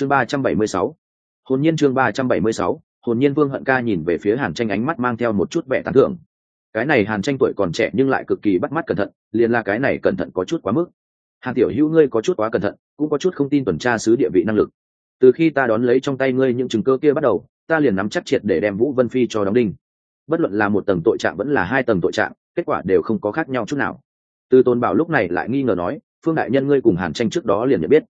chương ba trăm bảy mươi sáu. Hồn nhiên chương ba trăm bảy mươi sáu, hồn nhiên vương hận ca nhìn về phía hàn tranh ánh mắt mang theo một chút vẻ tán thưởng. Cái này hàn tranh tuổi còn trẻ nhưng lại cực kỳ bắt mắt cẩn thận, liền là cái này cẩn thận có chút quá mức. Hàn tiểu hữu ngươi có chút quá cẩn thận, cũng có chút không tin tuần tra sứ địa vị năng lực. Từ khi ta đón lấy trong tay ngươi những chứng cơ kia bắt đầu, ta liền nắm chắc triệt để đem vũ vân phi cho đóng đinh. Bất luận là một tầng tội trạng vẫn là hai tầng tội trạng, kết quả đều không có khác nhau chút nào. Từ tôn bảo lúc này lại nghi ngờ nói, phương đại nhân ngươi cùng hàn tranh trước đó liền nhận biết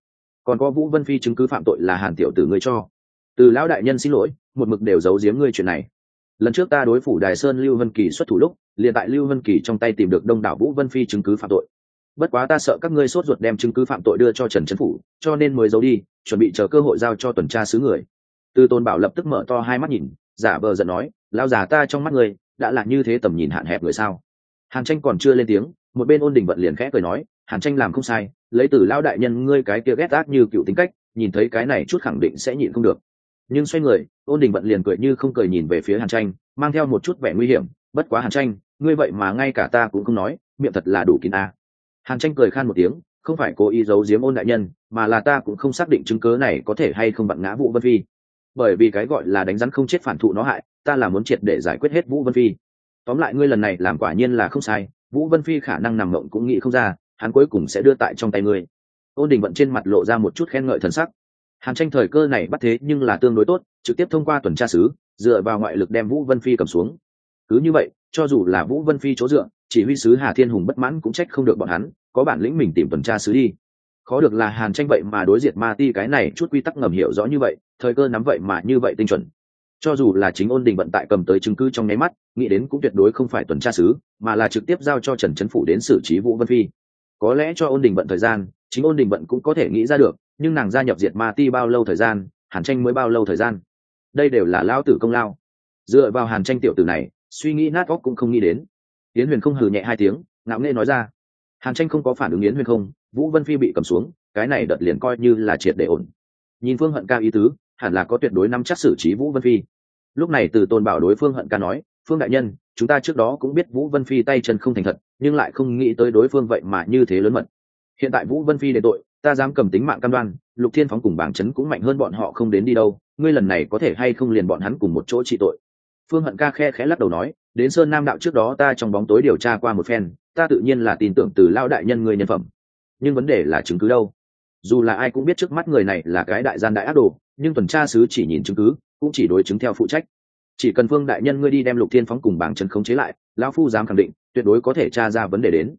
còn có vũ vân phi chứng cứ phạm tội là hàn tiểu tử ngươi cho. Từ lão đại nhân xin lỗi, một mực đều giấu giếm ngươi chuyện này. Lần trước ta đối phủ đài sơn lưu vân kỳ xuất thủ lúc, liền tại lưu vân kỳ trong tay tìm được đông đảo vũ vân phi chứng cứ phạm tội. Bất quá ta sợ các ngươi sốt ruột đem chứng cứ phạm tội đưa cho trần trấn phủ, cho nên mới giấu đi, chuẩn bị chờ cơ hội giao cho tuần tra sứ người. Từ tôn bảo lập tức mở to hai mắt nhìn, giả vờ giận nói lao già ta trong mắt ngươi, đã là như thế tầm nhìn hạn hẹp người sao? Hàn tranh còn chưa lên tiếng, một bên ôn đình vận liền khẽ cười nói, hàn tranh làm không sai lấy từ lão đại nhân ngươi cái kia ghét ác như cựu tính cách, nhìn thấy cái này chút khẳng định sẽ nhịn không được. Nhưng xoay người, ôn đình vận liền cười như không cười nhìn về phía hàn tranh, mang theo một chút vẻ nguy hiểm, bất quá hàn tranh, ngươi vậy mà ngay cả ta cũng không nói, miệng thật là đủ kín a. Hàn tranh cười khan một tiếng, không phải cố ý giấu giếm ôn đại nhân, mà là ta cũng không xác định chứng cớ này có thể hay không bận ngã vũ vân phi. Bởi vì cái gọi là đánh rắn không chết phản thụ nó hại, ta là muốn triệt để giải quyết hết vũ vân phi. Tóm lại ngươi lần này làm quả nhiên là không sai, vũ vân phi khả năng nằm mộng cũng nghĩ không ra hắn cuối cùng sẽ đưa tại trong tay ngươi. Ôn đình vận trên mặt lộ ra một chút khen ngợi thần sắc. Hàn tranh thời cơ này bắt thế nhưng là tương đối tốt, trực tiếp thông qua tuần tra sứ dựa vào ngoại lực đem vũ vân phi cầm xuống. Cứ như vậy, cho dù là vũ vân phi chỗ dựa, chỉ huy sứ hà thiên hùng bất mãn cũng trách không được bọn hắn, có bản lĩnh mình tìm tuần tra sứ đi. Khó được là hàn tranh vậy mà đối diệt ma ti cái này chút quy tắc ngầm hiểu rõ như vậy, thời cơ nắm vậy mà như vậy tinh chuẩn. Cho dù là chính ôn đình vận tại cầm tới chứng cứ trong nháy mắt, nghĩ đến cũng tuyệt đối không phải tuần tra sứ mà là trực tiếp giao cho trần trấn phủ đến xử trí vũ vân phi có lẽ cho ôn đình bận thời gian, chính ôn đình bận cũng có thể nghĩ ra được, nhưng nàng gia nhập diệt ma ti bao lâu thời gian, hàn tranh mới bao lâu thời gian? Đây đều là lao tử công lao. Dựa vào hàn tranh tiểu tử này, suy nghĩ nát óc cũng không nghĩ đến. Yến huyền không hừ nhẹ hai tiếng, ngạo nghệ nói ra. Hàn tranh không có phản ứng yến huyền không, vũ vân phi bị cầm xuống, cái này đợt liền coi như là triệt để ổn. Nhìn phương hận ca ý tứ, hẳn là có tuyệt đối năm chắc xử trí vũ vân phi. Lúc này từ tôn bảo đối phương hận ca nói, phương đại nhân, chúng ta trước đó cũng biết vũ vân phi tay chân không thành thật nhưng lại không nghĩ tới đối phương vậy mà như thế lớn mật. Hiện tại vũ vân phi để tội, ta dám cầm tính mạng cam đoan, lục thiên phóng cùng bảng chấn cũng mạnh hơn bọn họ không đến đi đâu, ngươi lần này có thể hay không liền bọn hắn cùng một chỗ trị tội? Phương hận ca khe khẽ lắc đầu nói, đến sơn nam đạo trước đó ta trong bóng tối điều tra qua một phen, ta tự nhiên là tin tưởng từ lao đại nhân ngươi nhân phẩm. Nhưng vấn đề là chứng cứ đâu? Dù là ai cũng biết trước mắt người này là cái đại gian đại ác đồ, nhưng tuần tra sứ chỉ nhìn chứng cứ, cũng chỉ đối chứng theo phụ trách. Chỉ cần phương đại nhân ngươi đi đem lục thiên phóng cùng bảng chấn khống chế lại, lão phu dám khẳng định tuyệt đối có thể tra ra vấn đề đến.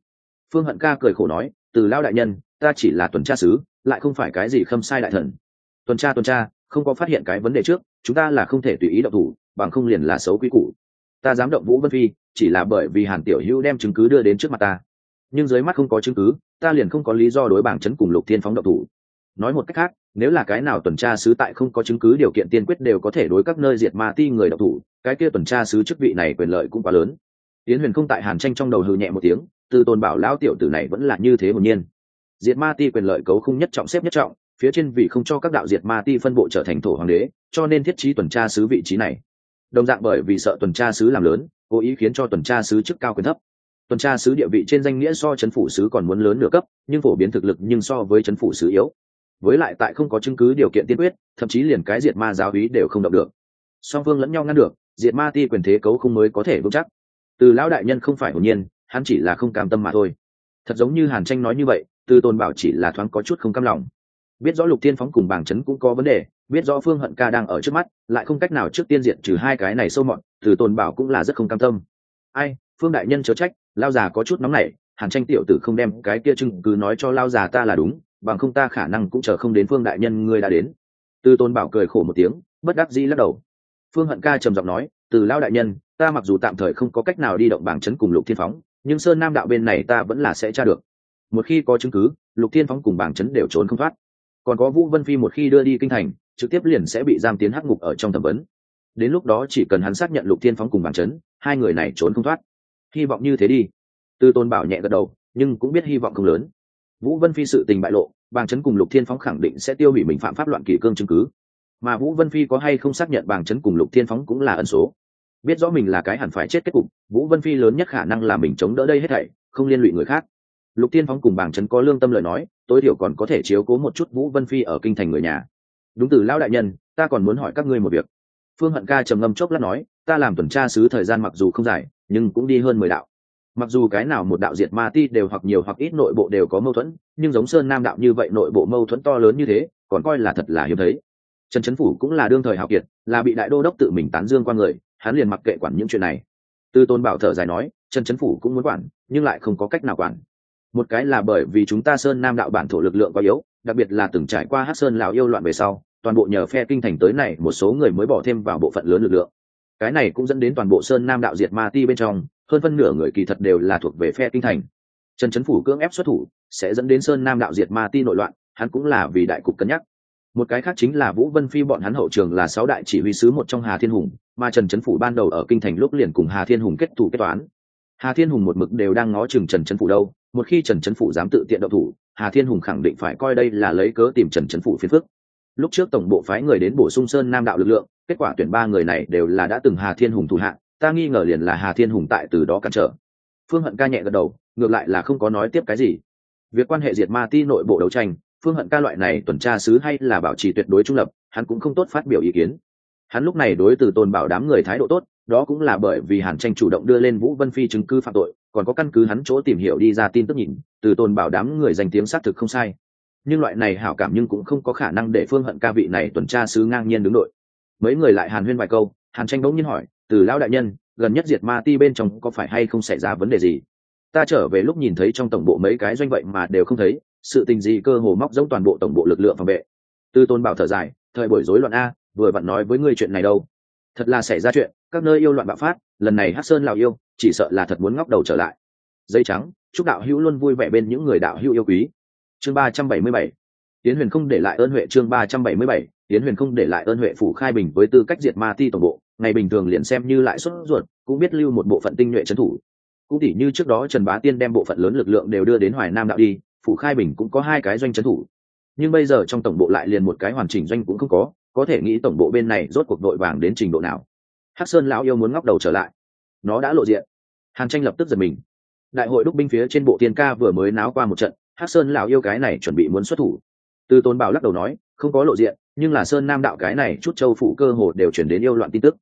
Phương hận ca cười khổ nói, từ lao đại nhân, ta chỉ là tuần tra sứ, lại không phải cái gì khâm sai đại thần. Tuần tra tuần tra, không có phát hiện cái vấn đề trước, chúng ta là không thể tùy ý động thủ, bằng không liền là xấu quý cũ. ta dám động vũ vân phi, chỉ là bởi vì hàn tiểu hữu đem chứng cứ đưa đến trước mặt ta. Nhưng dưới mắt không có chứng cứ, ta liền không có lý do đối bảng chấn cùng lục thiên phóng động thủ. Nói một cách khác, nếu là cái nào tuần tra sứ tại không có chứng cứ điều kiện tiên quyết đều có thể đối các nơi diệt ma ti người độc thủ, cái kia tuần tra sứ chức vị này quyền lợi cũng quá lớn yến huyền không tại hàn tranh trong đầu hư nhẹ một tiếng, từ tôn bảo lão tiểu tử này vẫn là như thế hồn nhiên. Diệt ma ti quyền lợi cấu không nhất trọng xếp nhất trọng, phía trên vì không cho các đạo diệt ma ti phân bộ trở thành thổ hoàng đế, cho nên thiết trí tuần tra sứ vị trí này. Đồng dạng bởi vì sợ tuần tra sứ làm lớn, cố ý khiến cho tuần tra sứ chức cao quyền thấp. Tuần tra sứ địa vị trên danh nghĩa so chấn phủ sứ còn muốn lớn nửa cấp, nhưng phổ biến thực lực nhưng so với chấn phủ sứ yếu. Với lại tại không có chứng cứ điều kiện tiên quyết, thậm chí liền cái diệt ma giáo hí đều không động được. Song phương lẫn nhau ngăn được, diệt ma ti quyền thế cấu không mới có thể vững chắc từ lão đại nhân không phải hồn nhiên, hắn chỉ là không cam tâm mà thôi. Thật giống như hàn tranh nói như vậy, từ tôn bảo chỉ là thoáng có chút không cam lòng. Biết rõ lục Thiên phóng cùng bảng chấn cũng có vấn đề, biết rõ phương hận ca đang ở trước mắt, lại không cách nào trước tiên diện trừ hai cái này sâu mọn từ tôn bảo cũng là rất không cam tâm. Ai, phương đại nhân chớ trách lao già có chút nóng nảy, hàn tranh tiểu tử không đem cái kia chứng cứ nói cho lao già ta là đúng, bằng không ta khả năng cũng chờ không đến phương đại nhân ngươi đã đến. Từ tôn bảo cười khổ một tiếng, bất đắc dĩ lắc đầu. Phương hận ca trầm giọng nói, từ lao đại nhân ta mặc dù tạm thời không có cách nào đi động bảng chấn cùng lục thiên phóng, nhưng sơn nam đạo bên này ta vẫn là sẽ tra được. Một khi có chứng cứ, lục thiên phóng cùng bảng chấn đều trốn không thoát. Còn có vũ vân phi một khi đưa đi kinh thành, trực tiếp liền sẽ bị giam tiến hắc ngục ở trong thẩm vấn. Đến lúc đó chỉ cần hắn xác nhận lục thiên phóng cùng bảng chấn, hai người này trốn không thoát. Hy vọng như thế đi. Tư tôn bảo nhẹ gật đầu, nhưng cũng biết hy vọng không lớn. Vũ vân phi sự tình bại lộ bàng chấn cùng lục thiên phóng khẳng định sẽ tiêu hủy mình phạm pháp loạn kỷ cương chứng cứ. Mà vũ vân phi có hay không xác nhận bàng chấn cùng lục thiên phóng cũng là ẩn số biết rõ mình là cái hẳn phải chết kết cục, vũ vân phi lớn nhất khả năng là mình chống đỡ đây hết thảy, không liên lụy người khác. Lục tiên phong cùng bàng chấn có lương tâm lời nói, tối thiểu còn có thể chiếu cố một chút vũ vân phi ở kinh thành người nhà. Đúng từ lão đại nhân, ta còn muốn hỏi các ngươi một việc. Phương hận ca trầm ngâm chốc lát nói, ta làm tuần tra sứ thời gian mặc dù không dài, nhưng cũng đi hơn mười đạo. Mặc dù cái nào một đạo diệt ma ti đều hoặc nhiều hoặc ít nội bộ đều có mâu thuẫn, nhưng giống sơn nam đạo như vậy nội bộ mâu thuẫn to lớn như thế, còn coi là thật là hiếm thấy. Trần trấn phủ cũng là đương thời hào kiệt, là bị đại đô đốc tự mình tán dương qua người hắn liền mặc kệ quản những chuyện này. Tư tôn bảo thở dài nói trần trấn phủ cũng muốn quản, nhưng lại không có cách nào quản. Một cái là bởi vì chúng ta sơn nam đạo bản thổ lực lượng quá yếu, đặc biệt là từng trải qua hát sơn lào yêu loạn về sau, toàn bộ nhờ phe kinh thành tới này, một số người mới bỏ thêm vào bộ phận lớn lực lượng. Cái này cũng dẫn đến toàn bộ sơn nam đạo diệt ma ti bên trong, hơn phân nửa người kỳ thật đều là thuộc về phe kinh thành. Trần trấn phủ cưỡng ép xuất thủ, sẽ dẫn đến sơn nam đạo diệt ma ti nội loạn, hắn cũng là vì đại cục cân nhắc một cái khác chính là vũ vân phi, bọn hắn hậu trường là sáu đại chỉ huy sứ, một trong hà thiên hùng, mà trần trấn phủ ban đầu ở kinh thành lúc liền cùng hà thiên hùng kết thủ kết toán. Hà thiên hùng một mực đều đang ngó chừng trần trấn phủ đâu, một khi trần trấn phủ dám tự tiện đậu thủ, hà thiên hùng khẳng định phải coi đây là lấy cớ tìm trần trấn phủ phiền phức. Lúc trước tổng bộ phái người đến bổ sung sơn nam đạo lực lượng, kết quả tuyển ba người này đều là đã từng hà thiên hùng thủ hạ, ta nghi ngờ liền là hà thiên hùng tại từ đó cản trở. Phương hận ca nhẹ gật đầu, ngược lại là không có nói tiếp cái gì. Việc quan hệ diệt ma ti nội bộ đấu tranh phương hận ca loại này tuần tra sứ hay là bảo trì tuyệt đối trung lập, hắn cũng không tốt phát biểu ý kiến. Hắn lúc này đối từ tôn bảo đám người thái độ tốt, đó cũng là bởi vì hàn tranh chủ động đưa lên vũ vân phi chứng cứ phạm tội, còn có căn cứ hắn chỗ tìm hiểu đi ra tin tức nhìn, từ tôn bảo đám người danh tiếng xác thực không sai. Nhưng loại này hảo cảm nhưng cũng không có khả năng để phương hận ca vị này tuần tra sứ ngang nhiên đứng đội. Mấy người lại hàn huyên vài câu, hàn tranh bỗng nhiên hỏi, từ lão đại nhân, gần nhất diệt ma ti bên trong có phải hay không xảy ra vấn đề gì? Ta trở về lúc nhìn thấy trong tổng bộ mấy cái doanh vậy mà đều không thấy sự tình gì cơ hồ móc giống toàn bộ tổng bộ lực lượng phòng vệ. Tư tôn bảo thở dài, thời buổi rối loạn a, vừa vặn nói với ngươi chuyện này đâu. Thật là xảy ra chuyện, các nơi yêu loạn bạo phát, lần này hát sơn lào yêu, chỉ sợ là thật muốn ngóc đầu trở lại. Dây trắng, chúc đạo hữu luôn vui vẻ bên những người đạo hữu yêu quý. Chương ba trăm bảy mươi bảy. Tiến huyền không để lại ơn huệ chương ba trăm bảy mươi bảy. Tiến huyền không để lại ơn huệ phủ khai bình với tư cách diệt ma ti tổng bộ, ngày bình thường liền xem như lại xuất ruột, cũng biết lưu một bộ phận tinh nhuệ trấn thủ. Cũng tỉ như trước đó trần bá tiên đem bộ phận lớn lực lượng đều đưa đến hoài nam đạo đi phủ khai bình cũng có hai cái doanh trấn thủ. Nhưng bây giờ trong tổng bộ lại liền một cái hoàn chỉnh doanh cũng không có có thể nghĩ tổng bộ bên này rốt cuộc đội vàng đến trình độ nào. Hắc sơn lão yêu muốn ngóc đầu trở lại. Nó đã lộ diện. Hàn tranh lập tức giật mình. Đại hội đúc binh phía trên bộ tiên ca vừa mới náo qua một trận, hắc sơn lão yêu cái này chuẩn bị muốn xuất thủ. Từ tôn bảo lắc đầu nói, không có lộ diện, nhưng là sơn nam đạo cái này chút châu phủ cơ hồ đều chuyển đến yêu loạn tin tức.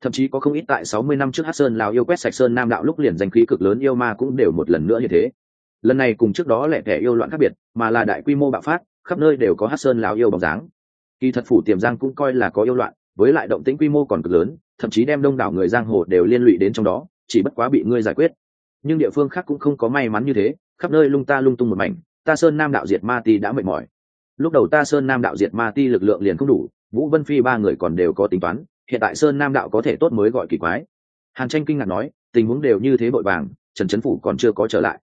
Thậm chí có không ít tại sáu mươi năm trước hát sơn lào yêu quét sạch sơn nam đạo lúc liền danh khí cực lớn yêu ma cũng đều một lần nữa như thế lần này cùng trước đó lẹ thẻ yêu loạn khác biệt, mà là đại quy mô bạo phát, khắp nơi đều có hát sơn lào yêu bóng dáng. Kỳ thật phủ tiềm giang cũng coi là có yêu loạn, với lại động tĩnh quy mô còn cực lớn, thậm chí đem đông đảo người giang hồ đều liên lụy đến trong đó, chỉ bất quá bị ngươi giải quyết. Nhưng địa phương khác cũng không có may mắn như thế, khắp nơi lung ta lung tung một mảnh, ta sơn nam đạo diệt ma ti đã mệt mỏi. Lúc đầu ta sơn nam đạo diệt ma ti lực lượng liền không đủ, vũ vân phi ba người còn đều có tính toán, hiện tại sơn nam đạo có thể tốt mới gọi kỳ quái. Hàn tranh kinh ngạc nói, tình huống đều như thế vội vàng, trần trấn phủ còn chưa có trở lại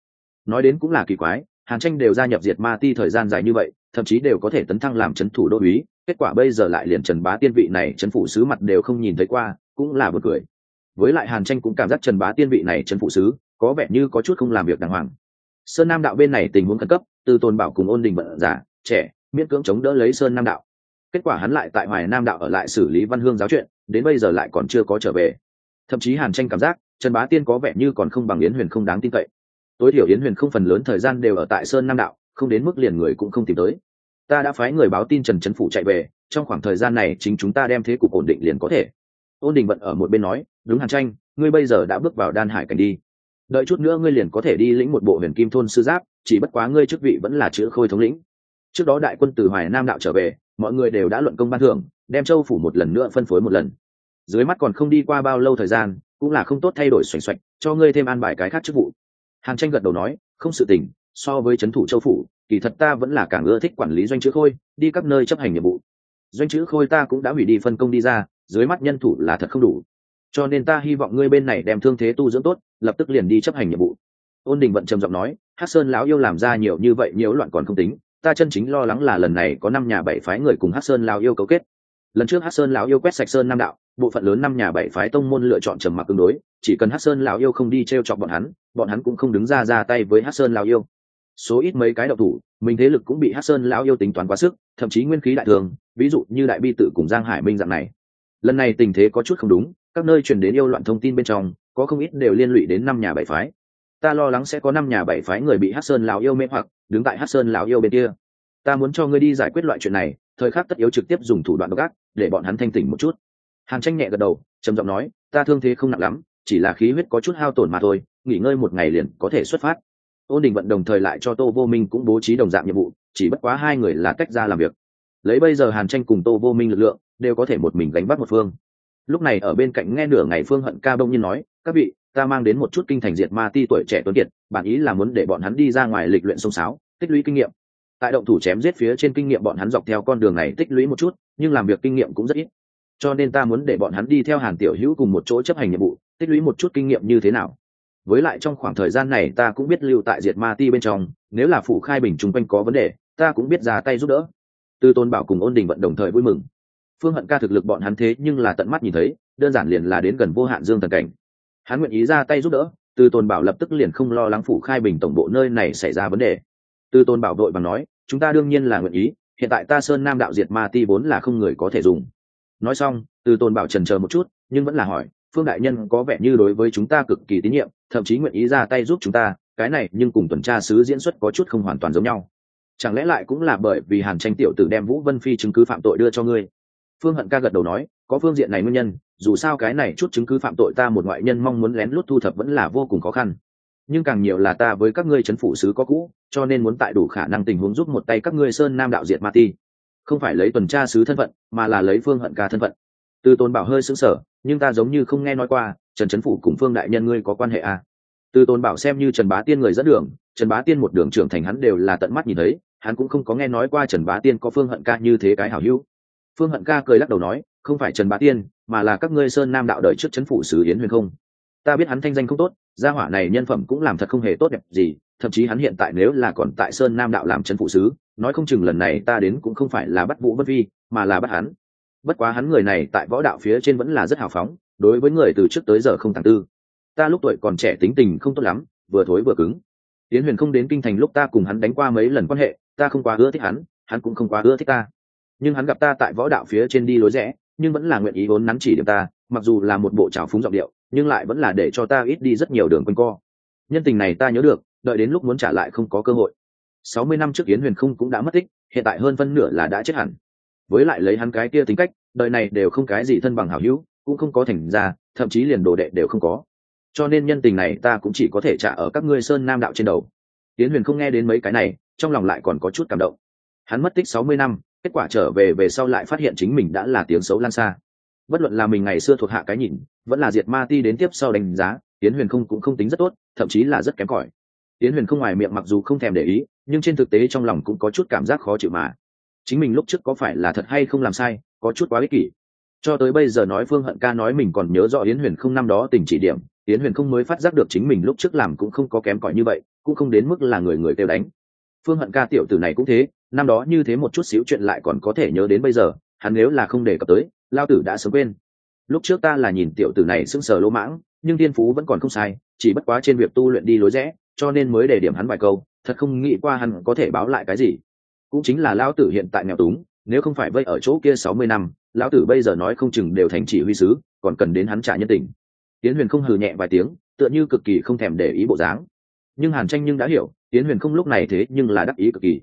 nói đến cũng là kỳ quái, hàn tranh đều gia nhập diệt ma ti thời gian dài như vậy, thậm chí đều có thể tấn thăng làm trấn thủ đô uý kết quả bây giờ lại liền trần bá tiên vị này trấn phủ sứ mặt đều không nhìn thấy qua, cũng là một cười. Với lại hàn tranh cũng cảm giác trần bá tiên vị này trấn phụ sứ, có vẻ như có chút không làm việc đàng hoàng. Sơn nam đạo bên này tình huống khẩn cấp, từ tôn bảo cùng ôn đình bận giả, trẻ, miễn cưỡng chống đỡ lấy sơn nam đạo. Kết quả hắn lại tại hoài nam đạo ở lại xử lý văn hương giáo chuyện, đến bây giờ lại còn chưa có trở về. Thậm chí hàn tranh cảm giác, trần bá tiên có vẻ như còn không bằng yến huyền không đáng tin cậy tối thiểu yến huyền không phần lớn thời gian đều ở tại sơn nam đạo, không đến mức liền người cũng không tìm tới. Ta đã phái người báo tin trần trấn phủ chạy về, trong khoảng thời gian này chính chúng ta đem thế cục ổn định liền có thể. Ôn đình vận ở một bên nói, đúng hàn tranh, ngươi bây giờ đã bước vào đan hải cảnh đi. Đợi chút nữa ngươi liền có thể đi lĩnh một bộ huyền kim thôn sư giáp, chỉ bất quá ngươi chức vị vẫn là chữ khôi thống lĩnh. Trước đó đại quân từ hoài nam đạo trở về, mọi người đều đã luận công ban thưởng, đem châu phủ một lần nữa phân phối một lần. Dưới mắt còn không đi qua bao lâu thời gian, cũng là không tốt thay đổi xoành xoạch, cho ngươi thêm an bài cái khác chức vụ hàn tranh gật đầu nói, không sự tình, so với c h ấ n thủ châu phủ, kỳ thật ta vẫn là càng ưa thích quản lý doanh chữ khôi, đi các nơi chấp hành nhiệm vụ. Doanh chữ khôi ta cũng đã hủy đi phân công đi ra, dưới mắt nhân thủ là thật không đủ. Cho nên ta hy vọng ngươi bên này đem thương thế tu dưỡng tốt, lập tức liền đi chấp hành nhiệm vụ. Ôn đình vận trầm giọng nói hát sơn lão yêu làm ra nhiều như vậy nhiều loạn còn không tính, ta chân chính lo lắng là lần này có năm nhà bảy phái người cùng hát sơn lao yêu cấu kết lần trước hát sơn lão yêu quét sạch sơn nam đạo, bộ phận lớn năm nhà bảy phái tông môn lựa chọn trầm mặc tương đối, chỉ cần hát sơn lão yêu không đi t r e o chọc bọn hắn bọn hắn cũng không đứng ra ra tay với hát sơn lão yêu. Số ít mấy cái đậu thủ, mình thế lực cũng bị hát sơn lão yêu tính toán quá sức, thậm chí nguyên khí đại thường, ví dụ như đại bi tự cùng giang hải minh dạng này. Lần này tình thế có chút không đúng, các nơi truyền đến yêu loạn thông tin bên trong, có không ít đều liên lụy đến năm nhà bảy phái. Ta lo lắng sẽ có năm nhà bảy phái người bị hát sơn lão yêu mê hoặc, đứng tại hát sơn lão yêu bên kia. Ta muốn cho ngươi đi giải quyết loại chuyện này thời khắc tất yếu trực tiếp dùng thủ đoạn độc ác, để bọn hắn thanh tỉnh một chút. Hàn tranh nhẹ gật đầu, trầm giọng nói, ta thương thế không nặng lắm, chỉ là khí huyết có chút hao tổn mà thôi, nghỉ ngơi một ngày liền có thể xuất phát. Ôn đình vận đồng thời lại cho tô vô minh cũng bố trí đồng dạng nhiệm vụ, chỉ bất quá hai người là cách ra làm việc. Lấy bây giờ hàn tranh cùng tô vô minh lực lượng, đều có thể một mình gánh bắt một phương. Lúc này ở bên cạnh nghe nửa ngày phương hận ca bông nhiên nói, các vị, ta mang đến một chút kinh thành diệt ma ti tuổi trẻ tuấn kiệt, bản ý là muốn để bọn hắn đi ra ngoài lịch luyện sông sáo, tích lũy kinh nghiệm tại động thủ chém giết phía trên kinh nghiệm bọn hắn dọc theo con đường này tích lũy một chút, nhưng làm việc kinh nghiệm cũng rất ít. Cho nên ta muốn để bọn hắn đi theo hàn tiểu hữu cùng một chỗ chấp hành nhiệm vụ, tích lũy một chút kinh nghiệm như thế nào. Với lại trong khoảng thời gian này ta cũng biết lưu tại diệt ma ti bên trong, nếu là phủ khai bình chung quanh có vấn đề, ta cũng biết ra tay giúp đỡ. Tư tôn bảo cùng ôn đình vận đồng thời vui mừng. Phương hận ca thực lực bọn hắn thế nhưng là tận mắt nhìn thấy, đơn giản liền là đến gần vô hạn dương thần cảnh. Hắn nguyện ý ra tay giúp đỡ, Tư tôn bảo lập tức liền không lo lắng phủ khai bình tổng bộ nơi này xảy ra vấn đề. Tư tôn bảo đội bằng nói, chúng ta đương nhiên là nguyện ý, hiện tại ta sơn nam đạo diệt ma ti vốn là không người có thể dùng. Nói xong, Tư tôn bảo trần chờ một chút, nhưng vẫn là hỏi, phương đại nhân có vẻ như đối với chúng ta cực kỳ tín nhiệm, thậm chí nguyện ý ra tay giúp chúng ta, cái này nhưng cùng tuần tra sứ diễn xuất có chút không hoàn toàn giống nhau. Chẳng lẽ lại cũng là bởi vì hàn tranh tiểu tử đem vũ vân phi chứng cứ phạm tội đưa cho ngươi? Phương hận ca gật đầu nói, có phương diện này nguyên nhân, dù sao cái này chút chứng cứ phạm tội ta một ngoại nhân mong muốn lén lút thu thập vẫn là vô cùng khó khăn nhưng càng nhiều là ta với các ngươi c h ấ n phủ sứ có cũ, cho nên muốn tại đủ khả năng tình huống giúp một tay các ngươi sơn nam đạo diệt ma ti. Không phải lấy tuần tra sứ thân phận, mà là lấy phương hận ca thân phận. Từ tôn bảo hơi xứng sở nhưng ta giống như không nghe nói qua, trần trấn phủ cùng phương đại nhân ngươi có quan hệ à. từ tôn bảo xem như trần bá tiên người dẫn đường, trần bá tiên một đường trưởng thành hắn đều là tận mắt nhìn thấy, hắn cũng không có nghe nói qua trần bá tiên có phương hận ca như thế cái hảo hữu. Phương hận ca cười lắc đầu nói, không phải trần bá tiên, mà là các ngươi sơn nam đạo đời trước chấn phủ sứ yến huyền không? Ta biết hắn thanh danh không tốt, gia hỏa này nhân phẩm cũng làm thật không hề tốt đẹp gì, thậm chí hắn hiện tại nếu là còn tại sơn nam đạo làm c h n phụ sứ, nói không chừng lần này ta đến cũng không phải là bắt vũ bất vi, mà là bắt hắn. Bất quá hắn người này tại võ đạo phía trên vẫn là rất hào phóng, đối với người từ trước tới giờ không tháng tư. Ta lúc tuổi còn trẻ tính tình không tốt lắm, vừa thối vừa cứng. Tiến huyền không đến kinh thành lúc ta cùng hắn đánh qua mấy lần quan hệ, ta không quá ưa thích hắn hắn cũng không quá ưa thích ta. Nhưng hắn gặp ta tại võ đạo phía trên đi lối rẽ, nhưng vẫn là nguyện ý vốn nắn chỉ điểm ta mặc dù là một bộ trào phúng giọng điệu, nhưng lại vẫn là để cho ta ít đi rất nhiều đường quanh co. Nhân tình này ta nhớ được, đợi đến lúc muốn trả lại không có cơ hội. Sáu mươi năm trước yến huyền không cũng đã mất tích, hiện tại hơn phân nửa là đã chết hẳn. Với lại lấy hắn cái kia tính cách, đời này đều không cái gì thân bằng hảo hữu, cũng không có thành ra, thậm chí liền đồ đệ đều không có. Cho nên nhân tình này ta cũng chỉ có thể trả ở các ngươi sơn nam đạo trên đầu. Yến huyền không nghe đến mấy cái này, trong lòng lại còn có chút cảm động. Hắn mất tích sáu mươi năm, kết quả trở về về sau lại phát hiện chính mình đã là tiếng xấu lan xa bất luận là mình ngày xưa thuộc hạ cái nhìn, vẫn là diệt ma ti đến tiếp sau đánh giá tiến huyền không cũng không tính rất tốt, thậm chí là rất kém cỏi. Tiến huyền không ngoài miệng mặc dù không thèm để ý, nhưng trên thực tế trong lòng cũng có chút cảm giác khó chịu mà. Chính mình lúc trước có phải là thật hay không làm sai, có chút quá ích kỷ. Cho tới bây giờ nói phương hận ca nói mình còn nhớ rõ yến huyền không năm đó tình chỉ điểm, yến huyền không mới phát giác được chính mình lúc trước làm cũng không có kém cỏi như vậy, cũng không đến mức là người người kêu đánh. Phương hận ca tiểu tử này cũng thế, năm đó như thế một chút xíu chuyện lại còn có thể nhớ đến bây giờ, hắn nếu là không đề cập tới lao tử đã sớm quên. Lúc trước ta là nhìn tiểu tử này sững sờ lỗ mãng, nhưng thiên phú vẫn còn không sai, chỉ bất quá trên việc tu luyện đi lối rẽ, cho nên mới để điểm hắn vài câu, thật không nghĩ qua hắn có thể báo lại cái gì. Cũng chính là lão tử hiện tại nghèo túng, nếu không phải vây ở chỗ kia sáu mươi năm, lão tử bây giờ nói không chừng đều thành chỉ huy sứ, còn cần đến hắn trả nhân tình. Tiến huyền không hừ nhẹ vài tiếng, tựa như cực kỳ không thèm để ý bộ dáng. Nhưng hàn tranh nhưng đã hiểu tiến huyền không lúc này thế nhưng là đắc ý cực kỳ.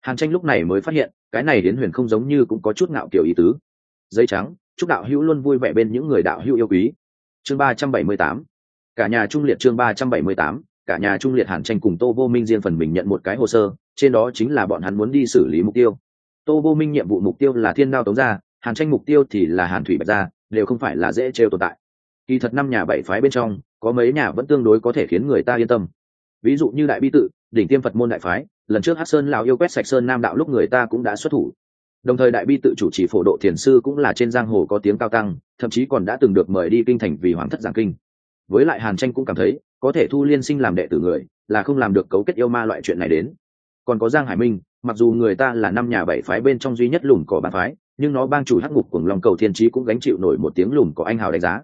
Hàn tranh lúc này mới phát hiện, cái này đến huyền không giống như cũng có chút ngạo kiểu ý tứ dây trắng, chúc đạo hữu luôn vui vẻ bên những người đạo hữu yêu quý. Chương ba trăm bảy mươi tám. Cả nhà trung liệt chương ba trăm bảy mươi tám. Cả nhà trung liệt hàn tranh cùng tô vô minh riêng phần mình nhận một cái hồ sơ, trên đó chính là bọn hắn muốn đi xử lý mục tiêu. Tô vô minh nhiệm vụ mục tiêu là thiên đao tống gia, hàn tranh mục tiêu thì là hàn thủy bạch gia, đều không phải là dễ trêu tồn tại. Kỳ thật năm nhà bảy phái bên trong, có mấy nhà vẫn tương đối có thể khiến người ta yên tâm. Ví dụ như đại bi tự, đỉnh tiêm phật môn đại phái, lần trước hát sơn lào yêu quét sạch sơn nam đạo lúc người ta cũng đã xuất thủ đồng thời đại bi tự chủ trì phổ độ thiền sư cũng là trên giang hồ có tiếng cao tăng, thậm chí còn đã từng được mời đi kinh thành vì hoàng thất giảng kinh. Với lại hàn tranh cũng cảm thấy, có thể thu liên sinh làm đệ tử người, là không làm được cấu kết yêu ma loại chuyện này đến. Còn có giang hải minh, mặc dù người ta là năm nhà bảy phái bên trong duy nhất lùn cỏ ba phái, nhưng nó bang chủ hắc ngục cùng lòng cầu thiên trí cũng gánh chịu nổi một tiếng lùn có anh hào đánh giá.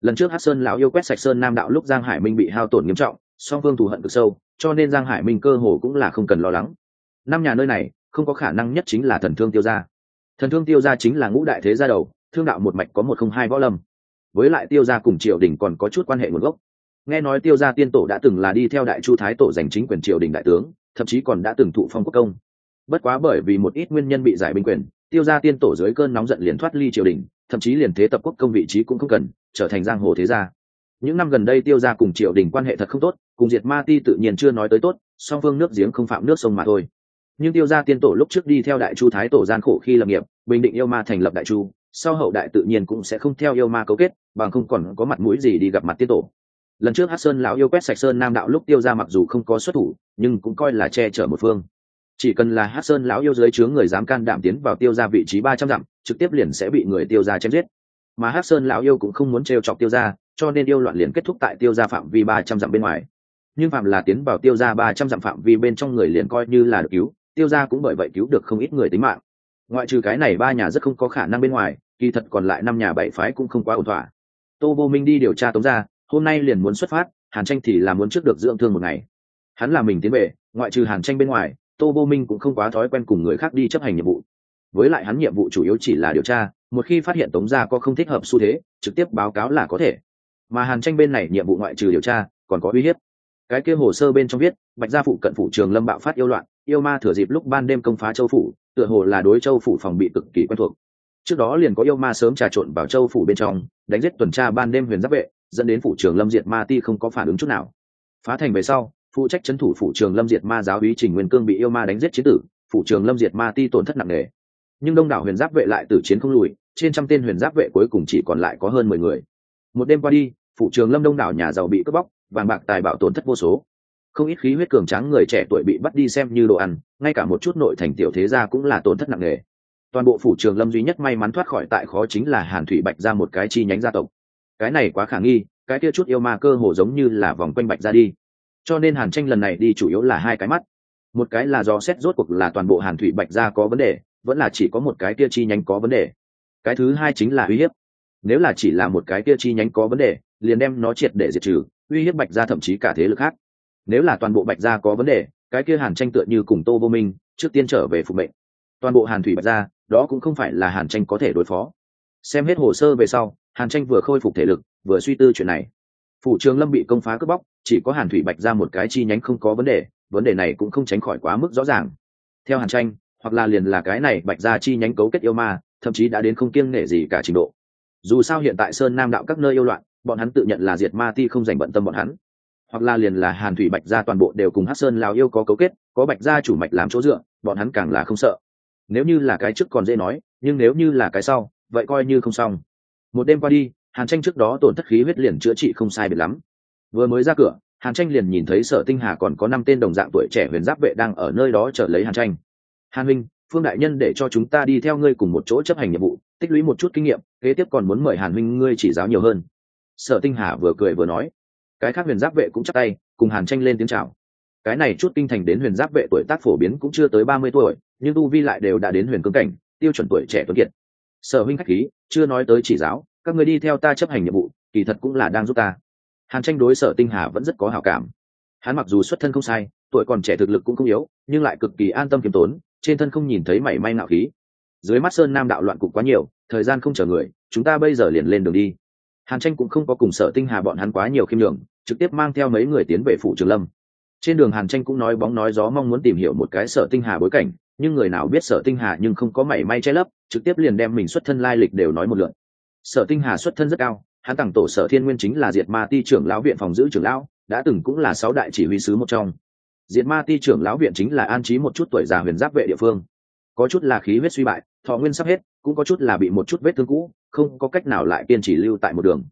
Lần trước hát sơn lão yêu quét sạch sơn nam đạo lúc giang hải minh bị hao tổn nghiêm trọng, song phương thù hận cực sâu, cho nên giang hải minh cơ hồ cũng là không cần lo lắng. Năm nhà nơi này không có khả năng nhất chính là thần thương tiêu gia. Thần thương tiêu gia chính là ngũ đại thế gia đầu, thương đạo một mạch có một không hai võ lâm. Với lại tiêu gia cùng triều đình còn có chút quan hệ nguồn gốc. Nghe nói tiêu gia tiên tổ đã từng là đi theo đại chu thái tổ giành chính quyền triều đình đại tướng, thậm chí còn đã từng thụ phong quốc công. Bất quá bởi vì một ít nguyên nhân bị giải binh quyền, tiêu gia tiên tổ dưới cơn nóng giận liền thoát ly triều đình, thậm chí liền thế tập quốc công vị trí cũng không cần, trở thành giang hồ thế gia. Những năm gần đây tiêu gia cùng triều đình quan hệ thật không tốt, cùng diệt ma ti tự nhiên chưa nói tới tốt, song phương nước giếng không phạm nước sông mà thôi nhưng tiêu gia tiên tổ lúc trước đi theo đại chu thái tổ gian khổ khi lập nghiệp, bình định yêu ma thành lập đại chu, sau hậu đại tự nhiên cũng sẽ không theo yêu ma cấu kết, bằng không còn có mặt mũi gì đi gặp mặt tiên tổ. Lần trước hát sơn lão yêu quét sạch sơn nam đạo lúc tiêu ra mặc dù không có xuất thủ, nhưng cũng coi là che chở một phương. Chỉ cần là hát sơn lão yêu dưới chướng người dám can đảm tiến vào tiêu ra vị trí ba trăm dặm, trực tiếp liền sẽ bị người tiêu ra chém giết. Mà hát sơn lão yêu cũng không muốn trêu chọc tiêu ra cho nên yêu loạn liền kết thúc tại tiêu ra phạm vi ba trăm dặm bên ngoài. Nhưng phạm là tiến vào tiêu ra ba trăm dặm phạm vi bên trong người liền coi như là được cứu tiêu ra cũng bởi vậy cứu được không ít người tính mạng. Ngoại trừ cái này ba nhà rất không có khả năng bên ngoài, kỳ thật còn lại năm nhà bảy phái cũng không quá ổn thỏa. Tô vô minh đi điều tra tống ra hôm nay liền muốn xuất phát, hàn tranh thì là muốn trước được dưỡng thương một ngày. Hắn là mình tiến về, ngoại trừ hàn tranh bên ngoài, tô vô minh cũng không quá thói quen cùng người khác đi chấp hành nhiệm vụ. Với lại hắn nhiệm vụ chủ yếu chỉ là điều tra, một khi phát hiện tống gia có không thích hợp xu thế, trực tiếp báo cáo là có thể. Mà hàn tranh bên này nhiệm vụ ngoại trừ điều tra, còn có uy hiếp. Cái kia hồ sơ bên trong viết, bạch gia phụ cận phủ trường lâm bạo phát yêu loạn yêu ma thừa dịp lúc ban đêm công phá châu phủ, tựa hồ là đối châu phủ phòng bị cực kỳ quen thuộc. Trước đó liền có yêu ma sớm trà trộn vào châu phủ bên trong, đánh giết tuần tra ban đêm huyền giáp vệ, dẫn đến phủ trường lâm diệt ma ti không có phản ứng chút nào. Phá thành về sau, phụ trách c thủ phủ trường lâm diệt ma giáo úy trình nguyên cương bị yêu ma đánh giết chế tử, phủ trường lâm diệt ma ti tổn thất nặng nề. Nhưng đông đảo huyền giáp vệ lại tử chiến không lùi, trên trăm tên huyền giáp vệ cuối cùng chỉ còn lại có hơn mười người. Một đêm qua đi, phủ trường lâm đông đảo nhà giàu bị cướp bóc, vàng bạc tài bảo tổn thất vô số không ít khí huyết cường tráng người trẻ tuổi bị bắt đi xem như đồ ăn, ngay cả một chút nội thành tiểu thế gia cũng là tổn thất nặng nề. Toàn bộ phủ trường lâm duy nhất may mắn thoát khỏi tại khó chính là hàn thủy bạch ra một cái chi nhánh gia tộc. Cái này quá khả nghi, cái kia chút yêu ma cơ hồ giống như là vòng quanh bạch ra đi. Cho nên hàn tranh lần này đi chủ yếu là hai cái mắt. Một cái là do xét rốt cuộc là toàn bộ hàn thủy bạch ra có vấn đề, vẫn là chỉ có một cái kia chi nhánh có vấn đề. Cái thứ hai chính là uy hiếp. Nếu là chỉ là một cái kia chi nhánh có vấn đề, liền đem nó triệt để diệt trừ, uy hiếp bạch ra thậm chí cả thế lực khác nếu là toàn bộ bạch gia có vấn đề, cái kia hàn tranh tựa như cùng tô vô minh, trước tiên trở về phục mệnh. Toàn bộ hàn thủy bạch gia, đó cũng không phải là hàn tranh có thể đối phó. Xem hết hồ sơ về sau, hàn tranh vừa khôi phục thể lực, vừa suy tư chuyện này. Phủ trường lâm bị công phá cướp bóc, chỉ có hàn thủy bạch ra một cái chi nhánh không có vấn đề vấn đề này cũng không tránh khỏi quá mức rõ ràng. Theo hàn tranh, hoặc là liền là cái này bạch ra chi nhánh cấu kết yêu ma, thậm chí đã đến không kiêng nể gì cả trình độ. Dù sao hiện tại sơn nam đạo các nơi yêu loạn, bọn hắn tự nhận là diệt ma ti không dành bận tâm bọn hắn hoặc là liền là hàn thủy bạch gia toàn bộ đều cùng hát sơn lào yêu có cấu kết, có bạch gia chủ mạch làm chỗ dựa, bọn hắn càng là không sợ. Nếu như là cái trước còn dễ nói, nhưng nếu như là cái sau, vậy coi như không xong. Một đêm qua đi, hàn tranh trước đó tổn thất khí huyết liền chữa trị không sai biệt lắm. Vừa mới ra cửa, hàn tranh liền nhìn thấy sở tinh hà còn có năm tên đồng dạng tuổi trẻ huyền giáp vệ đang ở nơi đó chờ lấy hàn tranh. Hàn minh phương đại nhân để cho chúng ta đi theo ngươi cùng một chỗ chấp hành nhiệm vụ, tích lũy một chút kinh nghiệm, kế tiếp còn muốn mời hàn minh ngươi chỉ giáo nhiều hơn. Sở tinh hà vừa cười vừa nói cái khác huyền giáp vệ cũng chắc tay, cùng hàn tranh lên tiếng chào. Cái này chút kinh thành đến huyền giáp vệ tuổi tác phổ biến cũng chưa tới ba mươi tuổi, nhưng tu vi lại đều đã đến huyền cương cảnh, tiêu chuẩn tuổi trẻ tuấn kiệt. Sở huynh khách khí, chưa nói tới chỉ giáo, các người đi theo ta chấp hành nhiệm vụ, kỳ thật cũng là đang giúp ta. Hàn tranh đối sở tinh hà vẫn rất có hảo cảm. Hắn mặc dù xuất thân không sai, tuổi còn trẻ thực lực cũng không yếu, nhưng lại cực kỳ an tâm kiêm tốn, trên thân không nhìn thấy mảy may ngạo khí. Dưới mắt sơn nam đạo loạn cục quá nhiều, thời gian không chờ người, chúng ta bây giờ liền lên đường đi hàn tranh cũng không có cùng sở tinh hà bọn hắn quá nhiều khiêm nhường, trực tiếp mang theo mấy người tiến về phủ trường lâm. Trên đường hàn tranh cũng nói bóng nói gió mong muốn tìm hiểu một cái sở tinh hà bối cảnh, nhưng người nào biết sở tinh hà nhưng không có mảy may che lấp, trực tiếp liền đem mình xuất thân lai lịch đều nói một lượt. sở tinh hà xuất thân rất cao, hắn tặng tổ sở thiên nguyên chính là diệt ma ti trưởng lão viện phòng giữ trưởng lão, đã từng cũng là sáu đại chỉ huy sứ một trong. Diệt ma ti trưởng lão viện chính là an trí một chút tuổi già huyền giáp vệ địa phương. Có chút là khí huyết suy bại, thọ nguyên sắp hết cũng có chút là bị một chút vết thương cũ, không có cách nào lại kiên trì lưu tại một đường.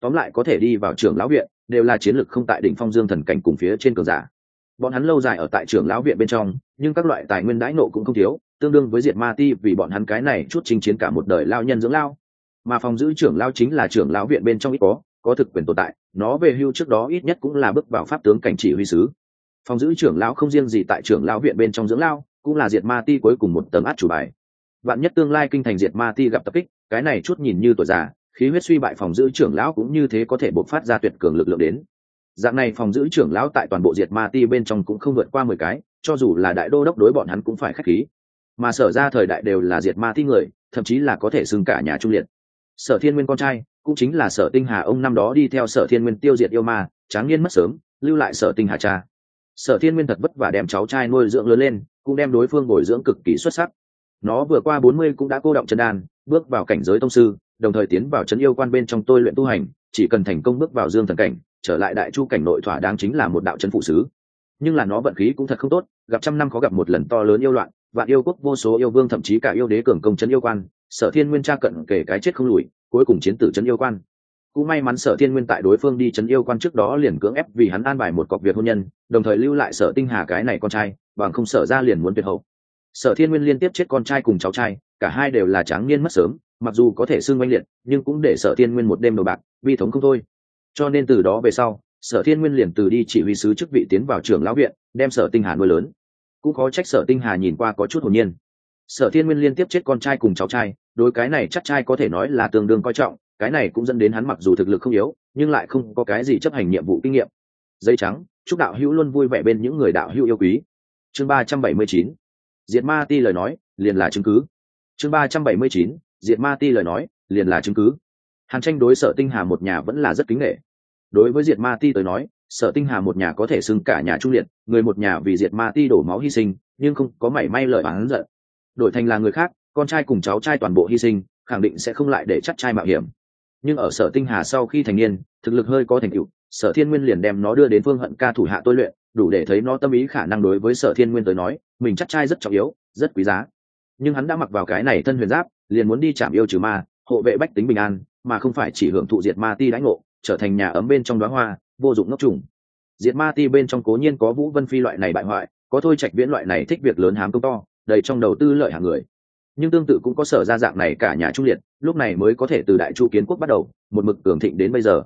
Tóm lại có thể đi vào trường lão viện, đều là chiến lược không tại đỉnh phong dương thần cảnh cùng phía trên cường giả. Bọn hắn lâu dài ở tại trường lão viện bên trong, nhưng các loại tài nguyên đãi nộ cũng không thiếu, tương đương với diệt ma ti vì bọn hắn cái này chút chinh chiến cả một đời lao nhân dưỡng lao. Mà phòng giữ trưởng lao chính là trưởng lão viện bên trong ít có có thực quyền tồn tại, nó về hưu trước đó ít nhất cũng là bước vào pháp tướng cảnh chỉ huy sứ. Phòng giữ trưởng lão không riêng gì tại trưởng lão viện bên trong dưỡng lao, cũng là diệt ma ti cuối cùng một tấm át chủ bài vạn nhất tương lai kinh thành diệt ma ti gặp tập kích, cái này chút nhìn như tuổi già, khí huyết suy bại phòng giữ trưởng lão cũng như thế có thể bộc phát ra tuyệt cường lực lượng đến. Dạng này phòng giữ trưởng lão tại toàn bộ diệt ma ti bên trong cũng không vượt qua mười cái, cho dù là đại đô đốc đối bọn hắn cũng phải khách khí. Mà sở ra thời đại đều là diệt ma ti người, thậm chí là có thể xưng cả nhà trung liệt. Sở thiên nguyên con trai, cũng chính là sở tinh hà ông năm đó đi theo sở thiên nguyên tiêu diệt yêu ma, tráng niên mất sớm, lưu lại sở tinh hà cha. Sở thiên nguyên thật vất vả đem cháu trai nuôi dưỡng lớn lên, cũng đem đối phương bồi dưỡng cực kỳ xuất sắc nó vừa qua bốn mươi cũng đã cô động chân đan, bước vào cảnh giới tông sư, đồng thời tiến vào trấn yêu quan bên trong tôi luyện tu hành, chỉ cần thành công bước vào dương thần cảnh, trở lại đại chu cảnh nội thỏa đáng chính là một đạo trấn phụ sứ. Nhưng là nó vận khí cũng thật không tốt, gặp trăm năm khó gặp một lần to lớn yêu loạn, vạn yêu quốc vô số yêu vương thậm chí cả yêu đế cường công trấn yêu quan, sở thiên nguyên tra cận kể cái chết không lùi, cuối cùng chiến tử trấn yêu quan. Cũng may mắn sở thiên nguyên tại đối phương đi trấn yêu quan trước đó liền cưỡng ép vì hắn an bài một cọc việc hôn nhân, đồng thời lưu lại sở tinh hà cái này con trai, bằng không sở ra liền muốn tuyệt hậu sở thiên nguyên liên tiếp chết con trai cùng cháu trai, cả hai đều là tráng niên mất sớm, mặc dù có thể xưng oanh liệt, nhưng cũng để sở thiên nguyên một đêm đồ bạc, vi thống không thôi. Cho nên từ đó về sau, sở thiên nguyên liền từ đi chỉ huy sứ chức vị tiến vào trường lão viện, đem sở tinh hà nuôi lớn. Cũng có trách sở tinh hà nhìn qua có chút hồn nhiên. Sở thiên nguyên liên tiếp chết con trai cùng cháu trai, đối cái này chắc trai có thể nói là tương đương coi trọng, cái này cũng dẫn đến hắn mặc dù thực lực không yếu, nhưng lại không có cái gì chấp hành nhiệm vụ kinh nghiệm. Dây trắng, chúc đạo hữu luôn vui vẻ bên những người đạo hữu yêu quý. Chương ba trăm bảy mươi chín diệt ma ti lời nói, liền là chứng cứ. Chương ba trăm bảy mươi chín, diệt ma ti lời nói, liền là chứng cứ. Hàn tranh đối sở tinh hà một nhà vẫn là rất kính nghệ đối với diệt ma ti tới nói, sở tinh hà một nhà có thể xưng cả nhà trung liệt, người một nhà vì diệt ma ti đổ máu hy sinh, nhưng không có mảy may lời oán giận. Đổi thành là người khác, con trai cùng cháu trai toàn bộ hy sinh, khẳng định sẽ không lại để chắc trai mạo hiểm. Nhưng ở sở tinh hà sau khi thành niên, thực lực hơi có thành tựu, sở thiên nguyên liền đem nó đưa đến phương hận ca thủ hạ tôi luyện đủ để thấy nó tâm ý khả năng đối với sở thiên nguyên tới nói, mình chắc trai rất trọng yếu, rất quý giá. Nhưng hắn đã mặc vào cái này thân huyền giáp, liền muốn đi chạm yêu trừ ma, hộ vệ bách tính bình an, mà không phải chỉ hưởng thụ diệt ma ti đãi ngộ, trở thành nhà ấm bên trong đoá hoa, vô dụng ngốc trùng. Diệt ma ti bên trong cố nhiên có vũ vân phi loại này bại hoại, có thôi trạch viễn loại này thích việc lớn hám công to, đầy trong đầu tư lợi hàng người. Nhưng tương tự cũng có sở ra dạng này cả nhà trung liệt, lúc này mới có thể từ đại chu kiến quốc bắt đầu, một mực cường thịnh đến bây giờ.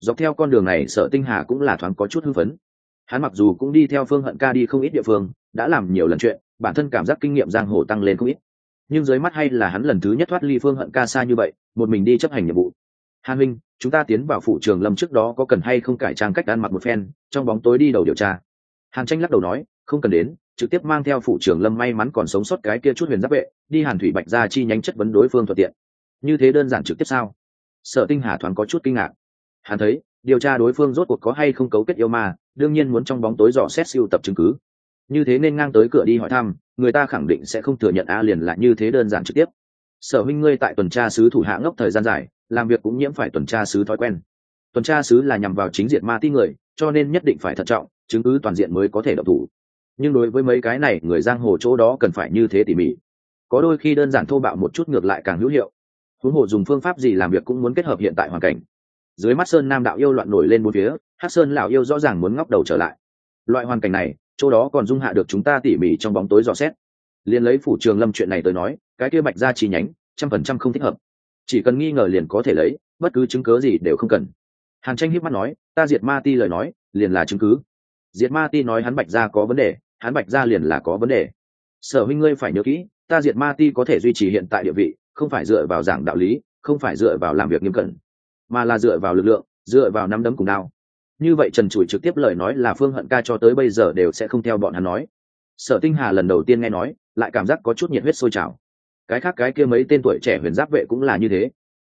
Dọc theo con đường này, sở tinh hà cũng là thoáng có chút hưng phấn hắn mặc dù cũng đi theo phương hận ca đi không ít địa phương, đã làm nhiều lần chuyện, bản thân cảm giác kinh nghiệm giang hồ tăng lên không ít. Nhưng dưới mắt hay là hắn lần thứ nhất thoát ly phương hận ca xa như vậy, một mình đi chấp hành nhiệm vụ. Hàn minh, chúng ta tiến vào phủ trường lâm trước đó có cần hay không cải trang cách ăn mặc một phen, trong bóng tối đi đầu điều tra. Hàn tranh lắc đầu nói, không cần đến, trực tiếp mang theo phủ trường lâm may mắn còn sống sót cái kia chút huyền giáp vệ, đi hàn thủy bạch ra chi nhánh chất vấn đối phương thuận tiện. Như thế đơn giản trực tiếp sao? Sở tinh hà thoáng có chút kinh ngạc. Hắn thấy, điều tra đối phương rốt cuộc có hay không cấu kết yêu ma đương nhiên muốn trong bóng tối dò xét siêu tập chứng cứ. Như thế nên ngang tới cửa đi hỏi thăm, người ta khẳng định sẽ không thừa nhận a liền là như thế đơn giản trực tiếp. Sở huynh ngươi tại tuần tra sứ thủ hạ ngốc thời gian dài, làm việc cũng nhiễm phải tuần tra sứ thói quen. Tuần tra sứ là nhằm vào chính diện ma tí người, cho nên nhất định phải thận trọng, chứng cứ toàn diện mới có thể độc thủ. Nhưng đối với mấy cái này, người giang hồ chỗ đó cần phải như thế tỉ mỉ. Có đôi khi đơn giản thô bạo một chút ngược lại càng hữu hiệu. Huống hồ dùng phương pháp gì làm việc cũng muốn kết hợp hiện tại hoàn cảnh dưới mắt sơn nam đạo yêu loạn nổi lên bốn phía hát sơn lão yêu rõ ràng muốn ngóc đầu trở lại. Loại hoàn cảnh này, chỗ đó còn dung hạ được chúng ta tỉ mỉ trong bóng tối dò xét. Liền lấy phủ trường lâm chuyện này tới nói, cái kia bạch ra chi nhánh, trăm phần trăm không thích hợp. Chỉ cần nghi ngờ liền có thể lấy, bất cứ chứng cớ gì đều không cần. Hàn tranh hiếp mắt nói, ta diệt ma ti lời nói, liền là chứng cứ. Diệt ma ti nói hắn bạch ra có vấn đề, hắn bạch ra liền là có vấn đề. Sở huynh ngươi phải nhớ kỹ, ta diệt ma ti có thể duy trì hiện tại địa vị, không phải dựa vào giảng đạo lý, không phải dựa vào làm việc nghiêm cẩn mà là dựa vào lực lượng, dựa vào năm đấm cùng đao. Như vậy trần trụi trực tiếp lời nói là phương hận ca cho tới bây giờ đều sẽ không theo bọn hắn nói. Sở tinh hà lần đầu tiên nghe nói, lại cảm giác có chút nhiệt huyết sôi trào. Cái khác cái kia mấy tên tuổi trẻ huyền giáp vệ cũng là như thế.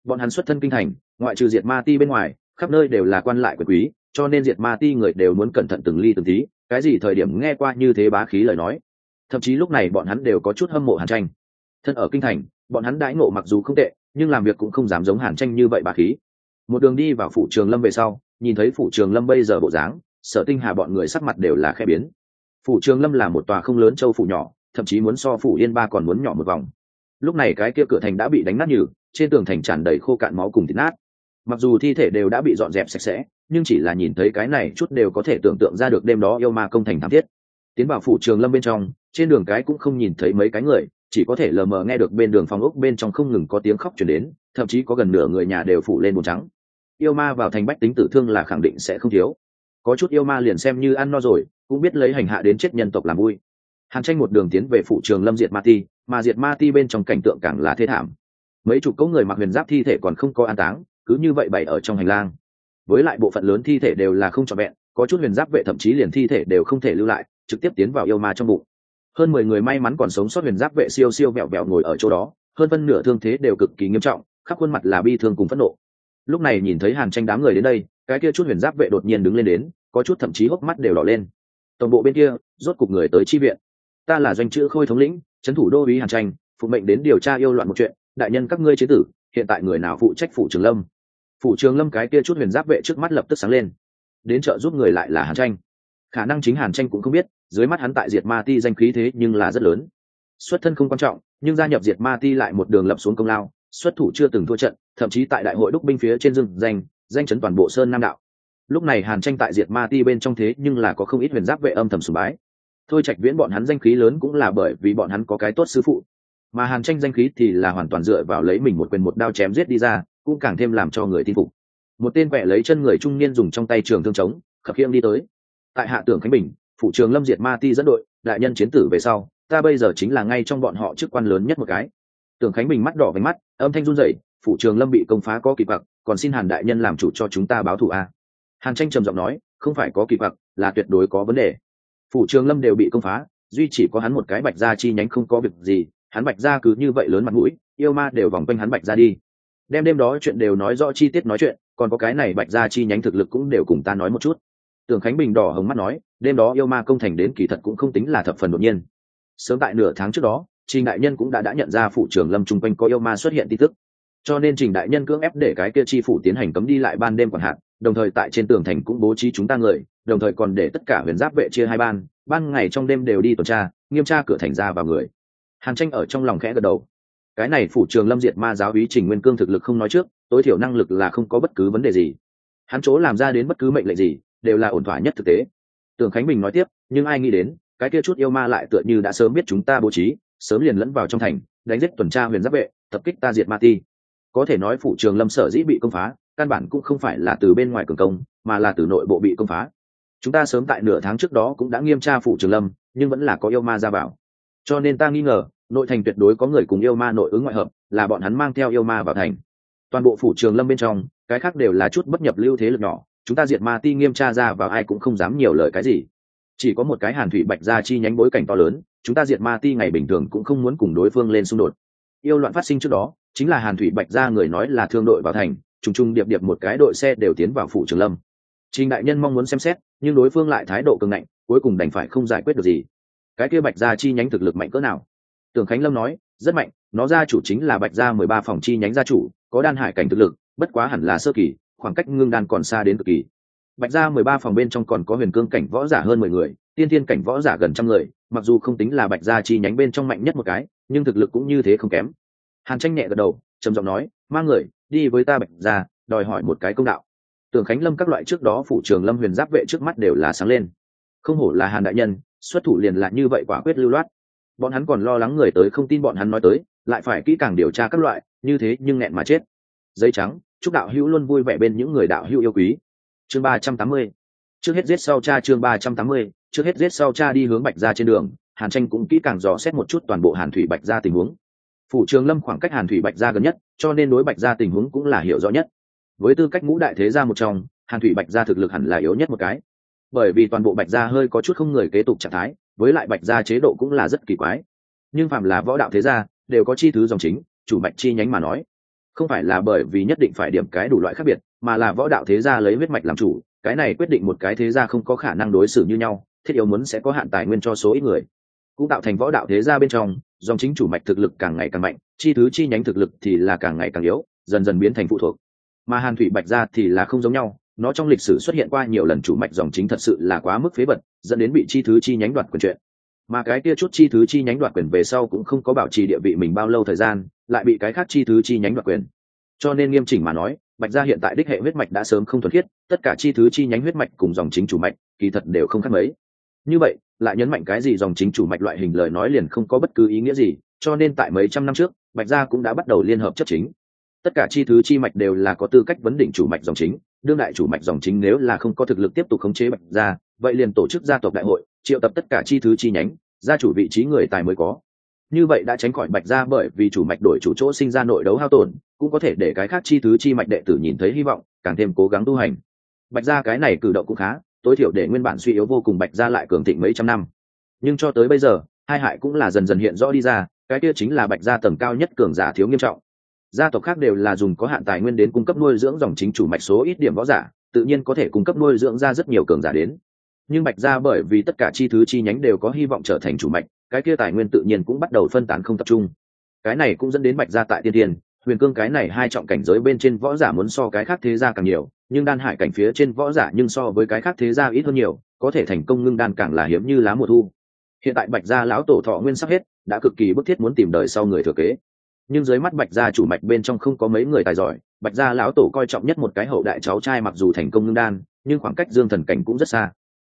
Bọn hắn xuất thân kinh thành, ngoại trừ diệt ma ti bên ngoài, khắp nơi đều là quan lại quyền quý, cho nên diệt ma ti người đều muốn cẩn thận từng ly từng tí, cái gì thời điểm nghe qua như thế bá khí lời nói. Thậm chí lúc này bọn hắn đều có chút hâm mộ hàn tranh. Thân ở kinh thành, bọn hắn đãi ngộ mặc dù không tệ, nhưng làm việc cũng không dám giống hàn tranh như vậy bá khí một đường đi vào phủ trường lâm về sau, nhìn thấy phủ trường lâm bây giờ bộ dáng, sở tinh hà bọn người sắc mặt đều là khe biến. Phủ trường lâm là một tòa không lớn châu phủ nhỏ, thậm chí muốn so phủ yên ba còn muốn nhỏ một vòng. Lúc này cái kia cửa thành đã bị đánh nát nhừ, trên tường thành tràn đầy khô cạn máu cùng thịt nát. Mặc dù thi thể đều đã bị dọn dẹp sạch sẽ, nhưng chỉ là nhìn thấy cái này chút đều có thể tưởng tượng ra được đêm đó yêu ma công thành thảm thiết. Tiến vào phủ trường lâm bên trong, trên đường cái cũng không nhìn thấy mấy cái người, chỉ có thể lờ mờ nghe được bên đường phòng ốc bên trong không ngừng có tiếng khóc chuyển đến, thậm chí có gần nửa người nhà đều phủ lên bùn trắng yêu ma vào thành bách tính tử thương là khẳng định sẽ không thiếu. Có chút yêu ma liền xem như ăn no rồi, cũng biết lấy hành hạ đến chết nhân tộc làm vui. Hàn tranh một đường tiến về phủ trường lâm diệt ma ti, mà diệt ma ti bên trong cảnh tượng càng là thế thảm. Mấy chục cỗ người mặc huyền giáp thi thể còn không có an táng, cứ như vậy bày ở trong hành lang. Với lại bộ phận lớn thi thể đều là không trọn vẹn, có chút huyền giáp vệ thậm chí liền thi thể đều không thể lưu lại, trực tiếp tiến vào yêu ma trong bụng. Hơn mười người may mắn còn sống sót huyền giáp vệ siêu siêu vẹo vẹo ngồi ở chỗ đó, hơn phân nửa thương thế đều cực kỳ nghiêm trọng, khắp khuôn mặt là bi thương cùng phẫn nộ lúc này nhìn thấy hàn tranh đám người đến đây, cái kia chút huyền giáp vệ đột nhiên đứng lên đến, có chút thậm chí hốc mắt đều đỏ lên. Tổng bộ bên kia, rốt cục người tới chi viện. Ta là doanh chữ khôi thống lĩnh, trấn thủ đô ý hàn tranh, phụ mệnh đến điều tra yêu loạn một chuyện, đại nhân các ngươi chế tử, hiện tại người nào phụ trách phủ trường lâm? Phủ trường lâm cái kia chút huyền giáp vệ trước mắt lập tức sáng lên. Đến trợ giúp người lại là hàn tranh. Khả năng chính hàn tranh cũng không biết, dưới mắt hắn tại diệt ma ti danh khí thế nhưng là rất lớn. Xuất thân không quan trọng, nhưng gia nhập diệt ma ti lại một đường lập xuống công lao xuất thủ chưa từng thua trận, thậm chí tại đại hội đúc binh phía trên rừng danh danh chấn toàn bộ sơn nam đạo. Lúc này hàn tranh tại diệt ma ti bên trong thế nhưng là có không ít huyền giáp vệ âm thầm sùng bái. Thôi trạch viễn bọn hắn danh khí lớn cũng là bởi vì bọn hắn có cái tốt sư phụ. Mà hàn tranh danh khí thì là hoàn toàn dựa vào lấy mình một quyền một đao chém giết đi ra, cũng càng thêm làm cho người tin phục. Một tên vẽ lấy chân người trung niên dùng trong tay trường thương trống khập khiễng đi tới. Tại hạ tưởng khánh bình phụ trường lâm diệt ma ti dẫn đội, đại nhân chiến tử về sau, ta bây giờ chính là ngay trong bọn họ chức quan lớn nhất một cái tưởng khánh bình mắt đỏ váy mắt, âm thanh run rẩy phụ trường lâm bị công phá có kỳ vặc còn xin hàn đại nhân làm chủ cho chúng ta báo thù a. Hàn tranh trầm giọng nói, không phải có kỳ vặc là tuyệt đối có vấn đề. Phủ trường lâm đều bị công phá, duy chỉ có hắn một cái bạch gia chi nhánh không có việc gì, hắn bạch gia cứ như vậy lớn mặt mũi, yêu ma đều vòng quanh hắn bạch gia đi. Đem đêm đó chuyện đều nói rõ chi tiết nói chuyện, còn có cái này bạch gia chi nhánh thực lực cũng đều cùng ta nói một chút. Tưởng khánh bình đỏ hồng mắt nói, đêm đó yêu ma công thành đến kỳ thật cũng không tính là thập phần đột nhiên. Sớm tại nửa tháng trước đó trình đại nhân cũng đã đã nhận ra phủ trưởng lâm chung quanh có yêu ma xuất hiện tin tức. Cho nên trình đại nhân cưỡng ép để cái kia chi phủ tiến hành cấm đi lại ban đêm còn hạn đồng thời tại trên tường thành cũng bố trí chúng ta người, đồng thời còn để tất cả huyền giáp vệ chia hai ban ban ngày trong đêm đều đi tuần tra, nghiêm tra cửa thành ra vào người. Hàn tranh ở trong lòng khẽ gật đầu. Cái này phủ trường lâm diệt ma giáo ý trình nguyên cương thực lực không nói trước, tối thiểu năng lực là không có bất cứ vấn đề gì. Hắn chỗ làm ra đến bất cứ mệnh lệnh gì, đều là ổn thỏa nhất thực tế. Tưởng khánh bình nói tiếp, nhưng ai nghĩ đến, cái kia chút yêu ma lại tựa như đã sớm biết chúng ta bố trí sớm liền lẫn vào trong thành, đánh giết tuần tra huyền giáp vệ, tập kích ta diệt ma ti. Có thể nói phủ trường lâm sở dĩ bị công phá, căn bản cũng không phải là từ bên ngoài cường công, mà là từ nội bộ bị công phá. Chúng ta sớm tại nửa tháng trước đó cũng đã nghiêm tra phủ trường lâm, nhưng vẫn là có yêu ma ra vào. Cho nên ta nghi ngờ, nội thành tuyệt đối có người cùng yêu ma nội ứng ngoại hợp, là bọn hắn mang theo yêu ma vào thành. Toàn bộ phủ trường lâm bên trong, cái khác đều là chút bất nhập lưu thế lực nhỏ, chúng ta diệt ma ti nghiêm tra ra vào ai cũng không dám nhiều lời cái gì. Chỉ có một cái hàn thủy bạch ra chi nhánh bối cảnh to lớn chúng ta diệt ma ti ngày bình thường cũng không muốn cùng đối phương lên xung đột. Yêu loạn phát sinh trước đó, chính là hàn thủy bạch ra người nói là thương đội vào thành, trùng trùng điệp điệp một cái đội xe đều tiến vào phủ trường lâm. Trình đại nhân mong muốn xem xét, nhưng đối phương lại thái độ cường ngạnh, cuối cùng đành phải không giải quyết được gì. Cái kia bạch gia chi nhánh thực lực mạnh cỡ nào? Tường khánh lâm nói, rất mạnh, nó gia chủ chính là bạch gia mười ba phòng chi nhánh gia chủ, có đan hải cảnh thực lực, bất quá hẳn là sơ kỳ, khoảng cách ngưng đan còn xa đến cực kỳ. Bạch gia mười ba phòng bên trong còn có huyền cương cảnh võ giả hơn mười người, tiên thiên cảnh võ giả gần trăm người mặc dù không tính là bạch gia chi nhánh bên trong mạnh nhất một cái, nhưng thực lực cũng như thế không kém. Hàn tranh nhẹ gật đầu, trầm giọng nói, mang người, đi với ta bạch gia, đòi hỏi một cái công đạo. Tưởng khánh lâm các loại trước đó phủ trường lâm huyền giáp vệ trước mắt đều là sáng lên. Không hổ là hàn đại nhân, xuất thủ liền lại như vậy quả quyết lưu loát. Bọn hắn còn lo lắng người tới không tin bọn hắn nói tới, lại phải kỹ càng điều tra các loại, như thế nhưng nghẹn mà chết. Giấy trắng, chúc đạo hữu luôn vui vẻ bên những người đạo hữu yêu quý. Chương ba trăm tám mươi trước hết giết sau cha chương ba trăm tám mươi, trước hết giết sau cha đi hướng bạch ra trên đường, hàn tranh cũng kỹ càng dò xét một chút toàn bộ hàn thủy bạch ra tình huống. Phủ trường lâm khoảng cách hàn thủy bạch ra gần nhất, cho nên đối bạch ra tình huống cũng là hiểu rõ nhất. Với tư cách ngũ đại thế gia một trong, hàn thủy bạch gia thực lực hẳn là yếu nhất một cái. Bởi vì toàn bộ bạch gia hơi có chút không người kế tục trạng thái, với lại bạch gia chế độ cũng là rất kỳ quái. Nhưng phạm là võ đạo thế gia, đều có chi thứ dòng chính, chủ bạch chi nhánh mà nói. Không phải là bởi vì nhất định phải điểm cái đủ loại khác biệt, mà là võ đạo thế gia lấy huyết mạch làm chủ cái này quyết định một cái thế gia không có khả năng đối xử như nhau, thiết yếu muốn sẽ có hạn tài nguyên cho số ít người. Cũng tạo thành võ đạo thế gia bên trong, dòng chính chủ mạch thực lực càng ngày càng mạnh, chi thứ chi nhánh thực lực thì là càng ngày càng yếu, dần dần biến thành phụ thuộc. Mà hàn thủy bạch gia thì là không giống nhau, nó trong lịch sử xuất hiện qua nhiều lần chủ mạch dòng chính thật sự là quá mức phế vật, dẫn đến bị chi thứ chi nhánh đoạt quyền chuyện. Mà cái kia chút chi thứ chi nhánh đoạt quyền về sau cũng không có bảo trì địa vị mình bao lâu thời gian, lại bị cái khác chi thứ chi nhánh đoạt quyền. Cho nên nghiêm chỉnh mà nói bạch gia hiện tại đích hệ huyết mạch đã sớm không thuần khiết, tất cả chi thứ chi nhánh huyết mạch cùng dòng chính chủ mạch, kỳ thật đều không khác mấy. Như vậy, lại nhấn mạnh cái gì dòng chính chủ mạch loại hình lời nói liền không có bất cứ ý nghĩa gì, cho nên tại mấy trăm năm trước bạch gia cũng đã bắt đầu liên hợp chấp chính. Tất cả chi thứ chi mạch đều là có tư cách vấn định chủ mạch dòng chính, đương đại chủ mạch dòng chính nếu là không có thực lực tiếp tục khống chế bạch gia vậy liền tổ chức gia tộc đại hội, triệu tập tất cả chi thứ chi nhánh, gia chủ vị trí người tài mới có. Như vậy đã tránh khỏi bạch gia bởi vì chủ mạch đổi chủ chỗ sinh ra nội đấu hao tổn cũng có thể để cái khác chi thứ chi mạch đệ tử nhìn thấy hy vọng, càng thêm cố gắng tu hành. Bạch gia cái này cử động cũng khá, tối thiểu để nguyên bản suy yếu vô cùng bạch gia lại cường thịnh mấy trăm năm. Nhưng cho tới bây giờ, hai hại cũng là dần dần hiện rõ đi ra, cái kia chính là bạch gia tầng cao nhất cường giả thiếu nghiêm trọng. Gia tộc khác đều là dùng có hạn tài nguyên đến cung cấp nuôi dưỡng dòng chính chủ mạch số ít điểm võ giả, tự nhiên có thể cung cấp nuôi dưỡng ra rất nhiều cường giả đến. Nhưng bạch gia bởi vì tất cả chi thứ chi nhánh đều có hy vọng trở thành chủ mạch, cái kia tài nguyên tự nhiên cũng bắt đầu phân tán không tập trung. Cái này cũng dẫn đến bạch gia tại tiên tiên huyền cương cái này hai trọng cảnh giới bên trên võ giả muốn so cái khác thế gia càng nhiều, nhưng đan hải cảnh phía trên võ giả nhưng so với cái khác thế gia ít hơn nhiều, có thể thành công ngưng đan càng là hiếm như lá mùa thu. Hiện tại bạch gia lão tổ thọ nguyên sắp hết, đã cực kỳ bức thiết muốn tìm đời sau người thừa kế. Nhưng dưới mắt bạch gia chủ mạch bên trong không có mấy người tài giỏi, bạch gia lão tổ coi trọng nhất một cái hậu đại cháu trai mặc dù thành công ngưng đan, nhưng khoảng cách dương thần cảnh cũng rất xa.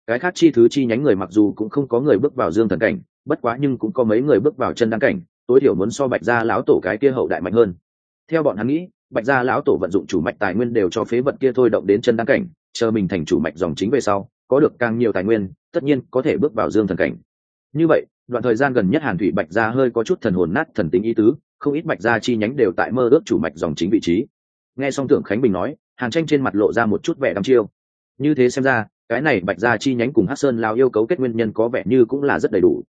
Cái khác chi thứ chi nhánh người mặc dù cũng không có người bước vào dương thần cảnh, bất quá nhưng cũng có mấy người bước vào chân đan cảnh, tối thiểu muốn so bạch gia lão tổ cái kia hậu đại mạnh hơn theo bọn hắn nghĩ, bạch gia lão tổ vận dụng chủ mạch tài nguyên đều cho phế vật kia thôi động đến chân đăng cảnh, chờ mình thành chủ mạch dòng chính về sau, có được càng nhiều tài nguyên, tất nhiên có thể bước vào dương thần cảnh. Như vậy, đoạn thời gian gần nhất hàn thủy bạch gia hơi có chút thần hồn nát, thần tính ý tứ, không ít bạch gia chi nhánh đều tại mơ ước chủ mạch dòng chính vị trí. Nghe xong tưởng khánh bình nói, hàn tranh trên mặt lộ ra một chút vẻ đăm chiêu. Như thế xem ra, cái này bạch gia chi nhánh cùng hát sơn lao yêu cấu kết nguyên nhân có vẻ như cũng là rất đầy đủ.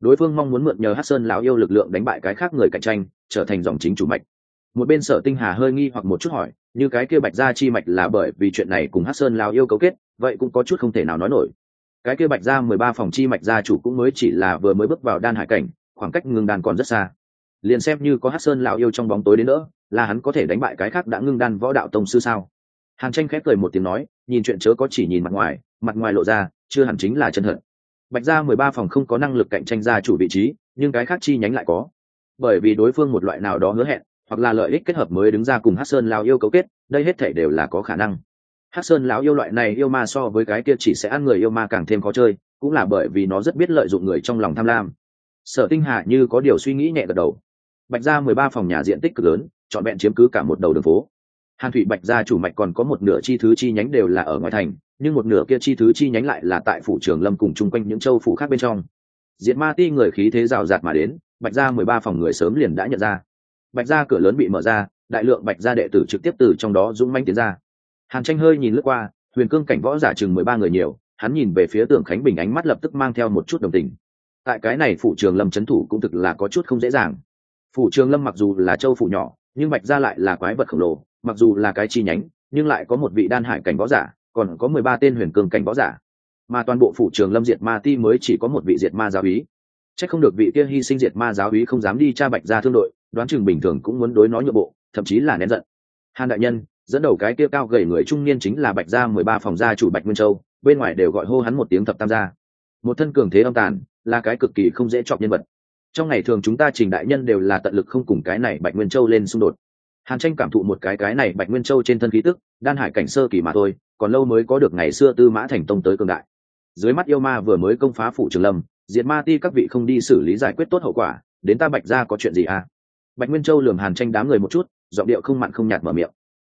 Đối phương mong muốn mượn nhờ hát sơn lão yêu lực lượng đánh bại cái khác người cạnh tranh, trở thành dòng chính chủ mạch một bên sở tinh hà hơi nghi hoặc một chút hỏi, như cái kia bạch gia chi mạch là bởi vì chuyện này cùng hát sơn lao yêu cấu kết, vậy cũng có chút không thể nào nói nổi. Cái kia bạch gia mười ba phòng chi mạch gia chủ cũng mới chỉ là vừa mới bước vào đan hải cảnh, khoảng cách ngưng đan còn rất xa. Liền xem như có hát sơn lão yêu trong bóng tối đến nữa, là hắn có thể đánh bại cái khác đã ngưng đan võ đạo tông sư sao? Hàn tranh khép cười một tiếng nói, nhìn chuyện chớ có chỉ nhìn mặt ngoài mặt ngoài lộ ra, chưa hẳn chính là chân thật. Bạch gia mười ba phòng không có năng lực cạnh tranh gia chủ vị trí, nhưng cái khác chi nhánh lại có. Bởi vì đối phương một loại nào đó hứa hẹn hoặc là lợi ích kết hợp mới đứng ra cùng hát sơn lao yêu cấu kết, đây hết thể đều là có khả năng. Hát sơn lão yêu loại này yêu ma so với cái kia chỉ sẽ ăn người yêu ma càng thêm khó chơi, cũng là bởi vì nó rất biết lợi dụng người trong lòng tham lam. Sở tinh hạ như có điều suy nghĩ nhẹ gật đầu. Bạch ra mười ba phòng nhà diện tích cực lớn, trọn vẹn chiếm cứ cả một đầu đường phố. Hàn thủy bạch gia chủ mạch còn có một nửa chi thứ chi nhánh đều là ở ngoài thành, nhưng một nửa kia chi thứ chi nhánh lại là tại phủ trường lâm cùng chung quanh những châu phủ khác bên trong. Diệt ma ti người khí thế rào rạt mà đến, bạch ra mười ba phòng người sớm liền đã nhận ra bạch ra cửa lớn bị mở ra, đại lượng bạch gia đệ tử trực tiếp từ trong đó dũng manh tiến ra. Hàn tranh hơi nhìn lướt qua, huyền cương cảnh võ giả chừng mười ba người nhiều, hắn nhìn về phía tưởng khánh bình ánh mắt lập tức mang theo một chút đồng tình. Tại cái này phủ trường lâm c h ấ n thủ cũng thực là có chút không dễ dàng. Phủ trường lâm mặc dù là châu phủ nhỏ, nhưng bạch gia lại là quái vật khổng lồ, mặc dù là cái chi nhánh, nhưng lại có một vị đan hải cảnh võ giả, còn có mười ba tên huyền cương cảnh võ giả. Mà toàn bộ phủ trường lâm diệt ma ti mới chỉ có một vị diệt ma giáo ý c h ắ c không được vị kia hy sinh diệt ma giáo ý không dám đi tra bạch gia thương đội đoán chừng bình thường cũng muốn đối nói nhượng bộ, thậm chí là nén giận. Hàn đại nhân, dẫn đầu cái kia cao gầy người trung niên chính là bạch gia mười ba phòng gia chủ bạch nguyên châu, bên ngoài đều gọi hô hắn một tiếng thập tam gia. Một thân cường thế âm tàn, là cái cực kỳ không dễ chọn nhân vật. Trong ngày thường chúng ta trình đại nhân đều là tận lực không cùng cái này bạch nguyên châu lên xung đột. Hàn tranh cảm thụ một cái cái này bạch nguyên châu trên thân khí tức, đan hải cảnh sơ kỳ mà thôi, còn lâu mới có được ngày xưa tư mã thành tông tới cường đại. Dưới mắt yêu ma vừa mới công phá phủ trường lâm, diệt ma ti các vị không đi xử lý giải quyết tốt hậu quả, đến ta bạch ra có chuyện gì à? Bạch nguyên châu lường hàn tranh đám người một chút, giọng điệu không mặn không nhạt mở miệng.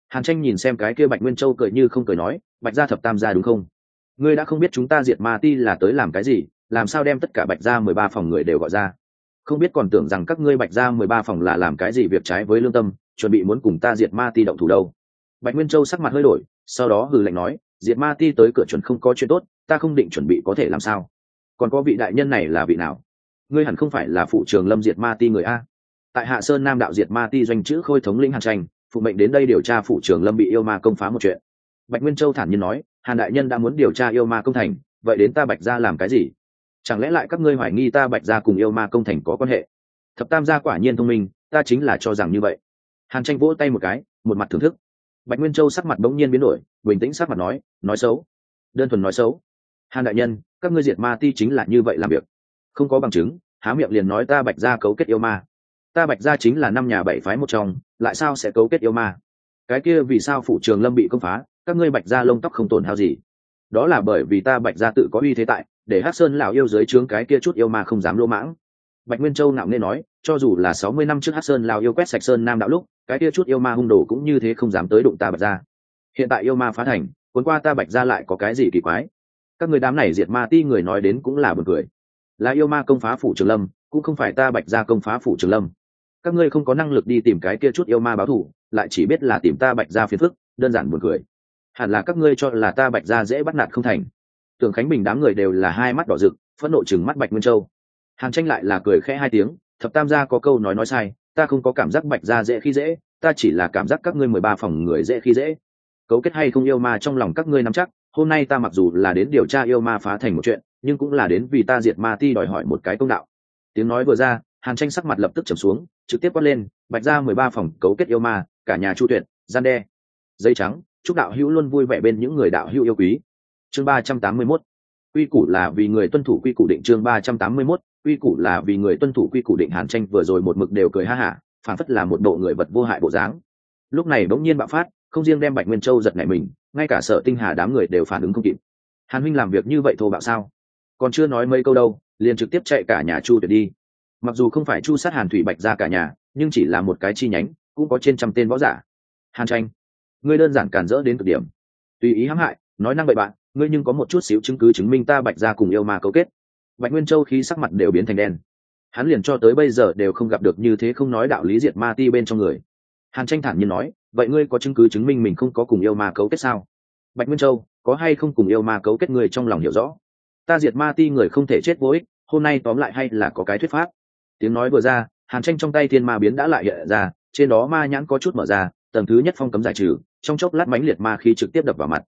Hàn tranh nhìn xem cái kia bạch nguyên châu cười như không cười nói, bạch gia thập tam gia đúng không? Ngươi đã không biết chúng ta diệt ma ti là tới làm cái gì, làm sao đem tất cả bạch gia mười ba phòng người đều gọi ra? Không biết còn tưởng rằng các ngươi bạch gia mười ba phòng là làm cái gì việc trái với lương tâm, chuẩn bị muốn cùng ta diệt ma ti động thủ đâu? Bạch nguyên châu sắc mặt hơi đổi, sau đó hừ lạnh nói, diệt ma ti tới cửa chuẩn không có chuyện tốt, ta không định chuẩn bị có thể làm sao? Còn có vị đại nhân này là vị nào? Ngươi hẳn không phải là phụ trường lâm diệt ma ti người a? Tại hạ sơn nam đạo diệt ma ti doanh chữ khôi thống lĩnh hàn tranh, phụ mệnh đến đây điều tra phụ trưởng lâm bị yêu ma công phá một chuyện. Bạch nguyên châu thản nhiên nói, hàn đại nhân đã muốn điều tra yêu ma công thành, vậy đến ta bạch ra làm cái gì? Chẳng lẽ lại các ngươi hoài nghi ta bạch ra cùng yêu ma công thành có quan hệ? Thập tam gia quả nhiên thông minh, ta chính là cho rằng như vậy. Hàn tranh vỗ tay một cái, một mặt thưởng thức. Bạch nguyên châu sắc mặt bỗng nhiên biến đổi, bình tĩnh sắc mặt nói nói xấu. Đơn thuần nói xấu. Hàn đại nhân, các ngươi diệt ma ti chính là như vậy làm việc. Không có bằng chứng, há miệng liền nói ta bạch ra cấu kết yêu ma ta bạch gia chính là năm nhà bảy phái một trong, lại sao sẽ cấu kết yêu ma? Cái kia vì sao phủ trường lâm bị công phá, các ngươi bạch gia lông tóc không tổn hao gì. Đó là bởi vì ta bạch gia tự có uy thế tại, để hát sơn lão yêu dưới trướng cái kia chút yêu ma không dám lỗ mãng. Bạch nguyên châu nạo nề nói, cho dù là sáu mươi năm trước hát sơn lão yêu quét sạch sơn nam đạo lúc, cái kia chút yêu ma hung đồ cũng như thế không dám tới đụng ta bạch gia. hiện tại yêu ma phá thành, cuốn qua ta bạch gia lại có cái gì kỳ quái? Các người đám này diệt ma ti người nói đến cũng là buồn cười. Là yêu ma công phá phủ trường lâm, cũng không phải ta bạch gia công phá phủ trường lâm các ngươi không có năng lực đi tìm cái kia chút yêu ma báo thù, lại chỉ biết là tìm ta bạch ra phiền phức, đơn giản buồn cười. Hẳn là các ngươi cho là ta bạch ra dễ bắt nạt không thành. Tưởng khánh bình đám người đều là hai mắt đỏ rực, phẫn nộ chừng mắt bạch nguyên châu. Hàn tranh lại là cười khẽ hai tiếng, thập tam gia có câu nói nói sai, ta không có cảm giác bạch ra dễ khi dễ, ta chỉ là cảm giác các ngươi mười ba phòng người dễ khi dễ. Cấu kết hay không yêu ma trong lòng các ngươi nắm chắc, hôm nay ta mặc dù là đến điều tra yêu ma phá thành một chuyện, nhưng cũng là đến vì ta diệt ma ti đòi hỏi một cái công đạo. Tiếng nói vừa ra hàn tranh sắc mặt lập tức trầm xuống, trực tiếp quát lên, bạch ra mười ba phòng cấu kết yêu ma, cả nhà chu tuyệt, gian đe, dây trắng, chúc đạo hữu luôn vui vẻ bên những người đạo hữu yêu quý. Chương ba trăm tám mươi mốt. Quy củ là vì người tuân thủ quy củ định chương ba trăm tám mươi mốt. Quy củ là vì người tuân thủ quy củ định hàn tranh vừa rồi một mực đều cười ha hả phản phất là một độ người vật vô hại bộ dáng. Lúc này bỗng nhiên bạo phát, không riêng đem bạch nguyên châu giật nảy mình, ngay cả sở tinh hà đám người đều phản ứng không kịp. Hàn huynh làm việc như vậy thô bạo sao? Còn chưa nói mấy câu đâu, liền trực tiếp chạy cả nhà chu tuyệt đi mặc dù không phải chu sát hàn thủy bạch ra cả nhà, nhưng chỉ là một cái chi nhánh, cũng có trên trăm tên võ giả. Hàn tranh, ngươi đơn giản càn rỡ đến cực điểm. Tùy ý hãm hại, nói năng bậy bạn, ngươi nhưng có một chút xíu chứng cứ chứng minh ta bạch ra cùng yêu mà cấu kết. Bạch nguyên châu khí sắc mặt đều biến thành đen. Hắn liền cho tới bây giờ đều không gặp được như thế không nói đạo lý diệt ma ti bên trong người. Hàn tranh thản nhiên nói, vậy ngươi có chứng cứ chứng minh mình không có cùng yêu ma cấu kết sao? Bạch nguyên châu, có hay không cùng yêu ma cấu kết người trong lòng hiểu rõ? Ta diệt ma ti người không thể chết vô ích, hôm nay tóm lại hay là có cái thuyết pháp tiếng nói vừa ra, hàn tranh trong tay thiên ma biến đã lại hiện ra, trên đó ma nhãn có chút mở ra, tầng thứ nhất phong cấm giải trừ, trong chốc lát mánh liệt ma khi trực tiếp đập vào mặt.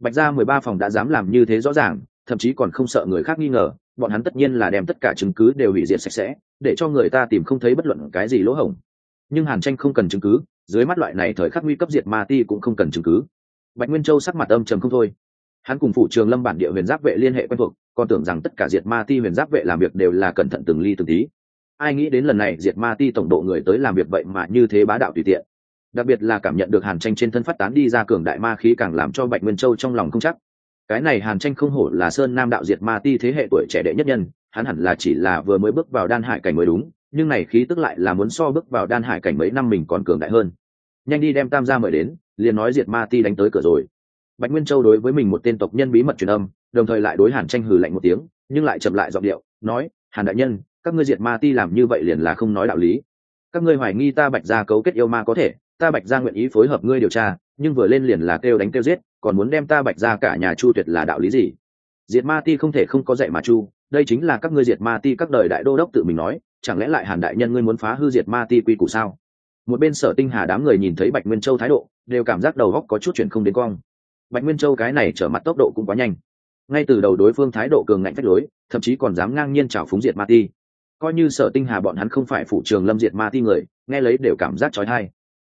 Bạch ra mười ba phòng đã dám làm như thế rõ ràng, thậm chí còn không sợ người khác nghi ngờ, bọn hắn tất nhiên là đem tất cả chứng cứ đều hủy diệt sạch sẽ, để cho người ta tìm không thấy bất luận cái gì lỗ hổng. Nhưng hàn tranh không cần chứng cứ, dưới mắt loại này thời khắc nguy cấp diệt ma ti cũng không cần chứng cứ. Bạch nguyên châu sắc mặt âm trầm không thôi. Hắn cùng phụ trường lâm bản địa huyền giáp vệ liên hệ quen thuộc, còn tưởng rằng tất cả diệt ma ti huyền giáp vệ làm việc đều là cẩn thận từng ly từng tí ai nghĩ đến lần này diệt ma ti tổng độ người tới làm việc vậy mà như thế bá đạo tùy tiện. Đặc biệt là cảm nhận được hàn tranh trên thân phát tán đi ra cường đại ma khí càng làm cho bạch nguyên châu trong lòng không chắc. Cái này hàn tranh không hổ là sơn nam đạo diệt ma ti thế hệ tuổi trẻ đệ nhất nhân, hắn hẳn là chỉ là vừa mới bước vào đan hải cảnh mới đúng, nhưng này khí tức lại là muốn so bước vào đan hải cảnh mấy năm mình còn cường đại hơn. Nhanh đi đem tam gia mời đến, liền nói diệt ma ti đánh tới cửa rồi. Bạch nguyên châu đối với mình một tên tộc nhân bí mật truyền âm, đồng thời lại đối hàn tranh hừ lạnh một tiếng, nhưng lại chậm lại giọng điệu, nói, hàn đại nhân các ngươi diệt ma ti làm như vậy liền là không nói đạo lý. Các ngươi hoài nghi ta bạch gia cấu kết yêu ma có thể, ta bạch gia nguyện ý phối hợp ngươi điều tra, nhưng vừa lên liền là kêu đánh kêu giết, còn muốn đem ta bạch gia cả nhà chu tuyệt là đạo lý gì? Diệt ma ti không thể không có dạy mà chu, đây chính là các ngươi diệt ma ti các đời đại đô đốc tự mình nói, chẳng lẽ lại hàn đại nhân ngươi muốn phá hư diệt ma ti quy củ sao? Một bên sở tinh hà đám người nhìn thấy bạch nguyên châu thái độ, đều cảm giác đầu góc có chút chuyển không đến cong. Bạch nguyên châu cái này trở mặt tốc độ cũng quá nhanh. Ngay từ đầu đối phương thái độ cường ngạnh phách lối, thậm chí còn dám ngang nhiên trào phúng diệt ma ti coi như sở tinh hà bọn hắn không phải phủ trường lâm diệt ma ti người, nghe lấy đều cảm giác trói thai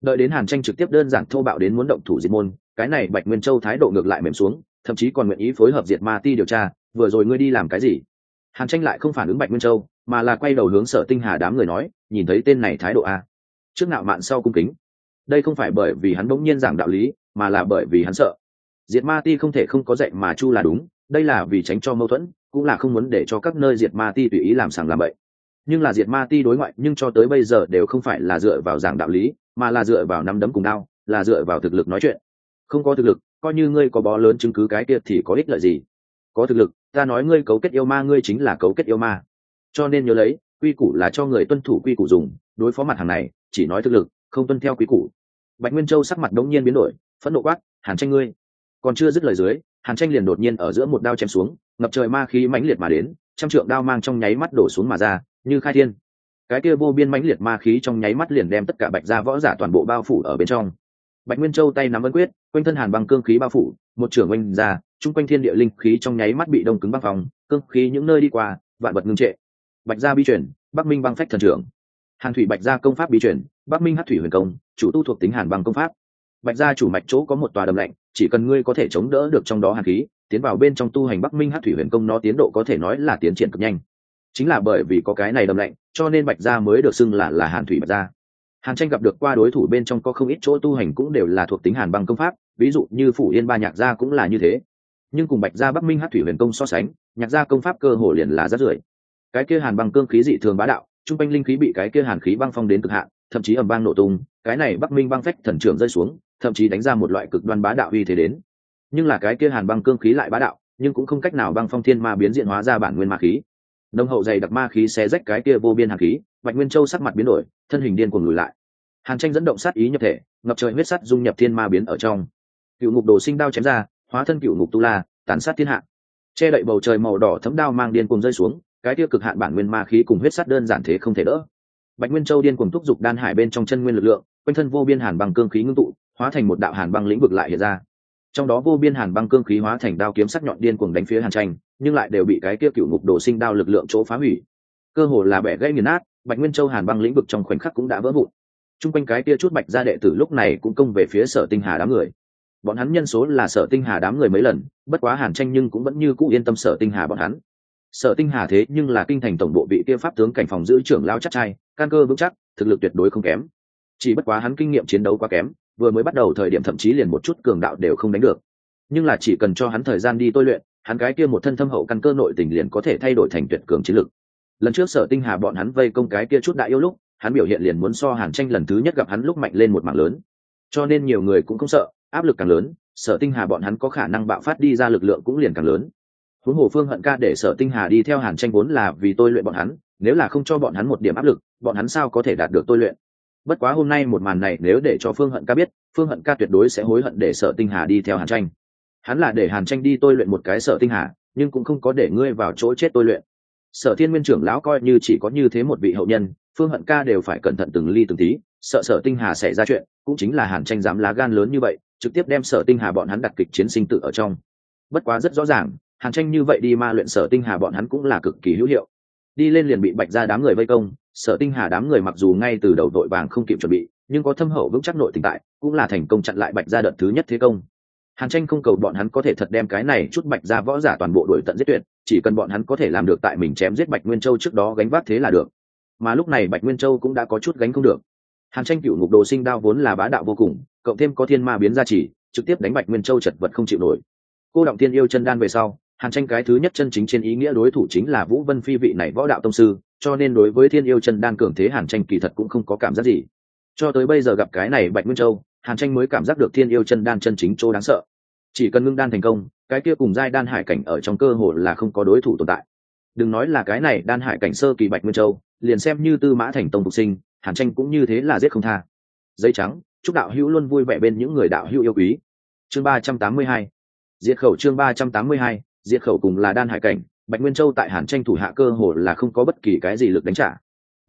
đợi đến hàn tranh trực tiếp đơn giản thô bạo đến muốn động thủ diệt môn, cái này bạch nguyên châu thái độ ngược lại mềm xuống, thậm chí còn nguyện ý phối hợp diệt ma ti điều tra, vừa rồi ngươi đi làm cái gì? Hàn tranh lại không phản ứng bạch nguyên châu, mà là quay đầu hướng sở tinh hà đám người nói, nhìn thấy tên này thái độ a, trước nạo mạn sau cung kính. Đây không phải bởi vì hắn bỗng nhiên giảng đạo lý, mà là bởi vì hắn sợ. Diệt ma ti không thể không có dạy mà chu là đúng, đây là vì tránh cho mâu thuẫn, cũng là không muốn để cho các nơi diệt ma ti tùy ý làm sàng làm bậy nhưng là diệt ma ti đối ngoại, nhưng cho tới bây giờ đều không phải là dựa vào giảng đạo lý, mà là dựa vào nắm đấm cùng đao, là dựa vào thực lực nói chuyện. Không có thực lực, coi như ngươi có bó lớn chứng cứ cái kia thì có ích lợi gì? Có thực lực, ta nói ngươi cấu kết yêu ma, ngươi chính là cấu kết yêu ma. Cho nên nhớ lấy, quy củ là cho người tuân thủ quy củ dùng, đối phó mặt hàng này, chỉ nói thực lực, không tuân theo quy củ. Bạch nguyên châu sắc mặt đống nhiên biến đổi, phẫn nộ quát, hàn tranh ngươi! Còn chưa dứt lời dưới, hàn tranh liền đột nhiên ở giữa một đao chém xuống, ngập trời ma khí mãnh liệt mà đến, trăm trượng đao mang trong nháy mắt đổ xuống mà ra như khai thiên. Cái kia vô biên mãnh liệt ma khí trong nháy mắt liền đem tất cả bạch gia võ giả toàn bộ bao phủ ở bên trong. Bạch nguyên châu tay nắm ấn quyết, quanh thân hàn băng cương khí bao phủ, một trưởng oanh ra, chung quanh thiên địa linh khí trong nháy mắt bị đông cứng băng phòng cương khí những nơi đi qua, vạn vật ngưng trệ. Bạch gia bi chuyển, bắc minh băng phách thần trưởng. Hàn thủy bạch gia công pháp bi chuyển, bắc minh hát thủy huyền công, chủ tu thuộc tính hàn băng công pháp. Bạch gia chủ mạch chỗ có một tòa đầm lạnh, chỉ cần ngươi có thể chống đỡ được trong đó hàn khí, tiến vào bên trong tu hành bắc minh hát thủy huyền công nó tiến độ có thể nói là tiến triển cực nhanh chính là bởi vì có cái này đầm lạnh, cho nên bạch gia mới được xưng là là hàn thủy bạch gia. Hàn tranh gặp được qua đối thủ bên trong có không ít chỗ tu hành cũng đều là thuộc tính hàn băng công pháp, ví dụ như phủ yên ba nhạc gia cũng là như thế. Nhưng cùng bạch gia bắc minh hát thủy huyền công so sánh, nhạc gia công pháp cơ hồ liền là rất rưởi. Cái kia hàn băng cương khí dị thường bá đạo, trung quanh linh khí bị cái kia hàn khí băng phong đến cực hạn, thậm chí ầm băng nổ tung, cái này bắc minh băng phách thần trưởng rơi xuống, thậm chí đánh ra một loại cực đoan bá đạo uy thế đến. Nhưng là cái kia hàn băng cương khí lại bá đạo, nhưng cũng không cách nào băng phong thiên ma biến diện hóa ra bản nguyên ma khí nông hậu dày đặc ma khí xé rách cái kia vô biên hàn khí, bạch nguyên châu sắc mặt biến đổi, thân hình điên cuồng lùi lại. Hàn tranh dẫn động sát ý nhập thể, ngập trời huyết sắt dung nhập thiên ma biến ở trong. Cựu ngục đồ sinh đao chém ra, hóa thân cựu ngục tu la, tàn sát thiên hạ. Che đậy bầu trời màu đỏ thấm đao mang điên cuồng rơi xuống, cái tiêu cực hạn bản nguyên ma khí cùng huyết sắt đơn giản thế không thể đỡ. Bạch nguyên châu điên cuồng thúc giục đan hải bên trong chân nguyên lực lượng, quanh thân vô biên hàn bằng cương khí ngưng tụ, hóa thành một đạo hàn băng lĩnh vực lại hiện ra. Trong đó vô biên hàn băng cương khí hóa thành đao kiếm sắc nhọn điên cuồng đánh phía hàn tranh nhưng lại đều bị cái kia cựu ngục đồ sinh đao lực lượng chỗ phá hủy. Cơ hồ là bẻ gãy nghiền nát, bạch nguyên châu hàn băng lĩnh vực trong khoảnh khắc cũng đã vỡ vụn. T r u n g quanh cái kia chút bạch gia đệ tử lúc này cũng công về phía sở tinh hà đám người. Bọn hắn nhân số là sở tinh hà đám người mấy lần, bất quá hàn tranh nhưng cũng vẫn như cũ yên tâm sở tinh hà bọn hắn. Sở tinh hà thế nhưng là kinh thành tổng bộ bị kia pháp tướng cảnh phòng giữ trưởng lao chắc trai, căn cơ vững chắc, thực lực tuyệt đối không kém. Chỉ bất quá hắn kinh nghiệm chiến đấu quá kém, vừa mới bắt đầu thời điểm thậm chí liền một chút cường đạo đều không đánh được. Nhưng là chỉ cần cho hắn thời gian đi tôi luyện hắn cái kia một thân thâm hậu căn cơ nội tình liền có thể thay đổi thành tuyệt cường chiến lực. Lần trước sở tinh hà bọn hắn vây công cái kia chút đại yêu lúc, hắn biểu hiện liền muốn so hàn tranh lần thứ nhất gặp hắn lúc mạnh lên một mảng lớn. Cho nên nhiều người cũng không sợ, áp lực càng lớn, sở tinh hà bọn hắn có khả năng bạo phát đi ra lực lượng cũng liền càng lớn. Huống hồ phương hận ca để sở tinh hà đi theo hàn tranh vốn là vì tôi luyện bọn hắn, nếu là không cho bọn hắn một điểm áp lực, bọn hắn sao có thể đạt được tôi luyện? Bất quá hôm nay một màn này nếu để cho phương hận ca biết, phương hận ca tuyệt đối sẽ hối hận để sở tinh hà đi theo hàn tranh hắn là để hàn tranh đi tôi luyện một cái sở tinh hà, nhưng cũng không có để ngươi vào chỗ chết tôi luyện. Sở thiên nguyên trưởng lão coi như chỉ có như thế một vị hậu nhân, phương hận ca đều phải cẩn thận từng ly từng tí, sợ sở tinh hà xảy ra chuyện, cũng chính là hàn tranh dám lá gan lớn như vậy, trực tiếp đem sở tinh hà bọn hắn đặt kịch chiến sinh tự ở trong. Bất quá rất rõ ràng, hàn tranh như vậy đi ma luyện sở tinh hà bọn hắn cũng là cực kỳ hữu hiệu. Đi lên liền bị bạch ra đám người vây công, sở tinh hà đám người mặc dù ngay từ đầu đội vàng không kịp chuẩn bị, nhưng có thâm hậu vững chắc nội tình tại, cũng là thành công chặn lại bạch ra đợt thứ nhất thế công hàn tranh không cầu bọn hắn có thể thật đem cái này chút bạch ra võ giả toàn bộ đuổi tận giết tuyệt, chỉ cần bọn hắn có thể làm được tại mình chém giết bạch nguyên châu trước đó gánh vác thế là được. Mà lúc này bạch nguyên châu cũng đã có chút gánh không được. Hàn tranh cựu ngục đồ sinh đao vốn là bá đạo vô cùng, cộng thêm có thiên ma biến ra chỉ trực tiếp đánh bạch nguyên châu chật vật không chịu nổi. Cô động thiên yêu chân đan về sau, hàn tranh cái thứ nhất chân chính trên ý nghĩa đối thủ chính là vũ vân phi vị này võ đạo tông sư, cho nên đối với thiên yêu chân đan cường thế hàn tranh kỳ thật cũng không có cảm giác gì. Cho tới bây giờ gặp cái này bạch nguyên châu hàn tranh mới cảm giác được thiên yêu chân đan chân chính chỗ đáng sợ. Chỉ cần ngưng đan thành công, cái kia cùng giai đan hải cảnh ở trong cơ hội là không có đối thủ tồn tại. Đừng nói là cái này, đan hải cảnh sơ kỳ bạch nguyên châu, liền xem như tư mã thành tông phục sinh, hàn tranh cũng như thế là giết không tha. Giấy trắng, chúc đạo hữu luôn vui vẻ bên những người đạo hữu yêu quý. Chương ba trăm tám mươi hai. Diệt khẩu chương ba trăm tám mươi hai, diệt khẩu cùng là đan hải cảnh, bạch nguyên châu tại hàn tranh thủ hạ cơ hồ là không có bất kỳ cái gì lực đánh trả.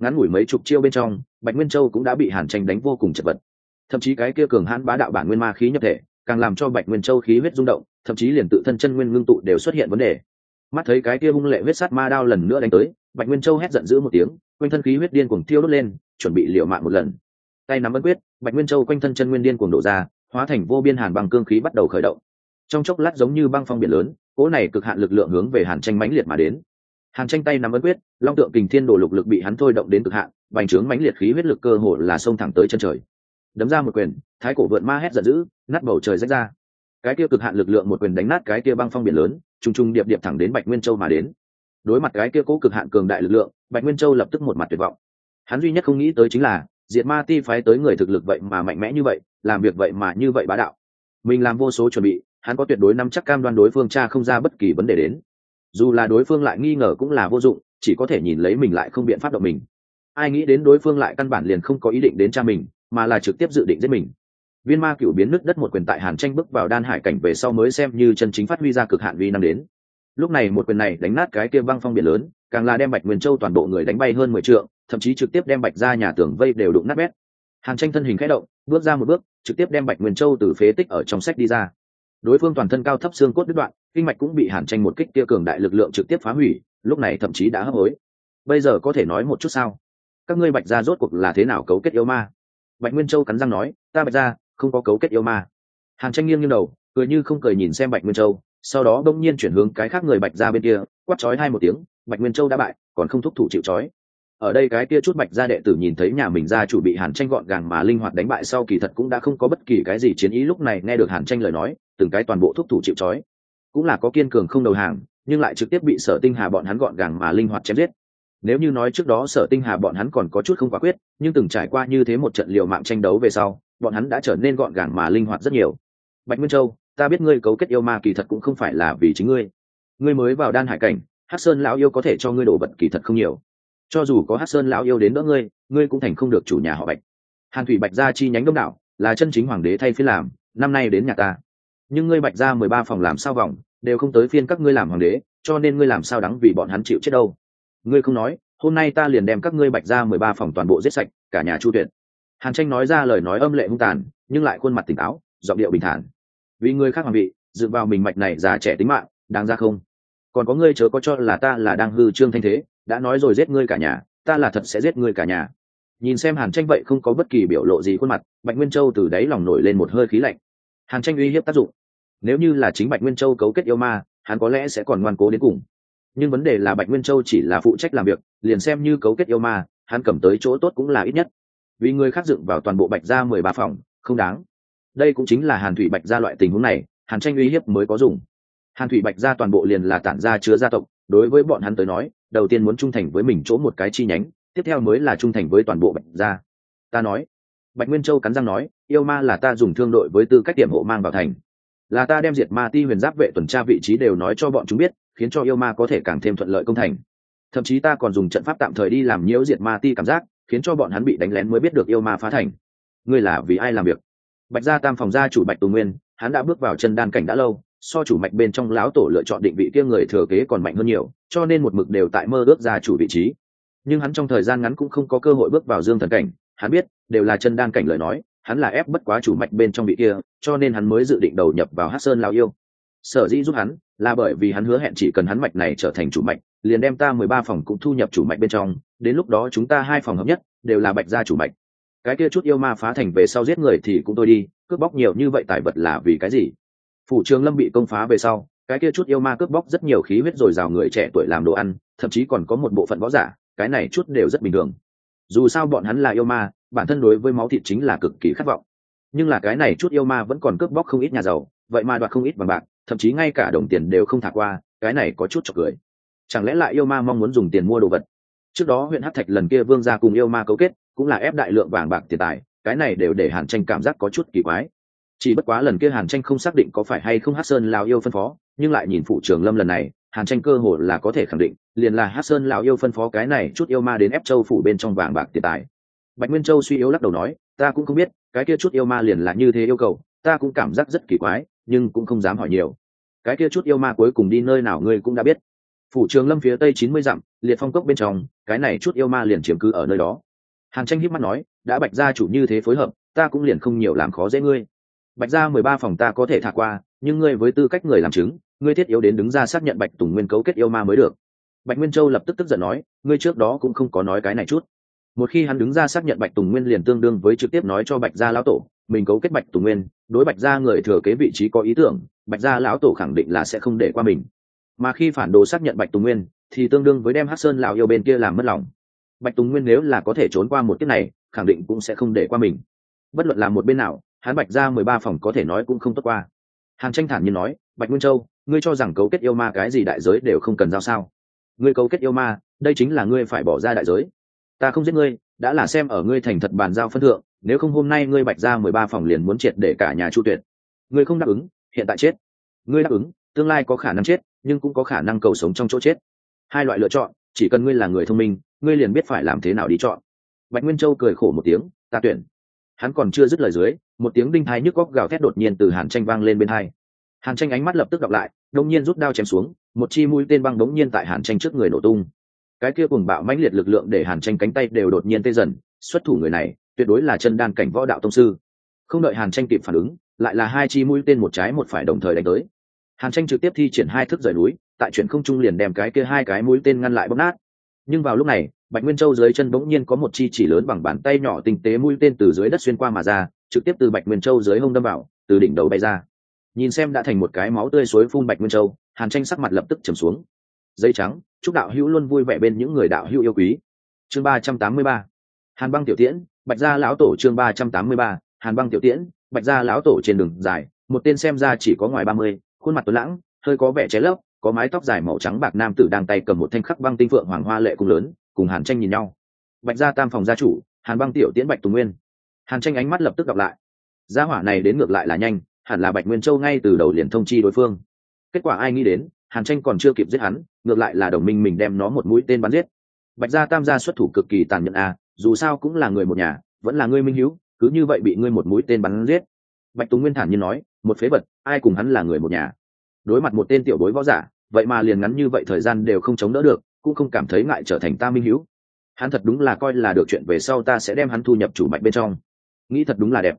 Ngắn ngủi mấy chục chiêu bên trong, bạch nguyên châu cũng đã bị hàn tranh đánh vô cùng chật vật thậm chí cái kia cường hãn bá đạo bản nguyên ma khí nhập thể, càng làm cho bạch nguyên châu khí huyết rung động, thậm chí liền tự thân chân nguyên ngưng tụ đều xuất hiện vấn đề. Mắt thấy cái kia hung lệ huyết sát ma đao lần nữa đánh tới, bạch nguyên châu hét giận dữ một tiếng, quanh thân khí huyết điên cuồng thiêu đốt lên, chuẩn bị liều mạng một lần. Tay nắm ấn quyết, bạch nguyên châu quanh thân chân nguyên điên cuồng đổ ra, hóa thành vô biên hàn bằng cương khí bắt đầu khởi động. Trong chốc lát giống như băng phong biển lớn, cỗ này cực hạn lực lượng hướng về hàn tranh mãnh liệt mà đến. Hàn tranh tay nắm ấn quyết, long tượng kình thiên đổ lục lực bị hắn thôi động đến cực hạn, bành trướng mãnh liệt khí huyết lực cơ hồ là xông thẳng tới chân trời đấm ra một quyền, thái cổ vượn ma hét giận dữ, nát bầu trời rách ra. Cái kia cực hạn lực lượng một quyền đánh nát cái kia băng phong biển lớn, trùng trùng điệp điệp thẳng đến bạch nguyên châu mà đến. Đối mặt cái kia cố cực hạn cường đại lực lượng, bạch nguyên châu lập tức một mặt tuyệt vọng. Hắn duy nhất không nghĩ tới chính là, diệt ma ti phái tới người thực lực vậy mà mạnh mẽ như vậy, làm việc vậy mà như vậy bá đạo. Mình làm vô số chuẩn bị, hắn có tuyệt đối nắm chắc cam đoan đối phương cha không ra bất kỳ vấn đề đến. Dù là đối phương lại nghi ngờ cũng là vô dụng, chỉ có thể nhìn lấy mình lại không biện pháp động mình. Ai nghĩ đến đối phương lại căn bản liền không có ý định đến cha mình mà là trực tiếp dự định giết mình. Viên ma cựu biến nứt đất một quyền tại hàn tranh bước vào đan hải cảnh về sau mới xem như chân chính phát huy ra cực hạn vi năng đến. Lúc này một quyền này đánh nát cái kia băng phong biển lớn, càng là đem bạch nguyên châu toàn bộ người đánh bay hơn mười trượng, thậm chí trực tiếp đem bạch ra nhà tường vây đều đụng nát bét. Hàn tranh thân hình khẽ động, bước ra một bước, trực tiếp đem bạch nguyên châu từ phế tích ở trong sách đi ra. Đối phương toàn thân cao thấp xương cốt đứt đoạn, kinh mạch cũng bị hàn tranh một kích kia cường đại lực lượng trực tiếp phá hủy, lúc này thậm chí đã hấp hối. Bây giờ có thể nói một chút sao? Các ngươi bạch ra rốt cuộc là thế nào cấu kết yêu ma? Bạch nguyên châu cắn răng nói, ta bạch ra, không có cấu kết yêu ma. Hàn tranh nghiêng nghiêng đầu, cười như không cười nhìn xem bạch nguyên châu, sau đó đông nhiên chuyển hướng cái khác người bạch ra bên kia, quát chói hai một tiếng, bạch nguyên châu đã bại, còn không thúc thủ chịu chói. Ở đây cái kia chút bạch gia đệ tử nhìn thấy nhà mình gia chủ bị hàn tranh gọn gàng mà linh hoạt đánh bại sau kỳ thật cũng đã không có bất kỳ cái gì chiến ý lúc này nghe được hàn tranh lời nói, từng cái toàn bộ thúc thủ chịu chói. Cũng là có kiên cường không đầu hàng, nhưng lại trực tiếp bị sở tinh hà bọn hắn gọn gàng mà linh hoạt chém giết nếu như nói trước đó sở tinh hà bọn hắn còn có chút không quả quyết, nhưng từng trải qua như thế một trận liều mạng tranh đấu về sau, bọn hắn đã trở nên gọn gàng mà linh hoạt rất nhiều. Bạch nguyên châu, ta biết ngươi cấu kết yêu ma kỳ thật cũng không phải là vì chính ngươi. Ngươi mới vào đan hải cảnh hát sơn lão yêu có thể cho ngươi đổ vật kỳ thật không nhiều. Cho dù có hát sơn lão yêu đến đỡ ngươi ngươi cũng thành không được chủ nhà họ bạch. Hàn thủy bạch gia chi nhánh đông đảo, là chân chính hoàng đế thay phiên làm, năm nay đến nhà ta. Nhưng ngươi bạch ra mười ba phòng làm sao vòng đều không tới phiên các ngươi làm hoàng đế, cho nên ngươi làm sao đắng vì bọn hắn chịu chết đâu ngươi không nói, hôm nay ta liền đem các ngươi bạch ra mười ba phòng toàn bộ giết sạch, cả nhà chu tuyệt. Hàn tranh nói ra lời nói âm lệ hung tàn, nhưng lại khuôn mặt tỉnh táo, giọng điệu bình thản. Vì người khác hoàng vị, dựa vào mình mạch này già trẻ tính mạng, đáng ra không? Còn có ngươi chớ có cho là ta là đang hư trương thanh thế, đã nói rồi giết ngươi cả nhà, ta là thật sẽ giết ngươi cả nhà. Nhìn xem hàn tranh vậy không có bất kỳ biểu lộ gì khuôn mặt, bạch nguyên châu từ đáy lòng nổi lên một hơi khí lạnh. Hàn tranh uy hiếp tác dụng. Nếu như là chính bạch nguyên châu cấu kết yêu ma, hắn có lẽ sẽ còn ngoan cố đến cùng nhưng vấn đề là bạch nguyên châu chỉ là phụ trách làm việc, liền xem như cấu kết yêu ma, hắn cầm tới chỗ tốt cũng là ít nhất. Vì người khác dựng vào toàn bộ bạch ra mười ba phòng, không đáng. Đây cũng chính là hàn thủy bạch ra loại tình huống này, hàn tranh uy hiếp mới có dùng. Hàn thủy bạch ra toàn bộ liền là tản ra chứa gia tộc, đối với bọn hắn tới nói, đầu tiên muốn trung thành với mình chỗ một cái chi nhánh, tiếp theo mới là trung thành với toàn bộ bạch gia. Ta nói, bạch nguyên châu cắn răng nói, yêu ma là ta dùng thương đội với tư cách điểm hộ mang vào thành. Là ta đem diệt ma ti huyền giáp vệ tuần tra vị trí đều nói cho bọn chúng biết khiến cho yêu ma có thể càng thêm thuận lợi công thành. Thậm chí ta còn dùng trận pháp tạm thời đi làm nhiễu diệt ma ti cảm giác, khiến cho bọn hắn bị đánh lén mới biết được yêu ma phá thành. Ngươi là vì ai làm việc? Bạch gia tam phòng gia chủ bạch tù nguyên, hắn đã bước vào chân đan cảnh đã lâu, so chủ mạch bên trong lão tổ lựa chọn định vị kia người thừa kế còn mạnh hơn nhiều, cho nên một mực đều tại mơ ước gia chủ vị trí. Nhưng hắn trong thời gian ngắn cũng không có cơ hội bước vào dương thần cảnh, hắn biết, đều là chân đan cảnh lời nói, hắn là ép bất quá chủ mạch bên trong vị kia, cho nên hắn mới dự định đầu nhập vào hát sơn lao yêu. Sở dĩ giúp hắn là bởi vì hắn hứa hẹn chỉ cần hắn mạch này trở thành chủ mạch, liền đem ta mười ba phòng cũng thu nhập chủ mạch bên trong, đến lúc đó chúng ta hai phòng hợp nhất đều là bạch gia chủ mạch. Cái kia chút yêu ma phá thành về sau giết người thì cũng tôi đi, cướp bóc nhiều như vậy tài vật là vì cái gì? Phủ trường lâm bị công phá về sau, cái kia chút yêu ma cướp bóc rất nhiều khí huyết rồi rào người trẻ tuổi làm đồ ăn, thậm chí còn có một bộ phận võ giả, cái này chút đều rất bình thường. Dù sao bọn hắn là yêu ma, bản thân đối với máu thịt chính là cực kỳ khát vọng. Nhưng là cái này chút yêu ma vẫn còn cướp bóc không ít nhà giàu vậy mà đoạt không ít bằng bạc, thậm chí ngay cả đồng tiền đều không thả qua, cái này có chút chọc cười. Chẳng lẽ lại yêu ma mong muốn dùng tiền mua đồ vật? Trước đó huyện hát thạch lần kia vương ra cùng yêu ma cấu kết, cũng là ép đại lượng vàng bạc tiền tài, cái này đều để hàn tranh cảm giác có chút kỳ quái. Chỉ bất quá lần kia hàn tranh không xác định có phải hay không hát sơn lào yêu phân phó, nhưng lại nhìn phụ trường lâm lần này, hàn tranh cơ hồ là có thể khẳng định, liền là hát sơn lào yêu phân phó cái này chút yêu ma đến ép châu phủ bên trong vàng bạc tiền tài. Bạch nguyên châu suy yếu lắc đầu nói, ta cũng không biết, cái kia chút yêu ma liền là như thế yêu cầu ta cũng cảm giác rất kỳ quái, nhưng cũng không dám hỏi nhiều. Cái kia chút yêu ma cuối cùng đi nơi nào ngươi cũng đã biết. Phủ trường lâm phía tây chín mươi dặm, liệt phong cốc bên trong, cái này chút yêu ma liền chiếm cứ ở nơi đó. Hàn tranh híp mắt nói, đã bạch gia chủ như thế phối hợp, ta cũng liền không nhiều làm khó dễ ngươi. Bạch gia mười ba phòng ta có thể thả qua, nhưng ngươi với tư cách người làm chứng, ngươi thiết yếu đến đứng ra xác nhận bạch tùng nguyên cấu kết yêu ma mới được. Bạch nguyên châu lập tức tức giận nói, ngươi trước đó cũng không có nói cái này chút. Một khi hắn đứng ra xác nhận bạch tùng nguyên liền tương đương với trực tiếp nói cho bạch gia lão tổ, mình cấu kết bạch tùng nguyên đối bạch gia người thừa kế vị trí có ý tưởng, bạch gia lão tổ khẳng định là sẽ không để qua mình. Mà khi phản đồ xác nhận bạch tùng nguyên, thì tương đương với đem hát sơn lão yêu bên kia làm mất lòng. Bạch tùng nguyên nếu là có thể trốn qua một kiếp này, khẳng định cũng sẽ không để qua mình. Bất luận là một bên nào, hắn bạch ra mười ba phòng có thể nói cũng không tốt qua. Hàn tranh thản nhiên nói, bạch nguyên châu, ngươi cho rằng cấu kết yêu ma cái gì đại giới đều không cần giao sao? Ngươi cấu kết yêu ma, đây chính là ngươi phải bỏ ra đại giới. Ta không giết ngươi, đã là xem ở ngươi thành thật bàn giao phân thượng nếu không hôm nay ngươi bạch ra mười ba phòng liền muốn triệt để cả nhà chu tuyệt. Ngươi không đáp ứng, hiện tại chết. Ngươi đáp ứng, tương lai có khả năng chết, nhưng cũng có khả năng cầu sống trong chỗ chết. Hai loại lựa chọn, chỉ cần ngươi là người thông minh, ngươi liền biết phải làm thế nào đi chọn. Bạch nguyên châu cười khổ một tiếng, ta tuyển. Hắn còn chưa dứt lời dưới, một tiếng đinh thai nhức góc gào thét đột nhiên từ hàn tranh vang lên bên hai. Hàn tranh ánh mắt lập tức gặp lại đông nhiên rút đao chém xuống, một chi mũi tên băng đống nhiên tại hàn tranh trước người nổ tung. Cái kia cùng bạo mãnh liệt lực lượng để hàn tranh cánh tay đều đột nhiên tê dần, xuất thủ người này tuyệt đối là chân đan cảnh võ đạo tông sư. Không đợi hàn tranh kịp phản ứng, lại là hai chi mũi tên một trái một phải đồng thời đánh tới. Hàn tranh trực tiếp thi triển hai thức rời núi, tại chuyển không trung liền đem cái kia hai cái mũi tên ngăn lại bóp nát. Nhưng vào lúc này, bạch nguyên châu dưới chân bỗng nhiên có một chi chỉ lớn bằng bàn tay nhỏ tinh tế mũi tên từ dưới đất xuyên qua mà ra, trực tiếp từ bạch nguyên châu dưới hông đâm vào, từ đỉnh đầu bay ra. Nhìn xem đã thành một cái máu tươi suối phun bạch nguyên châu, hàn tranh sắc mặt lập tức trầm xuống. Dây trắng, chúc đạo hữu luôn vui vẻ bên những người đạo hữu yêu quý. Chương ba trăm tám mươi ba. Hàn băng tiểu tiễn bạch gia lão tổ chương ba trăm tám mươi ba, hàn băng tiểu tiễn, bạch gia lão tổ trên đường dài, một tên xem ra chỉ có ngoài ba mươi, khuôn mặt tuấn lãng, hơi có vẻ cháy lấp, có mái tóc dài màu trắng bạc nam tử đang tay cầm một thanh khắc băng tinh phượng hoàng hoa lệ cung lớn, cùng hàn tranh nhìn nhau. Bạch gia tam phòng gia chủ, hàn băng tiểu tiễn bạch tùng nguyên. Hàn tranh ánh mắt lập tức gặp lại. Gia hỏa này đến ngược lại là nhanh, hẳn là bạch nguyên châu ngay từ đầu liền thông chi đối phương. Kết quả ai nghĩ đến, hàn tranh còn chưa kịp giết hắn, ngược lại là đồng minh mình đem nó một mũi tên bắn giết. Bạch gia tam gia xuất thủ cực kỳ tàn nhẫn à dù sao cũng là người một nhà, vẫn là ngươi minh hữu cứ như vậy bị ngươi một mũi tên bắn giết. Bạch tùng nguyên thản nhiên nói, một phế vật, ai cùng hắn là người một nhà? Đối mặt một tên tiểu bối võ giả, vậy mà liền ngắn như vậy thời gian đều không chống đỡ được, cũng không cảm thấy ngại trở thành ta minh hữu hắn thật đúng là coi là được chuyện về sau ta sẽ đem hắn thu nhập chủ mạch bên trong. Nghĩ thật đúng là đẹp.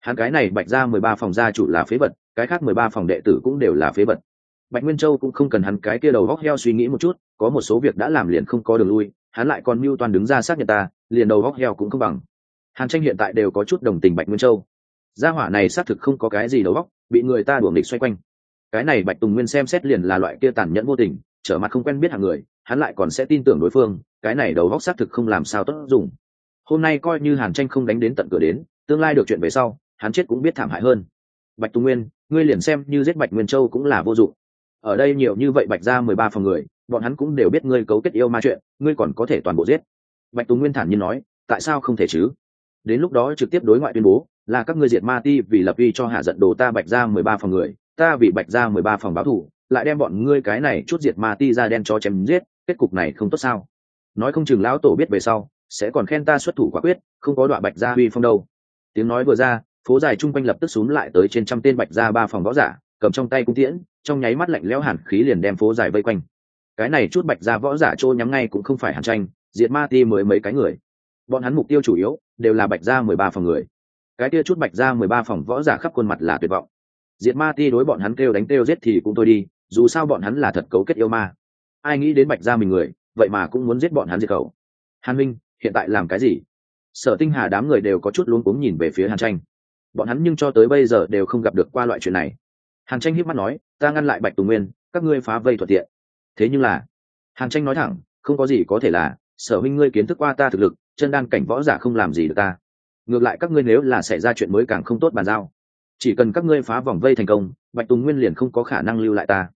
Hắn cái này bạch ra mười ba phòng gia chủ là phế vật, cái khác mười ba phòng đệ tử cũng đều là phế vật. Bạch nguyên châu cũng không cần hắn cái kia đầu góc heo suy nghĩ một chút, có một số việc đã làm liền không có đường lui, hắn lại còn mưu toàn đứng ra xác nhận ta liền đầu góc heo cũng không bằng. Hàn tranh hiện tại đều có chút đồng tình bạch nguyên châu. Gia hỏa này xác thực không có cái gì đầu góc, bị người ta đuổi địch xoay quanh. Cái này bạch tùng nguyên xem xét liền là loại kia tàn nhẫn vô tình, trở mặt không quen biết hàng người, hắn lại còn sẽ tin tưởng đối phương, cái này đầu góc xác thực không làm sao tốt dùng. Hôm nay coi như hàn tranh không đánh đến tận cửa đến, tương lai được chuyện về sau, hắn chết cũng biết thảm hại hơn. Bạch tùng nguyên, ngươi liền xem như giết bạch nguyên châu cũng là vô dụng. Ở đây nhiều như vậy bạch ra mười ba phòng người, bọn hắn cũng đều biết ngươi cấu kết yêu ma chuyện, ngươi còn có thể toàn bộ giết bạch tùng nguyên thản nhiên nói, tại sao không thể chứ? Đến lúc đó trực tiếp đối ngoại tuyên bố, là các ngươi diệt ma ti vì lập uy cho hạ giận đồ ta bạch ra mười ba phòng người, ta vì bạch ra mười ba phòng báo thủ, lại đem bọn ngươi cái này chút diệt ma ti ra đen cho chém giết, kết cục này không tốt sao? Nói không chừng lão tổ biết về sau, sẽ còn khen ta xuất thủ quả quyết, không có đoạn bạch gia uy phong đâu. Tiếng nói vừa ra, phố dài chung quanh lập tức xúm lại tới trên trăm tên bạch gia ba phòng võ giả, cầm trong tay cung tiễn, trong nháy mắt lạnh lẽo hẳn khí liền đem phố dài vây quanh. Cái này chút bạch gia võ giả trôi nhắm ngay cũng không phải hàn tranh diệt ma ti mới mấy cái người. Bọn hắn mục tiêu chủ yếu đều là bạch gia mười ba phòng người. Cái kia chút bạch gia mười ba phòng võ giả khắp khuôn mặt là tuyệt vọng. Diệt ma ti đối bọn hắn kêu đánh kêu giết thì cũng thôi đi, dù sao bọn hắn là thật cấu kết yêu ma. Ai nghĩ đến bạch gia mình người, vậy mà cũng muốn giết bọn hắn diệt cầu hàn minh, hiện tại làm cái gì? Sở tinh hà đám người đều có chút luống cuống nhìn về phía hàn tranh. Bọn hắn nhưng cho tới bây giờ đều không gặp được qua loại chuyện này. Hàn tranh hiếp mắt nói, ta ngăn lại bạch tùng nguyên, các ngươi phá vây thuận tiện. Thế nhưng là, hàn tranh nói thẳng, không có gì có thể là sở huynh ngươi kiến thức qua ta thực lực, chân đan cảnh võ giả không làm gì được ta. Ngược lại các ngươi nếu là xảy ra chuyện mới càng không tốt bàn giao. Chỉ cần các ngươi phá vòng vây thành công, bạch tùng nguyên liền không có khả năng lưu lại ta.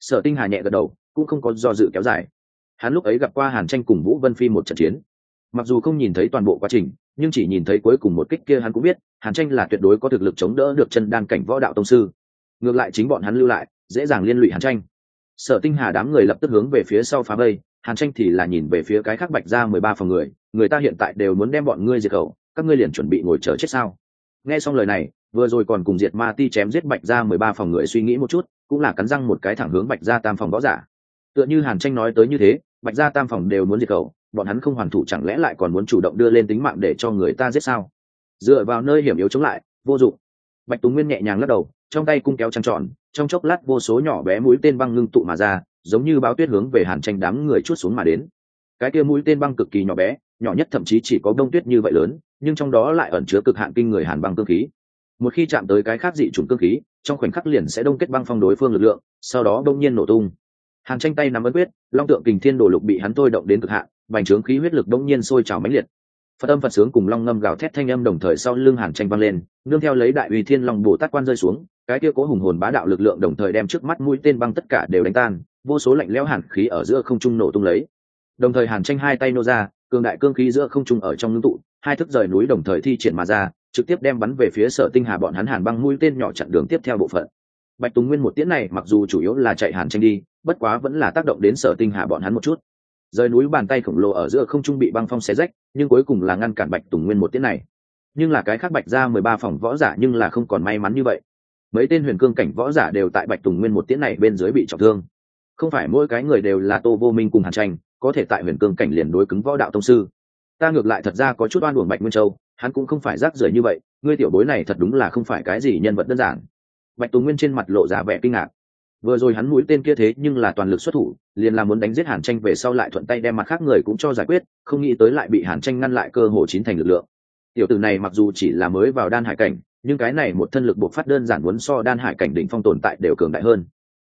Sở tinh hà nhẹ gật đầu, cũng không có do dự kéo dài. Hắn lúc ấy gặp qua hàn tranh cùng vũ vân phi một trận chiến. Mặc dù không nhìn thấy toàn bộ quá trình, nhưng chỉ nhìn thấy cuối cùng một kích kia hắn cũng biết, hàn tranh là tuyệt đối có thực lực chống đỡ được chân đan cảnh võ đạo tông sư. Ngược lại chính bọn hắn lưu lại, dễ dàng liên lụy hàn tranh. Sở tinh hà đám người lập tức hướng về phía sau phá vây hàn tranh thì là nhìn về phía cái khác bạch ra mười ba phòng người người ta hiện tại đều muốn đem bọn ngươi diệt khẩu, các ngươi liền chuẩn bị ngồi chờ chết sao? Nghe xong lời này, vừa rồi còn cùng diệt ma ti chém giết bạch ra mười ba phòng người suy nghĩ một chút, cũng là cắn răng một cái thẳng hướng bạch ra tam phòng võ giả. Tựa như hàn tranh nói tới như thế, bạch ra tam phòng đều muốn diệt khẩu, bọn hắn không hoàn thủ chẳng lẽ lại còn muốn chủ động đưa lên tính mạng để cho người ta giết sao? Dựa vào nơi hiểm yếu chống lại, vô dụng. Bạch Tú nguyên nhẹ nhàng lắc đầu, trong tay cung kéo trăng tròn, trong chốc lát vô số nhỏ bé mũi tên băng ngưng tụ mà ra giống như báo tuyết hướng về hàn tranh đám người chút xuống mà đến. Cái kia mũi tên băng cực kỳ nhỏ bé, nhỏ nhất thậm chí chỉ có đông tuyết như vậy lớn, nhưng trong đó lại ẩn chứa cực hạn kinh người hàn băng cơ khí. Một khi chạm tới cái khác dị chủng cơ khí, trong khoảnh khắc liền sẽ đông kết băng phong đối phương lực lượng, sau đó đông nhiên nổ tung. Hàn tranh tay nắm ấn quyết, long tượng kình thiên đồ lục bị hắn thôi động đến cực hạn bành trướng khí huyết lực đông nhiên sôi trào mãnh liệt. Phật âm phật sướng cùng long ngâm gào thét thanh âm đồng thời sau lưng hàn tranh vang lên, nương theo lấy đại uy thiên long bồ tát quan rơi xuống, cái kia cố hùng hồn bá đạo lực lượng đồng thời đem trước mắt mũi tên băng tất cả đều đánh tan vô số lạnh lẽo hàn khí ở giữa không trung nổ tung lấy. Đồng thời hàn tranh hai tay nô ra, cường đại cương khí giữa không trung ở trong ngưng tụ, hai thức rời núi đồng thời thi triển mà ra, trực tiếp đem bắn về phía sở tinh hà bọn hắn hàn băng mũi tên nhỏ chặn đường tiếp theo bộ phận. Bạch tùng nguyên một tiễn này mặc dù chủ yếu là chạy hàn tranh đi, bất quá vẫn là tác động đến sở tinh hà bọn hắn một chút. Rời núi bàn tay khổng lồ ở giữa không trung bị băng phong xé rách, nhưng cuối cùng là ngăn cản bạch tùng nguyên một tiếng này. Nhưng là cái khác bạch ra mười ba phòng võ giả nhưng là không còn may mắn như vậy. Mấy tên huyền cương cảnh võ giả đều tại bạch tùng nguyên một tiếng này bên dưới bị trọng thương không phải mỗi cái người đều là tô vô minh cùng hàn tranh, có thể tại huyền cương cảnh liền đối cứng võ đạo tông sư. Ta ngược lại thật ra có chút oan uổng bạch nguyên châu, hắn cũng không phải rác rưởi như vậy, ngươi tiểu bối này thật đúng là không phải cái gì nhân vật đơn giản. Bạch tùng nguyên trên mặt lộ ra vẻ kinh ngạc. Vừa rồi hắn mũi tên kia thế nhưng là toàn lực xuất thủ, liền là muốn đánh giết hàn tranh về sau lại thuận tay đem mặt khác người cũng cho giải quyết, không nghĩ tới lại bị hàn tranh ngăn lại cơ hồ chín thành lực lượng. Tiểu tử này mặc dù chỉ là mới vào đan hải cảnh, nhưng cái này một thân lực buộc phát đơn giản muốn so đan hải cảnh đỉnh phong tồn tại đều cường đại hơn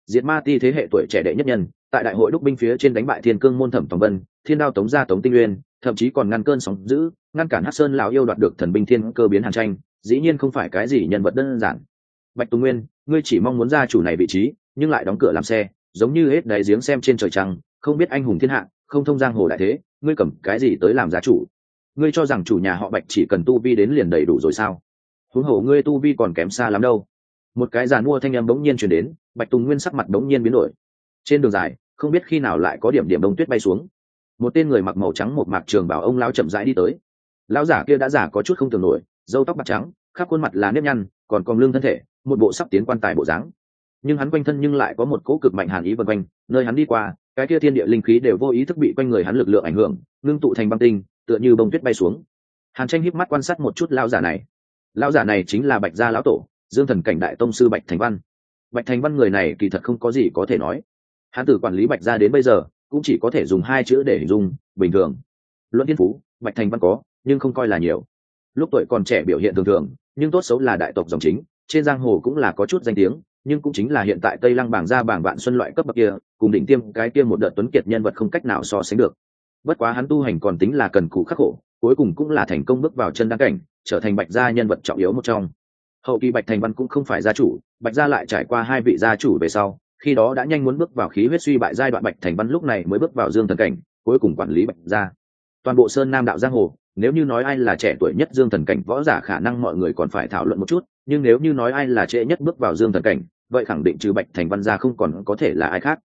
diệt ma ti thế hệ tuổi trẻ đệ nhất nhân, tại đại hội đúc binh phía trên đánh bại thiên cương môn thẩm tòng vân, thiên đao tống gia tống tinh uyên thậm chí còn ngăn cơn sóng giữ ngăn cản hát sơn lão yêu đoạt được thần binh thiên cơ biến hàn tranh, dĩ nhiên không phải cái gì nhân vật đơn giản. Bạch tùng nguyên, ngươi chỉ mong muốn ra chủ này vị trí, nhưng lại đóng cửa làm xe, giống như hết đáy giếng xem trên trời trăng, không biết anh hùng thiên hạ, không thông giang hồ đại thế, ngươi cầm cái gì tới làm giá chủ? Ngươi cho rằng chủ nhà họ bạch chỉ cần tu vi đến liền đầy đủ rồi sao? Huống hồ ngươi tu vi còn kém xa lắm đâu. Một cái giàn mua thanh em bỗng nhiên chuyển đến bạch tùng nguyên sắc mặt đống nhiên biến đổi. Trên đường dài, không biết khi nào lại có điểm điểm đông tuyết bay xuống. Một tên người mặc màu trắng một mạc trường bảo ông lao chậm rãi đi tới. Lão giả kia đã giả có chút không tưởng nổi dâu tóc bạc trắng, khắp khuôn mặt là nếp nhăn, còn còn lương thân thể, một bộ sắp tiến quan tài bộ dáng. Nhưng hắn quanh thân nhưng lại có một cỗ cực mạnh hàn ý vân quanh, nơi hắn đi qua, cái kia thiên địa linh khí đều vô ý thức bị quanh người hắn lực lượng ảnh hưởng, ngưng tụ thành băng tinh, tựa như bông tuyết bay xuống. Hàn tranh híp mắt quan sát một chút lao giả này. Lao giả này chính là bạch gia lão tổ, dương thần cảnh đại tông sư bạch thành văn bạch thành văn người này kỳ thật không có gì có thể nói. Hắn từ quản lý bạch gia đến bây giờ, cũng chỉ có thể dùng hai chữ để hình dung, bình thường. Luận thiên phú, bạch thành văn có, nhưng không coi là nhiều. Lúc tuổi còn trẻ biểu hiện thường thường, nhưng tốt xấu là đại tộc dòng chính, trên giang hồ cũng là có chút danh tiếng, nhưng cũng chính là hiện tại tây lăng bảng ra bảng vạn xuân loại cấp bậc kia, cùng đỉnh tiêm cái kia một đợt tuấn kiệt nhân vật không cách nào so sánh được. Bất quá hắn tu hành còn tính là cần cù khắc khổ, cuối cùng cũng là thành công bước vào chân đăng cảnh, trở thành bạch gia nhân vật trọng yếu một trong. Hậu kỳ bạch thành văn cũng không phải gia chủ bạch gia lại trải qua hai vị gia chủ về sau, khi đó đã nhanh muốn bước vào khí huyết suy bại giai đoạn bạch thành văn lúc này mới bước vào dương thần cảnh, cuối cùng quản lý bạch gia. Toàn bộ sơn nam đạo giang hồ, nếu như nói ai là trẻ tuổi nhất dương thần cảnh võ giả khả năng mọi người còn phải thảo luận một chút, nhưng nếu như nói ai là trễ nhất bước vào dương thần cảnh, vậy khẳng định trừ bạch thành văn ra không còn có thể là ai khác.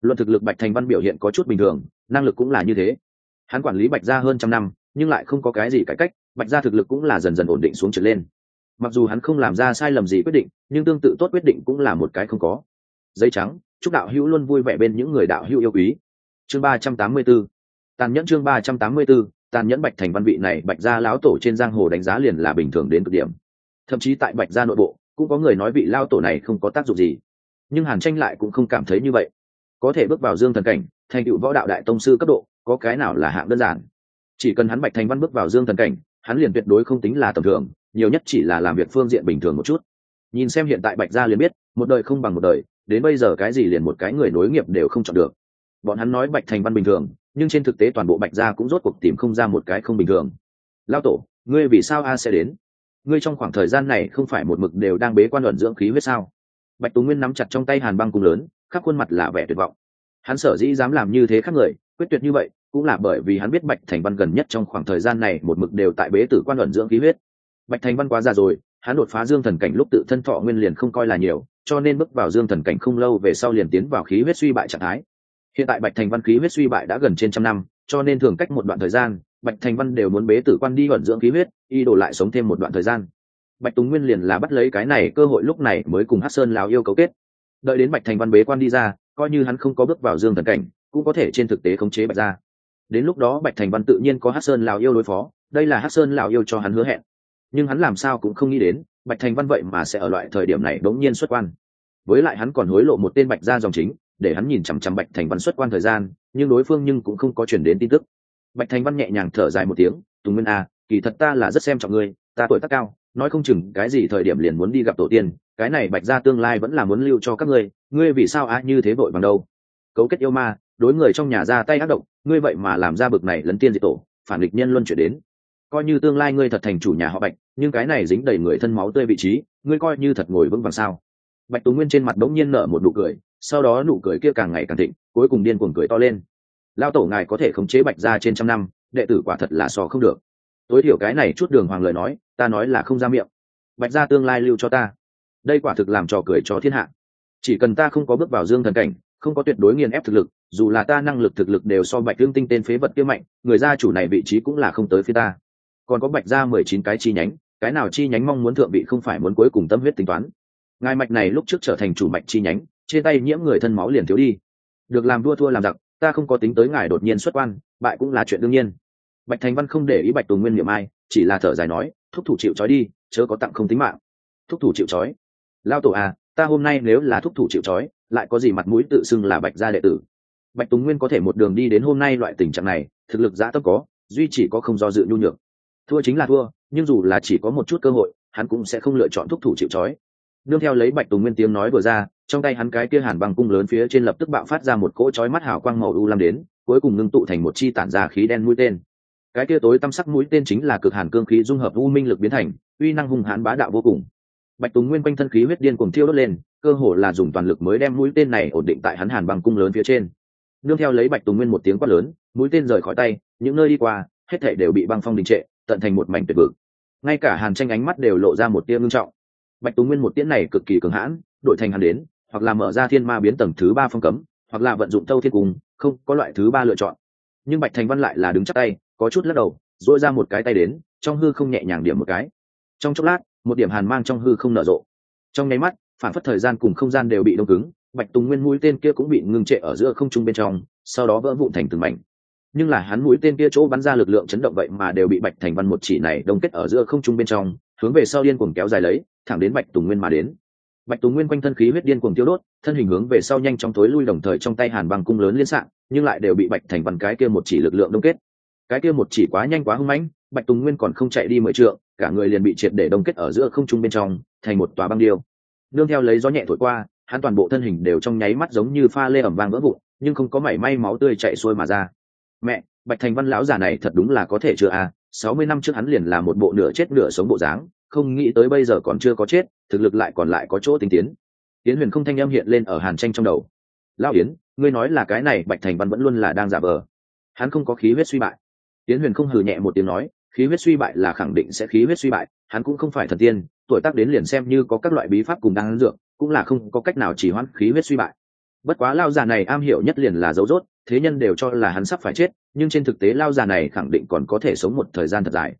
Luận thực lực bạch thành văn biểu hiện có chút bình thường, năng lực cũng là như thế. Hắn quản lý bạch gia hơn trăm năm, nhưng lại không có cái gì cải cách, bạch gia thực lực cũng là dần dần ổn định xuống trở lên mặc dù hắn không làm ra sai lầm gì quyết định, nhưng tương tự tốt quyết định cũng là một cái không có. Giấy trắng, chúc đạo hữu luôn vui vẻ bên những người đạo hữu yêu quý. Chương ba trăm tám mươi 384 tàn nhẫn chương ba trăm tám mươi 384 tàn nhẫn bạch thành văn vị này, bạch gia lão tổ trên giang hồ đánh giá liền là bình thường đến cực điểm. Thậm chí tại bạch gia nội bộ, cũng có người nói vị lao tổ này không có tác dụng gì. Nhưng hàn tranh lại cũng không cảm thấy như vậy. Có thể bước vào dương thần cảnh, thành tựu võ đạo đại tông sư cấp độ, có cái nào là hạng đơn giản? Chỉ cần hắn bạch thành văn bước vào dương thần cảnh, hắn liền tuyệt đối không tính là tầm thường nhiều nhất chỉ là làm việc phương diện bình thường một chút. Nhìn xem hiện tại bạch gia liền biết, một đời không bằng một đời, đến bây giờ cái gì liền một cái người nối nghiệp đều không chọn được. Bọn hắn nói bạch thành văn bình thường, nhưng trên thực tế toàn bộ bạch gia cũng rốt cuộc tìm không ra một cái không bình thường. Lao tổ, ngươi vì sao a sẽ đến? Ngươi trong khoảng thời gian này không phải một mực đều đang bế quan luận dưỡng khí huyết sao? Bạch tú nguyên nắm chặt trong tay hàn băng cung lớn, khắp khuôn mặt là vẻ tuyệt vọng. Hắn sở dĩ dám làm như thế khác người, quyết tuyệt như vậy, cũng là bởi vì hắn biết bạch thành văn gần nhất trong khoảng thời gian này một mực đều tại bế tử quan luận dưỡng khí huyết bạch thành văn quá già rồi, hắn đột phá dương thần cảnh lúc tự thân thọ nguyên liền không coi là nhiều, cho nên bước vào dương thần cảnh không lâu về sau liền tiến vào khí huyết suy bại trạng thái. Hiện tại bạch thành văn khí huyết suy bại đã gần trên trăm năm, cho nên thường cách một đoạn thời gian, bạch thành văn đều muốn bế tử quan đi vận dưỡng khí huyết, y đổ lại sống thêm một đoạn thời gian. Bạch tùng nguyên liền là bắt lấy cái này cơ hội lúc này mới cùng hát sơn lào yêu cấu kết. Đợi đến bạch thành văn bế quan đi ra, coi như hắn không có bước vào dương thần cảnh, cũng có thể trên thực tế khống chế bạch ra đến lúc đó bạch thành văn tự nhiên có hát sơn lào yêu đối phó, đây là hát sơn lào yêu cho hắn hứa hẹn nhưng hắn làm sao cũng không nghĩ đến bạch thành văn vậy mà sẽ ở loại thời điểm này đống nhiên xuất quan. Với lại hắn còn hối lộ một tên bạch ra dòng chính để hắn nhìn chằm chằm bạch thành văn xuất quan thời gian nhưng đối phương nhưng cũng không có chuyển đến tin tức. Bạch thành văn nhẹ nhàng thở dài một tiếng tùng nguyên a à, kỳ thật ta là rất xem trọng ngươi ta tuổi tác cao nói không chừng cái gì thời điểm liền muốn đi gặp tổ tiên cái này bạch ra tương lai vẫn là muốn lưu cho các ngươi ngươi vì sao a như thế vội bằng đâu? Cấu kết yêu ma đối người trong nhà ra tay ác động ngươi vậy mà làm ra bực này lấn tiên diệt tổ phản địch nhân luân chuyển đến. Coi như tương lai ngươi thật thành chủ nhà họ bạch nhưng cái này dính đầy người thân máu tươi vị trí, ngươi coi như thật ngồi vững vàng sao? Bạch tú nguyên trên mặt đống nhiên nở một nụ cười, sau đó nụ cười kia càng ngày càng thịnh, cuối cùng điên cuồng cười to lên. Lao tổ ngài có thể khống chế bạch ra trên trăm năm, đệ tử quả thật là so không được. Tối thiểu cái này chút đường hoàng lời nói, ta nói là không ra miệng. Bạch ra tương lai lưu cho ta. Đây quả thực làm trò cười cho thiên hạ. Chỉ cần ta không có bước vào dương thần cảnh, không có tuyệt đối nghiền ép thực lực, dù là ta năng lực thực lực đều so bạch lương tinh tên phế vật kia mạnh, người gia chủ này vị trí cũng là không tới phía ta. Còn có bạch ra mười chín cái chi nhánh cái nào chi nhánh mong muốn thượng vị không phải muốn cuối cùng tâm huyết tính toán. Ngài mạch này lúc trước trở thành chủ mạch chi nhánh, trên tay nhiễm người thân máu liền thiếu đi. Được làm đua thua làm giặc, ta không có tính tới ngài đột nhiên xuất quan, bại cũng là chuyện đương nhiên. Bạch thành văn không để ý bạch tùng nguyên niệm ai, chỉ là thở dài nói, thúc thủ chịu trói đi, chớ có tặng không tính mạng. Thúc thủ chịu trói. Lao tổ à ta hôm nay nếu là thúc thủ chịu trói, lại có gì mặt mũi tự xưng là bạch gia đệ tử? Bạch tùng nguyên có thể một đường đi đến hôm nay loại tình trạng này, thực lực giã tâm có, duy chỉ có không do dự nhu nhược thua chính là thua, nhưng dù là chỉ có một chút cơ hội, hắn cũng sẽ không lựa chọn thúc thủ chịu trói. Nương theo lấy bạch tùng nguyên tiếng nói vừa ra, trong tay hắn cái kia hàn bằng cung lớn phía trên lập tức bạo phát ra một cỗ chói mắt hào quang màu u lam đến, cuối cùng ngưng tụ thành một chi tản ra khí đen mũi tên. Cái kia tối tăm sắc mũi tên chính là cực hàn cương khí dung hợp u minh lực biến thành, uy năng hung hãn bá đạo vô cùng. Bạch tùng nguyên quanh thân khí huyết điên cuồng thiêu đốt lên, cơ hồ là dùng toàn lực mới đem mũi tên này ổn định tại hắn hàn bằng cung lớn phía trên. Nương theo lấy bạch tùng nguyên một tiếng quát lớn, mũi tên rời khỏi tay, những nơi đi qua, hết thảy đều bị băng phong đình trệ tận thành một mảnh tuyệt vực. Ngay cả hàn tranh ánh mắt đều lộ ra một tia ngưng trọng. Bạch tú nguyên một tiễn này cực kỳ cường hãn, đổi thành hắn đến, hoặc là mở ra thiên ma biến tầng thứ ba phong cấm, hoặc là vận dụng thâu thiên cung, không, có loại thứ ba lựa chọn. Nhưng bạch thành văn lại là đứng chắc tay, có chút lắc đầu dội ra một cái tay đến, trong hư không nhẹ nhàng điểm một cái. Trong chốc lát, một điểm hàn mang trong hư không nở rộ. Trong nháy mắt, phản phất thời gian cùng không gian đều bị đông cứng, bạch tùng nguyên mũi tên kia cũng bị ngưng trệ ở giữa không trung bên trong, sau đó vỡ vụn thành từng mảnh nhưng là hắn mũi tên kia chỗ bắn ra lực lượng chấn động vậy mà đều bị bạch thành văn một chỉ này đông kết ở giữa không trung bên trong, hướng về sau điên cuồng kéo dài lấy, thẳng đến bạch tùng nguyên mà đến. Bạch tùng nguyên quanh thân khí huyết điên cuồng tiêu đốt, thân hình hướng về sau nhanh chóng thối lui đồng thời trong tay hàn băng cung lớn liên sạn nhưng lại đều bị bạch thành văn cái kia một chỉ lực lượng đông kết. Cái kia một chỉ quá nhanh quá hưng mãnh, bạch tùng nguyên còn không chạy đi mười trượng, cả người liền bị triệt để đông kết ở giữa không trung bên trong, thành một tòa băng điêu. Nương theo lấy gió nhẹ thổi qua, hắn toàn bộ thân hình đều trong nháy mắt giống như pha lê ẩm vang vỡ vụn, nhưng không có mảy may máu tươi chạy xuôi mà ra mẹ, bạch thành văn lão già này thật đúng là có thể chưa à? Sáu mươi năm trước hắn liền là một bộ nửa chết nửa sống bộ dáng, không nghĩ tới bây giờ còn chưa có chết, thực lực lại còn lại có chỗ tinh tiến. Tiến huyền không thanh âm hiện lên ở hàn tranh trong đầu. Lão yến, ngươi nói là cái này bạch thành văn vẫn luôn là đang giả vờ. Hắn không có khí huyết suy bại. Tiến huyền không hừ nhẹ một tiếng nói, khí huyết suy bại là khẳng định sẽ khí huyết suy bại, hắn cũng không phải thần tiên, tuổi tác đến liền xem như có các loại bí pháp cùng đang dược, cũng là không có cách nào chỉ hoãn khí huyết suy bại bất quá lao già này am hiểu nhất liền là dấu rốt, thế nhân đều cho là hắn sắp phải chết, nhưng trên thực tế lao già này khẳng định còn có thể sống một thời gian thật dài.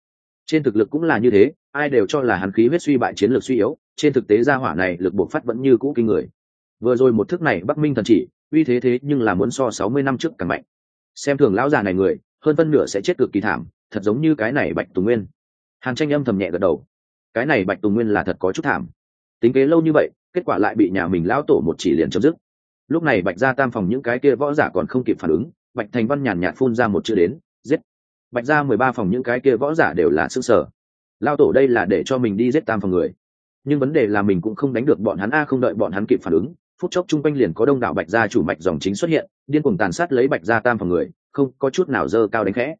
Trên thực lực cũng là như thế, ai đều cho là hắn khí huyết suy bại, chiến lược suy yếu, trên thực tế gia hỏa này lực buộc phát vẫn như cũ kinh người. Vừa rồi một thức này bắc minh thần chỉ, uy thế thế nhưng là muốn so sáu mươi năm trước càng mạnh. Xem thường lão già này người, hơn phân nửa sẽ chết cực kỳ thảm, thật giống như cái này bạch tùng nguyên. Hàn tranh âm thầm nhẹ gật đầu. Cái này bạch tùng nguyên là thật có chút thảm. Tính kế lâu như vậy, kết quả lại bị nhà mình lão tổ một chỉ liền chấm dứt lúc này bạch gia tam phòng những cái kia võ giả còn không kịp phản ứng, bạch thành văn nhàn nhạt phun ra một chữ đến, giết. Bạch gia mười ba phòng những cái kia võ giả đều là sức sở lao tổ đây là để cho mình đi giết tam phòng người. Nhưng vấn đề là mình cũng không đánh được bọn hắn a, không đợi bọn hắn kịp phản ứng, phút chốc chung quanh liền có đông đảo bạch gia chủ mạch dòng chính xuất hiện, điên cuồng tàn sát lấy bạch gia tam phòng người, không có chút nào dơ cao đánh khẽ.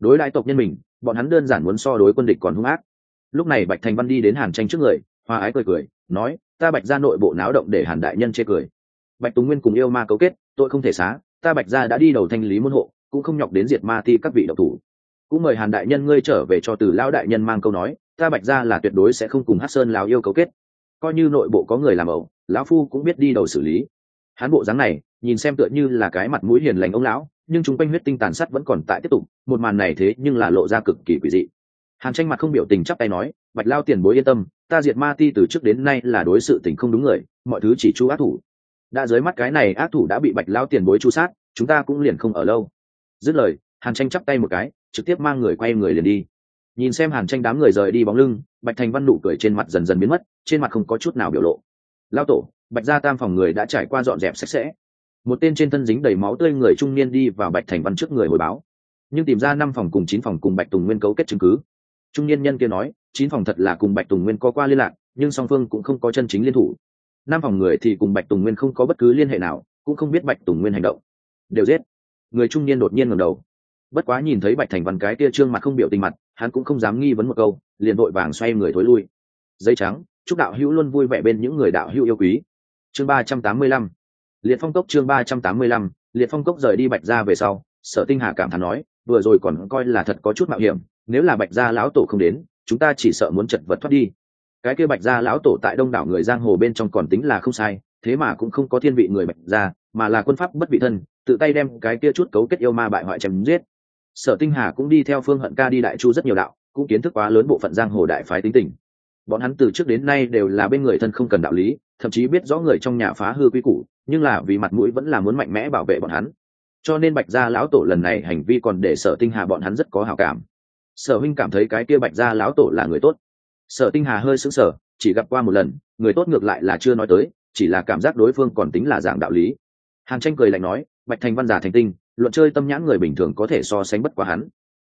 Đối đại tộc nhân mình, bọn hắn đơn giản muốn so đối quân địch còn hung ác. Lúc này bạch thành văn đi đến hàn tranh trước người hoa ái cười cười, nói, ta bạch ra nội bộ náo động để hàn đại nhân chê cười bạch tùng nguyên cùng yêu ma cấu kết, tội không thể xá, ta bạch ra đã đi đầu thanh lý môn hộ, cũng không nhọc đến diệt ma ti các vị độc thủ. Cũng mời hàn đại nhân ngươi trở về cho từ lão đại nhân mang câu nói, ta bạch ra là tuyệt đối sẽ không cùng hát sơn lào yêu cấu kết. Coi như nội bộ có người làm ẩu, lão phu cũng biết đi đầu xử lý. Hán bộ dáng này, nhìn xem tựa như là cái mặt mũi hiền lành ông lão, nhưng chúng quanh huyết tinh tàn sát vẫn còn tại tiếp tục, một màn này thế nhưng là lộ ra cực kỳ quỷ dị. Hàn tranh mặt không biểu tình chắp tay nói, bạch lao tiền bối yên tâm, ta diệt ma ti từ trước đến nay là đối sự tình không đúng người, mọi thứ chỉ chu ác thủ đã dưới mắt cái này ác thủ đã bị bạch lao tiền bối chu sát, chúng ta cũng liền không ở lâu. Dứt lời, hàn tranh chắp tay một cái, trực tiếp mang người quay người liền đi. Nhìn xem hàn tranh đám người rời đi bóng lưng, bạch thành văn nụ cười trên mặt dần dần biến mất, trên mặt không có chút nào biểu lộ. Lao tổ, bạch gia tam phòng người đã trải qua dọn dẹp sạch sẽ. Một tên trên thân dính đầy máu tươi người trung niên đi vào bạch thành văn trước người hồi báo. Nhưng tìm ra năm phòng cùng chín phòng cùng bạch tùng nguyên cấu kết chứng cứ. Trung niên nhân kia nói, chín phòng thật là cùng bạch tùng nguyên có qua liên lạc, nhưng song phương cũng không có chân chính liên thủ năm phòng người thì cùng bạch tùng nguyên không có bất cứ liên hệ nào, cũng không biết bạch tùng nguyên hành động. Đều giết. Người trung niên đột nhiên ngầm đầu. Bất quá nhìn thấy bạch thành văn cái kia trương mặt không biểu tình mặt, hắn cũng không dám nghi vấn một câu, liền vội vàng xoay người thối lui. Dây trắng, chúc đạo hữu luôn vui vẻ bên những người đạo hữu yêu quý. Chương ba trăm tám mươi lăm. Liệt phong cốc chương ba trăm tám mươi lăm. Liệt phong cốc rời đi bạch ra về sau, sở tinh hà cảm thán nói, vừa rồi còn coi là thật có chút mạo hiểm, nếu là bạch gia lão tổ không đến, chúng ta chỉ sợ muốn chật vật thoát đi cái kia bạch gia lão tổ tại đông đảo người giang hồ bên trong còn tính là không sai, thế mà cũng không có thiên vị người bạch gia, mà là quân pháp bất vị thân, tự tay đem cái kia chút cấu kết yêu ma bại hoại chém giết. Sở tinh hà cũng đi theo phương hận ca đi đại chu rất nhiều đạo, cũng kiến thức quá lớn bộ phận giang hồ đại phái tính tình. Bọn hắn từ trước đến nay đều là bên người thân không cần đạo lý, thậm chí biết rõ người trong nhà phá hư quy củ, nhưng là vì mặt mũi vẫn là muốn mạnh mẽ bảo vệ bọn hắn. Cho nên bạch gia lão tổ lần này hành vi còn để sở tinh hà bọn hắn rất có hào cảm. Sở huynh cảm thấy cái kia bạch gia lão tổ là người tốt sở tinh hà hơi sững sờ, chỉ gặp qua một lần, người tốt ngược lại là chưa nói tới, chỉ là cảm giác đối phương còn tính là dạng đạo lý. Hàn tranh cười lạnh nói, bạch thành văn giả thành tinh, luận chơi tâm nhãn người bình thường có thể so sánh bất quá hắn.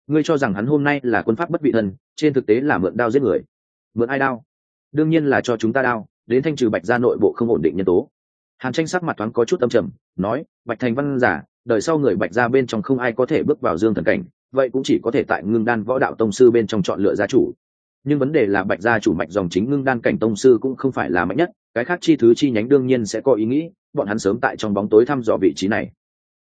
Ngươi cho rằng hắn hôm nay là quân pháp bất vị thân, trên thực tế là mượn đao giết người. Mượn ai đao? Đương nhiên là cho chúng ta đao, đến thanh trừ bạch gia nội bộ không ổn định nhân tố. Hàn tranh sắc mặt thoáng có chút âm trầm, nói, bạch thành văn giả, đời sau người bạch gia bên trong không ai có thể bước vào dương thần cảnh, vậy cũng chỉ có thể tại ngưng đan võ đạo tông sư bên trong chọn lựa gia chủ nhưng vấn đề là bạch gia chủ mạch dòng chính ngưng đan cảnh tông sư cũng không phải là mạnh nhất, cái khác chi thứ chi nhánh đương nhiên sẽ có ý nghĩ, bọn hắn sớm tại trong bóng tối thăm dò vị trí này.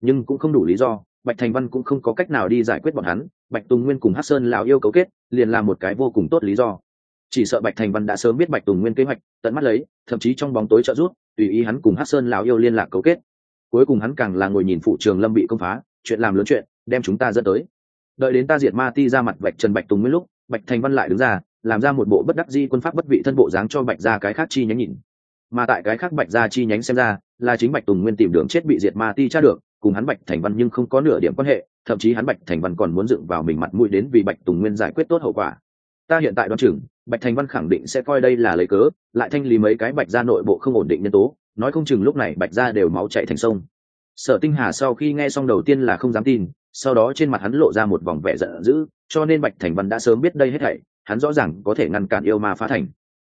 Nhưng cũng không đủ lý do, bạch thành văn cũng không có cách nào đi giải quyết bọn hắn, bạch tùng nguyên cùng hát sơn lào yêu cấu kết, liền là một cái vô cùng tốt lý do. Chỉ sợ bạch thành văn đã sớm biết bạch tùng nguyên kế hoạch, tận mắt lấy, thậm chí trong bóng tối trợ giúp, tùy ý hắn cùng hát sơn lào yêu liên lạc cấu kết. Cuối cùng hắn càng là ngồi nhìn phụ trường lâm bị công phá, chuyện làm lớn chuyện, đem chúng ta dẫn tới. Đợi đến ta diệt ma ti ra mặt bạch trần bạch tùng nguyên lúc, bạch thành văn lại đứng ra làm ra một bộ bất đắc di quân pháp bất vị thân bộ dáng cho bạch ra cái khác chi nhánh nhìn. Mà tại cái khác bạch ra chi nhánh xem ra, là chính bạch tùng nguyên tìm đường chết bị diệt ma ti tra được, cùng hắn bạch thành văn nhưng không có nửa điểm quan hệ, thậm chí hắn bạch thành văn còn muốn dựng vào mình mặt mũi đến vì bạch tùng nguyên giải quyết tốt hậu quả. Ta hiện tại đoán chừng, bạch thành văn khẳng định sẽ coi đây là lấy cớ, lại thanh lý mấy cái bạch ra nội bộ không ổn định nhân tố, nói không chừng lúc này bạch ra đều máu chạy thành sông. Sở tinh hà sau khi nghe xong đầu tiên là không dám tin, sau đó trên mặt hắn lộ ra một vòng vẻ giận dữ, cho nên bạch thành văn đã sớm biết đây hết thảy hắn rõ ràng có thể ngăn cản yêu ma phá thành.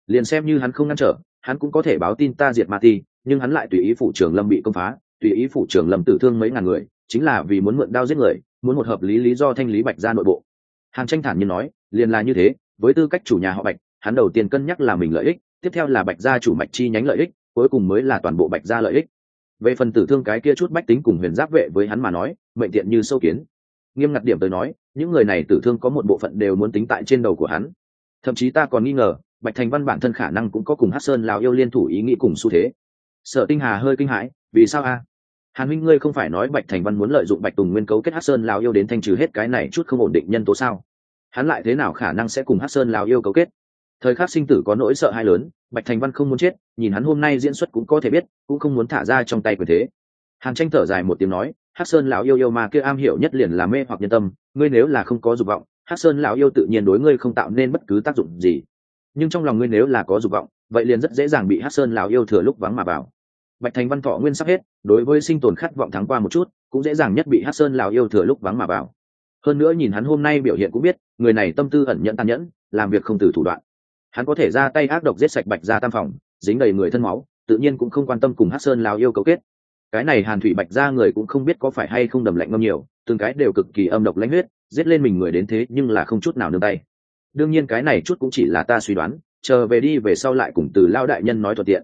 Liền xem như hắn không ngăn trở, hắn cũng có thể báo tin ta diệt ma ti, nhưng hắn lại tùy ý phủ trưởng lâm bị công phá, tùy ý phủ trưởng lâm tử thương mấy ngàn người, chính là vì muốn mượn đao giết người, muốn một hợp lý lý do thanh lý bạch ra nội bộ. Hàn tranh thản nhiên nói, liền là như thế, với tư cách chủ nhà họ bạch, hắn đầu tiên cân nhắc là mình lợi ích, tiếp theo là bạch gia chủ mạch chi nhánh lợi ích, cuối cùng mới là toàn bộ bạch gia lợi ích. Về phần tử thương cái kia chút bách tính cùng huyền giáp vệ với hắn mà nói, mệnh tiện như sâu kiến nghiêm ngặt điểm tới nói, những người này tử thương có một bộ phận đều muốn tính tại trên đầu của hắn. Thậm chí ta còn nghi ngờ, bạch thành văn bản thân khả năng cũng có cùng hát sơn lào yêu liên thủ ý nghĩ cùng xu thế. Sở tinh hà hơi kinh hãi, vì sao a? Hàn minh, ngươi không phải nói bạch thành văn muốn lợi dụng bạch tùng nguyên cấu kết hát sơn lào yêu đến thanh trừ hết cái này chút không ổn định nhân tố sao? Hắn lại thế nào khả năng sẽ cùng hát sơn lào yêu cấu kết? Thời khắc sinh tử có nỗi sợ hai lớn, bạch thành văn không muốn chết, nhìn hắn hôm nay diễn xuất cũng có thể biết, cũng không muốn thả ra trong tay quyền thế. Hàn tranh thở dài một tiếng nói Hắc sơn lão yêu yêu mà kia am hiểu nhất liền là mê hoặc nhân tâm, ngươi nếu là không có dục vọng, Hắc sơn lão yêu tự nhiên đối ngươi không tạo nên bất cứ tác dụng gì. Nhưng trong lòng ngươi nếu là có dục vọng, vậy liền rất dễ dàng bị Hắc sơn lão yêu thừa lúc vắng mà vào. Bạch thành văn thọ nguyên sắp hết, đối với sinh tồn khát vọng thắng qua một chút, cũng dễ dàng nhất bị Hắc sơn lão yêu thừa lúc vắng mà vào. Hơn nữa nhìn hắn hôm nay biểu hiện cũng biết, người này tâm tư ẩn nhẫn tàn nhẫn, làm việc không từ thủ đoạn. Hắn có thể ra tay ác độc giết sạch bạch ra tam phòng, dính đầy người thân máu, tự nhiên cũng không quan tâm cùng hát sơn lão yêu cấu kết cái này hàn thủy bạch ra người cũng không biết có phải hay không đầm lạnh ngâm nhiều, từng cái đều cực kỳ âm độc lãnh huyết, giết lên mình người đến thế nhưng là không chút nào nương tay. Đương nhiên cái này chút cũng chỉ là ta suy đoán, chờ về đi về sau lại cùng từ lao đại nhân nói thuận tiện.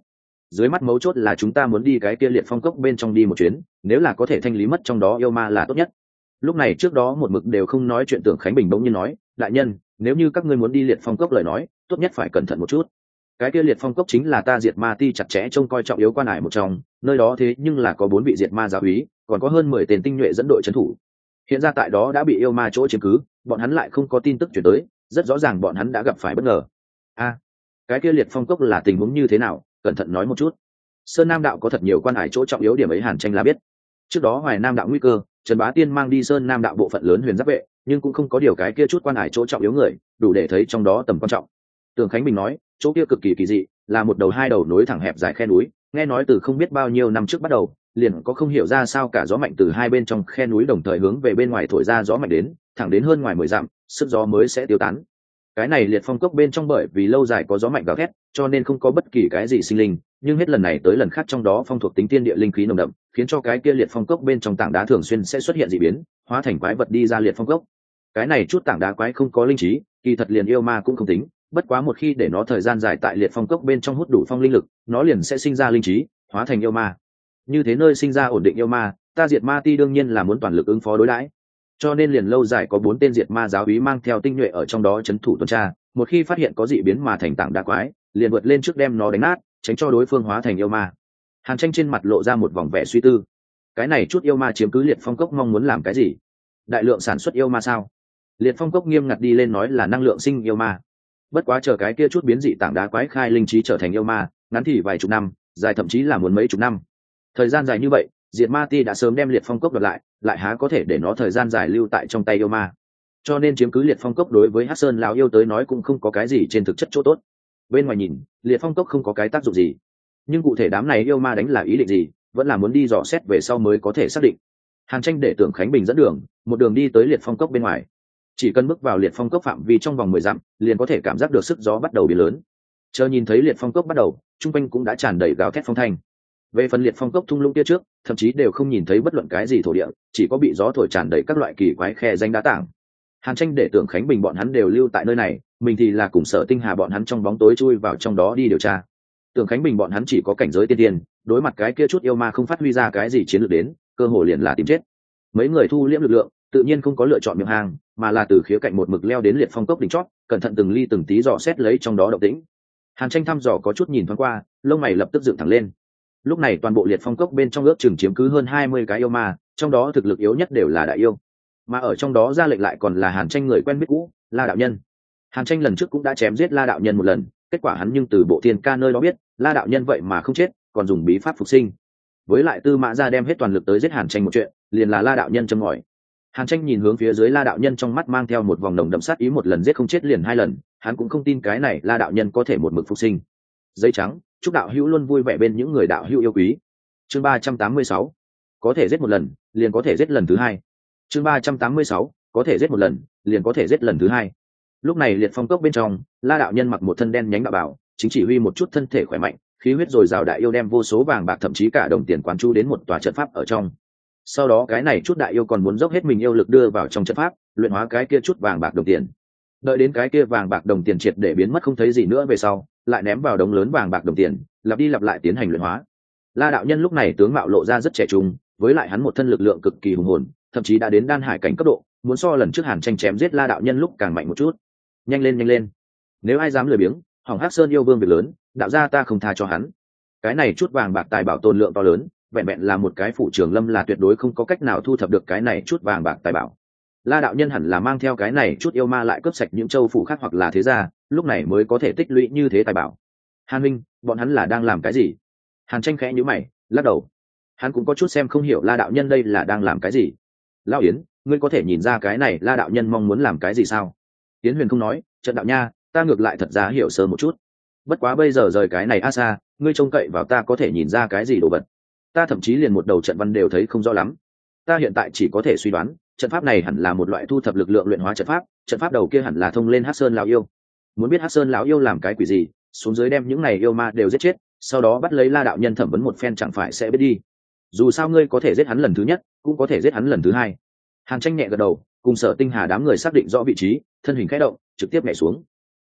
Dưới mắt mấu chốt là chúng ta muốn đi cái kia liệt phong cốc bên trong đi một chuyến, nếu là có thể thanh lý mất trong đó yêu ma là tốt nhất. Lúc này trước đó một mực đều không nói chuyện tưởng khánh bình bỗng nhiên nói, đại nhân, nếu như các ngươi muốn đi liệt phong cốc lời nói, tốt nhất phải cẩn thận một chút cái kia liệt phong cốc chính là ta diệt ma ti chặt chẽ trông coi trọng yếu quan hải một trong, nơi đó thế nhưng là có bốn vị diệt ma giáo úy, còn có hơn mười tên tinh nhuệ dẫn đội trấn thủ. Hiện ra tại đó đã bị yêu ma chỗ chiếm cứ, bọn hắn lại không có tin tức chuyển tới, rất rõ ràng bọn hắn đã gặp phải bất ngờ. A, cái kia liệt phong cốc là tình huống như thế nào? Cẩn thận nói một chút. Sơn nam đạo có thật nhiều quan hải chỗ trọng yếu điểm ấy hàn tranh là biết. Trước đó hoài nam đạo nguy cơ, trần bá tiên mang đi sơn nam đạo bộ phận lớn huyền giáp vệ, nhưng cũng không có điều cái kia chút quan hải chỗ trọng yếu người, đủ để thấy trong đó tầm quan trọng. Tường khánh bình nói chỗ kia cực kỳ kỳ dị, là một đầu hai đầu nối thẳng hẹp dài khe núi, nghe nói từ không biết bao nhiêu năm trước bắt đầu, liền có không hiểu ra sao cả gió mạnh từ hai bên trong khe núi đồng thời hướng về bên ngoài thổi ra gió mạnh đến, thẳng đến hơn ngoài mười dặm, sức gió mới sẽ tiêu tán. Cái này liệt phong cốc bên trong bởi vì lâu dài có gió mạnh gào thét, cho nên không có bất kỳ cái gì sinh linh, nhưng hết lần này tới lần khác trong đó phong thuộc tính tiên địa linh khí nồng đậm, khiến cho cái kia liệt phong cốc bên trong tảng đá thường xuyên sẽ xuất hiện d ị biến, hóa thành quái vật đi ra liệt phong cốc. Cái này chút tảng đá quái không có linh trí, kỳ thật liền yêu ma cũng không tính bất quá một khi để nó thời gian dài tại liệt phong cốc bên trong hút đủ phong linh lực, nó liền sẽ sinh ra linh trí, hóa thành yêu ma. Như thế nơi sinh ra ổn định yêu ma, ta diệt ma ti đương nhiên là muốn toàn lực ứng phó đối đãi. Cho nên liền lâu dài có bốn tên diệt ma giáo úy mang theo tinh nhuệ ở trong đó c h ấ n thủ tuần tra, một khi phát hiện có dị biến mà thành tảng đa quái, liền vượt lên trước đem nó đánh nát, tránh cho đối phương hóa thành yêu ma. Hàn tranh trên mặt lộ ra một vòng vẻ suy tư. Cái này chút yêu ma chiếm cứ liệt phong cốc mong muốn làm cái gì? Đại lượng sản xuất yêu ma sao? Liệt phong cốc nghiêm ngặt đi lên nói là năng lượng sinh yêu ma bất quá chờ cái kia chút biến dị tảng đá quái khai linh trí trở thành yêu ma, ngắn thì vài chục năm, dài thậm chí là muốn mấy chục năm. Thời gian dài như vậy, diệt ma ti đã sớm đem liệt phong cốc đợt lại lại há có thể để nó thời gian dài lưu tại trong tay yêu ma. Cho nên chiếm cứ liệt phong cốc đối với hát sơn lào yêu tới nói cũng không có cái gì trên thực chất chỗ tốt. Bên ngoài nhìn, liệt phong cốc không có cái tác dụng gì. Nhưng cụ thể đám này yêu ma đánh là ý định gì, vẫn là muốn đi dò xét về sau mới có thể xác định. Hàn tranh để tưởng khánh bình dẫn đường, một đường đi tới liệt phong cốc bên ngoài chỉ cần bước vào liệt phong cốc phạm vi trong vòng mười dặm, liền có thể cảm giác được sức gió bắt đầu biến lớn. Chờ nhìn thấy liệt phong cốc bắt đầu, chung quanh cũng đã tràn đầy gào thét phong thanh. Về phần liệt phong cốc thung lũng kia trước, thậm chí đều không nhìn thấy bất luận cái gì thổ địa, chỉ có bị gió thổi tràn đầy các loại kỳ quái khe danh đá tảng. Hàn tranh để tưởng khánh bình bọn hắn đều lưu tại nơi này, mình thì là cùng sở tinh hà bọn hắn trong bóng tối chui vào trong đó đi điều tra. Tưởng khánh bình bọn hắn chỉ có cảnh giới tiên tiên, đối mặt cái kia chút yêu ma không phát huy ra cái gì chiến lược đến, cơ hồ liền là tìm chết. Mấy người thu liễm lực lượng tự nhiên không có lựa chọn miệng hàng mà là từ khía cạnh một mực leo đến liệt phong cốc đỉnh chót, cẩn thận từng ly từng tí dò xét lấy trong đó động tĩnh. Hàn tranh thăm dò có chút nhìn thoáng qua, lông mày lập tức dựng thẳng lên. Lúc này toàn bộ liệt phong cốc bên trong ước chừng chiếm cứ hơn hai mươi cái yêu ma, trong đó thực lực yếu nhất đều là đại yêu. Mà ở trong đó ra lệnh lại còn là hàn tranh người quen biết cũ, la đạo nhân. Hàn tranh lần trước cũng đã chém giết la đạo nhân một lần, kết quả hắn nhưng từ bộ thiên ca nơi đó biết, la đạo nhân vậy mà không chết, còn dùng bí pháp phục sinh. Với lại tư mã ra đem hết toàn lực tới giết hàn tranh một chuyện, liền là la đạo nhân châm ngòi hàn tranh nhìn hướng phía dưới la đạo nhân trong mắt mang theo một vòng nồng đậm sát ý, một lần giết không chết liền hai lần, hắn cũng không tin cái này la đạo nhân có thể một mực phục sinh. Dây trắng, chúc đạo hữu luôn vui vẻ bên những người đạo hữu yêu quý. Chương ba trăm tám mươi sáu, có thể giết một lần, liền có thể giết lần thứ hai. Chương ba trăm tám mươi sáu, có thể giết một lần, liền có thể giết lần thứ hai. Lúc này liệt phong cốc bên trong, la đạo nhân mặc một thân đen nhánh đạo bảo, chính chỉ huy một chút thân thể khỏe mạnh, khí huyết dồi dào đại yêu đem vô số vàng bạc thậm chí cả đồng tiền quán chú đến một tòa trận pháp ở trong sau đó cái này chút đại yêu còn muốn dốc hết mình yêu lực đưa vào trong trận pháp, luyện hóa cái kia chút vàng bạc đồng tiền. Đợi đến cái kia vàng bạc đồng tiền triệt để biến mất không thấy gì nữa về sau, lại ném vào đống lớn vàng bạc đồng tiền, lặp đi lặp lại tiến hành luyện hóa. La đạo nhân lúc này tướng mạo lộ ra rất trẻ trung, với lại hắn một thân lực lượng cực kỳ hùng hồn, thậm chí đã đến đan hải cảnh cấp độ, muốn so lần trước hàn tranh chém giết la đạo nhân lúc càng mạnh một chút. Nhanh lên nhanh lên. Nếu ai dám lười biếng, hỏng hắc sơn yêu vương việc lớn, đạo gia ta không tha cho hắn. Cái này chút vàng bạc tài bảo tồn lượng to lớn vẹn vẹn là một cái phụ trường lâm là tuyệt đối không có cách nào thu thập được cái này chút vàng bạc tài bảo. La đạo nhân hẳn là mang theo cái này chút yêu ma lại cướp sạch những châu phủ khác hoặc là thế gia, lúc này mới có thể tích lũy như thế tài bảo. Hàn minh, bọn hắn là đang làm cái gì? Hàn tranh khẽ nhữ mày, lắc đầu. Hắn cũng có chút xem không hiểu la đạo nhân đây là đang làm cái gì. Lao yến, ngươi có thể nhìn ra cái này la đạo nhân mong muốn làm cái gì sao? Yến huyền không nói, trận đạo nha, ta ngược lại thật ra hiểu sơ một chút. Bất quá bây giờ rời cái này a xa, ngươi trông cậy vào ta có thể nhìn ra cái gì đồ vật ta thậm chí liền một đầu trận văn đều thấy không rõ lắm. Ta hiện tại chỉ có thể suy đoán, trận pháp này hẳn là một loại thu thập lực lượng luyện hóa trận pháp trận pháp đầu kia hẳn là thông lên hát sơn lão yêu. Muốn biết hát sơn lão yêu làm cái quỷ gì, xuống dưới đem những này yêu ma đều giết chết, sau đó bắt lấy la đạo nhân thẩm vấn một phen chẳng phải sẽ biết đi. Dù sao ngươi có thể giết hắn lần thứ nhất, cũng có thể giết hắn lần thứ hai. Hàn tranh nhẹ gật đầu, cùng sở tinh hà đám người xác định rõ vị trí, thân hình khẽ động, trực tiếp nhảy xuống.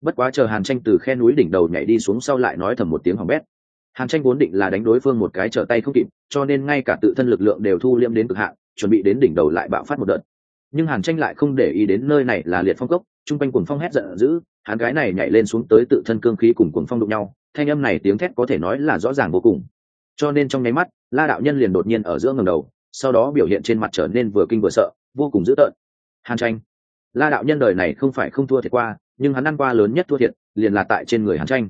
Bất quá chờ hàn tranh từ khe núi đỉnh đầu nhảy đi xuống sau lại nói thầm một tiếng hỏng bét hàn tranh vốn định là đánh đối phương một cái trở tay không kịp, cho nên ngay cả tự thân lực lượng đều thu liêm đến cực hạn, chuẩn bị đến đỉnh đầu lại bạo phát một đợt. Nhưng hàn tranh lại không để ý đến nơi này là liệt phong cốc, chung quanh cuồng phong hét giận dữ, hắn gái này nhảy lên xuống tới tự thân cương khí cùng cuồng phong đụng nhau, thanh âm này tiếng thét có thể nói là rõ ràng vô cùng. Cho nên trong nháy mắt, la đạo nhân liền đột nhiên ở giữa ngầm đầu, sau đó biểu hiện trên mặt trở nên vừa kinh vừa sợ, vô cùng dữ tợn. Hàn tranh, la đạo nhân đời này không phải không thua thiệt qua, nhưng hắn ăn qua lớn nhất thua thiệt, liền là tại trên người hàn tranh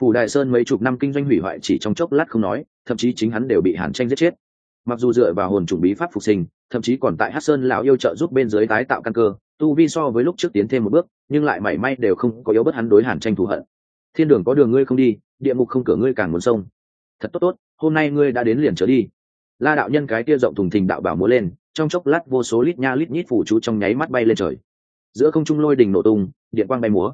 phủ đại sơn mấy chục năm kinh doanh hủy hoại chỉ trong chốc lát không nói, thậm chí chính hắn đều bị hàn tranh giết chết. Mặc dù dựa vào hồn trùng bí pháp phục sinh, thậm chí còn tại hát sơn lão yêu trợ giúp bên dưới tái tạo căn cơ, tu vi so với lúc trước tiến thêm một bước, nhưng lại mảy may đều không có yếu bất hắn đối hàn tranh thù hận. Thiên đường có đường ngươi không đi, địa ngục không cửa ngươi càng muốn sông. Thật tốt tốt, hôm nay ngươi đã đến liền trở đi. La đạo nhân cái tia rộng thùng thình đạo bảo múa lên, trong chốc lát vô số lít nha lít nhít phủ chú trong nháy mắt bay lên trời. Giữa không trung lôi đình nổ tung, điện quang bay múa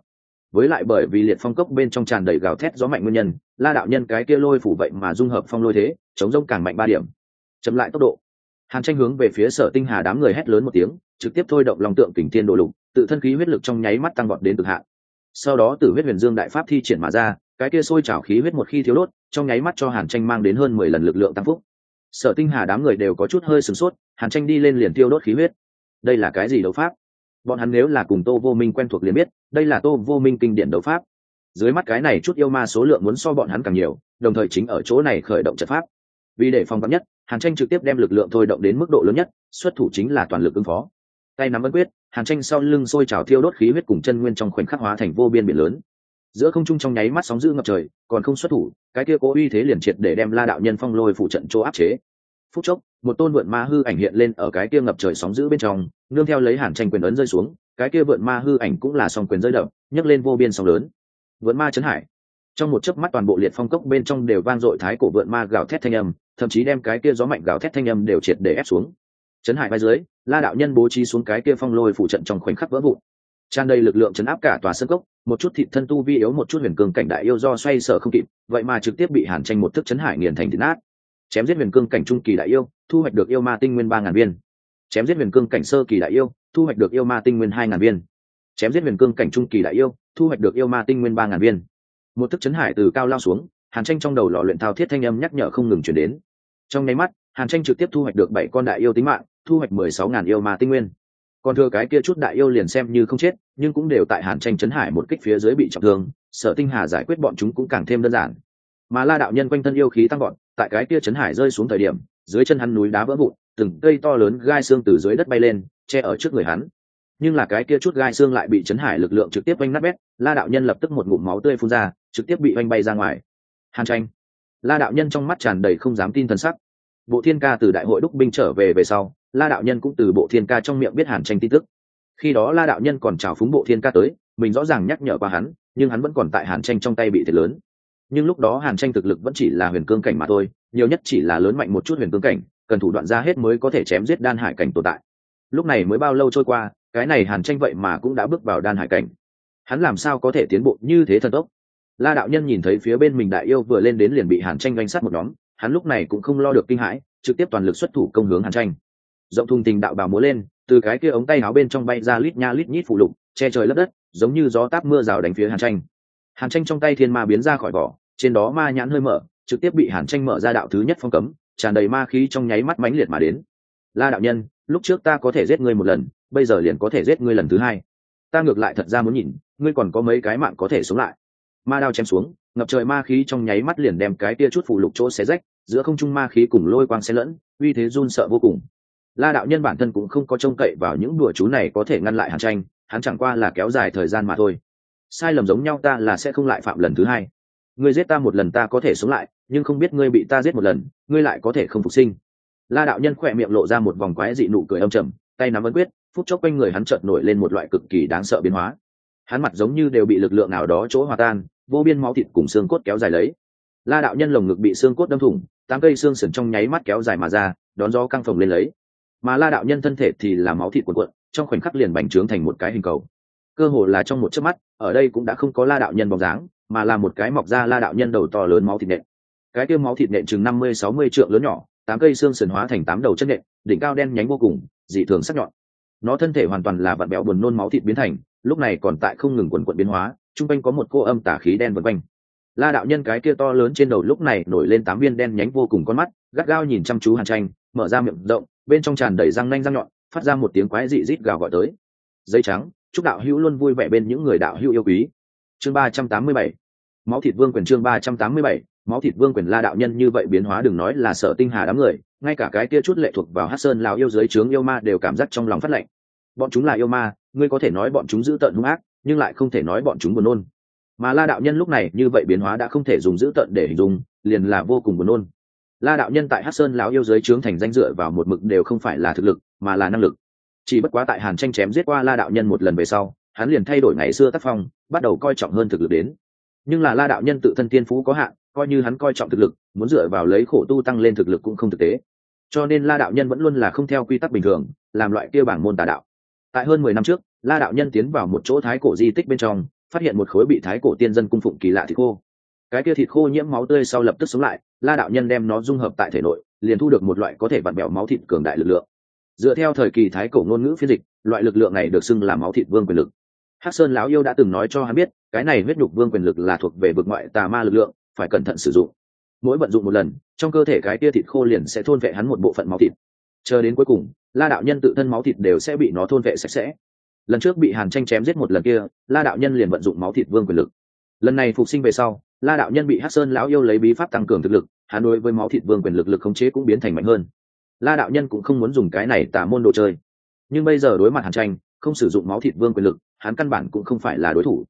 với lại bởi vì liệt phong cốc bên trong tràn đầy gào thét gió mạnh nguyên nhân, la đạo nhân cái kia lôi phủ vậy mà dung hợp phong lôi thế, chống rông càng mạnh ba điểm. Chậm lại tốc độ. Hàn tranh hướng về phía sở tinh hà đám người hét lớn một tiếng, trực tiếp thôi động lòng tượng kình thiên đồ lục, tự thân khí huyết lực trong nháy mắt tăng vọt đến cực hạn. Sau đó tử huyết huyền dương đại pháp thi triển mà ra, cái kia sôi trào khí huyết một khi thiếu đốt, trong nháy mắt cho hàn tranh mang đến hơn mười lần lực lượng tăng phúc. Sở tinh hà đám người đều có chút hơi sửng sốt, hàn tranh đi lên liền tiêu đốt khí huyết. Đây là cái gì đấu pháp? Bọn hắn nếu là cùng tô vô minh quen thuộc liền biết, đây là tô vô minh kinh điển đấu pháp. Dưới mắt cái này chút yêu ma số lượng muốn so bọn hắn càng nhiều, đồng thời chính ở chỗ này khởi động trận pháp. Vì để phòng vắn nhất, hàn tranh trực tiếp đem lực lượng thôi động đến mức độ lớn nhất, xuất thủ chính là toàn lực ứng phó. Tay nắm ấn quyết, hàn tranh sau lưng sôi trào thiêu đốt khí huyết cùng chân nguyên trong khoảnh khắc hóa thành vô biên biển lớn. Giữa không trung trong nháy mắt sóng dữ ngập trời, còn không xuất thủ, cái kia cố uy thế liền triệt để đem la đạo nhân phong lôi phụ trận chỗ áp chế. Phút chốc một tôn vượn ma hư ảnh hiện lên ở cái kia ngập trời sóng dữ bên trong, nương theo lấy hàn tranh quyền ấn rơi xuống, cái kia vượn ma hư ảnh cũng là song quyền rơi đập nhấc lên vô biên sóng lớn. Vượn ma chấn hải. Trong một chớp mắt toàn bộ liệt phong cốc bên trong đều vang dội thái cổ vượn ma gào thét thanh âm, thậm chí đem cái kia gió mạnh gào thét thanh âm đều triệt để ép xuống. Chấn hải vai dưới, la đạo nhân bố trí xuống cái kia phong lôi phủ trận trong khoảnh khắc vỡ vụn. Tràn đầy lực lượng chấn áp cả tòa sân cốc, một chút thị thân tu vi yếu, một chút huyền cường cảnh đại yêu do xoay sở không kịp, vậy mà trực tiếp bị hàn tranh một thức chấn hải nghiền thành thịt nát chém giết huyền cương cảnh trung kỳ đại yêu, thu hoạch được yêu ma tinh nguyên ba ngàn viên. Chém giết huyền cương cảnh sơ kỳ đại yêu, thu hoạch được yêu ma tinh nguyên hai ngàn viên. Chém giết huyền cương cảnh trung kỳ đại yêu, thu hoạch được yêu ma tinh nguyên ba ngàn viên. Một thức chấn hải từ cao lao xuống, hàn tranh trong đầu lò luyện thao thiết thanh âm nhắc nhở không ngừng chuyển đến. Trong nháy mắt, hàn tranh trực tiếp thu hoạch được bảy con đại yêu tính mạng, thu hoạch mười sáu ngàn yêu ma tinh nguyên. Còn thừa cái kia chút đại yêu liền xem như không chết, nhưng cũng đều tại hàn tranh chấn hải một kích phía dưới bị trọng thương, sở tinh hà giải quyết bọn chúng cũng càng thêm đơn giản. Mà la đạo nhân quanh thân yêu khí tăng gọn tại cái kia trấn hải rơi xuống thời điểm, dưới chân hắn núi đá vỡ vụn, từng cây to lớn gai xương từ dưới đất bay lên, che ở trước người hắn. Nhưng là cái kia chút gai xương lại bị trấn hải lực lượng trực tiếp oanh nát bét, la đạo nhân lập tức một ngụm máu tươi phun ra, trực tiếp bị oanh bay ra ngoài. Hàn tranh. La đạo nhân trong mắt tràn đầy không dám tin t sắc. Bộ thiên ca từ đại hội đúc binh trở về về sau, la đạo nhân cũng từ bộ thiên ca trong miệng biết hàn tranh tin tức. Khi đó la đạo nhân còn chào phúng bộ thiên ca tới, mình rõ ràng nhắc nhở qua hắn, nhưng hắn vẫn còn tại hàn tranh trong tay bị thiệt lớn nhưng lúc đó hàn tranh thực lực vẫn chỉ là huyền cương cảnh mà thôi, nhiều nhất chỉ là lớn mạnh một chút huyền cương cảnh, cần thủ đoạn ra hết mới có thể chém giết đan hải cảnh tồn tại. Lúc này mới bao lâu trôi qua, cái này hàn tranh vậy mà cũng đã bước vào đan hải cảnh. Hắn làm sao có thể tiến bộ như thế thần tốc? La đạo nhân nhìn thấy phía bên mình đại yêu vừa lên đến liền bị hàn tranh doanh sát một nhóm, hắn lúc này cũng không lo được kinh hãi, trực tiếp toàn lực xuất thủ công hướng hàn tranh. Rộng thùng tình đạo bào múa lên, từ cái kia ống tay áo bên trong bay ra lít nha lít nhít phụ lục, che trời lấp đất, giống như gió táp mưa rào đánh phía hàn tranh hàn tranh trong tay thiên ma biến ra khỏi vỏ, trên đó ma nhãn hơi mở, trực tiếp bị hàn tranh mở ra đạo thứ nhất phong cấm, tràn đầy ma khí trong nháy mắt mãnh liệt mà đến. La đạo nhân, lúc trước ta có thể giết ngươi một lần, bây giờ liền có thể giết ngươi lần thứ hai. Ta ngược lại thật ra muốn nhìn, ngươi còn có mấy cái mạng có thể sống lại. Ma đao chém xuống, ngập trời ma khí trong nháy mắt liền đem cái tia chút phụ lục chỗ xé rách, giữa không trung ma khí cùng lôi quang xé lẫn, uy thế run sợ vô cùng. La đạo nhân bản thân cũng không có trông cậy vào những đùa chú này có thể ngăn lại hàn tranh, hắn chẳng qua là kéo dài thời gian mà thôi sai lầm giống nhau ta là sẽ không lại phạm lần thứ hai. Ngươi giết ta một lần ta có thể sống lại, nhưng không biết ngươi bị ta giết một lần, ngươi lại có thể không phục sinh. La đạo nhân khỏe miệng lộ ra một vòng quái dị nụ cười âm trầm, tay nắm ấn quyết, phút chốc quanh người hắn chợt nổi lên một loại cực kỳ đáng sợ biến hóa. Hắn mặt giống như đều bị lực lượng nào đó chỗ hòa tan, vô biên máu thịt cùng xương cốt kéo dài lấy. La đạo nhân lồng ngực bị xương cốt đâm thủng, tám cây xương sườn trong nháy mắt kéo dài mà ra, đón gió căng phồng lên lấy. Mà la đạo nhân thân thể thì là máu thịt cuộn cuộn, trong khoảnh khắc liền bành trướng thành một cái hình cầu cơ hồ là trong một chớp mắt, ở đây cũng đã không có la đạo nhân bóng dáng, mà là một cái mọc ra la đạo nhân đầu to lớn máu thịt nện. Cái tiêu máu thịt nện chừng năm mươi, sáu mươi trượng lớn nhỏ, tám cây xương sườn hóa thành tám đầu chân nện, đỉnh cao đen nhánh vô cùng, dị thường sắc nhọn. Nó thân thể hoàn toàn là vặn béo buồn nôn máu thịt biến thành, lúc này còn tại không ngừng quần quận biến hóa, chung quanh có một cô âm tả khí đen vần quanh. La đạo nhân cái kia to lớn trên đầu lúc này nổi lên tám viên đen nhánh vô cùng con mắt, gắt gao nhìn chăm chú hàn tranh, mở ra miệng rộng, bên trong tràn đầy răng nanh răng nhọn, phát ra một tiếng quái dị rít gào gọi tới. Dây trắng chúc đạo hữu luôn vui vẻ bên những người đạo hữu yêu quý. Chương ba trăm tám mươi bảy. Máu thịt vương quyền chương ba trăm tám mươi bảy. Máu thịt vương quyền la đạo nhân như vậy biến hóa đừng nói là sợ tinh hà đám người, ngay cả cái kia chút lệ thuộc vào hát sơn lào yêu giới trướng yêu ma đều cảm giác trong lòng phát lệnh bọn chúng là yêu ma, ngươi có thể nói bọn chúng giữ tận hung ác, nhưng lại không thể nói bọn chúng buồn nôn. Mà la đạo nhân lúc này như vậy biến hóa đã không thể dùng giữ tận để hình dung, liền là vô cùng buồn nôn. La đạo nhân tại hát sơn lão yêu giới trướng thành danh dựa vào một mực đều không phải là thực lực, mà là năng lực chỉ bất quá tại hàn tranh chém giết qua la đạo nhân một lần về sau, hắn liền thay đổi ngày xưa tác phong, bắt đầu coi trọng hơn thực lực đến. Nhưng là la đạo nhân tự thân tiên phú có hạn, coi như hắn coi trọng thực lực, muốn dựa vào lấy khổ tu tăng lên thực lực cũng không thực tế. Cho nên la đạo nhân vẫn luôn là không theo quy tắc bình thường, làm loại kia bảng môn tà đạo. Tại hơn mười năm trước, la đạo nhân tiến vào một chỗ thái cổ di tích bên trong, phát hiện một khối bị thái cổ tiên dân cung phụng kỳ lạ thịt khô. Cái kia thịt khô nhiễm máu tươi sau lập tức sống lại, la đạo nhân đem nó dung hợp tại thể nội, liền thu được một loại có thể vặn bẹo máu thịt cường đại lực lượng dựa theo thời kỳ thái cổ ngôn ngữ phiên dịch, loại lực lượng này được xưng là máu thịt vương quyền lực. Hắc sơn lão yêu đã từng nói cho hắn biết, cái này huyết nhục vương quyền lực là thuộc về vực ngoại tà ma lực lượng, phải cẩn thận sử dụng. Mỗi vận dụng một lần, trong cơ thể cái tia thịt khô liền sẽ thôn vệ hắn một bộ phận máu thịt. Chờ đến cuối cùng, la đạo nhân tự thân máu thịt đều sẽ bị nó thôn vệ sạch sẽ. Lần trước bị hàn tranh chém giết một lần kia, la đạo nhân liền vận dụng máu thịt vương quyền lực. Lần này phục sinh về sau, la đạo nhân bị hát sơn lão yêu lấy bí pháp tăng cường thực lực, hắn đối với máu thịt vương quyền lực lực khống chế cũng biến thành mạnh hơn la đạo nhân cũng không muốn dùng cái này tả môn đồ chơi. Nhưng bây giờ đối mặt hàn tranh, không sử dụng máu thịt vương quyền lực, hắn căn bản cũng không phải là đối thủ.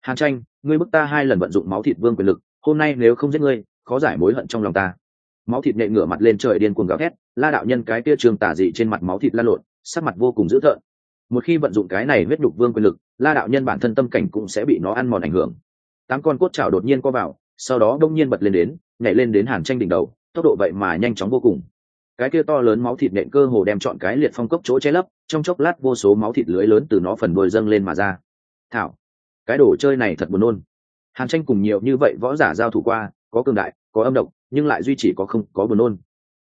Hàn tranh, ngươi bức ta hai lần vận dụng máu thịt vương quyền lực, hôm nay nếu không giết ngươi, khó giải mối hận trong lòng ta. Máu thịt nệ ngửa mặt lên trời điên cuồng gào thét, la đạo nhân cái tia trường tả dị trên mặt máu thịt lan lộn, sắc mặt vô cùng dữ thợn một khi vận dụng cái này huyết đục vương quyền lực, la đạo nhân bản thân tâm cảnh cũng sẽ bị nó ăn mòn ảnh hưởng. Tám con cốt chảo đột nhiên co vào, sau đó đông nhiên bật lên đến, nhảy lên đến hàn tranh đỉnh đầu, tốc độ vậy mà nhanh chóng vô cùng cái kia to lớn máu thịt nện cơ hồ đem chọn cái liệt phong cốc chỗ che lấp, trong chốc lát vô số máu thịt lưới lớn từ nó phần đôi dâng lên mà ra. Thảo, cái đồ chơi này thật buồn nôn. Hàn tranh cùng nhiều như vậy võ giả giao thủ qua, có cường đại, có âm độc, nhưng lại duy trì có không, có buồn nôn.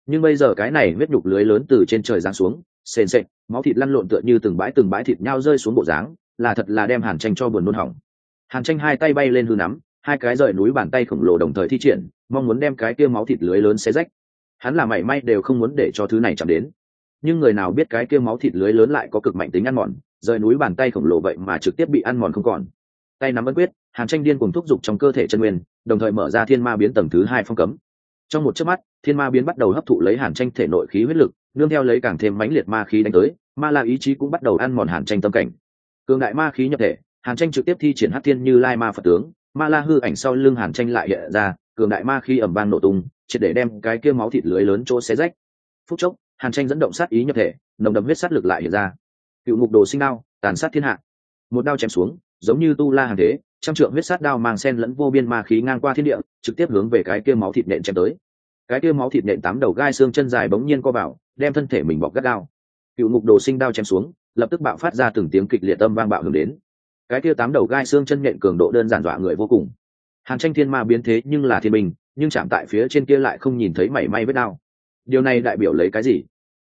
Nhưng bây giờ cái này huyết nhục lưới lớn từ trên trời giáng xuống, sền sệt, máu thịt lăn lộn tựa như từng bãi từng bãi thịt nhau rơi xuống bộ dáng, là thật là đem hàn tranh cho buồn nôn hỏng. Hàn tranh hai tay bay lên hư nắm, hai cái rời núi bàn tay khổng lồ đồng thời thi triển, mong muốn đem cái kia máu thịt lưới lớn xé rách hắn là mảy may đều không muốn để cho thứ này chạm đến. Nhưng người nào biết cái kia máu thịt lưới lớn lại có cực mạnh tính ăn mòn, rời núi bàn tay khổng lồ vậy mà trực tiếp bị ăn mòn không còn. Tay nắm ấn quyết, hàn tranh điên cùng thúc giục trong cơ thể chân nguyên, đồng thời mở ra thiên ma biến tầng thứ hai phong cấm. Trong một chớp mắt, thiên ma biến bắt đầu hấp thụ lấy hàn tranh thể nội khí huyết lực, nương theo lấy càng thêm mãnh liệt ma khí đánh tới, ma la ý chí cũng bắt đầu ăn mòn hàn tranh tâm cảnh. Cường đại ma khí nhập thể, hàn tranh trực tiếp thi triển hát thiên như lai ma phật tướng, ma la hư ảnh sau lưng hàn tranh lại hiện ra, cường đại ma khí ẩm vang nổ tung triệt để đem cái kia máu thịt lưới lớn chỗ xé rách. Phút chốc, hàn tranh dẫn động sát ý nhập thể, nồng đậm huyết sát lực lại hiện ra. Cựu mục đồ sinh đao, tàn sát thiên hạ. Một đao chém xuống, giống như tu la hàng thế, trăm trượng huyết sát đao mang sen lẫn vô biên ma khí ngang qua thiên địa, trực tiếp hướng về cái kia máu thịt nện chém tới. Cái kia máu thịt nện tám đầu gai xương chân dài bỗng nhiên co vào, đem thân thể mình bọc gắt đao cựu ngục đồ sinh đao chém xuống, lập tức bạo phát ra từng tiếng kịch liệt âm vang bạo hưởng đến. Cái kia tám đầu gai xương chân nện cường độ đơn giản dọa người vô cùng. Hàn tranh thiên ma biến thế nhưng là thiên bình nhưng chạm tại phía trên kia lại không nhìn thấy mảy may vết đao điều này đại biểu lấy cái gì?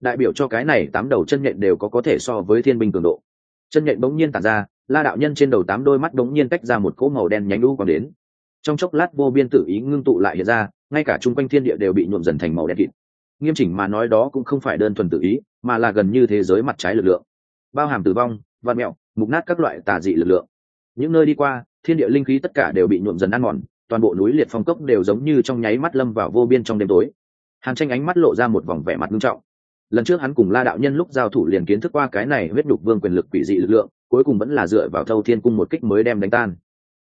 Đại biểu cho cái này tám đầu chân nhện đều có có thể so với thiên binh cường độ. Chân nhện bỗng nhiên tản ra, la đạo nhân trên đầu tám đôi mắt bỗng nhiên tách ra một cỗ màu đen nhánh đu còn đến. Trong chốc lát vô biên tự ý ngưng tụ lại hiện ra, ngay cả chung quanh thiên địa đều bị nhuộm dần thành màu đen kịt. Nghiêm chỉnh mà nói đó cũng không phải đơn thuần tự ý, mà là gần như thế giới mặt trái lực lượng. Bao hàm tử vong văn mẹo, mục nát các loại tà dị lực lượng. Những nơi đi qua, thiên địa linh khí tất cả đều bị nhuộm dần ăn mòn toàn bộ núi liệt phong cốc đều giống như trong nháy mắt lâm vào vô biên trong đêm tối. Hàn tranh ánh mắt lộ ra một vòng vẻ mặt nghiêm trọng. Lần trước hắn cùng la đạo nhân lúc giao thủ liền kiến thức qua cái này huyết đục vương quyền lực quỷ dị lực lượng, cuối cùng vẫn là dựa vào thâu thiên cung một kích mới đem đánh tan.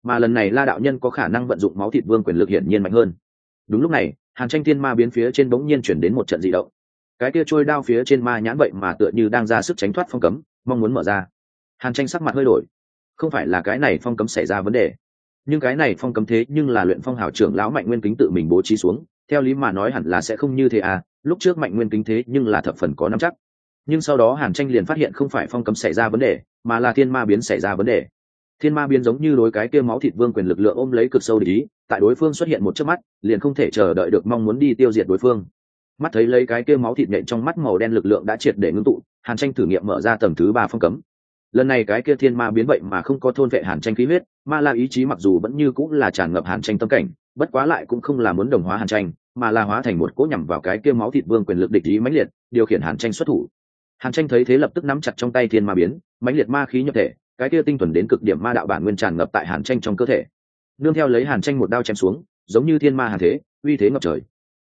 Mà lần này la đạo nhân có khả năng vận dụng máu thịt vương quyền lực hiển nhiên mạnh hơn. Đúng lúc này, hàn tranh thiên ma biến phía trên bỗng nhiên chuyển đến một trận dị động. Cái kia trôi đao phía trên ma nhãn vậy mà tựa như đang ra sức tránh thoát phong cấm, mong muốn mở ra. Hàn tranh sắc mặt hơi đổi. Không phải là cái này phong cấm xảy ra vấn đề nhưng cái này phong cấm thế nhưng là luyện phong hảo trưởng lão mạnh nguyên kính tự mình bố trí xuống. Theo lý mà nói hẳn là sẽ không như thế à lúc trước mạnh nguyên kính thế nhưng là thập phần có nắm chắc. Nhưng sau đó hàn tranh liền phát hiện không phải phong cấm xảy ra vấn đề, mà là thiên ma biến xảy ra vấn đề. Thiên ma biến giống như đối cái kia máu thịt vương quyền lực lượng ôm lấy cực sâu để ý, tại đối phương xuất hiện một chớp mắt, liền không thể chờ đợi được mong muốn đi tiêu diệt đối phương. Mắt thấy lấy cái kia máu thịt nện trong mắt màu đen lực lượng đã triệt để ngưng tụ, hàn tranh thử nghiệm mở ra tầng thứ ba phong cấm lần này cái kia thiên ma biến vậy mà không có thôn vệ hàn tranh khí huyết, ma la ý chí mặc dù vẫn như cũng là tràn ngập hàn tranh tâm cảnh, bất quá lại cũng không là muốn đồng hóa hàn tranh, mà là hóa thành một cỗ nhằm vào cái kia máu thịt vương quyền lực địch ý mãnh liệt, điều khiển hàn tranh xuất thủ. Hàn tranh thấy thế lập tức nắm chặt trong tay thiên ma biến, mãnh liệt ma khí nhập thể, cái kia tinh thuần đến cực điểm ma đạo bản nguyên tràn ngập tại hàn tranh trong cơ thể. Nương theo lấy hàn tranh một đao chém xuống, giống như thiên ma hàn thế, uy thế ngập trời.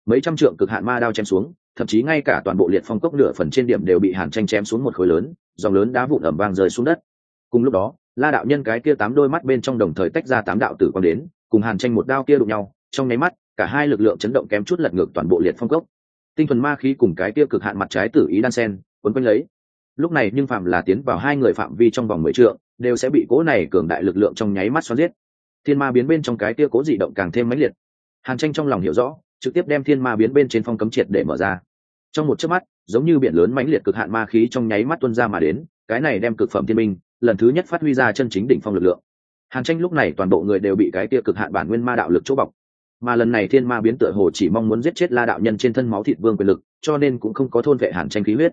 Mấy trăm trượng cực hạn ma đao chém xuống thậm chí ngay cả toàn bộ liệt phong cốc nửa phần trên điểm đều bị hàn tranh chém xuống một khối lớn, dòng lớn đá vụn ẩm vang rơi xuống đất. Cùng lúc đó, la đạo nhân cái kia tám đôi mắt bên trong đồng thời tách ra tám đạo tử quang đến, cùng hàn tranh một đao kia đụng nhau, trong nháy mắt, cả hai lực lượng chấn động kém chút lật ngược toàn bộ liệt phong cốc. Tinh thuần ma khí cùng cái kia cực hạn mặt trái tử ý đan sen, quấn quanh lấy. Lúc này nhưng phạm là tiến vào hai người phạm vi trong vòng mười trượng, đều sẽ bị cố này cường đại lực lượng trong nháy mắt xoắn giết. Thiên ma biến bên trong cái kia cố dị động càng thêm mãnh liệt. Hàn tranh trong lòng hiểu rõ trực tiếp đem thiên ma biến bên trên phong cấm triệt để mở ra. Trong một chớp mắt, giống như biển lớn mãnh liệt cực hạn ma khí trong nháy mắt tuôn ra mà đến, cái này đem cực phẩm thiên minh lần thứ nhất phát huy ra chân chính đỉnh phong lực lượng. Hàn tranh lúc này toàn bộ người đều bị cái tia cực hạn bản nguyên ma đạo lực chỗ bọc. Mà lần này thiên ma biến tựa hồ chỉ mong muốn giết chết la đạo nhân trên thân máu thịt vương quyền lực, cho nên cũng không có thôn vệ hàn tranh khí huyết.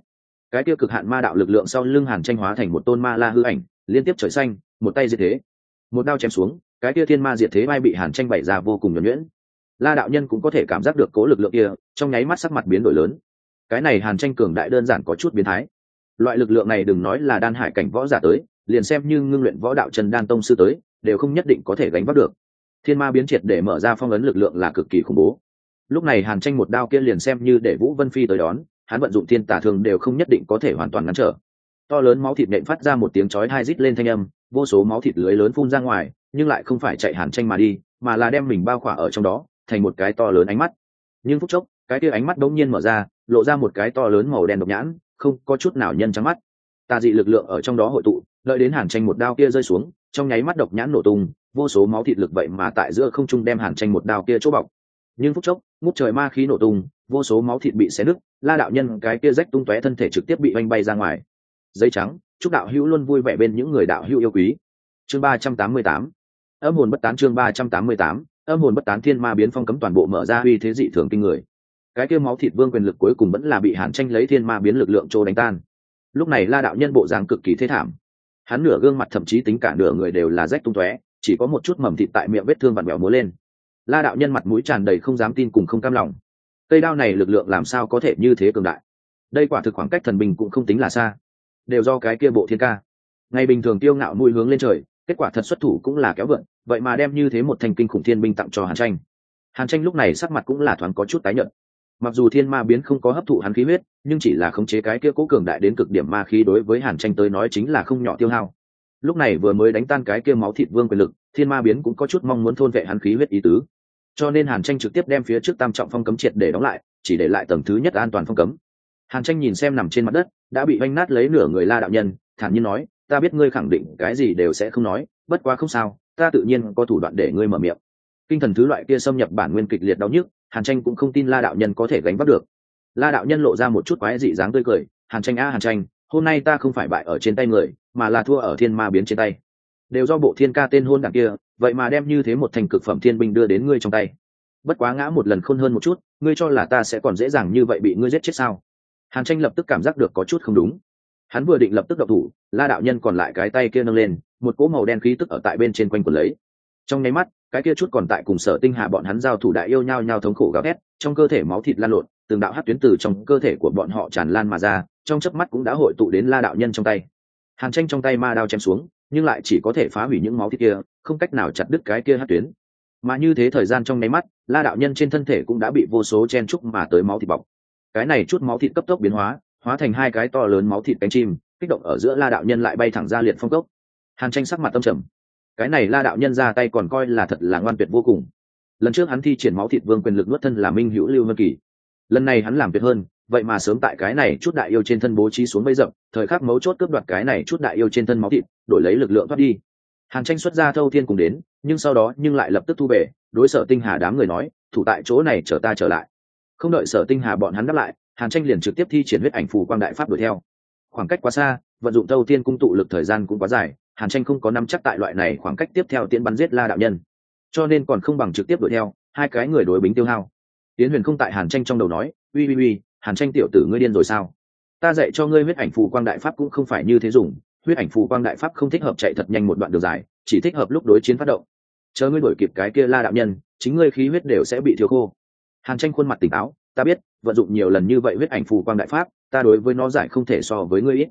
Cái tia cực hạn ma đạo lực lượng sau lưng hàn tranh hóa thành một tôn ma la hư ảnh, liên tiếp trời xanh, một tay diệt thế. Một đao chém xuống, cái tia thiên ma diệt thế vai bị hàn tranh bày ra vô cùng nhuẩn nhuyễn la đạo nhân cũng có thể cảm giác được cố lực lượng kia, trong nháy mắt sắc mặt biến đổi lớn. Cái này hàn tranh cường đại đơn giản có chút biến thái. Loại lực lượng này đừng nói là đan hải cảnh võ giả tới, liền xem như ngưng luyện võ đạo trần đan tông sư tới, đều không nhất định có thể gánh vác được. Thiên ma biến triệt để mở ra phong ấn lực lượng là cực kỳ khủng bố. Lúc này hàn tranh một đao kia liền xem như để vũ vân phi tới đón, hắn vận dụng thiên tả thường đều không nhất định có thể hoàn toàn ngăn trở. To lớn máu thịt nện phát ra một tiếng chói hai rít lên thanh âm, vô số máu thịt lưới lớn phun ra ngoài, nhưng lại không phải chạy hàn tranh mà đi, mà là đem mình bao khỏa ở trong đó thành một cái to lớn ánh mắt. Nhưng phút chốc, cái kia ánh mắt đống nhiên mở ra, lộ ra một cái to lớn màu đen độc nhãn, không có chút nào nhân trắng mắt. Tà dị lực lượng ở trong đó hội tụ, đợi đến hàn tranh một đao kia rơi xuống, trong nháy mắt độc nhãn nổ tung, vô số máu thịt lực vậy mà tại giữa không trung đem hàn tranh một đao kia chỗ bọc. Nhưng phút chốc, ngút trời ma khí nổ tung, vô số máu thịt bị xé nứt, la đạo nhân cái kia rách tung tóe thân thể trực tiếp bị oanh bay ra ngoài. Giấy trắng, chúc đạo hữu luôn vui vẻ bên những người đạo hữu yêu quý. Chương ba trăm tám mươi tám. Âm hồn bất tán chương ba trăm tám mươi tám âm hồn bất tán thiên ma biến phong cấm toàn bộ mở ra uy thế dị thường kinh người. Cái kia máu thịt vương quyền lực cuối cùng vẫn là bị hàn tranh lấy thiên ma biến lực lượng trô đánh tan. Lúc này la đạo nhân bộ dáng cực kỳ thế thảm. Hắn nửa gương mặt thậm chí tính cả nửa người đều là rách tung tóe, chỉ có một chút mầm thịt tại miệng vết thương vặn vẹo múa lên. La đạo nhân mặt mũi tràn đầy không dám tin cùng không cam lòng. Cây đao này lực lượng làm sao có thể như thế cường đại? Đây quả thực khoảng cách thần bình cũng không tính là xa. Đều do cái kia bộ thiên ca. Ngày bình thường tiêu ngạo mũi hướng lên trời, kết quả thật xuất thủ cũng là kéo vượn vậy mà đem như thế một thành kinh khủng thiên binh tặng cho hàn tranh. Hàn tranh lúc này sắc mặt cũng là thoáng có chút tái nhợt. Mặc dù thiên ma biến không có hấp thụ hắn khí huyết, nhưng chỉ là khống chế cái kia cố cường đại đến cực điểm ma khí đối với hàn tranh tới nói chính là không nhỏ tiêu hao. Lúc này vừa mới đánh tan cái kia máu thịt vương quyền lực, thiên ma biến cũng có chút mong muốn thôn vệ hắn khí huyết ý tứ. Cho nên hàn tranh trực tiếp đem phía trước tam trọng phong cấm triệt để đóng lại, chỉ để lại tầng thứ nhất an toàn phong cấm. Hàn tranh nhìn xem nằm trên mặt đất, đã bị oanh nát lấy nửa người la đạo nhân, thản nhiên nói, ta biết ngươi khẳng định cái gì đều sẽ không nói, bất quá không sao ta tự nhiên có thủ đoạn để ngươi mở miệng. Kinh thần thứ loại kia xâm nhập bản nguyên kịch liệt đau nhức, hàn tranh cũng không tin la đạo nhân có thể gánh vác được. La đạo nhân lộ ra một chút quái dị dáng tươi cười, hàn tranh a, hàn tranh, hôm nay ta không phải bại ở trên tay người, mà là thua ở thiên ma biến trên tay. Đều do bộ thiên ca tên hôn đảng kia, vậy mà đem như thế một thành cực phẩm thiên binh đưa đến ngươi trong tay. Bất quá ngã một lần khôn hơn một chút, ngươi cho là ta sẽ còn dễ dàng như vậy bị ngươi giết chết sao? Hàn tranh lập tức cảm giác được có chút không đúng hắn vừa định lập tức đậu thủ, la đạo nhân còn lại cái tay kia nâng lên, một cỗ màu đen khí tức ở tại bên trên quanh quần lấy. Trong nháy mắt, cái kia chút còn tại cùng sở tinh hạ bọn hắn giao thủ đại yêu nhau nhau thống khổ gào thét, trong cơ thể máu thịt lan lộn, từng đạo hát tuyến từ trong cơ thể của bọn họ tràn lan mà ra, trong chớp mắt cũng đã hội tụ đến la đạo nhân trong tay. Hàn tranh trong tay ma đao chém xuống, nhưng lại chỉ có thể phá hủy những máu thịt kia, không cách nào chặt đứt cái kia hát tuyến. Mà như thế thời gian trong nháy mắt, la đạo nhân trên thân thể cũng đã bị vô số chen trúc mà tới máu thịt bọc. Cái này chút máu thịt cấp tốc biến hóa hóa thành hai cái to lớn máu thịt cánh chim, kích động ở giữa la đạo nhân lại bay thẳng ra liệt phong cốc. Hàn tranh sắc mặt tâm trầm. Cái này la đạo nhân ra tay còn coi là thật là ngoan tuyệt vô cùng. Lần trước hắn thi triển máu thịt vương quyền lực nuốt thân là minh hữu lưu vân kỳ. Lần này hắn làm việc hơn, vậy mà sớm tại cái này chút đại yêu trên thân bố trí xuống bấy dập thời khắc mấu chốt cướp đoạt cái này chút đại yêu trên thân máu thịt, đổi lấy lực lượng thoát đi. Hàn tranh xuất ra thâu thiên cùng đến, nhưng sau đó nhưng lại lập tức thu về, đối sở tinh hà đám người nói, thủ tại chỗ này chờ ta trở lại. Không đợi sở tinh hà bọn hắn đáp lại hàn tranh liền trực tiếp thi triển huyết ảnh phù quang đại pháp đuổi theo. Khoảng cách quá xa, vận dụng thâu tiên cung tụ lực thời gian cũng quá dài, hàn tranh không có nắm chắc tại loại này khoảng cách tiếp theo tiến bắn giết la đạo nhân. Cho nên còn không bằng trực tiếp đuổi theo, hai cái người đối bính tiêu hao. Tiến huyền không tại hàn tranh trong đầu nói, uy uy uy, hàn tranh tiểu tử ngươi điên rồi sao? Ta dạy cho ngươi huyết ảnh phù quang đại pháp cũng không phải như thế dùng, huyết ảnh phù quang đại pháp không thích hợp chạy thật nhanh một đoạn đường dài, chỉ thích hợp lúc đối chiến phát động. Chờ ngươi đổi kịp cái kia la đạo nhân, chính ngươi khí huyết đều sẽ bị thiếu khô. Hàn tranh khuôn mặt tỉnh táo ta biết, vận dụng nhiều lần như vậy huyết ảnh phù quang đại pháp, ta đối với nó giải không thể so với ngươi ít.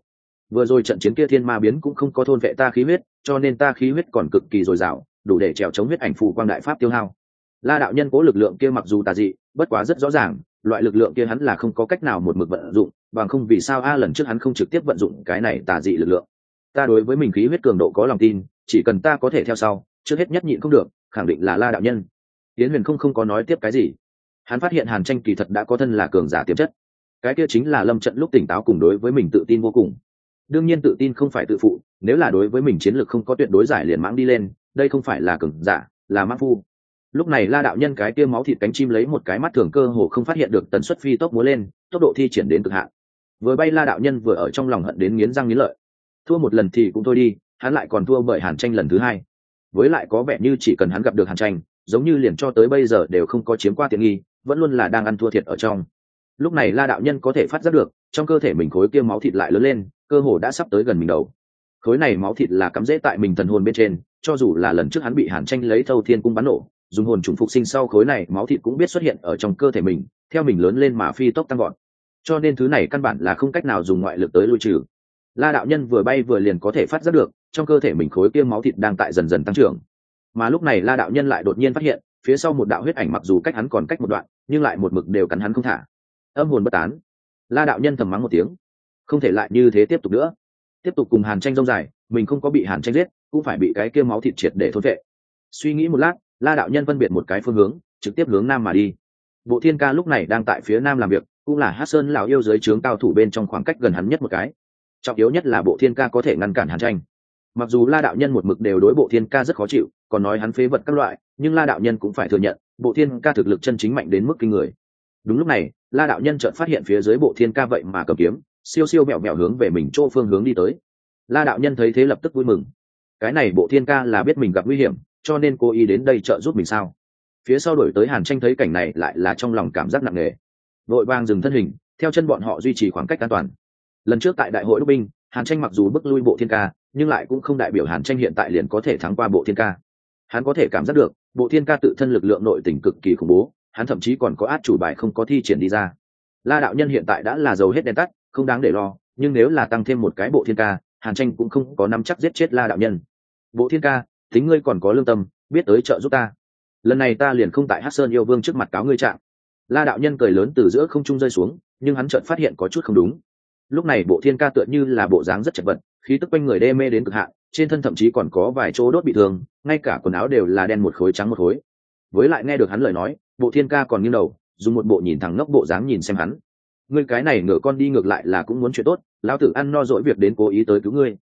Vừa rồi trận chiến kia thiên ma biến cũng không có thôn vệ ta khí huyết, cho nên ta khí huyết còn cực kỳ dồi dào, đủ để trèo chống huyết ảnh phù quang đại pháp tiêu hao. La đạo nhân cố lực lượng kia mặc dù tà dị, bất quá rất rõ ràng, loại lực lượng kia hắn là không có cách nào một mực vận dụng, bằng không vì sao a lần trước hắn không trực tiếp vận dụng cái này tà dị lực lượng. Ta đối với mình khí huyết cường độ có lòng tin, chỉ cần ta có thể theo sau, trước hết nhất nhịn không được, khẳng định là la đạo nhân. Tiến huyền không không có nói tiếp cái gì hắn phát hiện hàn tranh kỳ thật đã có thân là cường giả tiềm chất. Cái kia chính là lâm trận lúc tỉnh táo cùng đối với mình tự tin vô cùng. Đương nhiên tự tin không phải tự phụ, nếu là đối với mình chiến lược không có tuyệt đối giải liền mãng đi lên, đây không phải là cường giả, là mãng phu. Lúc này la đạo nhân cái kia máu thịt cánh chim lấy một cái mắt thường cơ hồ không phát hiện được tần suất phi tốc múa lên, tốc độ thi triển đến cực hạn. Vừa bay la đạo nhân vừa ở trong lòng hận đến nghiến răng nghiến lợi. Thua một lần thì cũng thôi đi, hắn lại còn thua bởi hàn tranh lần thứ hai. Với lại có vẻ như chỉ cần hắn gặp được hàn tranh, giống như liền cho tới bây giờ đều không có chiếm qua tiện nghi vẫn luôn là đang ăn thua thiệt ở trong. Lúc này la đạo nhân có thể phát giác được, trong cơ thể mình khối kia máu thịt lại lớn lên, cơ hồ đã sắp tới gần mình đầu. Khối này máu thịt là cắm rễ tại mình thần hồn bên trên, cho dù là lần trước hắn bị hàn tranh lấy thâu thiên cung bắn nổ, dùng hồn trùng phục sinh sau khối này máu thịt cũng biết xuất hiện ở trong cơ thể mình, theo mình lớn lên mà phi tốc tăng gọn cho nên thứ này căn bản là không cách nào dùng ngoại lực tới lui trừ. La đạo nhân vừa bay vừa liền có thể phát giác được, trong cơ thể mình khối kia máu thịt đang tại dần dần tăng trưởng. Mà lúc này la đạo nhân lại đột nhiên phát hiện phía sau một đạo huyết ảnh mặc dù cách hắn còn cách một đoạn, nhưng lại một mực đều cắn hắn không thả. Âm hồn bất tán. La đạo nhân thầm mắng một tiếng. Không thể lại như thế tiếp tục nữa. Tiếp tục cùng hàn tranh rông dài, mình không có bị hàn tranh giết, cũng phải bị cái kia máu thịt triệt để thôn vệ suy nghĩ một lát, la đạo nhân phân biệt một cái phương hướng, trực tiếp hướng nam mà đi. Bộ thiên ca lúc này đang tại phía nam làm việc, cũng là hát sơn lào yêu dưới trướng cao thủ bên trong khoảng cách gần hắn nhất một cái. Trọng yếu nhất là bộ thiên ca có thể ngăn cản hàn tranh mặc dù la đạo nhân một mực đều đối bộ thiên ca rất khó chịu, còn nói hắn phế vật các loại, nhưng la đạo nhân cũng phải thừa nhận, bộ thiên ca thực lực chân chính mạnh đến mức kinh người. Đúng lúc này, la đạo nhân chợt phát hiện phía dưới bộ thiên ca vậy mà cầm kiếm, siêu siêu mẹo mẹo hướng về mình chỗ phương hướng đi tới. La đạo nhân thấy thế lập tức vui mừng. Cái này bộ thiên ca là biết mình gặp nguy hiểm, cho nên cô ý đến đây trợ giúp mình sao? Phía sau đổi tới hàn tranh thấy cảnh này lại là trong lòng cảm giác nặng nề. Vội vàng dừng thân hình, theo chân bọn họ duy trì khoảng cách an toàn. Lần trước tại đại hội đốc binh, hàn tranh mặc dù bước lui bộ thiên ca nhưng lại cũng không đại biểu hàn tranh hiện tại liền có thể thắng qua bộ thiên ca. Hắn có thể cảm giác được, bộ thiên ca tự thân lực lượng nội tình cực kỳ khủng bố, hắn thậm chí còn có át chủ bài không có thi triển đi ra. La đạo nhân hiện tại đã là giàu hết đèn tắt, không đáng để lo, nhưng nếu là tăng thêm một cái bộ thiên ca, hàn tranh cũng không có nắm chắc giết chết la đạo nhân. Bộ thiên ca, tính ngươi còn có lương tâm, biết tới trợ giúp ta. Lần này ta liền không tại hát sơn yêu vương trước mặt cáo ngươi trạng. La đạo nhân cười lớn từ giữa không trung rơi xuống, nhưng hắn chợt phát hiện có chút không đúng lúc này bộ thiên ca tựa như là bộ dáng rất chật vật, khí tức quanh người đê mê đến cực hạn, trên thân thậm chí còn có vài chỗ đốt bị thương, ngay cả quần áo đều là đen một khối trắng một khối. Với lại nghe được hắn lời nói, bộ thiên ca còn nghiêng đầu, dùng một bộ nhìn thẳng ngốc bộ dáng nhìn xem hắn. Ngươi cái này ngựa con đi ngược lại là cũng muốn chuyện tốt, lão tử ăn no dỗi việc đến cố ý tới cứu ngươi.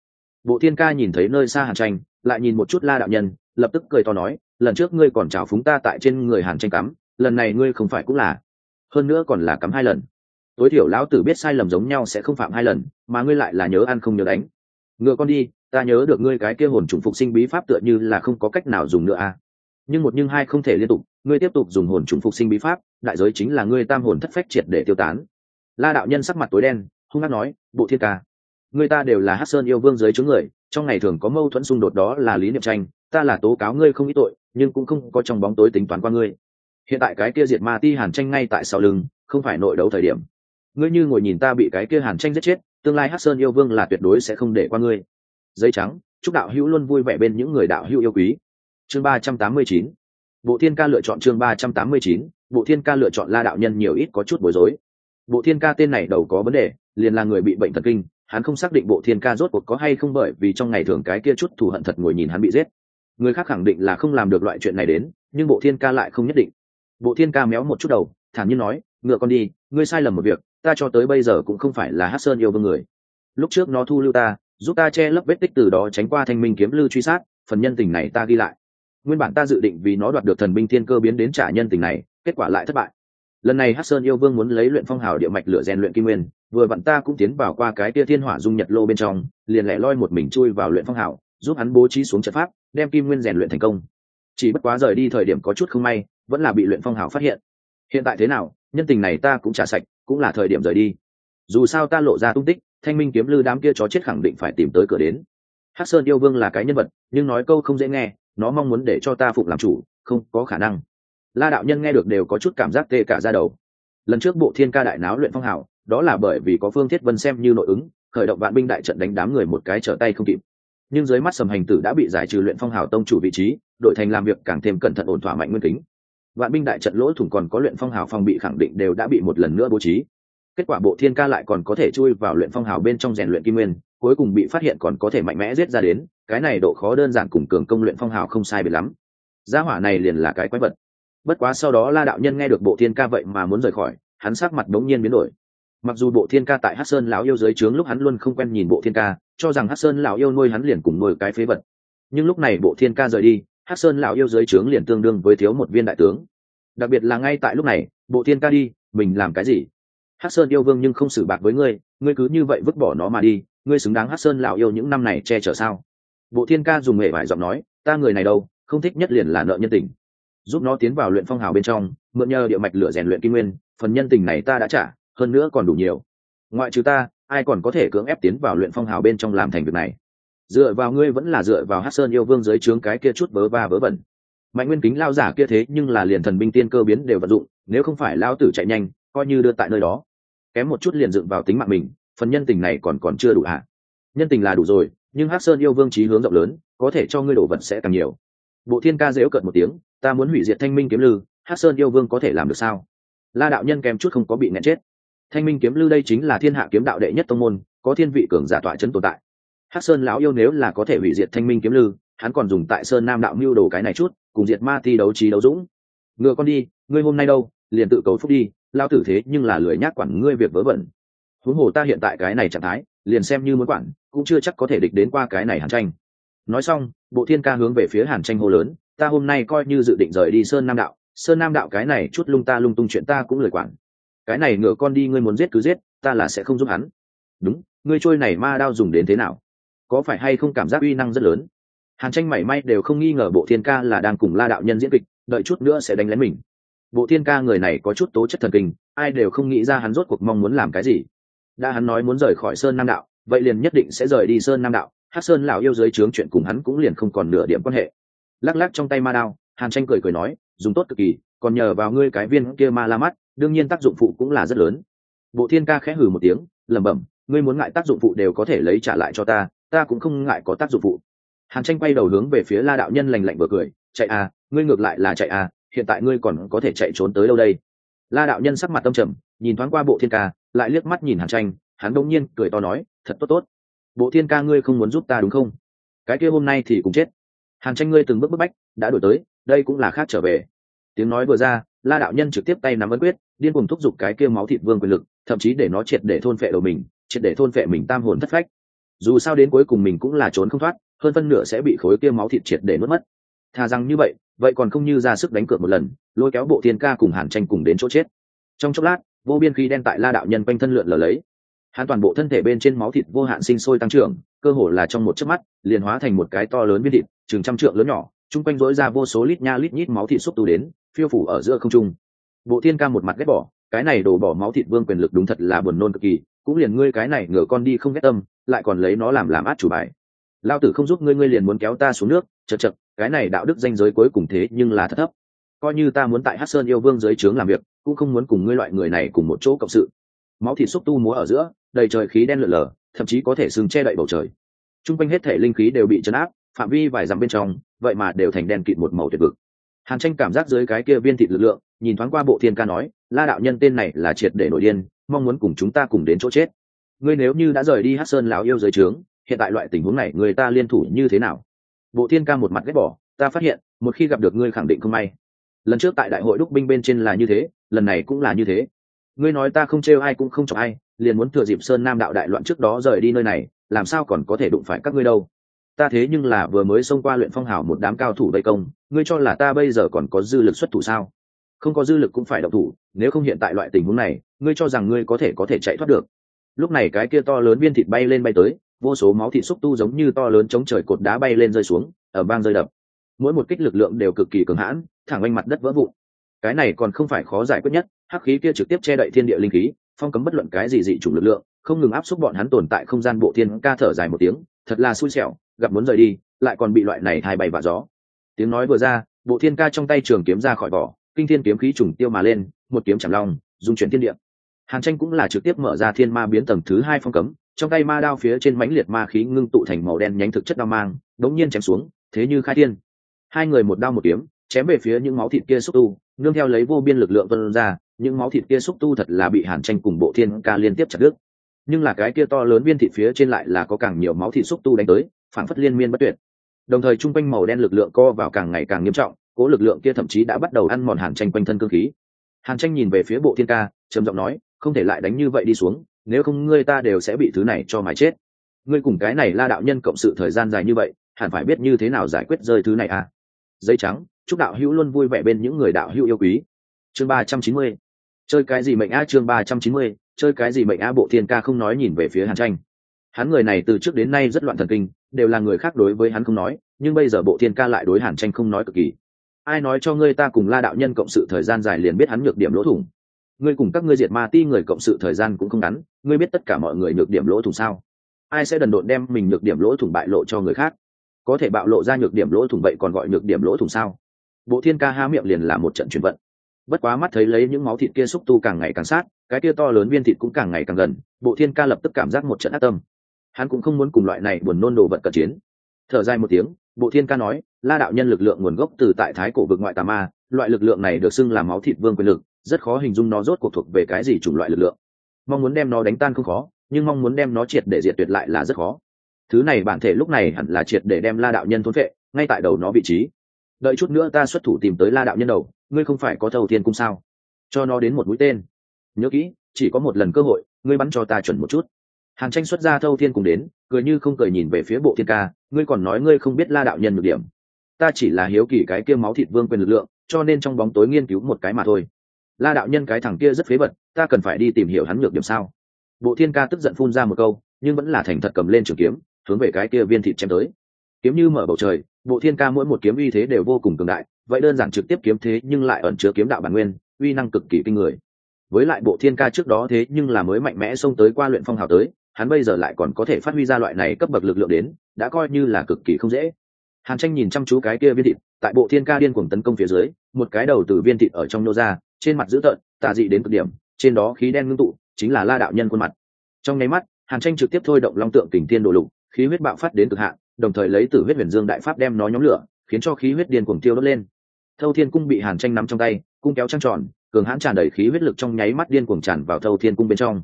Bộ thiên ca nhìn thấy nơi xa hàn tranh, lại nhìn một chút la đạo nhân, lập tức cười to nói, lần trước ngươi còn trào phúng ta tại trên người hàn tranh cắm, lần này ngươi không phải cũng là. Hơn nữa còn là cắm hai lần tối thiểu lão tử biết sai lầm giống nhau sẽ không phạm hai lần, mà ngươi lại là nhớ ăn không nhớ đánh. Ngựa con đi, ta nhớ được ngươi cái kia hồn trùng phục sinh bí pháp tựa như là không có cách nào dùng nữa à nhưng một nhưng hai không thể liên tục, ngươi tiếp tục dùng hồn trùng phục sinh bí pháp, đại giới chính là ngươi tam hồn thất phách triệt để tiêu tán. La đạo nhân sắc mặt tối đen, hung hát nói, bộ thiên ca người ta đều là hát sơn yêu vương dưới chướng người, trong ngày thường có mâu thuẫn xung đột đó là lý niệm tranh, ta là tố cáo ngươi không ý tội, nhưng cũng không có trong bóng tối tính toán qua ngươi. Hiện tại cái kia diệt ma ti hàn tranh ngay tại sau lưng, không phải nội đấu thời điểm ngươi như ngồi nhìn ta bị cái kia hàn tranh giết chết, tương lai hát sơn yêu vương là tuyệt đối sẽ không để qua ngươi. Giấy trắng, chúc đạo hữu luôn vui vẻ bên những người đạo hữu yêu quý. Chương ba trăm tám mươi chín. Bộ thiên ca lựa chọn chương ba trăm tám mươi chín, bộ thiên ca lựa chọn la đạo nhân nhiều ít có chút bối rối. Bộ thiên ca tên này đầu có vấn đề, liền là người bị bệnh thần kinh, hắn không xác định bộ thiên ca rốt cuộc có hay không bởi vì trong ngày thường cái kia chút thù hận thật ngồi nhìn hắn bị giết. Người khác khẳng định là không làm được loại chuyện này đến, nhưng bộ thiên ca lại không nhất định. Bộ thiên ca méo một chút đầu, thản nhiên nói, ngựa con đi, ngươi sai lầm một việc ta cho tới bây giờ cũng không phải là hát sơn yêu vương người. Lúc trước nó thu lưu ta, giúp ta che lấp vết tích từ đó tránh qua thanh minh kiếm lưu truy sát, phần nhân tình này ta ghi lại. Nguyên bản ta dự định vì nó đoạt được thần binh thiên cơ biến đến trả nhân tình này, kết quả lại thất bại. Lần này hát sơn yêu vương muốn lấy luyện phong hào địa mạch lửa rèn luyện kim nguyên, vừa vặn ta cũng tiến vào qua cái tia thiên hỏa dung nhật lô bên trong, liền lẻ loi một mình chui vào luyện phong hào, giúp hắn bố trí xuống trận pháp, đem kim nguyên rèn luyện thành công. Chỉ bất quá rời đi thời điểm có chút không may, vẫn là bị luyện phong hào phát hiện. Hiện tại thế nào? Nhân tình này ta cũng trả sạch, cũng là thời điểm rời đi. Dù sao ta lộ ra tung tích, thanh minh kiếm lư đám kia chó chết khẳng định phải tìm tới cửa đến. Hắc sơn yêu vương là cái nhân vật, nhưng nói câu không dễ nghe, nó mong muốn để cho ta phục làm chủ, không có khả năng. La đạo nhân nghe được đều có chút cảm giác tê cả ra đầu. Lần trước bộ thiên ca đại náo luyện phong hào, đó là bởi vì có phương thiết vân xem như nội ứng, khởi động vạn binh đại trận đánh đám người một cái trở tay không kịp. Nhưng dưới mắt sầm hành tử đã bị giải trừ luyện phong hào tông chủ vị trí, đội thành làm việc càng thêm cẩn thận ổn thỏa mạnh nguyên kính vạn binh đại trận lỗ thủng còn có luyện phong hào phòng bị khẳng định đều đã bị một lần nữa bố trí. Kết quả bộ thiên ca lại còn có thể chui vào luyện phong hào bên trong rèn luyện kim nguyên, cuối cùng bị phát hiện còn có thể mạnh mẽ giết ra đến. Cái này độ khó đơn giản cùng cường công luyện phong hào không sai biệt lắm. Gia hỏa này liền là cái quái vật. Bất quá sau đó la đạo nhân nghe được bộ thiên ca vậy mà muốn rời khỏi, hắn sắc mặt đống nhiên biến đổi. Mặc dù bộ thiên ca tại hát sơn lão yêu dưới trướng lúc hắn luôn không quen nhìn bộ thiên ca, cho rằng hát sơn lão yêu nuôi hắn liền cùng nuôi cái phế vật. Nhưng lúc này bộ thiên ca rời đi Hắc sơn lão yêu dưới trướng liền tương đương với thiếu một viên đại tướng. Đặc biệt là ngay tại lúc này, bộ thiên ca đi, mình làm cái gì? Hắc sơn yêu vương nhưng không xử bạc với ngươi ngươi cứ như vậy vứt bỏ nó mà đi, ngươi xứng đáng Hắc sơn lão yêu những năm này che chở sao? Bộ thiên ca dùng hệ vải giọng nói, ta người này đâu, không thích nhất liền là nợ nhân tình. Giúp nó tiến vào luyện phong hào bên trong, mượn nhờ địa mạch lửa rèn luyện kinh nguyên, phần nhân tình này ta đã trả, hơn nữa còn đủ nhiều. Ngoại trừ ta, ai còn có thể cưỡng ép tiến vào luyện phong hào bên trong làm thành việc này? Dựa vào ngươi vẫn là dựa vào hát sơn yêu vương dưới trướng cái kia chút vớ va vớ vẩn. Mạnh nguyên kính lao giả kia thế nhưng là liền thần binh tiên cơ biến đều vận dụng, nếu không phải lao tử chạy nhanh, coi như đưa tại nơi đó. Kém một chút liền dựng vào tính mạng mình, phần nhân tình này còn còn chưa đủ hạ nhân tình là đủ rồi, nhưng hát sơn yêu vương trí hướng rộng lớn, có thể cho ngươi đổ vật sẽ càng nhiều. Bộ thiên ca dễu cận một tiếng, ta muốn hủy diệt thanh minh kiếm lư hát sơn yêu vương có thể làm được sao? La đạo nhân kém chút không có bị nẹt chết. Thanh minh kiếm lư đây chính là thiên hạ kiếm đạo đệ nhất tông môn, có thiên vị cường giả tọa chấn tồn tại. Hắc sơn lão yêu nếu là có thể hủy diệt thanh minh kiếm lư, hắn còn dùng tại sơn nam đạo mưu đồ cái này chút, cùng diệt ma thi đấu trí đấu dũng. Ngựa con đi, ngươi hôm nay đâu, liền tự cấu phúc đi lao tử thế nhưng là lười nhác quản ngươi việc vớ vẩn. Huống hồ ta hiện tại cái này trạng thái, liền xem như muốn quản, cũng chưa chắc có thể địch đến qua cái này hàn tranh. Nói xong, bộ thiên ca hướng về phía hàn tranh hô lớn, ta hôm nay coi như dự định rời đi sơn nam đạo, sơn nam đạo cái này chút lung ta lung tung chuyện ta cũng lười quản. Cái này ngựa con đi, ngươi muốn giết cứ giết, ta là sẽ không giúp hắn. Đúng, ngươi trôi này ma đao dùng đến thế nào? Có phải hay không cảm giác uy năng rất lớn? Hàn tranh mảy may đều không nghi ngờ bộ thiên ca là đang cùng la đạo nhân diễn kịch, đợi chút nữa sẽ đánh lén mình. Bộ thiên ca người này có chút tố chất thần kinh, ai đều không nghĩ ra hắn rốt cuộc mong muốn làm cái gì. Đã hắn nói muốn rời khỏi sơn nam đạo, vậy liền nhất định sẽ rời đi sơn nam đạo, hát sơn lão yêu dưới trướng chuyện cùng hắn cũng liền không còn nửa điểm quan hệ. Lắc lắc trong tay ma đao, hàn tranh cười cười nói, dùng tốt cực kỳ, còn nhờ vào ngươi cái viên kia ma la mắt, đương nhiên tác dụng phụ cũng là rất lớn. Bộ thiên ca khẽ hừ một tiếng, lẩm bẩm, ngươi muốn ngại tác dụng phụ đều có thể lấy trả lại cho ta ta cũng không ngại có tác dụng phụ. Hàn tranh quay đầu hướng về phía la đạo nhân lành lạnh vừa cười, chạy à ngươi ngược lại là chạy à hiện tại ngươi còn có thể chạy trốn tới đâu đây? La đạo nhân sắc mặt tâm trầm, nhìn thoáng qua bộ thiên ca, lại liếc mắt nhìn hàn tranh, hắn đông nhiên cười to nói, thật tốt tốt. Bộ thiên ca ngươi không muốn giúp ta đúng không? Cái kia hôm nay thì cũng chết. Hàn tranh ngươi từng bước bức bách, đã đổi tới, đây cũng là khác trở về. Tiếng nói vừa ra, la đạo nhân trực tiếp tay nắm ấn quyết, điên cùng thúc giục cái kia máu thịt vương quyền lực, thậm chí để nó triệt để thôn phệ đầu mình, triệt để thôn phệ mình tam hồn thất phách dù sao đến cuối cùng mình cũng là trốn không thoát, hơn phân nửa sẽ bị khối kia máu thịt triệt để mất mất. Thà rằng như vậy vậy còn không như ra sức đánh cược một lần, lôi kéo bộ thiên ca cùng hàn tranh cùng đến chỗ chết. Trong chốc lát, vô biên khí đen tại la đạo nhân quanh thân lượn lờ lấy. Hắn toàn bộ thân thể bên trên máu thịt vô hạn sinh sôi tăng trưởng, cơ hồ là trong một chớp mắt, liền hóa thành một cái to lớn viên thịt, chừng trăm trượng lớn nhỏ, chung quanh dối ra vô số lít nha lít nhít máu thịt xúc tu đến, phiêu phủ ở giữa không trung. Bộ thiên ca một mặt ghét bỏ, cái này đổ bỏ máu thịt vương quyền lực đúng thật là buồn nôn cực kỳ, cũng liền ngươi cái này ngửa con đi không ghét tâm lại còn lấy nó làm làm át chủ bài. Lao tử không giúp ngươi ngươi liền muốn kéo ta xuống nước, chật chật, cái này đạo đức danh giới cuối cùng thế nhưng là thất thấp. Coi như ta muốn tại hát sơn yêu vương dưới trướng làm việc, cũng không muốn cùng ngươi loại người này cùng một chỗ cộng sự. Máu thịt xúc tu múa ở giữa, đầy trời khí đen lượn lờ thậm chí có thể sừng che đậy bầu trời. T r u n g quanh hết thể linh khí đều bị chấn áp, phạm vi vài dặm bên trong, vậy mà đều thành đen kịt một màu tuyệt vực. Hàn tranh cảm giác dưới cái kia viên thịt lực lượng, nhìn thoáng qua bộ thiên ca nói, la đạo nhân tên này là triệt để nổi điên, mong muốn cùng chúng ta cùng đến chỗ chết ngươi nếu như đã rời đi hát sơn lão yêu dưới trướng, hiện tại loại tình huống này người ta liên thủ như thế nào? Bộ thiên ca một mặt ghét bỏ, ta phát hiện, một khi gặp được ngươi khẳng định không may. Lần trước tại đại hội đúc binh bên trên là như thế, lần này cũng là như thế. Ngươi nói ta không trêu ai cũng không chọc ai, liền muốn thừa dịp sơn nam đạo đại loạn trước đó rời đi nơi này, làm sao còn có thể đụng phải các ngươi đâu? Ta thế nhưng là vừa mới xông qua luyện phong hào một đám cao thủ vây công, ngươi cho là ta bây giờ còn có dư lực xuất thủ sao? Không có dư lực cũng phải động thủ, nếu không hiện tại loại tình huống này, ngươi cho rằng ngươi có thể có thể chạy thoát được lúc này cái kia to lớn viên thịt bay lên bay tới, vô số máu thịt xúc tu giống như to lớn chống trời cột đá bay lên rơi xuống, ở bang rơi đập. Mỗi một kích lực lượng đều cực kỳ cường hãn, thẳng quanh mặt đất vỡ vụn. Cái này còn không phải khó giải quyết nhất, hắc khí kia trực tiếp che đậy thiên địa linh khí, phong cấm bất luận cái gì dị chủng lực lượng, không ngừng áp xúc bọn hắn tồn tại không gian bộ thiên ca thở dài một tiếng, thật là xui xẻo, gặp muốn rời đi, lại còn bị loại này thay bay và gió. Tiếng nói vừa ra, bộ thiên ca trong tay trường kiếm ra khỏi vỏ, kinh thiên kiếm khí trùng tiêu mà lên, một kiếm chạm long, dung chuyển thiên địa hàn tranh cũng là trực tiếp mở ra thiên ma biến tầng thứ hai phong cấm, trong tay ma đao phía trên mãnh liệt ma khí ngưng tụ thành màu đen nhánh thực chất đao mang, đống nhiên chém xuống, thế như khai thiên. Hai người một đao một kiếm, chém về phía những máu thịt kia xúc tu, nương theo lấy vô biên lực lượng vân ra, những máu thịt kia xúc tu thật là bị hàn tranh cùng bộ thiên ca liên tiếp chặt đứt. Nhưng là cái kia to lớn viên thịt phía trên lại là có càng nhiều máu thịt xúc tu đánh tới phản phất liên miên bất tuyệt. Đồng thời chung quanh màu đen lực lượng co vào càng ngày càng nghiêm trọng, cố lực lượng kia thậm chí đã bắt đầu ăn mòn hàn tranh quanh thân cơ khí. Hàn tranh nhìn về phía bộ thiên ca, trầm giọng nói không thể lại đánh như vậy đi xuống, nếu không ngươi ta đều sẽ bị thứ này cho mà chết. Ngươi cùng cái này la đạo nhân cộng sự thời gian dài như vậy, hẳn phải biết như thế nào giải quyết rơi thứ này à? Giấy trắng, chúc đạo hữu luôn vui vẻ bên những người đạo hữu yêu quý. Chương ba trăm chín mươi. Chơi cái gì mệnh a chương ba trăm chín mươi, chơi cái gì mệnh a bộ thiên ca không nói nhìn về phía hàn tranh. Hắn người này từ trước đến nay rất loạn thần kinh, đều là người khác đối với hắn không nói, nhưng bây giờ bộ thiên ca lại đối hàn tranh không nói cực kỳ. Ai nói cho ngươi ta cùng la đạo nhân cộng sự thời gian dài liền biết hắn nhược điểm lỗ thủng? Ngươi cùng các ngươi diệt ma ti người cộng sự thời gian cũng không ngắn, ngươi biết tất cả mọi người nhược điểm lỗ thủng sao? Ai sẽ đần độn đem mình nhược điểm lỗ thủng bại lộ cho người khác? Có thể bạo lộ ra nhược điểm lỗ thủng vậy còn gọi nhược điểm lỗ thủng sao? Bộ thiên ca há miệng liền là một trận chuyển vận. Bất quá mắt thấy lấy những máu thịt kia xúc tu càng ngày càng sát, cái kia to lớn viên thịt cũng càng ngày càng gần, bộ thiên ca lập tức cảm giác một trận ác tâm. Hắn cũng không muốn cùng loại này buồn nôn đồ vật cận chiến. Thở dài một tiếng, bộ thiên ca nói, la đạo nhân lực lượng nguồn gốc từ tại thái cổ vực ngoại tà ma loại lực lượng này được xưng là máu thịt vương quyền lực, rất khó hình dung nó rốt cuộc thuộc về cái gì chủng loại lực lượng. Mong muốn đem nó đánh tan không khó, nhưng mong muốn đem nó triệt để diệt tuyệt lại là rất khó. Thứ này bản thể lúc này hẳn là triệt để đem la đạo nhân thốn vệ ngay tại đầu nó vị trí. Đợi chút nữa ta xuất thủ tìm tới la đạo nhân đầu, ngươi không phải có thâu thiên cung sao? Cho nó đến một mũi tên. Nhớ kỹ, chỉ có một lần cơ hội, ngươi bắn cho ta chuẩn một chút. Hàn tranh xuất ra thâu thiên cùng đến, cười như không cười nhìn về phía bộ thiên ca, ngươi còn nói ngươi không biết la đạo nhân được điểm. Ta chỉ là hiếu kỳ cái kia máu thịt vương quyền lực lượng cho nên trong bóng tối nghiên cứu một cái mà thôi. La đạo nhân cái thằng kia rất phế vật, ta cần phải đi tìm hiểu hắn nhược điểm sao? Bộ thiên ca tức giận phun ra một câu, nhưng vẫn là thành thật cầm lên trường kiếm, hướng về cái kia viên thịt chém tới. Kiếm như mở bầu trời, bộ thiên ca mỗi một kiếm uy thế đều vô cùng cường đại, vậy đơn giản trực tiếp kiếm thế nhưng lại ẩn chứa kiếm đạo bản nguyên, uy năng cực kỳ kinh người. Với lại bộ thiên ca trước đó thế nhưng là mới mạnh mẽ xông tới qua luyện phong hào tới, hắn bây giờ lại còn có thể phát huy ra loại này cấp bậc lực lượng đến, đã coi như là cực kỳ không dễ. Hàn tranh nhìn chăm chú cái kia viên thịt tại bộ thiên ca điên cuồng tấn công phía dưới, một cái đầu từ viên thịt ở trong nô ra, trên mặt dữ tợn, tà dị đến cực điểm, trên đó khí đen ngưng tụ, chính là la đạo nhân khuôn mặt. Trong nháy mắt, hàn tranh trực tiếp thôi động long tượng kình tiên đồ lục, khí huyết bạo phát đến cực hạn, đồng thời lấy tử huyết huyền dương đại pháp đem nó nhóm lửa, khiến cho khí huyết điên cuồng tiêu đốt lên. Thâu thiên cung bị hàn tranh nắm trong tay, cung kéo trăng tròn, cường hãn tràn đầy khí huyết lực trong nháy mắt điên cuồng tràn vào thâu thiên cung bên trong.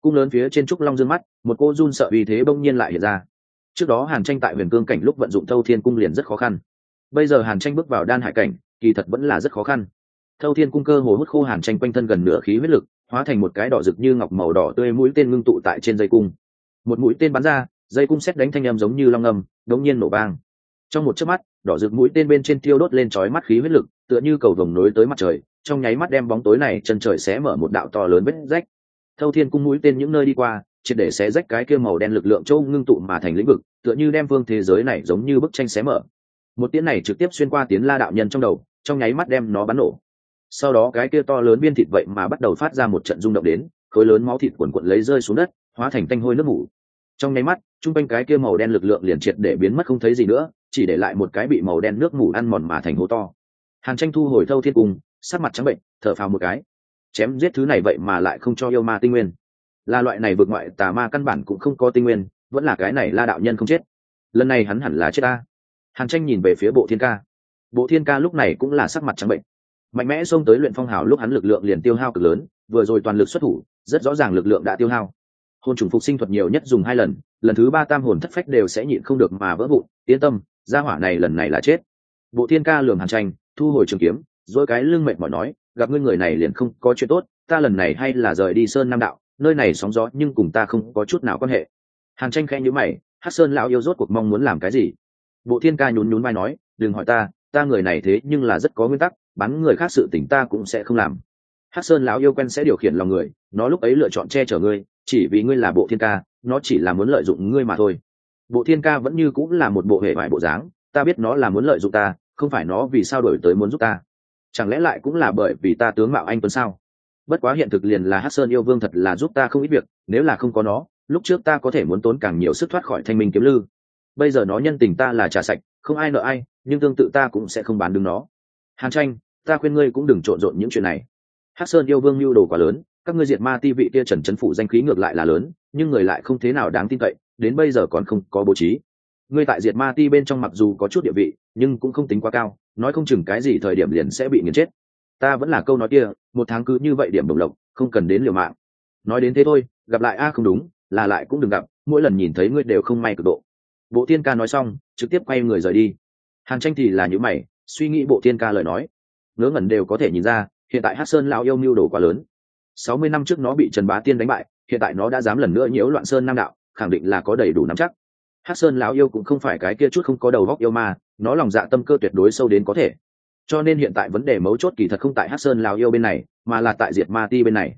Cung lớn phía trên trúc long dương mắt, một cô run sợ vì thế bỗng nhiên lại hiện ra. Trước đó hàn tranh tại huyền cương cảnh lúc vận dụng thâu thiên cung liền rất khó khăn bây giờ hàn tranh bước vào đan hải cảnh, kỳ thật vẫn là rất khó khăn. Thâu thiên cung cơ hồ hút khô hàn tranh quanh thân gần nửa khí huyết lực, hóa thành một cái đỏ rực như ngọc màu đỏ tươi mũi tên ngưng tụ tại trên dây cung. Một mũi tên bắn ra, dây cung xét đánh thanh em giống như long âm đống nhiên nổ vang. Trong một chớp mắt, đỏ rực mũi tên bên trên tiêu đốt lên chói mắt khí huyết lực, tựa như cầu vồng nối tới mặt trời, trong nháy mắt đem bóng tối này chân trời xé mở một đạo to lớn vết rách. Thâu thiên cung mũi tên những nơi đi qua, triệt để xé rách cái kia màu đen lực lượng châu ngưng tụ mà thành lĩnh vực, tựa như đem vương thế giới này giống như bức tranh xé mở một tiếng này trực tiếp xuyên qua tiến la đạo nhân trong đầu, trong nháy mắt đem nó bắn nổ. Sau đó cái kia to lớn biên thịt vậy mà bắt đầu phát ra một trận rung động đến, khối lớn máu thịt quần quận lấy rơi xuống đất, hóa thành tanh hôi nước mủ. Trong nháy mắt, chung quanh cái kia màu đen lực lượng liền triệt để biến mất không thấy gì nữa, chỉ để lại một cái bị màu đen nước mủ ăn mòn mà thành hố to. Hàn tranh thu hồi thâu thiên cung, sắc mặt trắng bệnh, thở phào một cái. Chém giết thứ này vậy mà lại không cho yêu ma tinh nguyên. Là loại này vượt ngoại tà ma căn bản cũng không có tinh nguyên, vẫn là cái này la đạo nhân không chết. Lần này hắn hẳn là chết ta hàn tranh nhìn về phía bộ thiên ca. Bộ thiên ca lúc này cũng là sắc mặt trắng bệnh. Mạnh mẽ xông tới luyện phong hào lúc hắn lực lượng liền tiêu hao cực lớn, vừa rồi toàn lực xuất thủ, rất rõ ràng lực lượng đã tiêu hao. Hồn trùng phục sinh thuật nhiều nhất dùng hai lần lần thứ ba tam hồn thất phách đều sẽ nhịn không được mà vỡ vụn, yên tâm, gia hỏa này lần này là chết. Bộ thiên ca lường hàn tranh, thu hồi trường kiếm, dỗi cái lưng mệt mỏi nói, gặp ngươi người này liền không có chuyện tốt, ta lần này hay là rời đi sơn nam đạo, nơi này sóng gió nhưng cùng ta không có chút nào quan hệ. Hàn tranh khẽ nhữ mày hát sơn lão yêu rốt cuộc mong muốn làm cái gì? Bộ thiên ca nhún nhún vai nói, đừng hỏi ta ta người này thế nhưng là rất có nguyên tắc, bắn người khác sự tỉnh ta cũng sẽ không làm. Hát sơn lão yêu quen sẽ điều khiển lòng người, nó lúc ấy lựa chọn che chở ngươi, chỉ vì ngươi là bộ thiên ca, nó chỉ là muốn lợi dụng ngươi mà thôi. Bộ thiên ca vẫn như cũng là một bộ hệ vải bộ dáng, ta biết nó là muốn lợi dụng ta, không phải nó vì sao đổi tới muốn giúp ta. Chẳng lẽ lại cũng là bởi vì ta tướng mạo anh tuấn sao? Bất quá hiện thực liền là hát sơn yêu vương thật là giúp ta không ít việc, nếu là không có nó, lúc trước ta có thể muốn tốn càng nhiều sức thoát khỏi thanh minh kiếm lư bây giờ nó nhân tình ta là trả sạch, không ai nợ ai, nhưng tương tự ta cũng sẽ không bán đứng nó. Hàn tranh, ta khuyên ngươi cũng đừng trộn rộn những chuyện này. Hắc sơn yêu vương lưu đồ quá lớn, các ngươi diệt ma ti vị kia trần trấn phụ danh khí ngược lại là lớn, nhưng người lại không thế nào đáng tin cậy, đến bây giờ còn không có bố trí. Ngươi tại diệt ma ti bên trong mặc dù có chút địa vị, nhưng cũng không tính quá cao, nói không chừng cái gì thời điểm liền sẽ bị nghiền chết. Ta vẫn là câu nói kia, một tháng cứ như vậy điểm đồng lộc, không cần đến liều mạng. Nói đến thế thôi, gặp lại a không đúng, là lại cũng đừng gặp, mỗi lần nhìn thấy ngươi đều không may cực độ bộ tiên ca nói xong, trực tiếp quay người rời đi. Hàn tranh thì là những mày, suy nghĩ bộ tiên ca lời nói. Ngớ ngẩn đều có thể nhìn ra, hiện tại hát sơn lao yêu mưu đồ quá lớn. Sáu mươi năm trước nó bị trần bá tiên đánh bại, hiện tại nó đã dám lần nữa nhiễu loạn sơn nam đạo, khẳng định là có đầy đủ nắm chắc. Hát sơn lão yêu cũng không phải cái kia chút không có đầu góc yêu ma, nó lòng dạ tâm cơ tuyệt đối sâu đến có thể. Cho nên hiện tại vấn đề mấu chốt kỳ thật không tại hát sơn lão yêu bên này, mà là tại diệt ma ti bên này.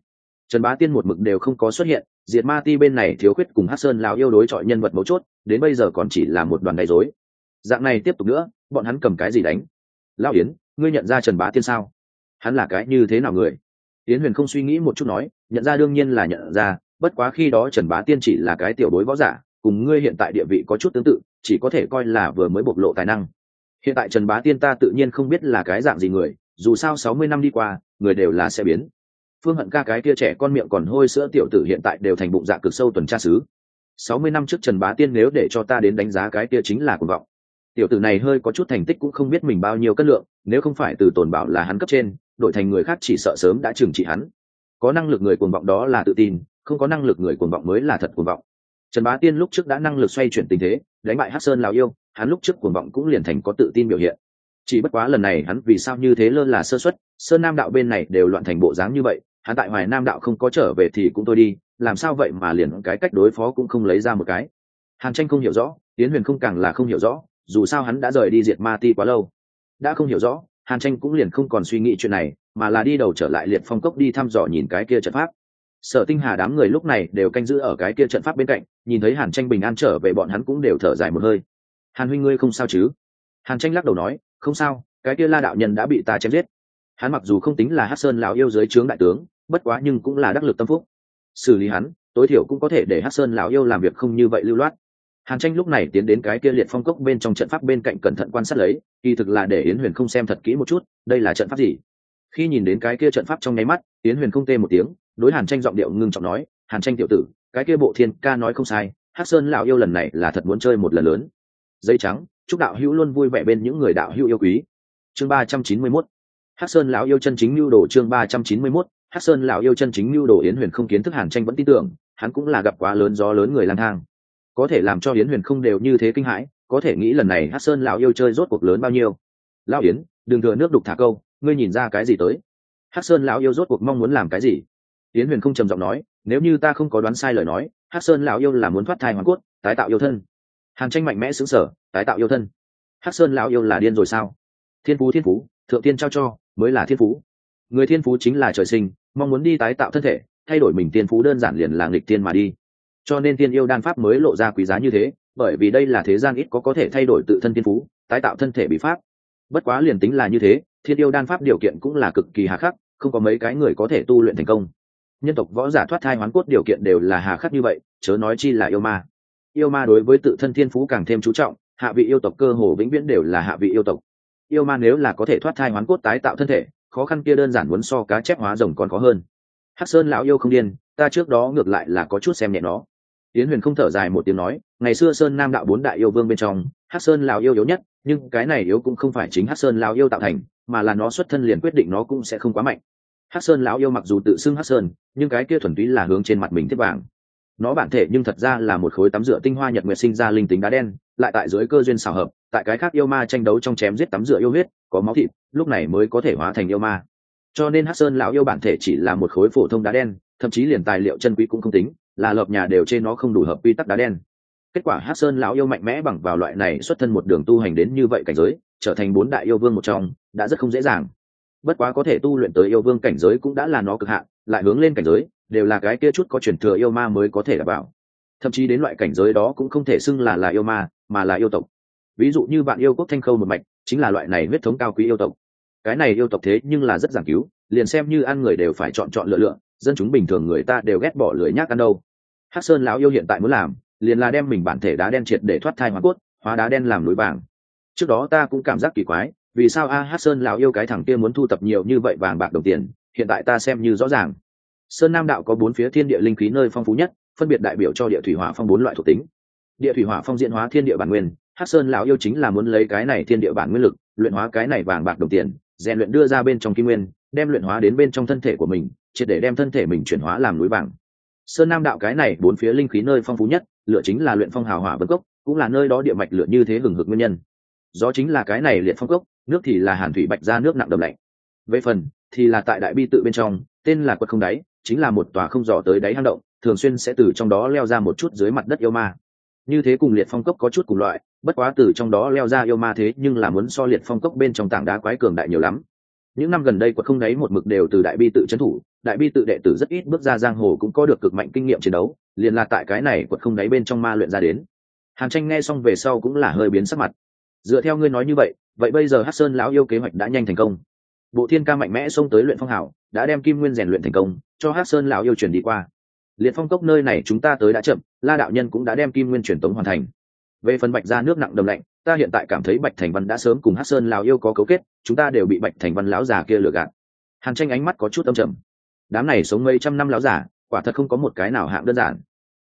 Trần bá tiên một mực đều không có xuất hiện diệt ma ti bên này thiếu khuyết cùng hát sơn lão yêu đối chọi nhân vật mấu chốt, đến bây giờ còn chỉ là một đoàn gây dối dạng này tiếp tục nữa, bọn hắn cầm cái gì đánh? Lão yến, ngươi nhận ra trần bá tiên sao? Hắn là cái như thế nào người? Yến huyền không suy nghĩ một chút nói, nhận ra đương nhiên là nhận ra, bất quá khi đó trần bá tiên chỉ là cái tiểu đối võ giả, cùng ngươi hiện tại địa vị có chút tương tự, chỉ có thể coi là vừa mới bộc lộ tài năng. Hiện tại trần bá tiên ta tự nhiên không biết là cái dạng gì người, dù sao sáu mươi năm đi qua, người đều là sẽ biến phương hận ca cái kia trẻ con miệng còn hôi sữa tiểu tử hiện tại đều thành bụng dạ cực sâu tuần tra xứ. Sáu mươi năm trước trần bá tiên nếu để cho ta đến đánh giá cái kia chính là cuồng vọng. Tiểu tử này hơi có chút thành tích cũng không biết mình bao nhiêu cân lượng, nếu không phải từ tồn bảo là hắn cấp trên đội thành người khác chỉ sợ sớm đã trừng trị hắn. Có năng lực người cuồng vọng đó là tự tin, không có năng lực người cuồng vọng mới là thật cuồng vọng. Trần bá tiên lúc trước đã năng lực xoay chuyển tình thế, đánh bại hát sơn lào yêu, hắn lúc trước cuồng vọng cũng liền thành có tự tin biểu hiện. Chỉ bất quá lần này hắn vì sao như thế lơ là sơ xuất sơn nam đạo bên này đều loạn thành bộ dáng như vậy hắn tại hoài nam đạo không có trở về thì cũng thôi đi, làm sao vậy mà liền cái cách đối phó cũng không lấy ra một cái. Hàn tranh không hiểu rõ tiến huyền không càng là không hiểu rõ, dù sao hắn đã rời đi diệt ma ti quá lâu. Đã không hiểu rõ, hàn tranh cũng liền không còn suy nghĩ chuyện này, mà là đi đầu trở lại liệt phong cốc đi thăm dò nhìn cái kia trận pháp. Sở tinh hà đám người lúc này đều canh giữ ở cái kia trận pháp bên cạnh, nhìn thấy hàn tranh bình an trở về bọn hắn cũng đều thở dài một hơi. Hàn huynh ngươi không sao chứ? Hàn tranh lắc đầu nói, không sao, cái kia la đạo nhân đã bị ta chém giết. Hắn mặc dù không tính là hát sơn lão yêu dưới trướng đại tướng bất quá nhưng cũng là đắc lực tâm phúc. Xử lý hắn, tối thiểu cũng có thể để hát sơn lão yêu làm việc không như vậy lưu loát. Hàn tranh lúc này tiến đến cái kia liệt phong cốc bên trong trận pháp bên cạnh cẩn thận quan sát lấy, kỳ thực là để yến huyền không xem thật kỹ một chút, đây là trận pháp gì? Khi nhìn đến cái kia trận pháp trong nháy mắt, yến huyền không tê một tiếng, đối hàn tranh giọng điệu ngưng trọng nói, hàn tranh tiểu tử, cái kia bộ thiên ca nói không sai hát sơn lão yêu lần này là thật muốn chơi một lần lớn. Dây trắng, chúc đạo hữu luôn vui vẻ bên những người đạo hữu yêu quý. Chương ba trăm chín mươi mốt. Hát sơn lão yêu chân chính lưu đồ chương ba trăm chín mươi mốt hát sơn lão yêu chân chính lưu đồ yến huyền không kiến thức hàn tranh vẫn tin tưởng, hắn cũng là gặp quá lớn gió lớn người lang thang. Có thể làm cho yến huyền không đều như thế kinh hãi, có thể nghĩ lần này hát sơn lão yêu chơi rốt cuộc lớn bao nhiêu. Lão yến, đừng thừa nước đục thả câu, ngươi nhìn ra cái gì tới? Hát sơn lão yêu rốt cuộc mong muốn làm cái gì? Yến huyền không trầm giọng nói, nếu như ta không có đoán sai lời nói, hắc sơn lão yêu là muốn thoát thai hoàn cốt, tái tạo yêu thân. Hàn tranh mạnh mẽ xứng sở tái tạo yêu thân? Hắc sơn lão yêu là điên rồi sao? Thiên phú thiên phú, thượng tiên trao cho, mới là thiên phú. Người thiên phú chính là trời sinh mong muốn đi tái tạo thân thể, thay đổi mình tiên phú đơn giản liền là nghịch tiên mà đi. Cho nên tiên yêu đan pháp mới lộ ra quý giá như thế, bởi vì đây là thế gian ít có có thể thay đổi tự thân tiên phú, tái tạo thân thể bị pháp. Bất quá liền tính là như thế, thiên yêu đan pháp điều kiện cũng là cực kỳ hà khắc, không có mấy cái người có thể tu luyện thành công. Nhân tộc võ giả thoát thai hoán cốt điều kiện đều là hà khắc như vậy, chớ nói chi là yêu ma. Yêu ma đối với tự thân thiên phú càng thêm chú trọng, hạ vị yêu tộc cơ hồ vĩnh viễn đều là hạ vị yêu tộc. Yêu ma nếu là có thể thoát thai hoán cốt tái tạo thân thể khó khăn kia đơn giản muốn so cá chép hóa rồng còn khó hơn. Hắc sơn lão yêu không điên, ta trước đó ngược lại là có chút xem nhẹ nó. Tiến huyền không thở dài một tiếng nói, ngày xưa sơn nam đạo bốn đại yêu vương bên trong, hắc sơn lão yêu yếu nhất, nhưng cái này yếu cũng không phải chính hắc sơn lão yêu tạo thành, mà là nó xuất thân liền quyết định nó cũng sẽ không quá mạnh. Hắc sơn lão yêu mặc dù tự xưng hắc sơn, nhưng cái kia thuần túy là hướng trên mặt mình thiết vàng. Nó bản thể nhưng thật ra là một khối tắm rửa tinh hoa nhật nguyệt sinh ra linh tính đá đen, lại tại dưới cơ duyên xảo hợp tại cái khác yêu ma tranh đấu trong chém giết tắm rửa yêu huyết, có máu thịt, lúc này mới có thể hóa thành yêu ma. Cho nên hắc sơn lão yêu bản thể chỉ là một khối phổ thông đá đen, thậm chí liền tài liệu chân quý cũng không tính, là lợp nhà đều trên nó không đủ hợp quy tắc đá đen. Kết quả hắc sơn lão yêu mạnh mẽ bằng vào loại này xuất thân một đường tu hành đến như vậy cảnh giới, trở thành bốn đại yêu vương một trong, đã rất không dễ dàng. Bất quá có thể tu luyện tới yêu vương cảnh giới cũng đã là nó cực hạn, lại hướng lên cảnh giới, đều là cái kia chút có truyền thừa yêu ma mới có thể đảm bảo. Thậm chí đến loại cảnh giới đó cũng không thể xưng là là yêu ma, mà là yêu tộc ví dụ như bạn yêu quốc thanh khâu một mạch, chính là loại này huyết thống cao quý yêu tộc. Cái này yêu tộc thế nhưng là rất giảng cứu, liền xem như ăn người đều phải chọn chọn lựa lựa, dân chúng bình thường người ta đều ghét bỏ lười nhác ăn đâu. Hắc sơn lão yêu hiện tại muốn làm, liền là đem mình bản thể đá đen triệt để thoát thai hóa cốt, hóa đá đen làm núi vàng. Trước đó ta cũng cảm giác kỳ quái, vì sao a hát sơn lão yêu cái thằng kia muốn thu tập nhiều như vậy vàng bạc đồng tiền, hiện tại ta xem như rõ ràng. Sơn nam đạo có bốn phía thiên địa linh khí nơi phong phú nhất, phân biệt đại biểu cho địa thủy hỏa phong bốn loại thuộc tính. Địa thủy hỏa phong diễn hóa thiên địa bản nguyên hát sơn lão yêu chính là muốn lấy cái này thiên địa bản nguyên lực, luyện hóa cái này vàng bạc đồng tiền, rèn luyện đưa ra bên trong kim nguyên, đem luyện hóa đến bên trong thân thể của mình, triệt để đem thân thể mình chuyển hóa làm núi vàng. Sơn nam đạo cái này bốn phía linh khí nơi phong phú nhất lựa chính là luyện phong hào hỏa vân cốc, cũng là nơi đó địa mạch lựa như thế hừng hực nguyên nhân. Gió chính là cái này liệt phong cốc, nước thì là hàn thủy bạch ra nước nặng đầm lạnh. Về phần, thì là tại đại bi tự bên trong, tên là quật không đáy, chính là một tòa không dò tới đáy hang động, thường xuyên sẽ từ trong đó leo ra một chút dưới mặt đất yêu ma. Như thế cùng liệt phong cốc có chút cùng loại bất quá từ trong đó leo ra yêu ma thế nhưng là muốn so liệt phong cốc bên trong tảng đá quái cường đại nhiều lắm. Những năm gần đây quật không đáy một mực đều từ đại bi tự trấn thủ, đại bi tự đệ tử rất ít bước ra giang hồ cũng có được cực mạnh kinh nghiệm chiến đấu, liền là tại cái này quật không đáy bên trong ma luyện ra đến. Hàn tranh nghe xong về sau cũng là hơi biến sắc mặt. Dựa theo ngươi nói như vậy vậy bây giờ hát sơn lão yêu kế hoạch đã nhanh thành công. Bộ thiên ca mạnh mẽ xông tới luyện phong hảo, đã đem kim nguyên rèn luyện thành công, cho hát sơn lão yêu chuyển đi qua. Liệt phong cốc nơi này chúng ta tới đã chậm, la đạo nhân cũng đã đem kim nguyên truyền tống hoàn thành về phần bạch ra nước nặng đầm lạnh, ta hiện tại cảm thấy bạch thành văn đã sớm cùng hát sơn lão yêu có cấu kết, chúng ta đều bị bạch thành văn lão già kia lừa gạt. Hàn tranh ánh mắt có chút âm trầm. Đám này sống mấy trăm năm lão già, quả thật không có một cái nào hạng đơn giản.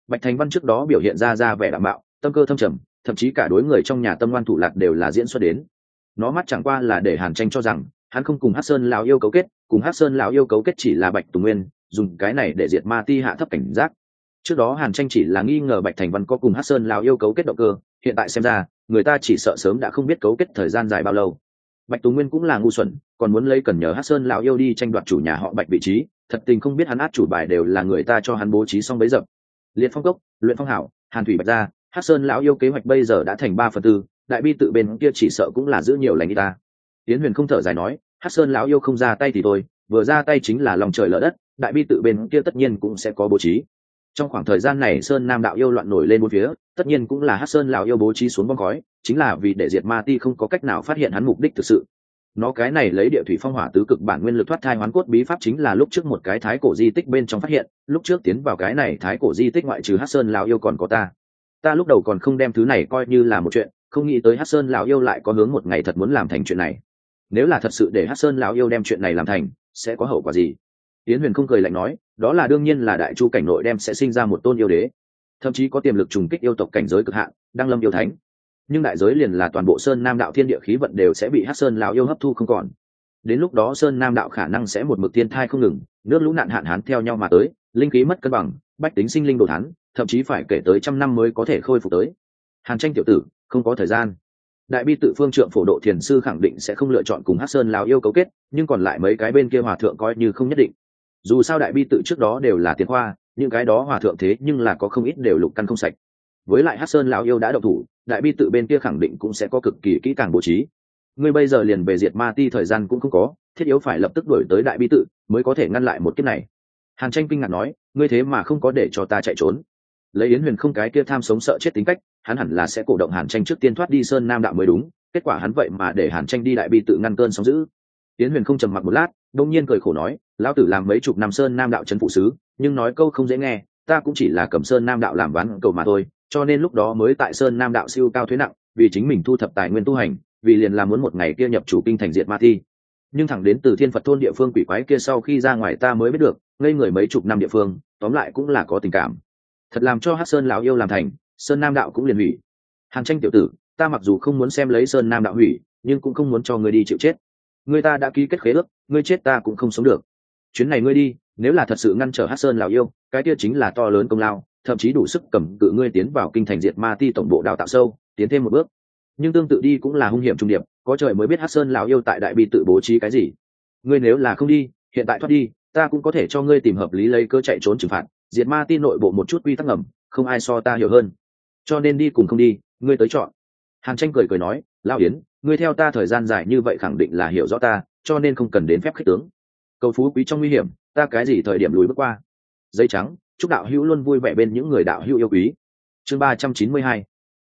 Bạch thành văn trước đó biểu hiện ra ra vẻ đảm bảo tâm cơ thâm trầm, thậm chí cả đối người trong nhà tâm ngoan thủ lạc đều là diễn xuất đến. Nó mắt chẳng qua là để hàn tranh cho rằng, hắn không cùng hát sơn lão yêu cấu kết, cùng hát sơn lão yêu cấu kết chỉ là bạch tùng nguyên, dùng cái này để diệt ma ti hạ thấp cảnh giác. Trước đó hàn tranh chỉ là nghi ngờ bạch thành văn có cùng hát sơn lão yêu cấu kết động cơ hiện tại xem ra, người ta chỉ sợ sớm đã không biết cấu kết thời gian dài bao lâu. Bạch Tú nguyên cũng là ngu xuẩn, còn muốn lấy cần nhờ hát sơn lão yêu đi tranh đoạt chủ nhà họ bạch vị trí, thật tình không biết hắn át chủ bài đều là người ta cho hắn bố trí xong bấy dập liệt phong cốc, luyện phong hảo, hàn thủy bạch gia hát sơn lão yêu kế hoạch bây giờ đã thành ba phần tư, đại bi tự bên kia chỉ sợ cũng là giữ nhiều lành y ta. Tiến huyền không thở dài nói hát sơn lão yêu không ra tay thì thôi, vừa ra tay chính là lòng trời lỡ đất, đại bi tự bên kia tất nhiên cũng sẽ có bố trí trong khoảng thời gian này sơn nam đạo yêu loạn nổi lên bốn phía, tất nhiên cũng là hát sơn lão yêu bố trí xuống bom khói, chính là vì để diệt ma ti không có cách nào phát hiện hắn mục đích thực sự. Nó cái này lấy địa thủy phong hỏa tứ cực bản nguyên lực thoát thai hoán cốt bí pháp chính là lúc trước một cái thái cổ di tích bên trong phát hiện, lúc trước tiến vào cái này thái cổ di tích ngoại trừ hát sơn lão yêu còn có ta. Ta lúc đầu còn không đem thứ này coi như là một chuyện, không nghĩ tới hát sơn lão yêu lại có hướng một ngày thật muốn làm thành chuyện này. Nếu là thật sự để hát sơn lão yêu đem chuyện này làm thành, sẽ có hậu quả gì? Yến huyền không cười lạnh nói, đó là đương nhiên là đại chu cảnh nội đem sẽ sinh ra một tôn yêu đế. Thậm chí có tiềm lực trùng kích yêu tộc cảnh giới cực hạn đang lâm yêu thánh. Nhưng đại giới liền là toàn bộ sơn nam đạo thiên địa khí vận đều sẽ bị hát sơn lão yêu hấp thu không còn. Đến lúc đó sơn nam đạo khả năng sẽ một mực thiên thai không ngừng, nước lũ nạn hạn hán theo nhau mà tới, linh khí mất cân bằng, bách tính sinh linh đồ thán, thậm chí phải kể tới trăm năm mới có thể khôi phục tới. Hàn tranh tiểu tử, không có thời gian. Đại bi tự phương trượng phổ độ thiền sư khẳng định sẽ không lựa chọn cùng hát sơn lào yêu cấu kết, nhưng còn lại mấy cái bên kia hòa thượng coi như không nhất định dù sao đại bi tự trước đó đều là tiến khoa, những cái đó hòa thượng thế nhưng là có không ít đều lục căn không sạch. Với lại hát sơn lão yêu đã độc thủ, đại bi tự bên kia khẳng định cũng sẽ có cực kỳ kỹ càng bố trí. Ngươi bây giờ liền về diệt ma ti thời gian cũng không có, thiết yếu phải lập tức đuổi tới đại bi tự mới có thể ngăn lại một kiếp này. Hàn tranh kinh ngạc nói, ngươi thế mà không có để cho ta chạy trốn. Lấy yến huyền không cái kia tham sống sợ chết tính cách, hắn hẳn là sẽ cổ động hàn tranh trước tiên thoát đi sơn nam đạo mới đúng. Kết quả hắn vậy mà để hàn tranh đi đại bi tự ngăn cơn sóng giữ yến huyền không trầm mặc một lát, đông nhiên cười khổ nói, lão tử làm mấy chục năm sơn nam đạo trấn phụ sứ, nhưng nói câu không dễ nghe, ta cũng chỉ là cầm sơn nam đạo làm ván cầu mà thôi, cho nên lúc đó mới tại sơn nam đạo siêu cao thuế nặng, vì chính mình thu thập tài nguyên tu hành, vì liền là muốn một ngày kia nhập chủ kinh thành diệt ma thi. Nhưng thẳng đến từ thiên phật thôn địa phương quỷ quái kia sau khi ra ngoài ta mới biết được, ngây người mấy chục năm địa phương, tóm lại cũng là có tình cảm. Thật làm cho hát sơn lão yêu làm thành, sơn nam đạo cũng liền hủy. Hàng tranh tiểu tử, ta mặc dù không muốn xem lấy sơn nam đạo hủy, nhưng cũng không muốn cho ngươi đi chịu chết người ta đã ký kết khế ước, ngươi chết ta cũng không sống được. Chuyến này ngươi đi, nếu là thật sự ngăn trở hát sơn lão yêu, cái kia chính là to lớn công lao, thậm chí đủ sức cầm cự ngươi tiến vào kinh thành diệt ma ti tổng bộ đào tạo sâu, tiến thêm một bước. Nhưng tương tự đi cũng là hung hiểm trung điệp, có trời mới biết hát sơn lão yêu tại đại bi tự bố trí cái gì. Ngươi nếu là không đi, hiện tại thoát đi, ta cũng có thể cho ngươi tìm hợp lý lấy cơ chạy trốn trừng phạt, diệt ma ti nội bộ một chút quy tắc ngầm, không ai so ta hiểu hơn. Cho nên đi cùng không đi, ngươi tới chọn. Hàn tranh cười cười nói lao yến ngươi theo ta thời gian dài như vậy khẳng định là hiểu rõ ta, cho nên không cần đến phép khích tướng. Cầu phú quý trong nguy hiểm, ta cái gì thời điểm lùi bước qua? Giấy trắng, chúc đạo hữu luôn vui vẻ bên những người đạo hữu yêu quý. Chương ba trăm chín mươi hai.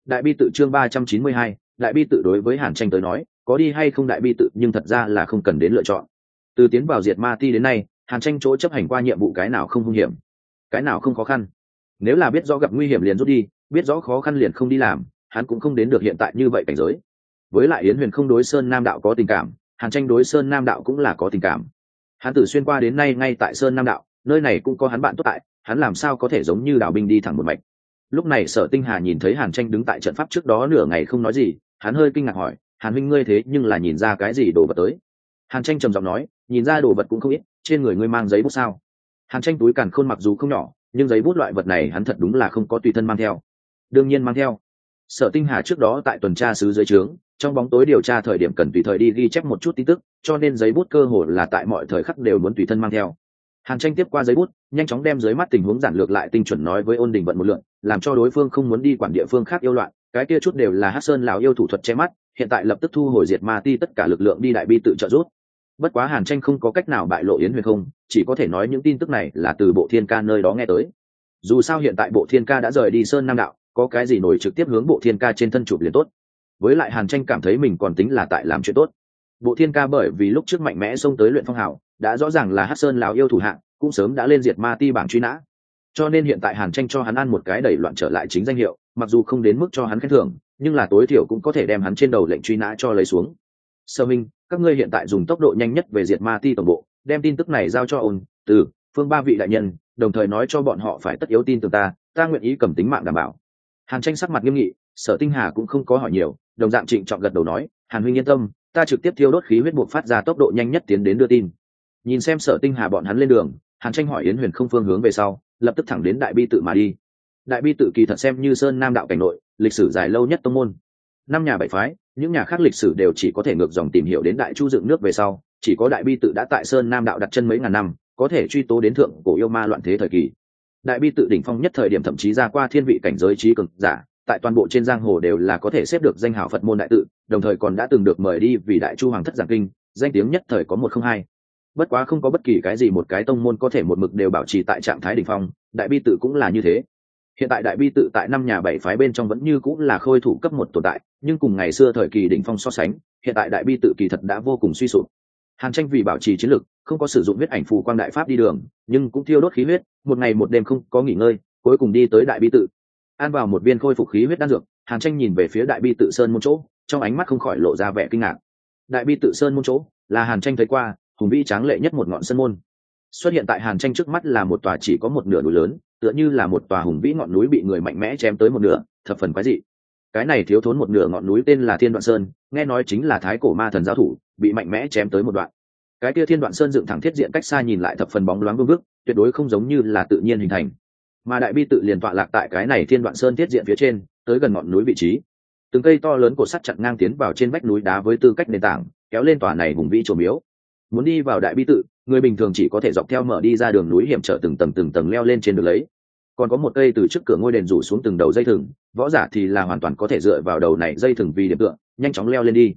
Đại bi tự chương ba trăm chín mươi hai, đại bi tự đối với hàn tranh tới nói, có đi hay không đại bi tự nhưng thật ra là không cần đến lựa chọn. Từ tiến vào diệt ma ti đến nay, hàn tranh chỗ chấp hành qua nhiệm vụ cái nào không hung hiểm, cái nào không khó khăn. Nếu là biết rõ gặp nguy hiểm liền rút đi, biết rõ khó khăn liền không đi làm, hắn cũng không đến được hiện tại như vậy cảnh giới với lại yến huyền không đối sơn nam đạo có tình cảm, hàn tranh đối sơn nam đạo cũng là có tình cảm. Hắn tử xuyên qua đến nay ngay tại sơn nam đạo, nơi này cũng có hắn bạn tốt tại, hắn làm sao có thể giống như đạo binh đi thẳng một mạch. Lúc này sở tinh hà nhìn thấy hàn tranh đứng tại trận pháp trước đó nửa ngày không nói gì, hắn hơi kinh ngạc hỏi, hàn huynh ngươi thế nhưng là nhìn ra cái gì đồ vật tới? Hàn tranh trầm giọng nói, nhìn ra đồ vật cũng không ít, trên người ngươi mang giấy bút sao? Hàn tranh túi càn khôn mặc dù không nhỏ, nhưng giấy bút loại vật này hắn thật đúng là không có tùy thân mang theo. Đương nhiên mang theo sở tinh hà trước đó tại tuần tra sứ dưới trướng, trong bóng tối điều tra thời điểm cần tùy thời đi ghi chép một chút tin tức, cho nên giấy bút cơ hồ là tại mọi thời khắc đều muốn tùy thân mang theo. Hàn tranh tiếp qua giấy bút, nhanh chóng đem dưới mắt tình huống giản lược lại tinh chuẩn nói với ôn đình vận một lượng làm cho đối phương không muốn đi quản địa phương khác yêu loạn, cái kia chút đều là hát sơn lào yêu thủ thuật che mắt, hiện tại lập tức thu hồi diệt ma ti tất cả lực lượng đi đại bi tự trợ giúp. Bất quá hàn tranh không có cách nào bại lộ yến huyền không, chỉ có thể nói những tin tức này là từ bộ thiên ca nơi đó nghe tới. Dù sao hiện tại bộ thiên ca đã rời đi sơn nam đạo có cái gì nổi trực tiếp hướng bộ thiên ca trên thân chụp liền tốt. Với lại hàn tranh cảm thấy mình còn tính là tại làm chuyện tốt. Bộ thiên ca bởi vì lúc trước mạnh mẽ xông tới luyện phong hào, đã rõ ràng là hát sơn lào yêu thủ hạng cũng sớm đã lên diệt ma ti bảng truy nã. Cho nên hiện tại hàn tranh cho hắn ăn một cái đẩy loạn trở lại chính danh hiệu, mặc dù không đến mức cho hắn khen thưởng, nhưng là tối thiểu cũng có thể đem hắn trên đầu lệnh truy nã cho lấy xuống. Sơ minh, các ngươi hiện tại dùng tốc độ nhanh nhất về diệt ma ti tổng bộ, đem tin tức này giao cho ôn từ, phương ba vị đại nhân, đồng thời nói cho bọn họ phải tất yếu tin từ ta ta nguyện ý cầm tính mạng đảm bảo hàn tranh sắc mặt nghiêm nghị, sở tinh hà cũng không có hỏi nhiều, đồng dạng trịnh trọng gật đầu nói, hàn huynh yên tâm, ta trực tiếp thiêu đốt khí huyết buộc phát ra tốc độ nhanh nhất tiến đến đưa tin. Nhìn xem sở tinh hà bọn hắn lên đường, hàn tranh hỏi yến huyền không phương hướng về sau, lập tức thẳng đến đại bi tự mà đi. Đại bi tự kỳ thật xem như sơn nam đạo cảnh nội, lịch sử dài lâu nhất tông môn. Năm nhà bảy phái, những nhà khác lịch sử đều chỉ có thể ngược dòng tìm hiểu đến đại chu dựng nước về sau, chỉ có đại bi tự đã tại sơn nam đạo đặt chân mấy ngàn năm, có thể truy tố đến thượng cổ yêu ma loạn thế thời kỳ đại bi tự đỉnh phong nhất thời điểm thậm chí ra qua thiên vị cảnh giới trí cực giả, tại toàn bộ trên giang hồ đều là có thể xếp được danh hào phật môn đại tự, đồng thời còn đã từng được mời đi vì đại chu hoàng thất giảng kinh, danh tiếng nhất thời có một không hai. Bất quá không có bất kỳ cái gì một cái tông môn có thể một mực đều bảo trì tại trạng thái đỉnh phong, đại bi tự cũng là như thế. Hiện tại đại bi tự tại năm nhà bảy phái bên trong vẫn như cũng là khôi thủ cấp một tồn tại, nhưng cùng ngày xưa thời kỳ đỉnh phong so sánh, hiện tại đại bi tự kỳ thật đã vô cùng suy sụp hàn tranh vì bảo trì chiến lược không có sử dụng huyết ảnh phù quang đại pháp đi đường, nhưng cũng thiêu đốt khí huyết, một ngày một đêm không có nghỉ ngơi, cuối cùng đi tới đại bi tự. An vào một viên khôi phục khí huyết đan dược, hàn tranh nhìn về phía đại bi tự sơn môn chỗ, trong ánh mắt không khỏi lộ ra vẻ kinh ngạc. Đại bi tự sơn môn chỗ, là hàn tranh thấy qua, hùng vĩ tráng lệ nhất một ngọn sơn môn. Xuất hiện tại hàn tranh trước mắt là một tòa chỉ có một nửa núi lớn, tựa như là một tòa hùng vĩ ngọn núi bị người mạnh mẽ chém tới một nửa, thập phần quái dị cái này thiếu thốn một nửa ngọn núi tên là thiên đoạn sơn, nghe nói chính là thái cổ ma thần giáo thủ, bị mạnh mẽ chém tới một đoạn. Cái kia thiên đoạn sơn dựng thẳng thiết diện cách xa nhìn lại thập phần bóng loáng vương vức, tuyệt đối không giống như là tự nhiên hình thành. Mà đại bi tự liền tọa lạc tại cái này thiên đoạn sơn thiết diện phía trên, tới gần ngọn núi vị trí. Từng cây to lớn của sắt chặn ngang tiến vào trên vách núi đá với tư cách nền tảng, kéo lên tòa này vùng vĩ trổ miếu. Muốn đi vào đại bi tự, người bình thường chỉ có thể dọc theo mở đi ra đường núi hiểm trở từng tầng từng tầng leo lên trên được lấy. Còn có một cây từ trước cửa ngôi đền rủ xuống từng đầu dây thừng võ giả thì là hoàn toàn có thể dựa vào đầu này dây thừng vì điểm tựa, nhanh chóng leo lên đi.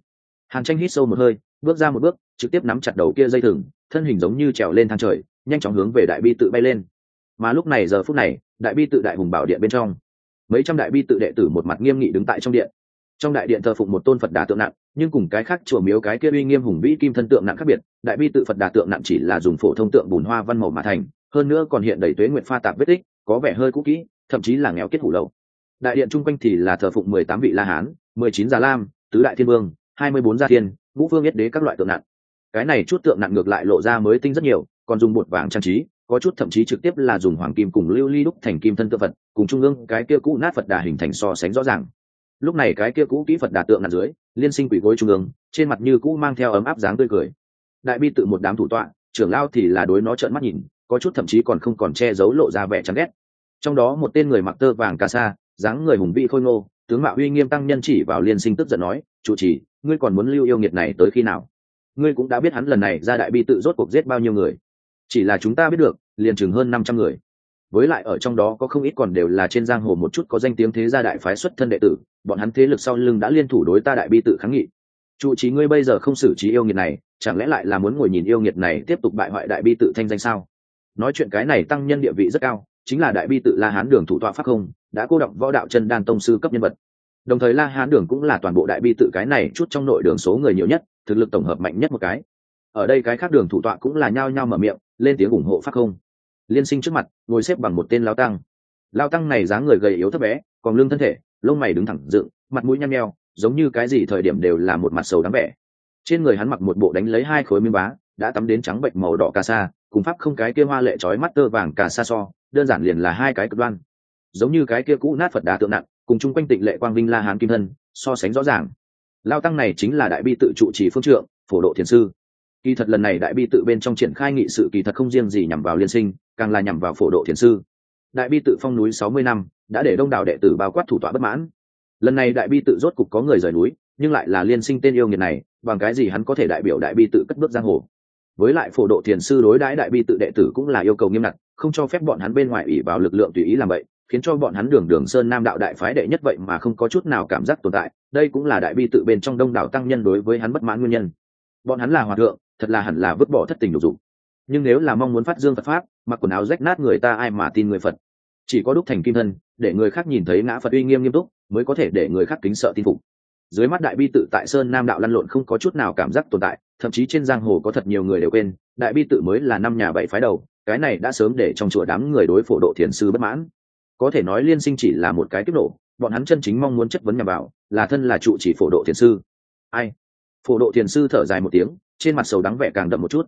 Hàn tranh hít sâu một hơi, bước ra một bước, trực tiếp nắm chặt đầu kia dây thừng, thân hình giống như trèo lên thang trời, nhanh chóng hướng về đại bi tự bay lên. Mà lúc này giờ phút này, đại bi tự đại hùng bảo điện bên trong, mấy trăm đại bi tự đệ tử một mặt nghiêm nghị đứng tại trong điện. Trong đại điện thờ phụng một tôn phật đà tượng nặng, nhưng cùng cái khác chùa miếu cái kia uy nghiêm hùng vĩ kim thân tượng nặng khác biệt, đại bi tự phật đà tượng nặng chỉ là dùng phổ thông tượng bùn hoa văn màu mà thành, hơn nữa còn hiện đầy tuế nguyện pha tạp vết tích, có vẻ hơi cũ kỹ, thậm chí là nghèo kết hủ lậu đại điện chung quanh thì là thờ phụng mười tám vị la hán, mười chín già lam, tứ đại thiên vương, hai mươi bốn gia thiên, ngũ phương yết đế các loại tượng nặng. Cái này chút tượng nặng ngược lại lộ ra mới tinh rất nhiều, còn dùng bột vàng trang trí, có chút thậm chí trực tiếp là dùng hoàng kim cùng lưu ly đúc thành kim thân tự vật cùng trung ương cái kia cũ nát phật đà hình thành so sánh rõ ràng. Lúc này cái kia cũ kỹ phật đà tượng nặng dưới, liên sinh quỷ gối trung ương, trên mặt như cũ mang theo ấm áp dáng tươi cười. Đại bi tự một đám thủ tọa, trưởng lao thì là đối nó trợn mắt nhìn, có chút thậm chí còn không còn che giấu lộ ra vẻ chán ghét. Trong đó một tên người mặc tơ vàng ca sa dáng người hùng vị khôi ngô, tướng mạo uy nghiêm tăng nhân chỉ vào liên sinh tức giận nói, chủ trì, ngươi còn muốn lưu yêu nghiệt này tới khi nào? Ngươi cũng đã biết hắn lần này ra đại bi tự rốt cuộc giết bao nhiêu người. Chỉ là chúng ta biết được, liền chừng hơn năm trăm người. Với lại ở trong đó có không ít còn đều là trên giang hồ một chút có danh tiếng thế gia đại phái xuất thân đệ tử, bọn hắn thế lực sau lưng đã liên thủ đối ta đại bi tự kháng nghị. Trụ trí ngươi bây giờ không xử trí yêu nghiệt này, chẳng lẽ lại là muốn ngồi nhìn yêu nghiệt này tiếp tục bại hoại đại bi tự thanh danh sao? Nói chuyện cái này tăng nhân địa vị rất cao chính là đại bi tự la hán đường thủ tọa pháp không, đã cô đọc võ đạo chân đan tông sư cấp nhân vật. Đồng thời la hán đường cũng là toàn bộ đại bi tự cái này chút trong nội đường số người nhiều nhất, thực lực tổng hợp mạnh nhất một cái. Ở đây cái khác đường thủ tọa cũng là nhao nhao mở miệng, lên tiếng ủng hộ pháp không. Liên sinh trước mặt, ngồi xếp bằng một tên lao tăng. Lao tăng này dáng người gầy yếu thấp bé, còn lưng thân thể, lông mày đứng thẳng dựng, mặt mũi nhăn nheo, giống như cái gì thời điểm đều là một mặt sầu đáng vẻ. Trên người hắn mặc một bộ đánh lấy hai khối miếng bá, đã tắm đến trắng bệnh màu đỏ cà sa, cùng pháp không cái kia hoa lệ trói mắt tơ vàng cà sa so đơn giản liền là hai cái cực đoan. Giống như cái kia cũ nát phật đà tượng nặng, cùng chung quanh tịnh lệ quang vinh la hán kim thân, so sánh rõ ràng. Lao tăng này chính là đại bi tự trụ trì phương trượng, phổ độ thiền sư. Kỳ thật lần này đại bi tự bên trong triển khai nghị sự kỳ thật không riêng gì nhằm vào liên sinh, càng là nhằm vào phổ độ thiền sư. Đại bi tự phong núi sáu mươi năm, đã để đông đảo đệ tử bao quát thủ tọa bất mãn. Lần này đại bi tự rốt cục có người rời núi, nhưng lại là liên sinh tên yêu nghiệt này, bằng cái gì hắn có thể đại biểu đại bi tự cất bước giang hồ? Với lại phổ độ thiền sư đối đãi đại bi tự đệ tử cũng là yêu cầu nghiêm ngặt không cho phép bọn hắn bên ngoài ủy vào lực lượng tùy ý làm vậy, khiến cho bọn hắn đường đường sơn nam đạo đại phái đệ nhất vậy mà không có chút nào cảm giác tồn tại, đây cũng là đại bi tự bên trong đông đảo tăng nhân đối với hắn bất mãn nguyên nhân. Bọn hắn là hòa thượng, thật là hẳn là vứt bỏ thất tình lục dụng nhưng nếu là mong muốn phát dương phật pháp, mặc quần áo rách nát người ta ai mà tin người phật? Chỉ có đúc thành kim thân, để người khác nhìn thấy ngã phật uy nghiêm nghiêm túc, mới có thể để người khác kính sợ tin phục. Dưới mắt đại bi tự tại sơn nam đạo lăn lộn không có chút nào cảm giác tồn tại, thậm chí trên giang hồ có thật nhiều người đều quên, đại bi tự mới là năm nhà bảy phái đầu cái này đã sớm để trong chùa đám người đối phổ độ thiền sư bất mãn. Có thể nói liên sinh chỉ là một cái tiếp nổ, bọn hắn chân chính mong muốn chất vấn nhà bảo, là thân là trụ chỉ phổ độ thiền sư. Ai? Phổ độ thiền sư thở dài một tiếng, trên mặt sầu đắng vẻ càng đậm một chút.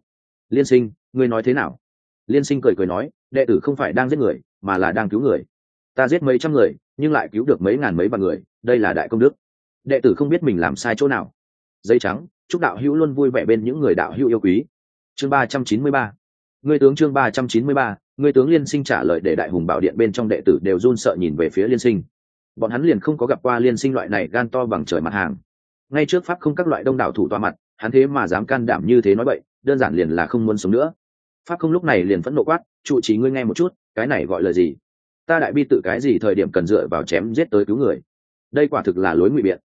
Liên sinh, ngươi nói thế nào? Liên sinh cười cười nói, đệ tử không phải đang giết người, mà là đang cứu người. Ta giết mấy trăm người, nhưng lại cứu được mấy ngàn mấy vạn người, đây là đại công đức. Đệ tử không biết mình làm sai chỗ nào. Dây trắng, chúc đạo hữu luôn vui vẻ bên những người đạo hữu yêu quý. Chương ba trăm chín mươi ba. Ngươi tướng chương ba trăm chín mươi ba, ngươi tướng liên sinh trả lời để đại hùng bảo điện bên trong đệ tử đều run sợ nhìn về phía liên sinh. Bọn hắn liền không có gặp qua liên sinh loại này gan to bằng trời mặt hàng. Ngay trước pháp không các loại đông đảo thủ toa mặt, hắn thế mà dám can đảm như thế nói vậy đơn giản liền là không muốn sống nữa. Pháp không lúc này liền phẫn nộ quát, trụ trí ngươi nghe một chút, cái này gọi là gì? Ta đại bi tự cái gì thời điểm cần dựa vào chém giết tới cứu người? Đây quả thực là lối ngụy biện.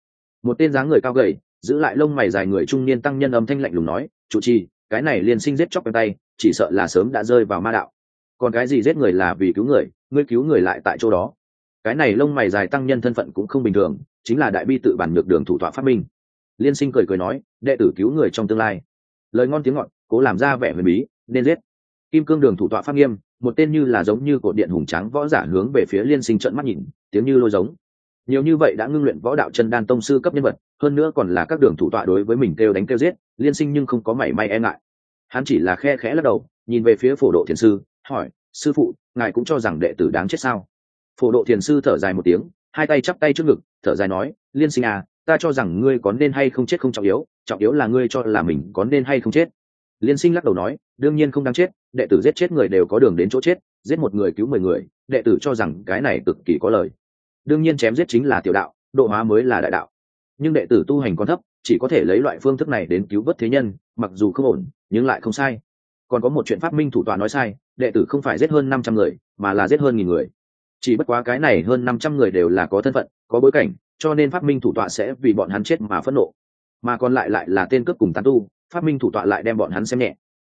Một tên dáng người cao gầy, giữ lại lông mày dài người trung niên tăng nhân âm thanh lạnh lùng nói, trụ trì, cái này liền sinh giết chóc bên tay chỉ sợ là sớm đã rơi vào ma đạo. Còn cái gì giết người là vì cứu người, ngươi cứu người lại tại chỗ đó. Cái này lông mày dài tăng nhân thân phận cũng không bình thường, chính là đại bi tự bản ngược đường thủ tọa phát minh. Liên sinh cười cười nói, đệ tử cứu người trong tương lai. Lời ngon tiếng ngọt, cố làm ra vẻ huyền bí, nên giết. Kim cương đường thủ tọa pháp nghiêm, một tên như là giống như cột điện hùng trắng võ giả hướng về phía liên sinh trận mắt nhìn, tiếng như lôi giống. Nhiều như vậy đã ngưng luyện võ đạo chân đan tông sư cấp nhân vật, hơn nữa còn là các đường thủ tọa đối với mình kêu đánh kêu giết, liên sinh nhưng không có mảy may e ngại hắn chỉ là khe khẽ lắc đầu, nhìn về phía phổ độ thiền sư, hỏi, sư phụ, ngài cũng cho rằng đệ tử đáng chết sao? Phổ độ thiền sư thở dài một tiếng, hai tay chắp tay trước ngực, thở dài nói, liên sinh à ta cho rằng ngươi có nên hay không chết không trọng yếu trọng yếu là ngươi cho là mình có nên hay không chết. Liên sinh lắc đầu nói, đương nhiên không đáng chết, đệ tử giết chết người đều có đường đến chỗ chết, giết một người cứu mười người, đệ tử cho rằng cái này cực kỳ có lời. Đương nhiên chém giết chính là tiểu đạo, độ hóa mới là đại đạo. Nhưng đệ tử tu hành còn thấp, chỉ có thể lấy loại phương thức này đến cứu vớt thế nhân, mặc dù không ổn nhưng lại không sai. Còn có một chuyện phát minh thủ tọa nói sai, đệ tử không phải giết hơn năm trăm người, mà là giết hơn nghìn người. Chỉ bất quá cái này hơn năm trăm người đều là có thân phận, có bối cảnh, cho nên phát minh thủ tọa sẽ vì bọn hắn chết mà phẫn nộ. Mà còn lại lại là tên cướp cùng tán tu phát minh thủ tọa lại đem bọn hắn xem nhẹ.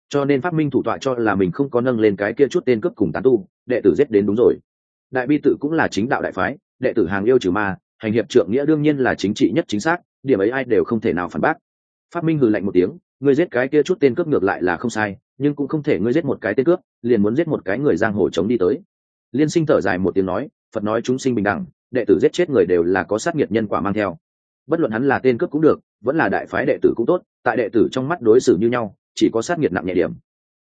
Cho nên phát minh thủ tọa cho là mình không có nâng lên cái kia chút tên cướp cùng tán tu, đệ tử giết đến đúng rồi. Đại bi tự cũng là chính đạo đại phái, đệ tử hàng yêu trừ ma, hành hiệp trượng nghĩa đương nhiên là chính trị nhất chính xác, điểm ấy ai đều không thể nào phản bác. Phát minh hừ lạnh một tiếng ngươi giết cái kia chút tên cướp ngược lại là không sai, nhưng cũng không thể ngươi giết một cái tên cướp, liền muốn giết một cái người giang hồ chống đi tới. Liên sinh thở dài một tiếng nói, phật nói chúng sinh bình đẳng, đệ tử giết chết người đều là có sát nghiệt nhân quả mang theo. Bất luận hắn là tên cướp cũng được, vẫn là đại phái đệ tử cũng tốt, tại đệ tử trong mắt đối xử như nhau, chỉ có sát nghiệt nặng nhẹ điểm.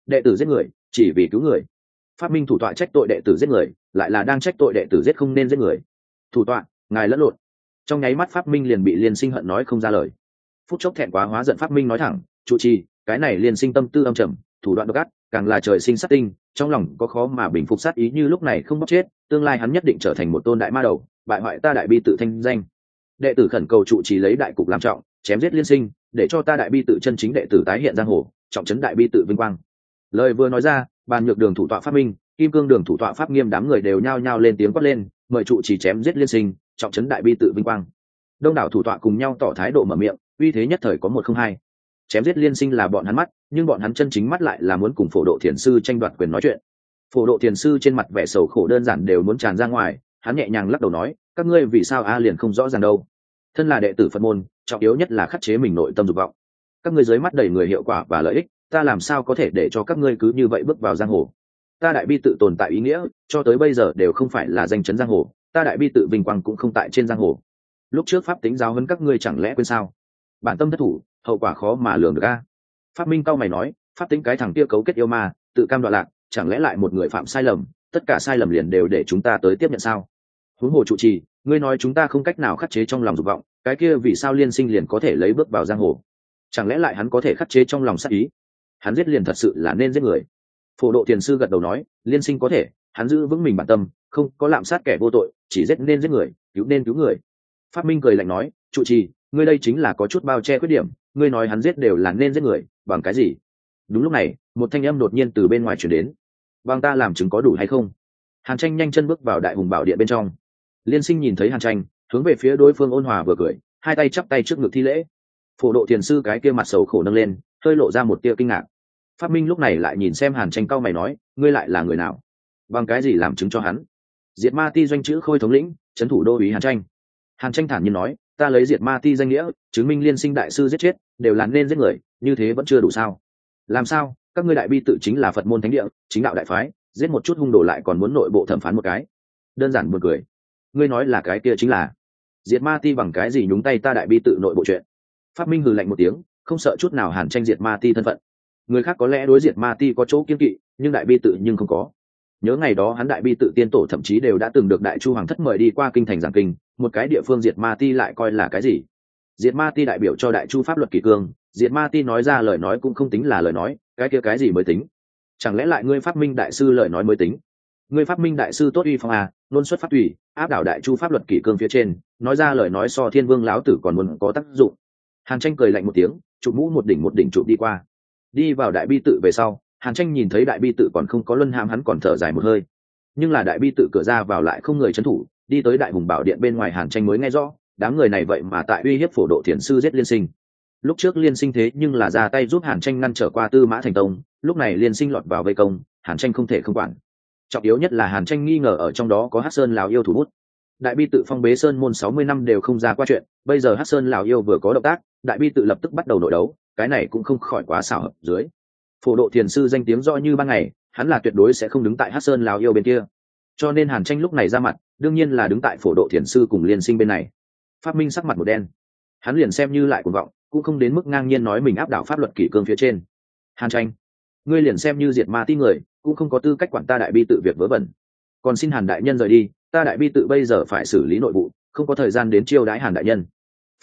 Đệ tử giết người, chỉ vì cứu người. Phát minh thủ tọa trách tội đệ tử giết người, lại là đang trách tội đệ tử giết không nên giết người. Thủ tọa, ngài lẫn lộn. Trong nháy mắt phát minh liền bị liên sinh hận nói không ra lời. Phút chốc thẹn quá hóa giận phát minh nói thẳng trụ trì, cái này liên sinh tâm tư âm trầm, thủ đoạn độc ác, càng là trời sinh sát tinh, trong lòng có khó mà bình phục sát ý như lúc này không bóc chết, tương lai hắn nhất định trở thành một tôn đại ma đầu, bại hoại ta đại bi tự thanh danh. Đệ tử khẩn cầu trụ trì lấy đại cục làm trọng, chém giết liên sinh, để cho ta đại bi tự chân chính đệ tử tái hiện giang hồ, trọng trấn đại bi tự vinh quang. Lời vừa nói ra, bàn nhược đường thủ tọa pháp minh, kim cương đường thủ tọa pháp nghiêm đám người đều nhao nhao lên tiếng quát lên, mời trụ trì chém giết liên sinh, trọng trấn đại bi tự vinh quang. Đông đảo thủ tọa cùng nhau tỏ thái độ mở miệng, uy thế nhất thời có một không hai chém giết liên sinh là bọn hắn mắt, nhưng bọn hắn chân chính mắt lại là muốn cùng phổ độ thiền sư tranh đoạt quyền nói chuyện. Phổ độ thiền sư trên mặt vẻ sầu khổ đơn giản đều muốn tràn ra ngoài, hắn nhẹ nhàng lắc đầu nói, các ngươi vì sao a liền không rõ ràng đâu? Thân là đệ tử phật môn, trọng yếu nhất là khắc chế mình nội tâm dục vọng. Các ngươi dưới mắt đầy người hiệu quả và lợi ích, ta làm sao có thể để cho các ngươi cứ như vậy bước vào giang hồ? Ta đại bi tự tồn tại ý nghĩa, cho tới bây giờ đều không phải là danh chấn giang hồ, ta đại bi tự vinh quang cũng không tại trên giang hồ. Lúc trước pháp tính giáo hơn các ngươi chẳng lẽ quên sao? Bản tâm thất thủ, hậu quả khó mà lường được a. Phát minh cao mày nói, pháp tính cái thằng kia cấu kết yêu ma, tự cam đoạn lạc, chẳng lẽ lại một người phạm sai lầm, tất cả sai lầm liền đều để chúng ta tới tiếp nhận sao? Huống hồ trụ trì, ngươi nói chúng ta không cách nào khắc chế trong lòng dục vọng, cái kia vì sao liên sinh liền có thể lấy bước vào giang hồ? Chẳng lẽ lại hắn có thể khắc chế trong lòng sát ý? Hắn giết liền thật sự là nên giết người. Phổ độ tiền sư gật đầu nói, liên sinh có thể, hắn giữ vững mình bản tâm, không có lạm sát kẻ vô tội, chỉ giết nên giết người, cứu nên cứu người. Phát minh cười lạnh nói trụ trì ngươi đây chính là có chút bao che khuyết điểm, ngươi nói hắn giết đều là nên giết người, bằng cái gì? Đúng lúc này, một thanh âm đột nhiên từ bên ngoài chuyển đến. Bằng ta làm chứng có đủ hay không? Hàn tranh nhanh chân bước vào đại hùng bảo điện bên trong. Liên sinh nhìn thấy hàn tranh, hướng về phía đối phương ôn hòa vừa cười, hai tay chắp tay trước ngực thi lễ. Phổ độ thiền sư cái kia mặt sầu khổ nâng lên, hơi lộ ra một tia kinh ngạc. Phát minh lúc này lại nhìn xem hàn tranh cao mày nói, ngươi lại là người nào? Bằng cái gì làm chứng cho hắn? Diệt ma ti doanh chữ khôi thống lĩnh trấn thủ đô ý hàn tranh. Hàn tranh thản nhiên nói ta lấy diệt ma ti danh nghĩa, chứng minh liên sinh đại sư giết chết, đều là nên giết người, như thế vẫn chưa đủ sao. Làm sao? Các ngươi đại bi tự chính là phật môn thánh địa, chính đạo đại phái, giết một chút hung đồ lại còn muốn nội bộ thẩm phán một cái. Đơn giản buồn cười. Ngươi nói là cái kia chính là diệt ma ti bằng cái gì nhúng tay ta đại bi tự nội bộ chuyện? Phát minh hừ lạnh một tiếng, không sợ chút nào hàn tranh diệt ma ti thân phận. Người khác có lẽ đối diệt ma ti có chỗ kiên kỵ, nhưng đại bi tự nhưng không có. Nhớ ngày đó hắn đại bi tự tiên tổ thậm chí đều đã từng được đại chu hoàng thất mời đi qua kinh thành giảng kinh một cái địa phương diệt ma ti lại coi là cái gì? Diệt ma ti đại biểu cho đại chu pháp luật kỳ cương, diệt ma ti nói ra lời nói cũng không tính là lời nói, cái kia cái gì mới tính? Chẳng lẽ lại ngươi phát minh đại sư lời nói mới tính? Ngươi phát minh đại sư tốt uy phong à luôn xuất phát tùy, áp đảo đại chu pháp luật kỷ cương phía trên, nói ra lời nói so thiên vương lão tử còn muốn có tác dụng. Hàn tranh cười lạnh một tiếng, chụp mũ một đỉnh một đỉnh chụp đi qua. Đi vào đại bi tự về sau, hàn tranh nhìn thấy đại bi tự còn không có luân hãm hắn còn thở dài một hơi. Nhưng là đại bi tự cửa ra vào lại không người trấn thủ đi tới đại hùng bảo điện bên ngoài hàn tranh mới nghe rõ, đám người này vậy mà tại uy hiếp phổ độ thiền sư giết liên sinh. Lúc trước liên sinh thế nhưng là ra tay giúp hàn tranh ngăn trở qua tư mã thành tông, lúc này liên sinh lọt vào vây công, hàn tranh không thể không quản. Trọng yếu nhất là hàn tranh nghi ngờ ở trong đó có hát sơn lào yêu thủ bút. Đại bi tự phong bế sơn môn sáu mươi năm đều không ra qua chuyện, bây giờ hát sơn lào yêu vừa có động tác, đại bi tự lập tức bắt đầu nội đấu, cái này cũng không khỏi quá xảo hợp dưới. Phổ độ thiền sư danh tiếng rõ như ban ngày, hắn là tuyệt đối sẽ không đứng tại hát sơn lào yêu bên kia. Cho nên hàn tranh lúc này ra mặt đương nhiên là đứng tại phổ độ thiền sư cùng liên sinh bên này. Phát minh sắc mặt một đen. Hắn liền xem như lại cuồng vọng, cũng không đến mức ngang nhiên nói mình áp đảo pháp luật kỷ cương phía trên. Hàn tranh, ngươi liền xem như diệt ma ti người, cũng không có tư cách quản ta đại bi tự việc vớ vẩn. Còn xin hàn đại nhân rời đi, ta đại bi tự bây giờ phải xử lý nội vụ, không có thời gian đến chiêu đãi hàn đại nhân.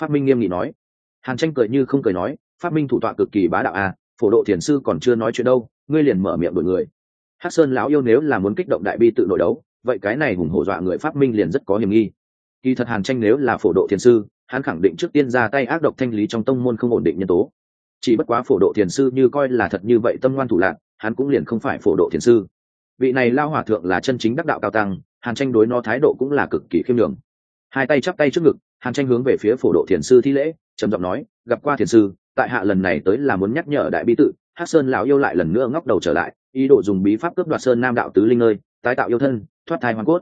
Phát minh nghiêm nghị nói. Hàn tranh cười như không cười nói phát minh thủ tọa cực kỳ bá đạo à phổ độ thiền sư còn chưa nói chuyện đâu, ngươi liền mở miệng đổi người. Hắc sơn lão yêu nếu là muốn kích động đại bi tự nội đấu vậy cái này hùng hổ dọa người phát minh liền rất có hiểm nghi. Kỳ thật hàn tranh nếu là phổ độ thiền sư, hắn khẳng định trước tiên ra tay ác độc thanh lý trong tông môn không ổn định nhân tố. Chỉ bất quá phổ độ thiền sư như coi là thật như vậy tâm ngoan thủ lạc, hắn cũng liền không phải phổ độ thiền sư. Vị này lao hòa thượng là chân chính đắc đạo cao tăng, hàn tranh đối nó thái độ cũng là cực kỳ khiêm đường hai tay chắp tay trước ngực, hàn tranh hướng về phía phổ độ thiền sư thi lễ, trầm giọng nói, gặp qua thiền sư, tại hạ lần này tới là muốn nhắc nhở đại bi tự hát sơn lão yêu lại lần nữa ngóc đầu trở lại, ý đồ dùng bí pháp cướp đoạt sơn nam đạo tứ linh ơi tái tạo yêu thân, thoát thai hoàn cốt.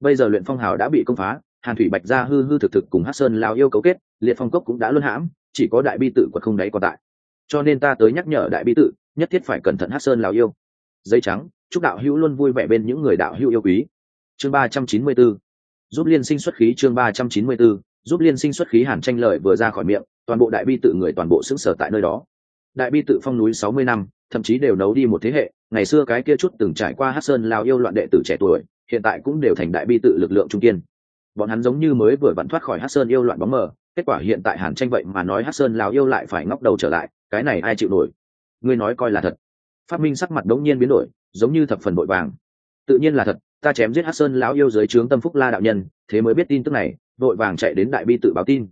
Bây giờ luyện phong hào đã bị công phá, hàn thủy bạch ra hư hư thực thực cùng hát sơn lão yêu cấu kết, liệt phong cốc cũng đã luân hãm, chỉ có đại bi tự quật không đáy còn tại. Cho nên ta tới nhắc nhở đại bi tự, nhất thiết phải cẩn thận hát sơn lão yêu. Giấy trắng, chúc đạo hữu luôn vui vẻ bên những người đạo hữu yêu quý. Chương ba trăm chín mươi 394 giúp liên sinh xuất khí chương ba trăm chín mươi 394 giúp liên sinh xuất khí hàn tranh lợi vừa ra khỏi miệng, toàn bộ đại bi tự người toàn bộ xứng sở tại nơi đó. Đại bi tự phong núi sáu mươi năm thậm chí đều nấu đi một thế hệ. Ngày xưa cái kia chút từng trải qua hát sơn lao yêu loạn đệ tử trẻ tuổi, hiện tại cũng đều thành đại bi tự lực lượng trung kiên. Bọn hắn giống như mới vừa vặn thoát khỏi hát sơn yêu loạn bóng mờ, kết quả hiện tại hàn tranh vậy mà nói hát sơn lao yêu lại phải ngóc đầu trở lại, cái này ai chịu nổi? Ngươi nói coi là thật. Phát minh sắc mặt đống nhiên biến đổi, giống như thập phần bội vàng. Tự nhiên là thật, ta chém giết hát sơn lão yêu dưới trướng tâm phúc la đạo nhân, thế mới biết tin tức này, vội vàng chạy đến đại bi tự báo tin.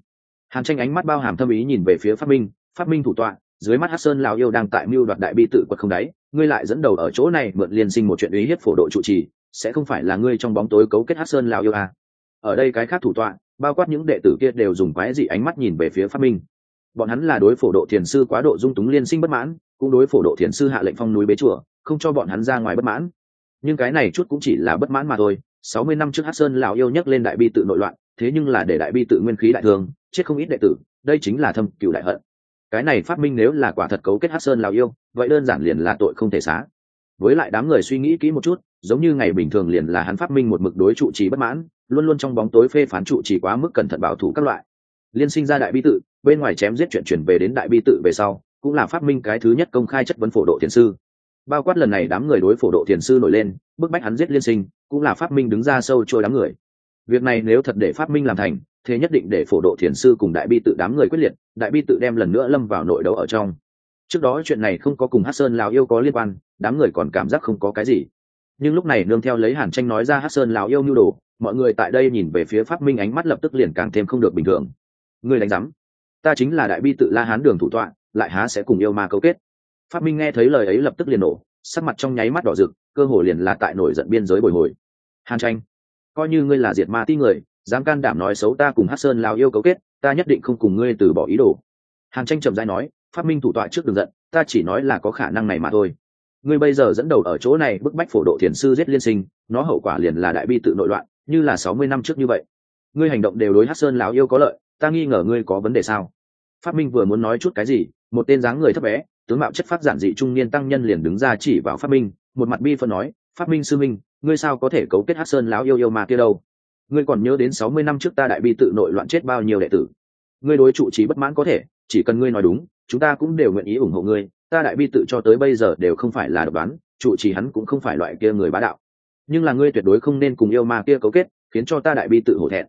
Hàn tranh ánh mắt bao hàm thâm ý nhìn về phía phát minh phát minh thủ tọa dưới mắt hát sơn lão yêu đang tại mưu đoạt đại bi tự quật không đáy ngươi lại dẫn đầu ở chỗ này mượn liên sinh một chuyện ý hiếp phổ độ trụ trì sẽ không phải là ngươi trong bóng tối cấu kết hát sơn lão yêu à. ở đây cái khác thủ tọa bao quát những đệ tử kia đều dùng quái dị ánh mắt nhìn về phía phát minh. Bọn hắn là đối phổ độ thiền sư quá độ dung túng liên sinh bất mãn cũng đối phổ độ thiền sư hạ lệnh phong núi bế chùa không cho bọn hắn ra ngoài bất mãn. Nhưng cái này chút cũng chỉ là bất mãn mà thôi. Sáu mươi năm trước hát sơn lão yêu nhắc lên đại bi tự nội loạn thế nhưng là để đại bi tự nguyên khí đại thường, chết không ít đệ tử đây chính là thâm cựu đại hận cái này phát minh nếu là quả thật cấu kết hát sơn lào yêu, vậy đơn giản liền là tội không thể xá. Với lại đám người suy nghĩ kỹ một chút, giống như ngày bình thường liền là hắn phát minh một mực đối trụ trì bất mãn, luôn luôn trong bóng tối phê phán trụ trì quá mức cẩn thận bảo thủ các loại. Liên sinh ra đại bi tự, bên ngoài chém giết chuyện chuyển về đến đại bi tự về sau, cũng là phát minh cái thứ nhất công khai chất vấn phổ độ thiền sư. Bao quát lần này đám người đối phổ độ thiền sư nổi lên, bức bách hắn giết liên sinh, cũng là phát minh đứng ra sâu trôi đám người. Việc này nếu thật để phát minh làm thành thế nhất định để phổ độ thiền sư cùng đại bi tự đám người quyết liệt, đại bi tự đem lần nữa lâm vào nội đấu ở trong. Trước đó chuyện này không có cùng hát sơn lào yêu có liên quan, đám người còn cảm giác không có cái gì. Nhưng lúc này nương theo lấy hàn tranh nói ra hát sơn lào yêu nhu đồ, mọi người tại đây nhìn về phía phát minh ánh mắt lập tức liền càng thêm không được bình thường. Người đánh giám, ta chính là đại bi tự la hán đường thủ tọa, lại há sẽ cùng yêu ma cấu kết. Phát minh nghe thấy lời ấy lập tức liền nổ, sắc mặt trong nháy mắt đỏ rực, cơ hồ liền là tại nổi giận biên giới bồi hồi. Hàn tranh, coi như ngươi là diệt ma ti người dám can đảm nói xấu ta cùng hát sơn lao yêu cấu kết, ta nhất định không cùng ngươi từ bỏ ý đồ. Hàn tranh trầm dai nói, phát minh thủ tọa trước đường giận, ta chỉ nói là có khả năng này mà thôi. Ngươi bây giờ dẫn đầu ở chỗ này, bức bách phổ độ thiền sư giết liên sinh, nó hậu quả liền là đại bi tự nội loạn, như là sáu mươi năm trước như vậy. Ngươi hành động đều đối hát sơn lão yêu có lợi, ta nghi ngờ ngươi có vấn đề sao? Phát minh vừa muốn nói chút cái gì, một tên dáng người thấp bé, tướng mạo chất phát giản dị trung niên tăng nhân liền đứng ra chỉ vào phát minh, một mặt bi phân nói, phát minh sư minh, ngươi sao có thể cấu kết hát sơn lão yêu yêu mà kia đâu? Ngươi còn nhớ đến sáu mươi năm trước ta đại bi tự nội loạn chết bao nhiêu đệ tử? Ngươi đối trụ trí bất mãn có thể, chỉ cần ngươi nói đúng, chúng ta cũng đều nguyện ý ủng hộ ngươi. Ta đại bi tự cho tới bây giờ đều không phải là độc đoán, trụ trì hắn cũng không phải loại kia người bá đạo. Nhưng là ngươi tuyệt đối không nên cùng yêu ma kia cấu kết, khiến cho ta đại bi tự hổ thẹn.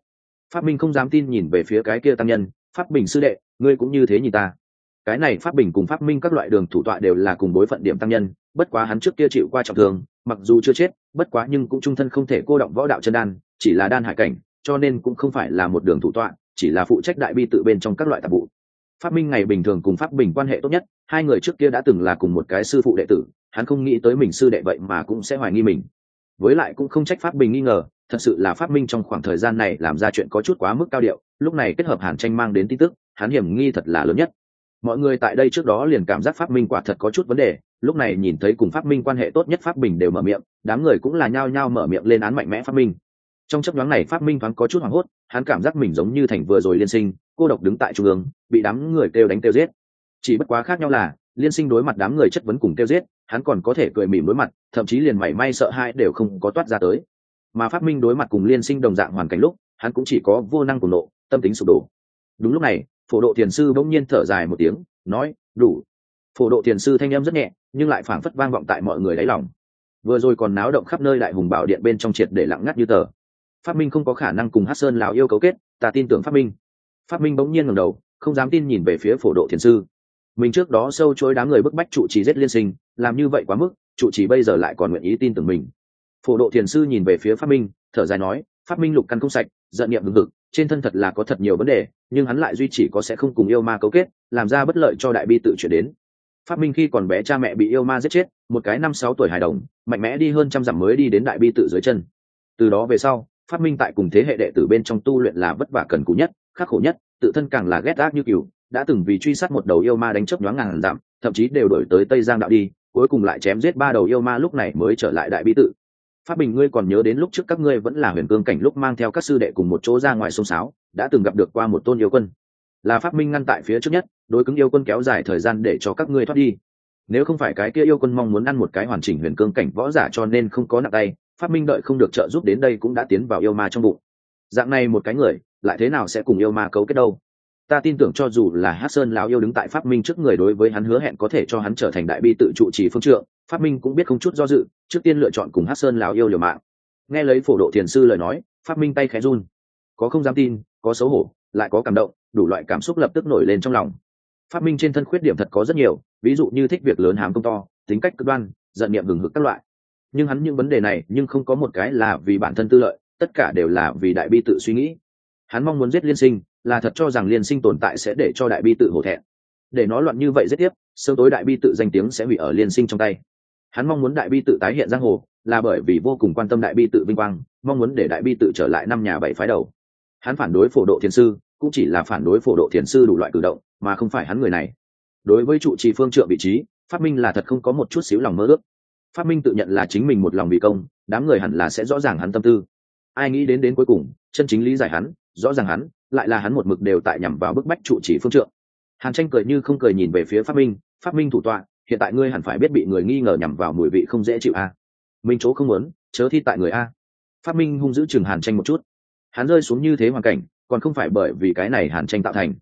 Pháp minh không dám tin nhìn về phía cái kia tăng nhân, pháp bình sư đệ, ngươi cũng như thế nhìn ta. Cái này pháp bình cùng pháp minh các loại đường thủ tọa đều là cùng bối phận điểm tăng nhân, bất quá hắn trước kia chịu qua trọng thương mặc dù chưa chết, bất quá nhưng cũng trung thân không thể cô động võ đạo chân đan, chỉ là đan hải cảnh, cho nên cũng không phải là một đường thủ tọa, chỉ là phụ trách đại bi tự bên trong các loại tạp vụ. Phát minh ngày bình thường cùng pháp bình quan hệ tốt nhất, hai người trước kia đã từng là cùng một cái sư phụ đệ tử, hắn không nghĩ tới mình sư đệ vậy mà cũng sẽ hoài nghi mình. Với lại cũng không trách pháp bình nghi ngờ, thật sự là Phát minh trong khoảng thời gian này làm ra chuyện có chút quá mức cao điệu, lúc này kết hợp hàn tranh mang đến tin tức, hắn hiểm nghi thật là lớn nhất. Mọi người tại đây trước đó liền cảm giác Phát minh quả thật có chút vấn đề lúc này nhìn thấy cùng pháp minh quan hệ tốt nhất pháp bình đều mở miệng, đám người cũng là nhao nhao mở miệng lên án mạnh mẽ pháp minh. Trong chấp nhoáng này pháp minh thoáng có chút hoảng hốt, hắn cảm giác mình giống như thành vừa rồi liên sinh, cô độc đứng tại trung ương, bị đám người kêu đánh kêu giết. Chỉ bất quá khác nhau là, liên sinh đối mặt đám người chất vấn cùng kêu giết, hắn còn có thể cười mỉm đối mặt, thậm chí liền mảy may sợ hãi đều không có toát ra tới. Mà phát minh đối mặt cùng liên sinh đồng dạng hoàn cảnh lúc, hắn cũng chỉ có vô năng của nộ, tâm tính sụp đổ. Đúng lúc này, phổ độ thiền sư bỗng nhiên thở dài một tiếng, nói, đủ phổ độ thiền sư thanh em rất nhẹ, nhưng lại phảng phất vang vọng tại mọi người đáy lòng. Vừa rồi còn náo động khắp nơi đại hùng bảo điện bên trong triệt để lặng ngắt như tờ. Phát minh không có khả năng cùng hát sơn lào yêu cấu kết, ta tin tưởng phát minh. Phát minh bỗng nhiên ngầm đầu, không dám tin nhìn về phía phổ độ thiền sư. Mình trước đó sâu chối đám người bức bách trụ trì giết liên sinh, làm như vậy quá mức, trụ trì bây giờ lại còn nguyện ý tin tưởng mình. Phổ độ thiền sư nhìn về phía phát minh, thở dài nói, phát minh lục căn không sạch, giận niệm ngừng ngực trên thân thật là có thật nhiều vấn đề, nhưng hắn lại duy chỉ có sẽ không cùng yêu ma cấu kết, làm ra bất lợi cho đại bi tự chuyển đến phát minh khi còn bé cha mẹ bị yêu ma giết chết, một cái năm sáu tuổi hài đồng, mạnh mẽ đi hơn trăm dặm mới đi đến đại bi tự dưới chân. Từ đó về sau, phát minh tại cùng thế hệ đệ tử bên trong tu luyện là vất vả cần cù nhất, khắc khổ nhất, tự thân càng là ghét ác như cừu, đã từng vì truy sát một đầu yêu ma đánh chớp nhoáng ngàn dặm, thậm chí đều đổi tới tây giang đạo đi, cuối cùng lại chém giết ba đầu yêu ma lúc này mới trở lại đại bi tự. Phát bình ngươi còn nhớ đến lúc trước các ngươi vẫn là huyền cương cảnh lúc mang theo các sư đệ cùng một chỗ ra ngoài sông sáo, đã từng gặp được qua một tôn yêu quân là phát minh ngăn tại phía trước nhất, đối cứng yêu quân kéo dài thời gian để cho các ngươi thoát đi. Nếu không phải cái kia yêu quân mong muốn ăn một cái hoàn chỉnh huyền cương cảnh võ giả cho nên không có nặng tay phát minh đợi không được trợ giúp đến đây cũng đã tiến vào yêu ma trong bụng. Dạng này một cái người, lại thế nào sẽ cùng yêu ma cấu kết đâu? Ta tin tưởng cho dù là hát sơn lão yêu đứng tại phát minh trước người đối với hắn hứa hẹn có thể cho hắn trở thành đại bi tự trụ trì phương trượng phát minh cũng biết không chút do dự, trước tiên lựa chọn cùng hát sơn lão yêu liều mạng. Nghe lấy phổ độ thiền sư lời nói phát minh tay khẽ run. Có không dám tin, có xấu hổ, lại có cảm động đủ loại cảm xúc lập tức nổi lên trong lòng. Phát minh trên thân khuyết điểm thật có rất nhiều, ví dụ như thích việc lớn hám công to, tính cách cực đoan, giận niệm hừng hực các loại. Nhưng hắn những vấn đề này nhưng không có một cái là vì bản thân tư lợi, tất cả đều là vì đại bi tự suy nghĩ. Hắn mong muốn giết liên sinh, là thật cho rằng liên sinh tồn tại sẽ để cho đại bi tự hổ thẹn. Để nó loạn như vậy rất tiếp, sớm tối đại bi tự danh tiếng sẽ hủy ở liên sinh trong tay. Hắn mong muốn đại bi tự tái hiện giang hồ, là bởi vì vô cùng quan tâm đại bi tự vinh quang, mong muốn để đại bi tự trở lại năm nhà bảy phái đầu. Hắn phản đối phổ độ thiên sư cũng chỉ là phản đối phổ độ thiền sư đủ loại cử động, mà không phải hắn người này. Đối với trụ trì phương trượng vị trí, phát minh là thật không có một chút xíu lòng mơ ước. Phát minh tự nhận là chính mình một lòng bị công, đám người hẳn là sẽ rõ ràng hắn tâm tư. Ai nghĩ đến đến cuối cùng, chân chính lý giải hắn, rõ ràng hắn, lại là hắn một mực đều tại nhằm vào bức bách trụ trì phương trượng. Hàn tranh cười như không cười nhìn về phía phát minh phát minh thủ tọa, hiện tại ngươi hẳn phải biết bị người nghi ngờ nhằm vào mùi vị không dễ chịu a. Minh chỗ không muốn, chớ thi tại người a. Phát minh hung giữ chừng hàn tranh một chút. Hắn rơi xuống như thế hoàn cảnh còn không phải bởi vì cái này hàn tranh tạo thành.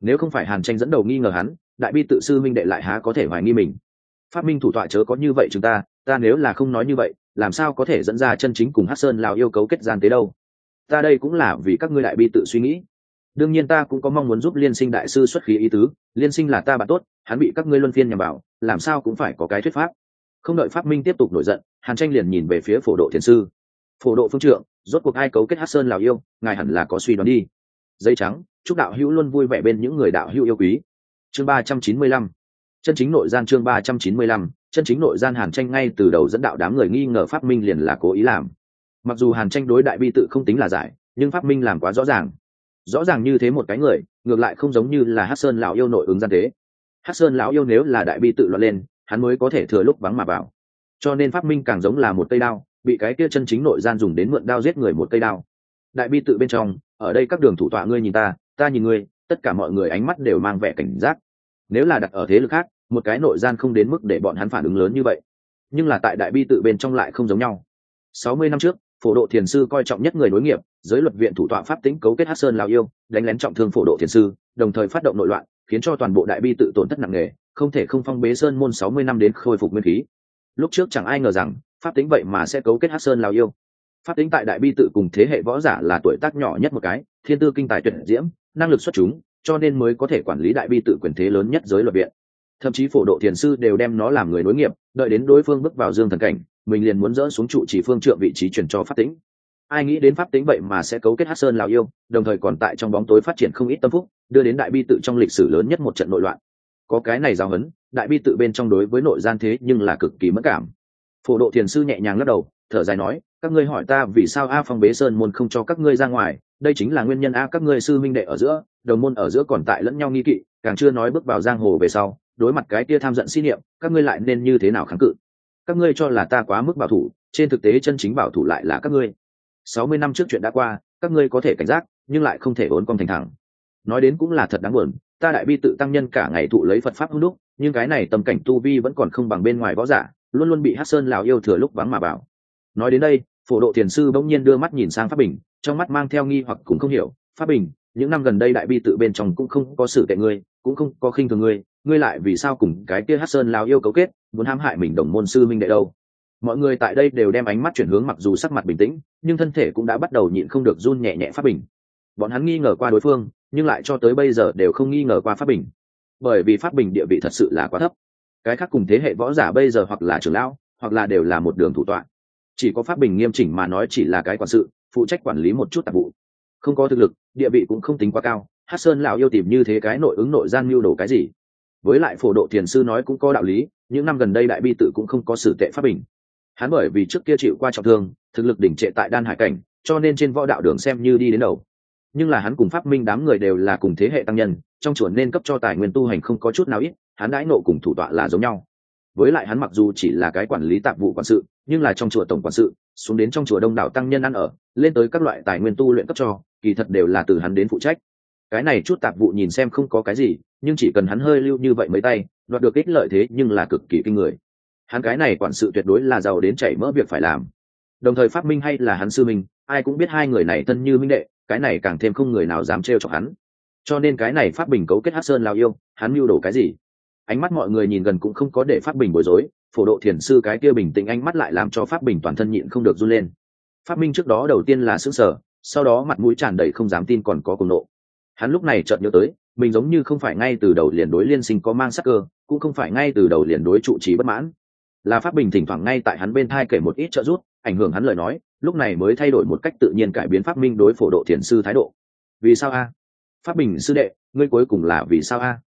Nếu không phải hàn tranh dẫn đầu nghi ngờ hắn, đại bi tự sư minh đệ lại há có thể hoài nghi mình. Phát minh thủ tọa chớ có như vậy chúng ta ta nếu là không nói như vậy, làm sao có thể dẫn ra chân chính cùng hát sơn lào yêu cấu kết gian tế đâu? Ta đây cũng là vì các ngươi đại bi tự suy nghĩ. Đương nhiên ta cũng có mong muốn giúp liên sinh đại sư xuất khí ý tứ, liên sinh là ta bạn tốt, hắn bị các ngươi luân phiên nhằm bảo làm sao cũng phải có cái thuyết pháp. Không đợi pháp minh tiếp tục nổi giận, hàn tranh liền nhìn về phía phổ độ thiền sư. Phổ độ phương trượng rốt cuộc ai cấu kết hát sơn lào yêu, ngài hẳn là có suy đoán đi. Dây trắng, chúc đạo hữu luôn vui vẻ bên những người đạo hữu yêu quý. Chương ba trăm chín mươi lăm. Chân chính nội gian chương ba trăm chín mươi lăm. Chân chính nội gian hàn tranh ngay từ đầu dẫn đạo đám người nghi ngờ pháp minh liền là cố ý làm. Mặc dù hàn tranh đối đại bi tự không tính là giải, nhưng pháp minh làm quá rõ ràng. Rõ ràng như thế một cái người, ngược lại không giống như là hát sơn lão yêu nội ứng gian tế hát sơn lão yêu nếu là đại bi tự loạn lên, hắn mới có thể thừa lúc vắng mà vào. Cho nên pháp minh càng giống là một cây đao bị cái kia chân chính nội gian dùng đến mượn đao giết người một cây đao. Đại bi tự bên trong, ở đây các đường thủ tọa ngươi nhìn ta ta nhìn ngươi, tất cả mọi người ánh mắt đều mang vẻ cảnh giác. Nếu là đặt ở thế lực khác, một cái nội gian không đến mức để bọn hắn phản ứng lớn như vậy. Nhưng là tại đại bi tự bên trong lại không giống nhau. Sáu mươi năm trước, phổ độ thiền sư coi trọng nhất người nối nghiệp, giới luật viện thủ tọa pháp tính cấu kết hát sơn lào yêu, đánh lén trọng thương phổ độ thiền sư, đồng thời phát động nội loạn, khiến cho toàn bộ đại bi tự tổn thất nặng nề, không thể không phong bế sơn môn sáu mươi năm đến khôi phục nguyên khí. Lúc trước chẳng ai ngờ rằng pháp tính vậy mà sẽ cấu kết hát sơn lào yêu. Pháp tính tại đại bi tự cùng thế hệ võ giả là tuổi tác nhỏ nhất một cái, thiên tư kinh tài tuyệt diễm, năng lực xuất chúng, cho nên mới có thể quản lý đại bi tự quyền thế lớn nhất giới luật viện. Thậm chí phổ độ thiền sư đều đem nó làm người nối nghiệp, đợi đến đối phương bước vào dương thần cảnh, mình liền muốn dỡ xuống trụ chỉ phương trượng vị trí chuyển cho pháp tính. Ai nghĩ đến pháp tính vậy mà sẽ cấu kết hát sơn lào yêu, đồng thời còn tại trong bóng tối phát triển không ít tâm phúc, đưa đến đại bi tự trong lịch sử lớn nhất một trận nội loạn. Có cái này giao hấn đại bi tự bên trong đối với nội gian thế nhưng là cực kỳ mất cảm phổ độ thiền sư nhẹ nhàng lắc đầu, thở dài nói, các ngươi hỏi ta vì sao a phong bế sơn môn không cho các ngươi ra ngoài? Đây chính là nguyên nhân a, các ngươi sư minh đệ ở giữa, đồng môn ở giữa còn tại lẫn nhau nghi kỵ, càng chưa nói bước vào giang hồ về sau, đối mặt cái kia tham giận xin niệm, các ngươi lại nên như thế nào kháng cự? Các ngươi cho là ta quá mức bảo thủ, trên thực tế chân chính bảo thủ lại là các ngươi. Sáu mươi năm trước chuyện đã qua, các ngươi có thể cảnh giác, nhưng lại không thể ốn con thành thẳng. Nói đến cũng là thật đáng buồn, ta đại bi tự tăng nhân cả ngày thụ lấy phật pháp hung đúc, nhưng cái này tầm cảnh tu vi vẫn còn không bằng bên ngoài võ giả luôn luôn bị hát sơn lào yêu thừa lúc vắng mà bảo. Nói đến đây, phổ độ thiền sư bỗng nhiên đưa mắt nhìn sang pháp bình, trong mắt mang theo nghi hoặc cũng không hiểu, pháp bình, những năm gần đây đại bi tự bên trong cũng không có sự tệ ngươi, cũng không có khinh thường ngươi ngươi lại vì sao cùng cái kia hát sơn lào yêu cấu kết, muốn hãm hại mình đồng môn sư minh đệ đâu? Mọi người tại đây đều đem ánh mắt chuyển hướng mặc dù sắc mặt bình tĩnh, nhưng thân thể cũng đã bắt đầu nhịn không được run nhẹ nhẹ pháp bình. Bọn hắn nghi ngờ qua đối phương, nhưng lại cho tới bây giờ đều không nghi ngờ qua pháp bình. Bởi vì pháp bình địa vị thật sự là quá thấp cái khác cùng thế hệ võ giả bây giờ hoặc là trưởng lão, hoặc là đều là một đường thủ tọa. Chỉ có pháp bình nghiêm chỉnh mà nói chỉ là cái quản sự, phụ trách quản lý một chút tạp vụ. Không có thực lực, địa vị cũng không tính quá cao, hát sơn lão yêu tìm như thế cái nội ứng nội gian mưu đồ cái gì? Với lại phổ độ thiền sư nói cũng có đạo lý, những năm gần đây đại bi tự cũng không có sử tệ pháp bình. Hắn bởi vì trước kia chịu qua trọng thương, thực lực đỉnh trệ tại đan hải cảnh, cho nên trên võ đạo đường xem như đi đến đầu. Nhưng là hắn cùng pháp minh đám người đều là cùng thế hệ tăng nhân, trong chùa nên cấp cho tài nguyên tu hành không có chút nào ít hắn đãi nộ cùng thủ tọa là giống nhau. Với lại hắn mặc dù chỉ là cái quản lý tạp vụ quản sự, nhưng là trong chùa tổng quản sự, xuống đến trong chùa đông đảo tăng nhân ăn ở, lên tới các loại tài nguyên tu luyện cấp cho, kỳ thật đều là từ hắn đến phụ trách. Cái này chút tạp vụ nhìn xem không có cái gì, nhưng chỉ cần hắn hơi lưu như vậy mấy tay, đoạt được ích lợi thế nhưng là cực kỳ kinh người. Hắn cái này quản sự tuyệt đối là giàu đến chảy mỡ việc phải làm. Đồng thời phát minh hay là hắn sư minh, ai cũng biết hai người này thân như minh đệ, cái này càng thêm không người nào dám trêu chọc hắn. Cho nên cái này phát bình cấu kết hát sơn lao yêu, hắn mưu đồ cái gì? Ánh mắt mọi người nhìn gần cũng không có để pháp bình bối rối, phổ độ thiền sư cái kia bình tĩnh ánh mắt lại làm cho pháp bình toàn thân nhịn không được run lên. Phát minh trước đó đầu tiên là xứng sở sau đó mặt mũi tràn đầy không dám tin còn có cùng nộ. Hắn lúc này chợt nhớ tới, mình giống như không phải ngay từ đầu liền đối liên sinh có mang sắc cơ, cũng không phải ngay từ đầu liền đối trụ trí bất mãn. Là pháp bình thỉnh thoảng ngay tại hắn bên thai kể một ít trợ giúp, ảnh hưởng hắn lời nói, lúc này mới thay đổi một cách tự nhiên cải biến pháp minh đối phổ độ thiền sư thái độ. Vì sao a? Pháp bình sư đệ, ngươi cuối cùng là vì sao a?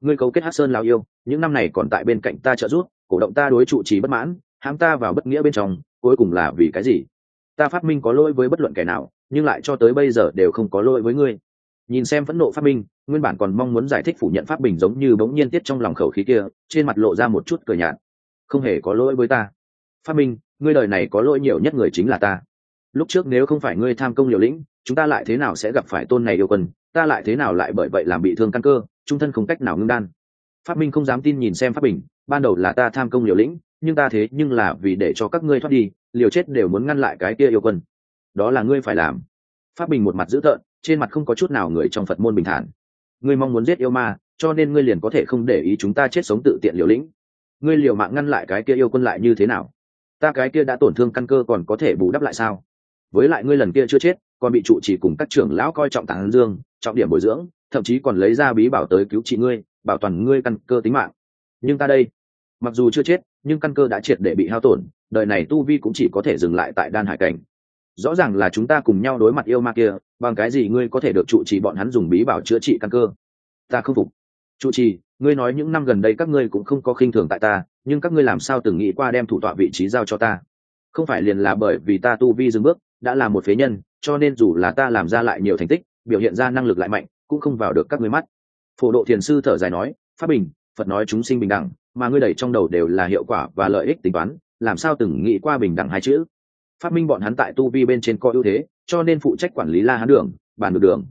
Ngươi cấu kết hát sơn lao yêu, những năm này còn tại bên cạnh ta trợ giúp, cổ động ta đối trụ trì bất mãn, hãm ta vào bất nghĩa bên trong, cuối cùng là vì cái gì? Ta phát minh có lỗi với bất luận kẻ nào, nhưng lại cho tới bây giờ đều không có lỗi với ngươi. Nhìn xem phẫn nộ phát minh, nguyên bản còn mong muốn giải thích phủ nhận pháp bình giống như bỗng nhiên tiết trong lòng khẩu khí kia, trên mặt lộ ra một chút cười nhạt. Không hề có lỗi với ta. Phát minh, ngươi đời này có lỗi nhiều nhất người chính là ta. Lúc trước nếu không phải ngươi tham công liều lĩnh, chúng ta lại thế nào sẽ gặp phải tôn này yêu quân? Ta lại thế nào lại bởi vậy làm bị thương căn cơ, trung thân không cách nào ngưng đan. Phát minh không dám tin nhìn xem pháp bình, ban đầu là ta tham công liều lĩnh, nhưng ta thế nhưng là vì để cho các ngươi thoát đi, liều chết đều muốn ngăn lại cái kia yêu quân. Đó là ngươi phải làm. Pháp bình một mặt dữ tợn, trên mặt không có chút nào người trong phật môn bình thản. Ngươi mong muốn giết yêu ma, cho nên ngươi liền có thể không để ý chúng ta chết sống tự tiện liều lĩnh. Ngươi liều mạng ngăn lại cái kia yêu quân lại như thế nào? Ta cái kia đã tổn thương căn cơ còn có thể bù đắp lại sao? Với lại ngươi lần kia chưa chết còn bị trụ chỉ cùng các trưởng lão coi trọng tán dương, trọng điểm bồi dưỡng, thậm chí còn lấy ra bí bảo tới cứu trị ngươi, bảo toàn ngươi căn cơ tính mạng. Nhưng ta đây, mặc dù chưa chết, nhưng căn cơ đã triệt để bị hao tổn, đời này tu vi cũng chỉ có thể dừng lại tại đan hải cảnh. Rõ ràng là chúng ta cùng nhau đối mặt yêu ma kia, bằng cái gì ngươi có thể được trụ trì bọn hắn dùng bí bảo chữa trị căn cơ? Ta không phục. Trụ trì, ngươi nói những năm gần đây các ngươi cũng không có khinh thường tại ta, nhưng các ngươi làm sao từng nghĩ qua đem thủ tọa vị trí giao cho ta? Không phải liền là bởi vì ta tu vi dừng bước, đã là một phế nhân cho nên dù là ta làm ra lại nhiều thành tích, biểu hiện ra năng lực lại mạnh, cũng không vào được các ngươi mắt. Phổ độ thiền sư thở dài nói, pháp bình, phật nói chúng sinh bình đẳng, mà ngươi đẩy trong đầu đều là hiệu quả và lợi ích tính toán, làm sao từng nghĩ qua bình đẳng hai chữ? Phát minh bọn hắn tại tu vi bên trên có ưu thế, cho nên phụ trách quản lý la hán đường, bàn được đường.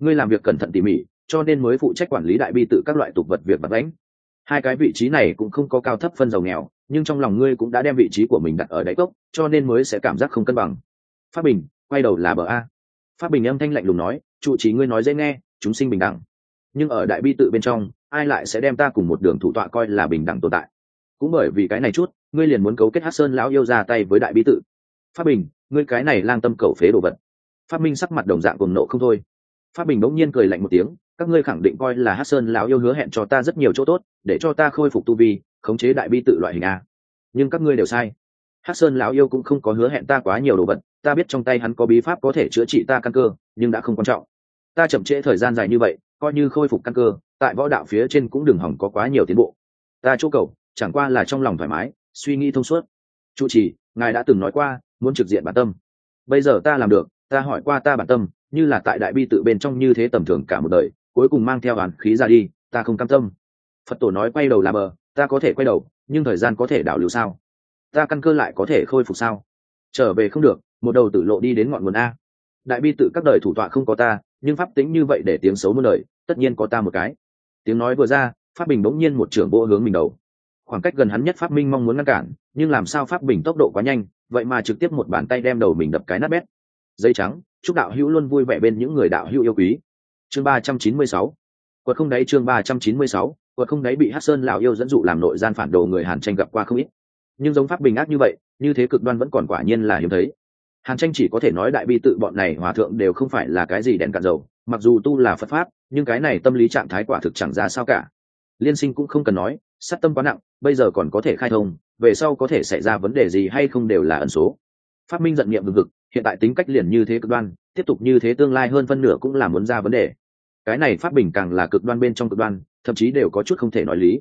Ngươi làm việc cẩn thận tỉ mỉ, cho nên mới phụ trách quản lý đại bi tự các loại tục vật việc vật đánh hai cái vị trí này cũng không có cao thấp phân giàu nghèo, nhưng trong lòng ngươi cũng đã đem vị trí của mình đặt ở đáy cốc, cho nên mới sẽ cảm giác không cân bằng. Phát bình quay đầu là bờ a. Pháp bình âm thanh lạnh lùng nói, trụ trí ngươi nói dễ nghe, chúng sinh bình đẳng. Nhưng ở đại bi tự bên trong, ai lại sẽ đem ta cùng một đường thủ tọa coi là bình đẳng tồn tại? Cũng bởi vì cái này chút, ngươi liền muốn cấu kết hát sơn lão yêu ra tay với đại bi tự. Pháp bình, ngươi cái này lang tâm cầu phế đồ vật. Pháp minh sắc mặt đồng dạng cùng nộ không thôi. Pháp bình bỗng nhiên cười lạnh một tiếng, các ngươi khẳng định coi là hát sơn lão yêu hứa hẹn cho ta rất nhiều chỗ tốt, để cho ta khôi phục tu vi, khống chế đại bi tự loại hình a. Nhưng các ngươi đều sai. Hát sơn lão yêu cũng không có hứa hẹn ta quá nhiều đồ vật ta biết trong tay hắn có bí pháp có thể chữa trị ta căn cơ, nhưng đã không quan trọng. Ta chậm trễ thời gian dài như vậy, coi như khôi phục căn cơ, tại võ đạo phía trên cũng đừng hỏng có quá nhiều tiến bộ. Ta chỗ cầu, chẳng qua là trong lòng thoải mái, suy nghĩ thông suốt. Chủ trì, ngài đã từng nói qua, muốn trực diện bản tâm. Bây giờ ta làm được, ta hỏi qua ta bản tâm, như là tại đại bi tự bên trong như thế tầm thường cả một đời, cuối cùng mang theo hàn khí ra đi, ta không cam tâm. Phật tổ nói quay đầu là bờ, ta có thể quay đầu, nhưng thời gian có thể đảo lưu sao? Ta căn cơ lại có thể khôi phục sao? Trở về không được một đầu tử lộ đi đến ngọn nguồn a. Đại bi tự các đời thủ tọa không có ta, nhưng pháp tính như vậy để tiếng xấu muôn đời, tất nhiên có ta một cái. Tiếng nói vừa ra, pháp bình bỗng nhiên một trưởng bộ hướng mình đầu. Khoảng cách gần hắn nhất pháp minh mong muốn ngăn cản, nhưng làm sao pháp bình tốc độ quá nhanh, vậy mà trực tiếp một bàn tay đem đầu mình đập cái nát bét. Dây trắng, chúc đạo hữu luôn vui vẻ bên những người đạo hữu yêu quý. Chương ba trăm chín mươi sáu. Quật không đáy chương ba trăm chín mươi sáu, quật không đáy bị hát sơn lào yêu dẫn dụ làm nội gian phản đồ người hàn tranh gặp qua không ít. Nhưng giống pháp bình ác như vậy, như thế cực đoan vẫn còn quả nhiên là hiếm thấy hàn tranh chỉ có thể nói đại bi tự bọn này hòa thượng đều không phải là cái gì đèn cạn dầu, mặc dù tu là phật pháp, nhưng cái này tâm lý trạng thái quả thực chẳng ra sao cả. Liên sinh cũng không cần nói, sát tâm quá nặng, bây giờ còn có thể khai thông, về sau có thể xảy ra vấn đề gì hay không đều là ẩn số. Phát minh giận niệm ngực ngực hiện tại tính cách liền như thế cực đoan, tiếp tục như thế tương lai hơn phân nửa cũng là muốn ra vấn đề. Cái này Phát bình càng là cực đoan bên trong cực đoan, thậm chí đều có chút không thể nói lý.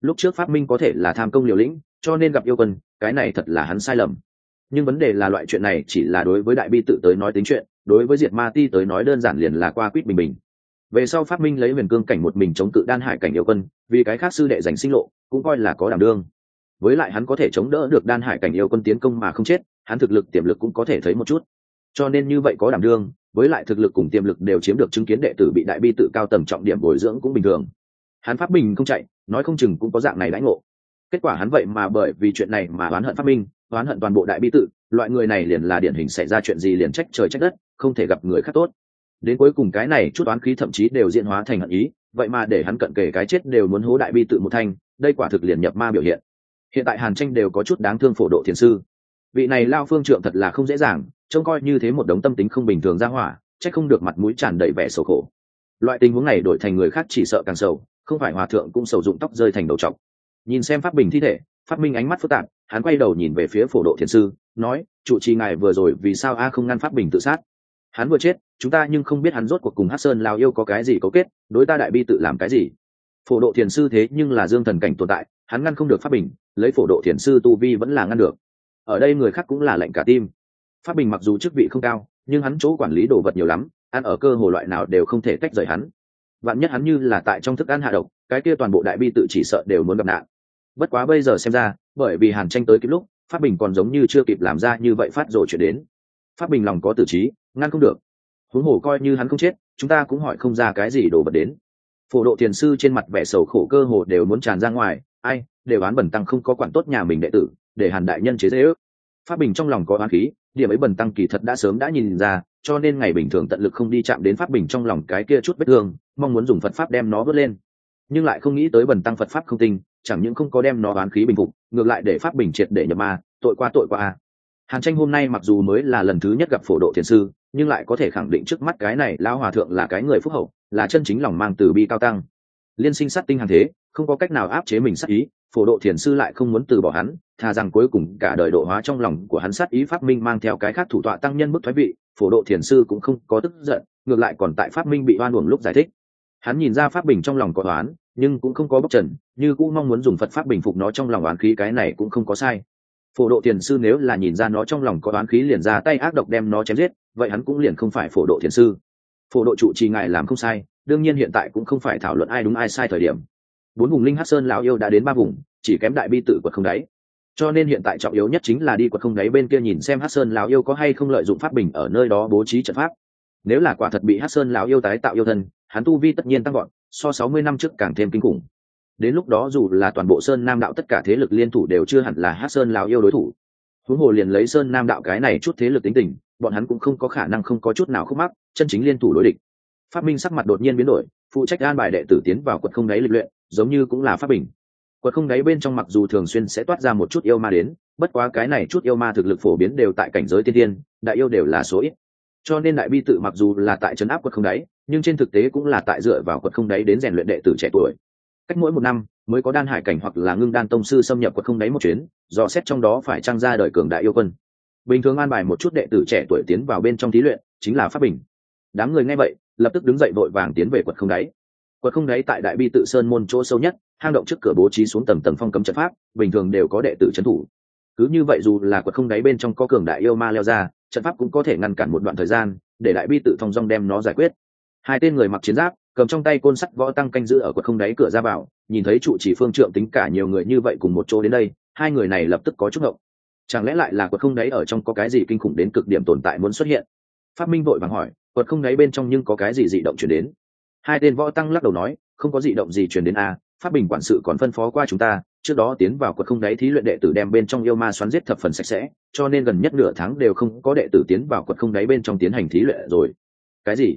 Lúc trước phát minh có thể là tham công liều lĩnh, cho nên gặp yêu quân, cái này thật là hắn sai lầm nhưng vấn đề là loại chuyện này chỉ là đối với đại bi tự tới nói tính chuyện, đối với diệt ma ti tới nói đơn giản liền là qua quýt bình bình. Về sau phát minh lấy huyền cương cảnh một mình chống cự đan hải cảnh yêu quân, vì cái khác sư đệ giành sinh lộ, cũng coi là có đảm đương. Với lại hắn có thể chống đỡ được đan hải cảnh yêu quân tiến công mà không chết, hắn thực lực, tiềm lực cũng có thể thấy một chút. Cho nên như vậy có đảm đương, với lại thực lực cùng tiềm lực đều chiếm được chứng kiến đệ tử bị đại bi tự cao tầm trọng điểm bồi dưỡng cũng bình thường. Hắn pháp bình không chạy, nói không chừng cũng có dạng này đãi ngộ. Kết quả hắn vậy mà bởi vì chuyện này mà oán hận pháp minh oán hận toàn bộ đại bi tự, loại người này liền là điển hình xảy ra chuyện gì liền trách trời trách đất, không thể gặp người khác tốt. Đến cuối cùng cái này chút oán khí thậm chí đều diễn hóa thành hận ý, vậy mà để hắn cận kề cái chết đều muốn hố đại bi tự một thanh, đây quả thực liền nhập ma biểu hiện. Hiện tại hàn tranh đều có chút đáng thương phổ độ thiền sư. Vị này lao phương trượng thật là không dễ dàng, trông coi như thế một đống tâm tính không bình thường ra hỏa c h ắ c không được mặt mũi tràn đầy vẻ sầu khổ. Loại tình huống này đổi thành người khác chỉ sợ càng sầu, không phải hòa thượng cũng sầu dụng tóc rơi thành đầu t nhìn xem pháp bình thi thể phát minh ánh mắt phức tạp hắn quay đầu nhìn về phía phổ độ thiền sư, nói, trụ trì ngài vừa rồi vì sao a không ngăn pháp bình tự sát? Hắn vừa chết, chúng ta nhưng không biết hắn rốt cuộc cùng hát sơn lao yêu có cái gì cấu kết, đối ta đại bi tự làm cái gì? Phổ độ thiền sư thế nhưng là dương thần cảnh tồn tại, hắn ngăn không được pháp bình, lấy phổ độ thiền sư tu vi vẫn là ngăn được. Ở đây người khác cũng là lệnh cả tim. Pháp bình mặc dù chức vị không cao, nhưng hắn chỗ quản lý đồ vật nhiều lắm, ăn ở cơ hồ loại nào đều không thể tách rời hắn. Vạn nhất hắn như là tại trong thức ăn hạ độc, cái kia toàn bộ đại bi tự chỉ sợ đều muốn gặp nạn bất quá bây giờ xem ra, bởi vì hàn tranh tới kịp lúc, pháp bình còn giống như chưa kịp làm ra như vậy phát rồi chuyển đến. Pháp bình lòng có tử trí, ngăn không được. Huống hồ coi như hắn không chết, chúng ta cũng hỏi không ra cái gì đổ bật đến. Phổ độ thiền sư trên mặt vẻ sầu khổ cơ hồ đều muốn tràn ra ngoài, ai, đều oán bẩn tăng không có quản tốt nhà mình đệ tử, để hàn đại nhân chế dễ ước. Pháp bình trong lòng có oán khí, điểm ấy bẩn tăng kỳ thật đã sớm đã nhìn ra, cho nên ngày bình thường tận lực không đi chạm đến pháp bình trong lòng cái kia chút vết thương, mong muốn dùng phật pháp đem nó vớt lên. Nhưng lại không nghĩ tới bẩn tăng phật pháp không tinh chẳng những không có đem nó oán khí bình phục, ngược lại để pháp bình triệt để nhập ma, tội qua tội qua a. Hàn tranh hôm nay mặc dù mới là lần thứ nhất gặp phổ độ thiền sư, nhưng lại có thể khẳng định trước mắt cái này lão hòa thượng là cái người phúc hậu, là chân chính lòng mang từ bi cao tăng. Liên sinh sát tinh hàng thế, không có cách nào áp chế mình sát ý, phổ độ thiền sư lại không muốn từ bỏ hắn, thà rằng cuối cùng cả đời độ hóa trong lòng của hắn sát ý phát minh mang theo cái khác thủ tọa tăng nhân bức thoái vị, phổ độ thiền sư cũng không có tức giận, ngược lại còn tại phát minh bị oan uổng lúc giải thích. Hắn nhìn ra pháp bình trong lòng có toán nhưng cũng không có bốc trần, như cũng mong muốn dùng phật pháp bình phục nó trong lòng oán khí, cái này cũng không có sai. Phổ độ thiền sư nếu là nhìn ra nó trong lòng có oán khí liền ra tay ác độc đem nó chém giết, vậy hắn cũng liền không phải phổ độ thiền sư. Phổ độ trụ trì ngài làm không sai, đương nhiên hiện tại cũng không phải thảo luận ai đúng ai sai thời điểm. Bốn vùng linh hát sơn lão yêu đã đến ba vùng, chỉ kém đại bi tự quật không đáy. Cho nên hiện tại trọng yếu nhất chính là đi quật không đáy bên kia nhìn xem hát sơn lão yêu có hay không lợi dụng pháp bình ở nơi đó bố trí trận pháp. Nếu là quả thật bị hát sơn lão yêu tái tạo yêu thân, hắn tu vi tất nhiên tăng gọn so sáu mươi năm trước càng thêm kinh khủng. Đến lúc đó dù là toàn bộ sơn nam đạo tất cả thế lực liên thủ đều chưa hẳn là hát sơn lão yêu đối thủ. Huống hồ liền lấy sơn nam đạo cái này chút thế lực tính tình, bọn hắn cũng không có khả năng không có chút nào khúc mắc, chân chính liên thủ đối địch. Phát minh sắc mặt đột nhiên biến đổi, phụ trách an bài đệ tử tiến vào quật không đáy lịch luyện, giống như cũng là pháp bình. Quật không đáy bên trong mặc dù thường xuyên sẽ toát ra một chút yêu ma đến, bất quá cái này chút yêu ma thực lực phổ biến đều tại cảnh giới tiên tiên, đại yêu đều là số ít. Cho nên đại bi tự mặc dù là tại trấn áp quật không đáy nhưng trên thực tế cũng là tại dựa vào quật không đáy đến rèn luyện đệ tử trẻ tuổi. Cách mỗi một năm mới có đan hải cảnh hoặc là ngưng đan tông sư xâm nhập quật không đáy một chuyến dò xét trong đó phải trang ra đời cường đại yêu quân. Bình thường an bài một chút đệ tử trẻ tuổi tiến vào bên trong thí luyện, chính là pháp bình. Đám người nghe vậy, lập tức đứng dậy vội vàng tiến về quật không đáy. Quật không đáy tại đại bi tự sơn môn chỗ sâu nhất, hang động trước cửa bố trí xuống tầng tầng phong cấm trận pháp, bình thường đều có đệ tử trấn thủ. Cứ như vậy dù là quật không đáy bên trong có cường đại yêu ma leo ra, trận pháp cũng có thể ngăn cản một đoạn thời gian, để đại bi tự thong dong đem nó giải quyết hai tên người mặc chiến giáp, cầm trong tay côn sắt võ tăng canh giữ ở quật không đáy cửa ra vào, nhìn thấy trụ chỉ phương trượng tính cả nhiều người như vậy cùng một chỗ đến đây, hai người này lập tức có chút ngộng. Chẳng lẽ lại là quật không đáy ở trong có cái gì kinh khủng đến cực điểm tồn tại muốn xuất hiện? Phát minh vội vàng hỏi, quật không đáy bên trong nhưng có cái gì dị động chuyển đến? Hai tên võ tăng lắc đầu nói, không có dị động gì chuyển đến a phát bình quản sự còn phân phó qua chúng ta, trước đó tiến vào quật không đáy thí luyện đệ tử đem bên trong yêu ma xoắn giết thập phần sạch sẽ, cho nên gần nhất nửa tháng đều không có đệ tử tiến vào quật không đáy bên trong tiến hành thí luyện rồi. Cái gì?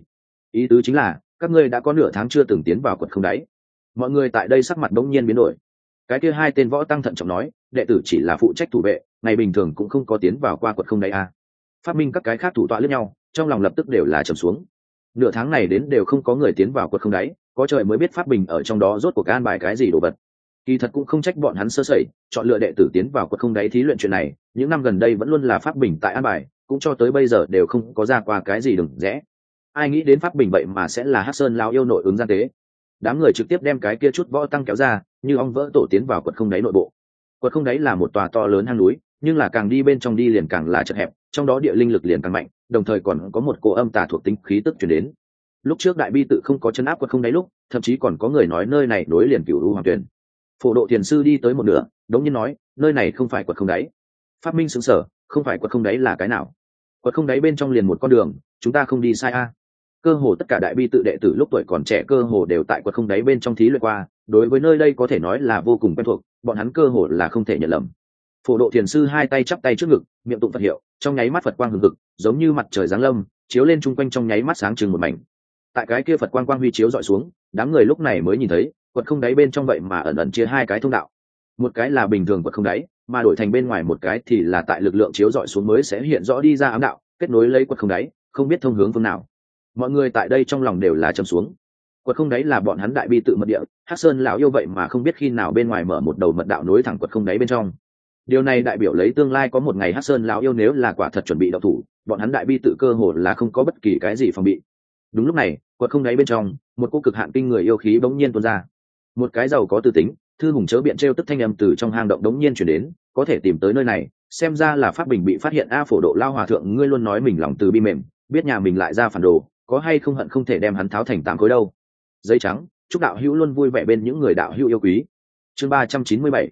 Ý tứ chính là, các ngươi đã có nửa tháng chưa từng tiến vào quật không đáy. Mọi người tại đây sắc mặt đống nhiên biến đổi. Cái kia hai tên võ tăng thận trọng nói, đệ tử chỉ là phụ trách thủ vệ, ngày bình thường cũng không có tiến vào qua quật không đáy a à. phát minh các cái khác thủ tọa lẫn nhau, trong lòng lập tức đều là trầm xuống. Nửa tháng này đến đều không có người tiến vào quật không đáy, có trời mới biết pháp bình ở trong đó rốt cuộc an bài cái gì đồ vật. Kỳ thật cũng không trách bọn hắn sơ sẩy, chọn lựa đệ tử tiến vào quật không đáy thí luyện chuyện này, những năm gần đây vẫn luôn là pháp bình tại an bài, cũng cho tới bây giờ đều không có ra qua cái gì đừng rẽ ai nghĩ đến pháp bình vậy mà sẽ là hát sơn lao yêu nội ứng gian tế. Đám người trực tiếp đem cái kia chút võ tăng kéo ra, như ong vỡ tổ tiến vào quật không đáy nội bộ. Quật không đáy là một tòa to lớn hang núi, nhưng là càng đi bên trong đi liền càng là chật hẹp, trong đó địa linh lực liền càng mạnh, đồng thời còn có một cỗ âm tà thuộc tính khí tức chuyển đến. Lúc trước đại bi tự không có chân áp quật không đáy lúc, thậm chí còn có người nói nơi này nối liền cựu lũ hoàng tuyển phổ độ thiền sư đi tới một nửa, đống nhiên nói, nơi này không phải quật không đáy. Phát minh xứng sở không phải quật không đáy là cái nào? Quật không đáy bên trong liền một con đường, chúng ta không đi sai a cơ hồ tất cả đại bi tự đệ tử lúc tuổi còn trẻ cơ hồ đều tại quật không đáy bên trong thí luyện qua, đối với nơi đây có thể nói là vô cùng quen thuộc, bọn hắn cơ hồ là không thể nhận lầm. Phổ độ thiền sư hai tay chắp tay trước ngực, miệng tụng phật hiệu, trong nháy mắt phật quang hừng hực, giống như mặt trời giáng lâm, chiếu lên chung quanh trong nháy mắt sáng chừng một mảnh. Tại cái kia phật quang quang huy chiếu dọi xuống, đám người lúc này mới nhìn thấy, quật không đáy bên trong vậy mà ẩn ẩn chia hai cái thông đạo. Một cái là bình thường quật không đáy, mà đổi thành bên ngoài một cái thì là tại lực lượng chiếu dọi xuống mới sẽ hiện rõ đi ra ám đạo, kết nối lấy quật không đáy, không biết thông hướng phương nào mọi người tại đây trong lòng đều là châm xuống. Quật không đấy là bọn hắn đại bi tự mật địa hát sơn lão yêu vậy mà không biết khi nào bên ngoài mở một đầu mật đạo nối thẳng quật không đấy bên trong. Điều này đại biểu lấy tương lai có một ngày hát sơn lão yêu nếu là quả thật chuẩn bị đậu thủ, bọn hắn đại bi tự cơ hồ là không có bất kỳ cái gì phòng bị. Đúng lúc này, quật không đáy bên trong, một cô cực hạn kinh người yêu khí bỗng nhiên tuôn ra. Một cái giàu có tư tính, thư hùng chớ biện t r e o tức thanh âm từ trong hang động đống nhiên chuyển đến, có thể tìm tới nơi này, xem ra là pháp bình bị phát hiện a phổ độ lao hòa thượng, ngươi luôn nói mình lòng từ bi mềm, biết nhà mình lại ra phản đồ có hay không hận không thể đem hắn tháo thành tám khối đâu. Giấy trắng, chúc đạo hữu luôn vui vẻ bên những người đạo hữu yêu quý. Chương ba trăm chín mươi bảy.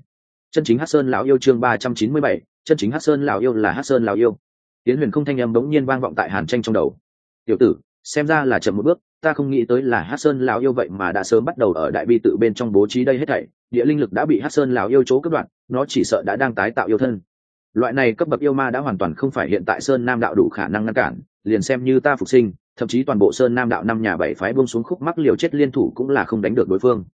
Chân chính hát sơn lão yêu chương ba trăm chín mươi bảy. Chân chính hát sơn lão yêu là hát sơn lão yêu. Tiến huyền không thanh âm bỗng nhiên vang vọng tại hàn tranh trong đầu. Tiểu tử, xem ra là chậm một bước, ta không nghĩ tới là hát sơn lão yêu vậy mà đã sớm bắt đầu ở đại bi tự bên trong bố trí đây hết thảy, địa linh lực đã bị hát sơn lão yêu chỗ cướp đoạn nó chỉ sợ đã đang tái tạo yêu thân. Loại này cấp bậc yêu ma đã hoàn toàn không phải hiện tại sơn nam đạo đủ khả năng ngăn cản, liền xem như ta phục sinh thậm chí toàn bộ sơn nam đạo năm nhà bảy phái buông xuống khúc mắc liều chết liên thủ cũng là không đánh được đối phương.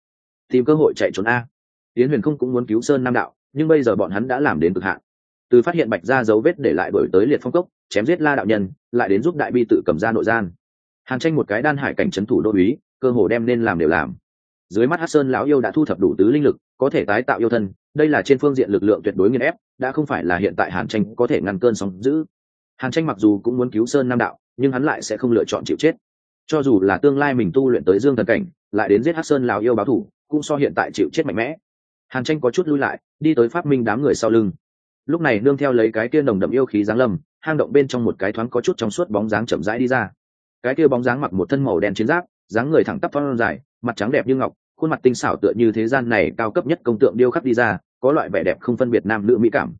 Tìm cơ hội chạy trốn a. Tiến huyền không cũng muốn cứu sơn nam đạo, nhưng bây giờ bọn hắn đã làm đến cực hạn. Từ phát hiện bạch ra dấu vết để lại đổi tới liệt phong cốc, chém giết la đạo nhân, lại đến giúp đại bi tự cầm ra nội gian. Hàn tranh một cái đan hải cảnh trấn thủ đô uý, cơ hồ đem nên làm đều làm. Dưới mắt hát sơn lão yêu đã thu thập đủ tứ linh lực, có thể tái tạo yêu thân, đây là trên phương diện lực lượng tuyệt đối nghiên ép, đã không phải là hiện tại hàn tranh có thể ngăn cơn sóng giữ hàn tranh mặc dù cũng muốn cứu sơn nam đạo nhưng hắn lại sẽ không lựa chọn chịu chết. Cho dù là tương lai mình tu luyện tới dương thần cảnh, lại đến giết hát sơn lào yêu báo thủ, cũng so hiện tại chịu chết mạnh mẽ. Hàn tranh có chút lui lại, đi tới phát minh đám người sau lưng. Lúc này nương theo lấy cái kia nồng đậm yêu khí giáng lâm, hang động bên trong một cái thoáng có chút trong suốt bóng dáng chậm rãi đi ra. Cái kia bóng dáng mặc một thân màu đen chiến giáp, dáng người thẳng tắp thon dài, mặt trắng đẹp như ngọc, khuôn mặt tinh xảo tựa như thế gian này cao cấp nhất công tượng điêu khắc đi ra, có loại vẻ đẹp không phân biệt nam nữ mỹ cảm.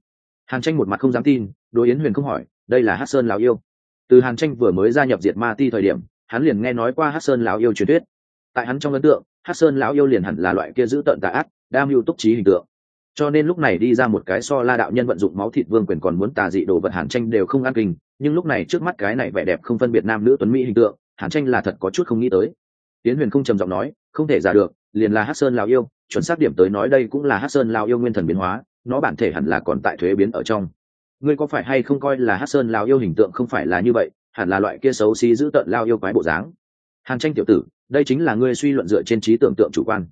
Hàn tranh một mặt không dám tin, đối yến huyền không hỏi, đây là hát sơn lào yêu từ hàn tranh vừa mới gia nhập diệt ma ti thời điểm, hắn liền nghe nói qua hát sơn lão yêu truyền thuyết. Tại hắn trong ấn tượng hát sơn lão yêu liền hẳn là loại kia giữ tợn tà ác đam mưu túc trí hình tượng. Cho nên lúc này đi ra một cái so la đạo nhân vận dụng máu thịt vương quyền còn muốn tà dị đồ vật hàn tranh đều không ăn kinh, nhưng lúc này trước mắt cái này vẻ đẹp không phân biệt nam nữ tuấn mỹ hình tượng, hàn tranh là thật có chút không nghĩ tới. Tiến huyền không trầm giọng nói, không thể giả được, liền là hát sơn Lão yêu, chuẩn xác điểm tới nói đây cũng là hát sơn Lão yêu nguyên thần biến hóa, nó bản thể hẳn là còn tại thuế biến ở trong ngươi có phải hay không coi là hát sơn lao yêu hình tượng không phải là như vậy, hẳn là loại kia xấu xí giữ tợn lao yêu quái bộ dáng? Hàn tranh tiểu tử, đây chính là ngươi suy luận dựa trên trí tưởng tượng chủ quan.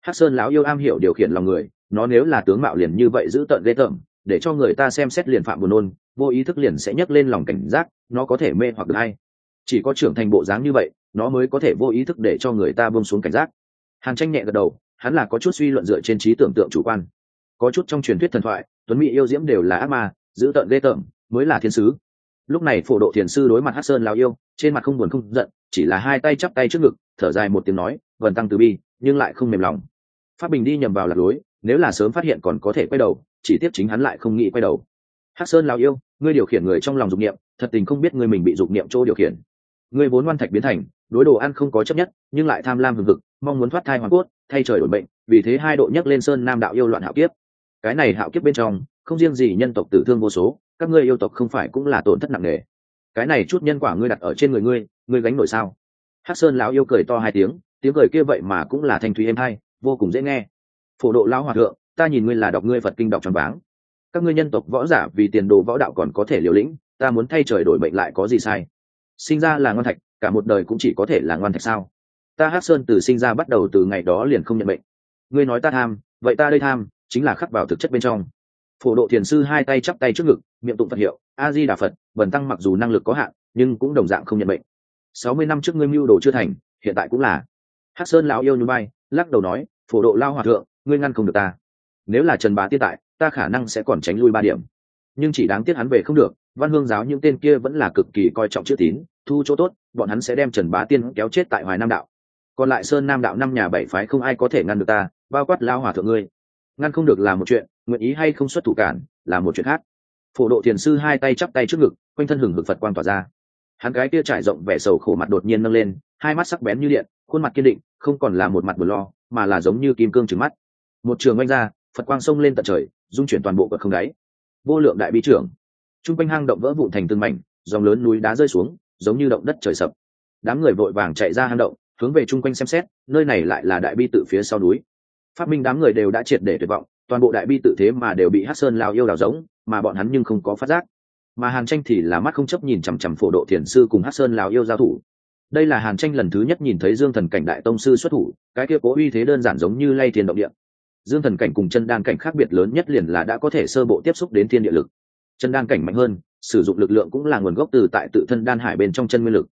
Hát sơn lão yêu am hiểu điều khiển lòng người, nó nếu là tướng mạo liền như vậy giữ tợn ghê tởm, để cho người ta xem xét liền phạm buồn nôn, vô ý thức liền sẽ nhấc lên lòng cảnh giác, nó có thể mê hoặc được hay chỉ có trưởng thành bộ dáng như vậy, nó mới có thể vô ý thức để cho người ta bông xuống cảnh giác. Hàn tranh nhẹ gật đầu, hắn là có chút suy luận dựa trên trí tưởng tượng chủ quan. Có chút trong truyền thuyết thần thoại, tuấn mỹ yêu diễm đều là ác ma giữ tợn ghê tởm mới là thiên sứ. Lúc này phổ độ thiền sư đối mặt hát sơn lao yêu, trên mặt không buồn không giận, chỉ là hai tay chắp tay trước ngực, thở dài một tiếng nói, vần tăng từ bi, nhưng lại không mềm lòng. Phát bình đi nhầm vào lạc lối, nếu là sớm phát hiện còn có thể quay đầu, chỉ tiếp chính hắn lại không nghĩ quay đầu. Hát sơn lao yêu, ngươi điều khiển người trong lòng dục niệm, thật tình không biết ngươi mình bị dục niệm chỗ điều khiển. Ngươi vốn ngoan thạch biến thành, đối đồ ăn không có chấp nhất, nhưng lại tham lam hừng hực, mong muốn thoát thai hoàn cốt, thay trời đổi bệnh, vì thế hai độ nhấc lên sơn nam đạo yêu loạn hạo kiếp. Cái này hạo kiếp bên trong không riêng gì nhân tộc tử thương vô số, các ngươi yêu tộc không phải cũng là tổn thất nặng nề. Cái này chút nhân quả ngươi đặt ở trên người ngươi ngươi gánh nổi sao? Hắc sơn lão yêu cười to hai tiếng tiếng cười kia vậy mà cũng là thanh thúy êm hay, vô cùng dễ nghe. Phổ độ lão hòa thượng, ta nhìn ngươi là đọc ngươi phật kinh đọc tròn váng. Các ngươi nhân tộc võ giả vì tiền đồ võ đạo còn có thể liều lĩnh, ta muốn thay trời đổi mệnh lại có gì sai? Sinh ra là ngoan thạch, cả một đời cũng chỉ có thể là ngoan thạch sao? Ta hắc sơn từ sinh ra bắt đầu từ ngày đó liền không nhận bệnh ngươi nói ta tham, vậy ta đây tham, chính là khắc vào thực chất bên trong phổ độ thiền sư hai tay chắp tay trước ngực, miệng tụng phật hiệu, a di đà phật, bần tăng mặc dù năng lực có hạn, nhưng cũng đồng dạng không nhận bệnh. Sáu mươi năm trước ngươi mưu đồ chưa thành, hiện tại cũng là. Hắc sơn lão yêu như bay, lắc đầu nói, phổ độ lao hòa thượng, ngươi ngăn không được ta. Nếu là trần bá tiên tại, ta khả năng sẽ còn tránh lui ba điểm. Nhưng chỉ đáng tiếc hắn về không được, văn hương giáo những tên kia vẫn là cực kỳ coi trọng chữ tín, thu chỗ tốt, bọn hắn sẽ đem trần bá tiên kéo chết tại hoài nam đạo. Còn lại sơn nam đạo năm nhà bảy phái không ai có thể ngăn được ta, bao quát lao hòa thượng ngươi. Ngăn không được là một chuyện nguyện ý hay không xuất thủ cản, là một chuyện khác. Phổ độ thiền sư hai tay chắp tay trước ngực, quanh thân hừng hực phật quan tỏa ra. Hắn gái kia trải rộng vẻ sầu khổ mặt đột nhiên nâng lên, hai mắt sắc bén như điện, khuôn mặt kiên định, không còn là một mặt buồn lo, mà là giống như kim cương trứng mắt. Một trường oanh ra, phật quang sông lên tận trời dung chuyển toàn bộ cột không đáy. Vô lượng đại bi trưởng. T r u n g quanh hang động vỡ vụn thành từng mảnh, dòng lớn núi đá rơi xuống, giống như động đất trời sập. Đám người vội vàng chạy ra hang động, hướng về chung quanh xem xét, nơi này lại là đại bi tự phía sau núi. Phát minh đám người đều đã triệt để tuyệt vọng toàn bộ đại bi tự thế mà đều bị hát sơn lao yêu đào giống, mà bọn hắn nhưng không có phát giác. Mà hàn tranh thì là mắt không chấp nhìn chằm chằm phổ độ thiền sư cùng hát sơn lào yêu giao thủ. Đây là hàn tranh lần thứ nhất nhìn thấy dương thần cảnh đại tông sư xuất thủ, cái kia cố uy thế đơn giản giống như lay thiên động địa. Dương thần cảnh cùng chân đan cảnh khác biệt lớn nhất liền là đã có thể sơ bộ tiếp xúc đến thiên địa lực. Chân đan cảnh mạnh hơn, sử dụng lực lượng cũng là nguồn gốc từ tại tự thân đan hải bên trong chân nguyên lực.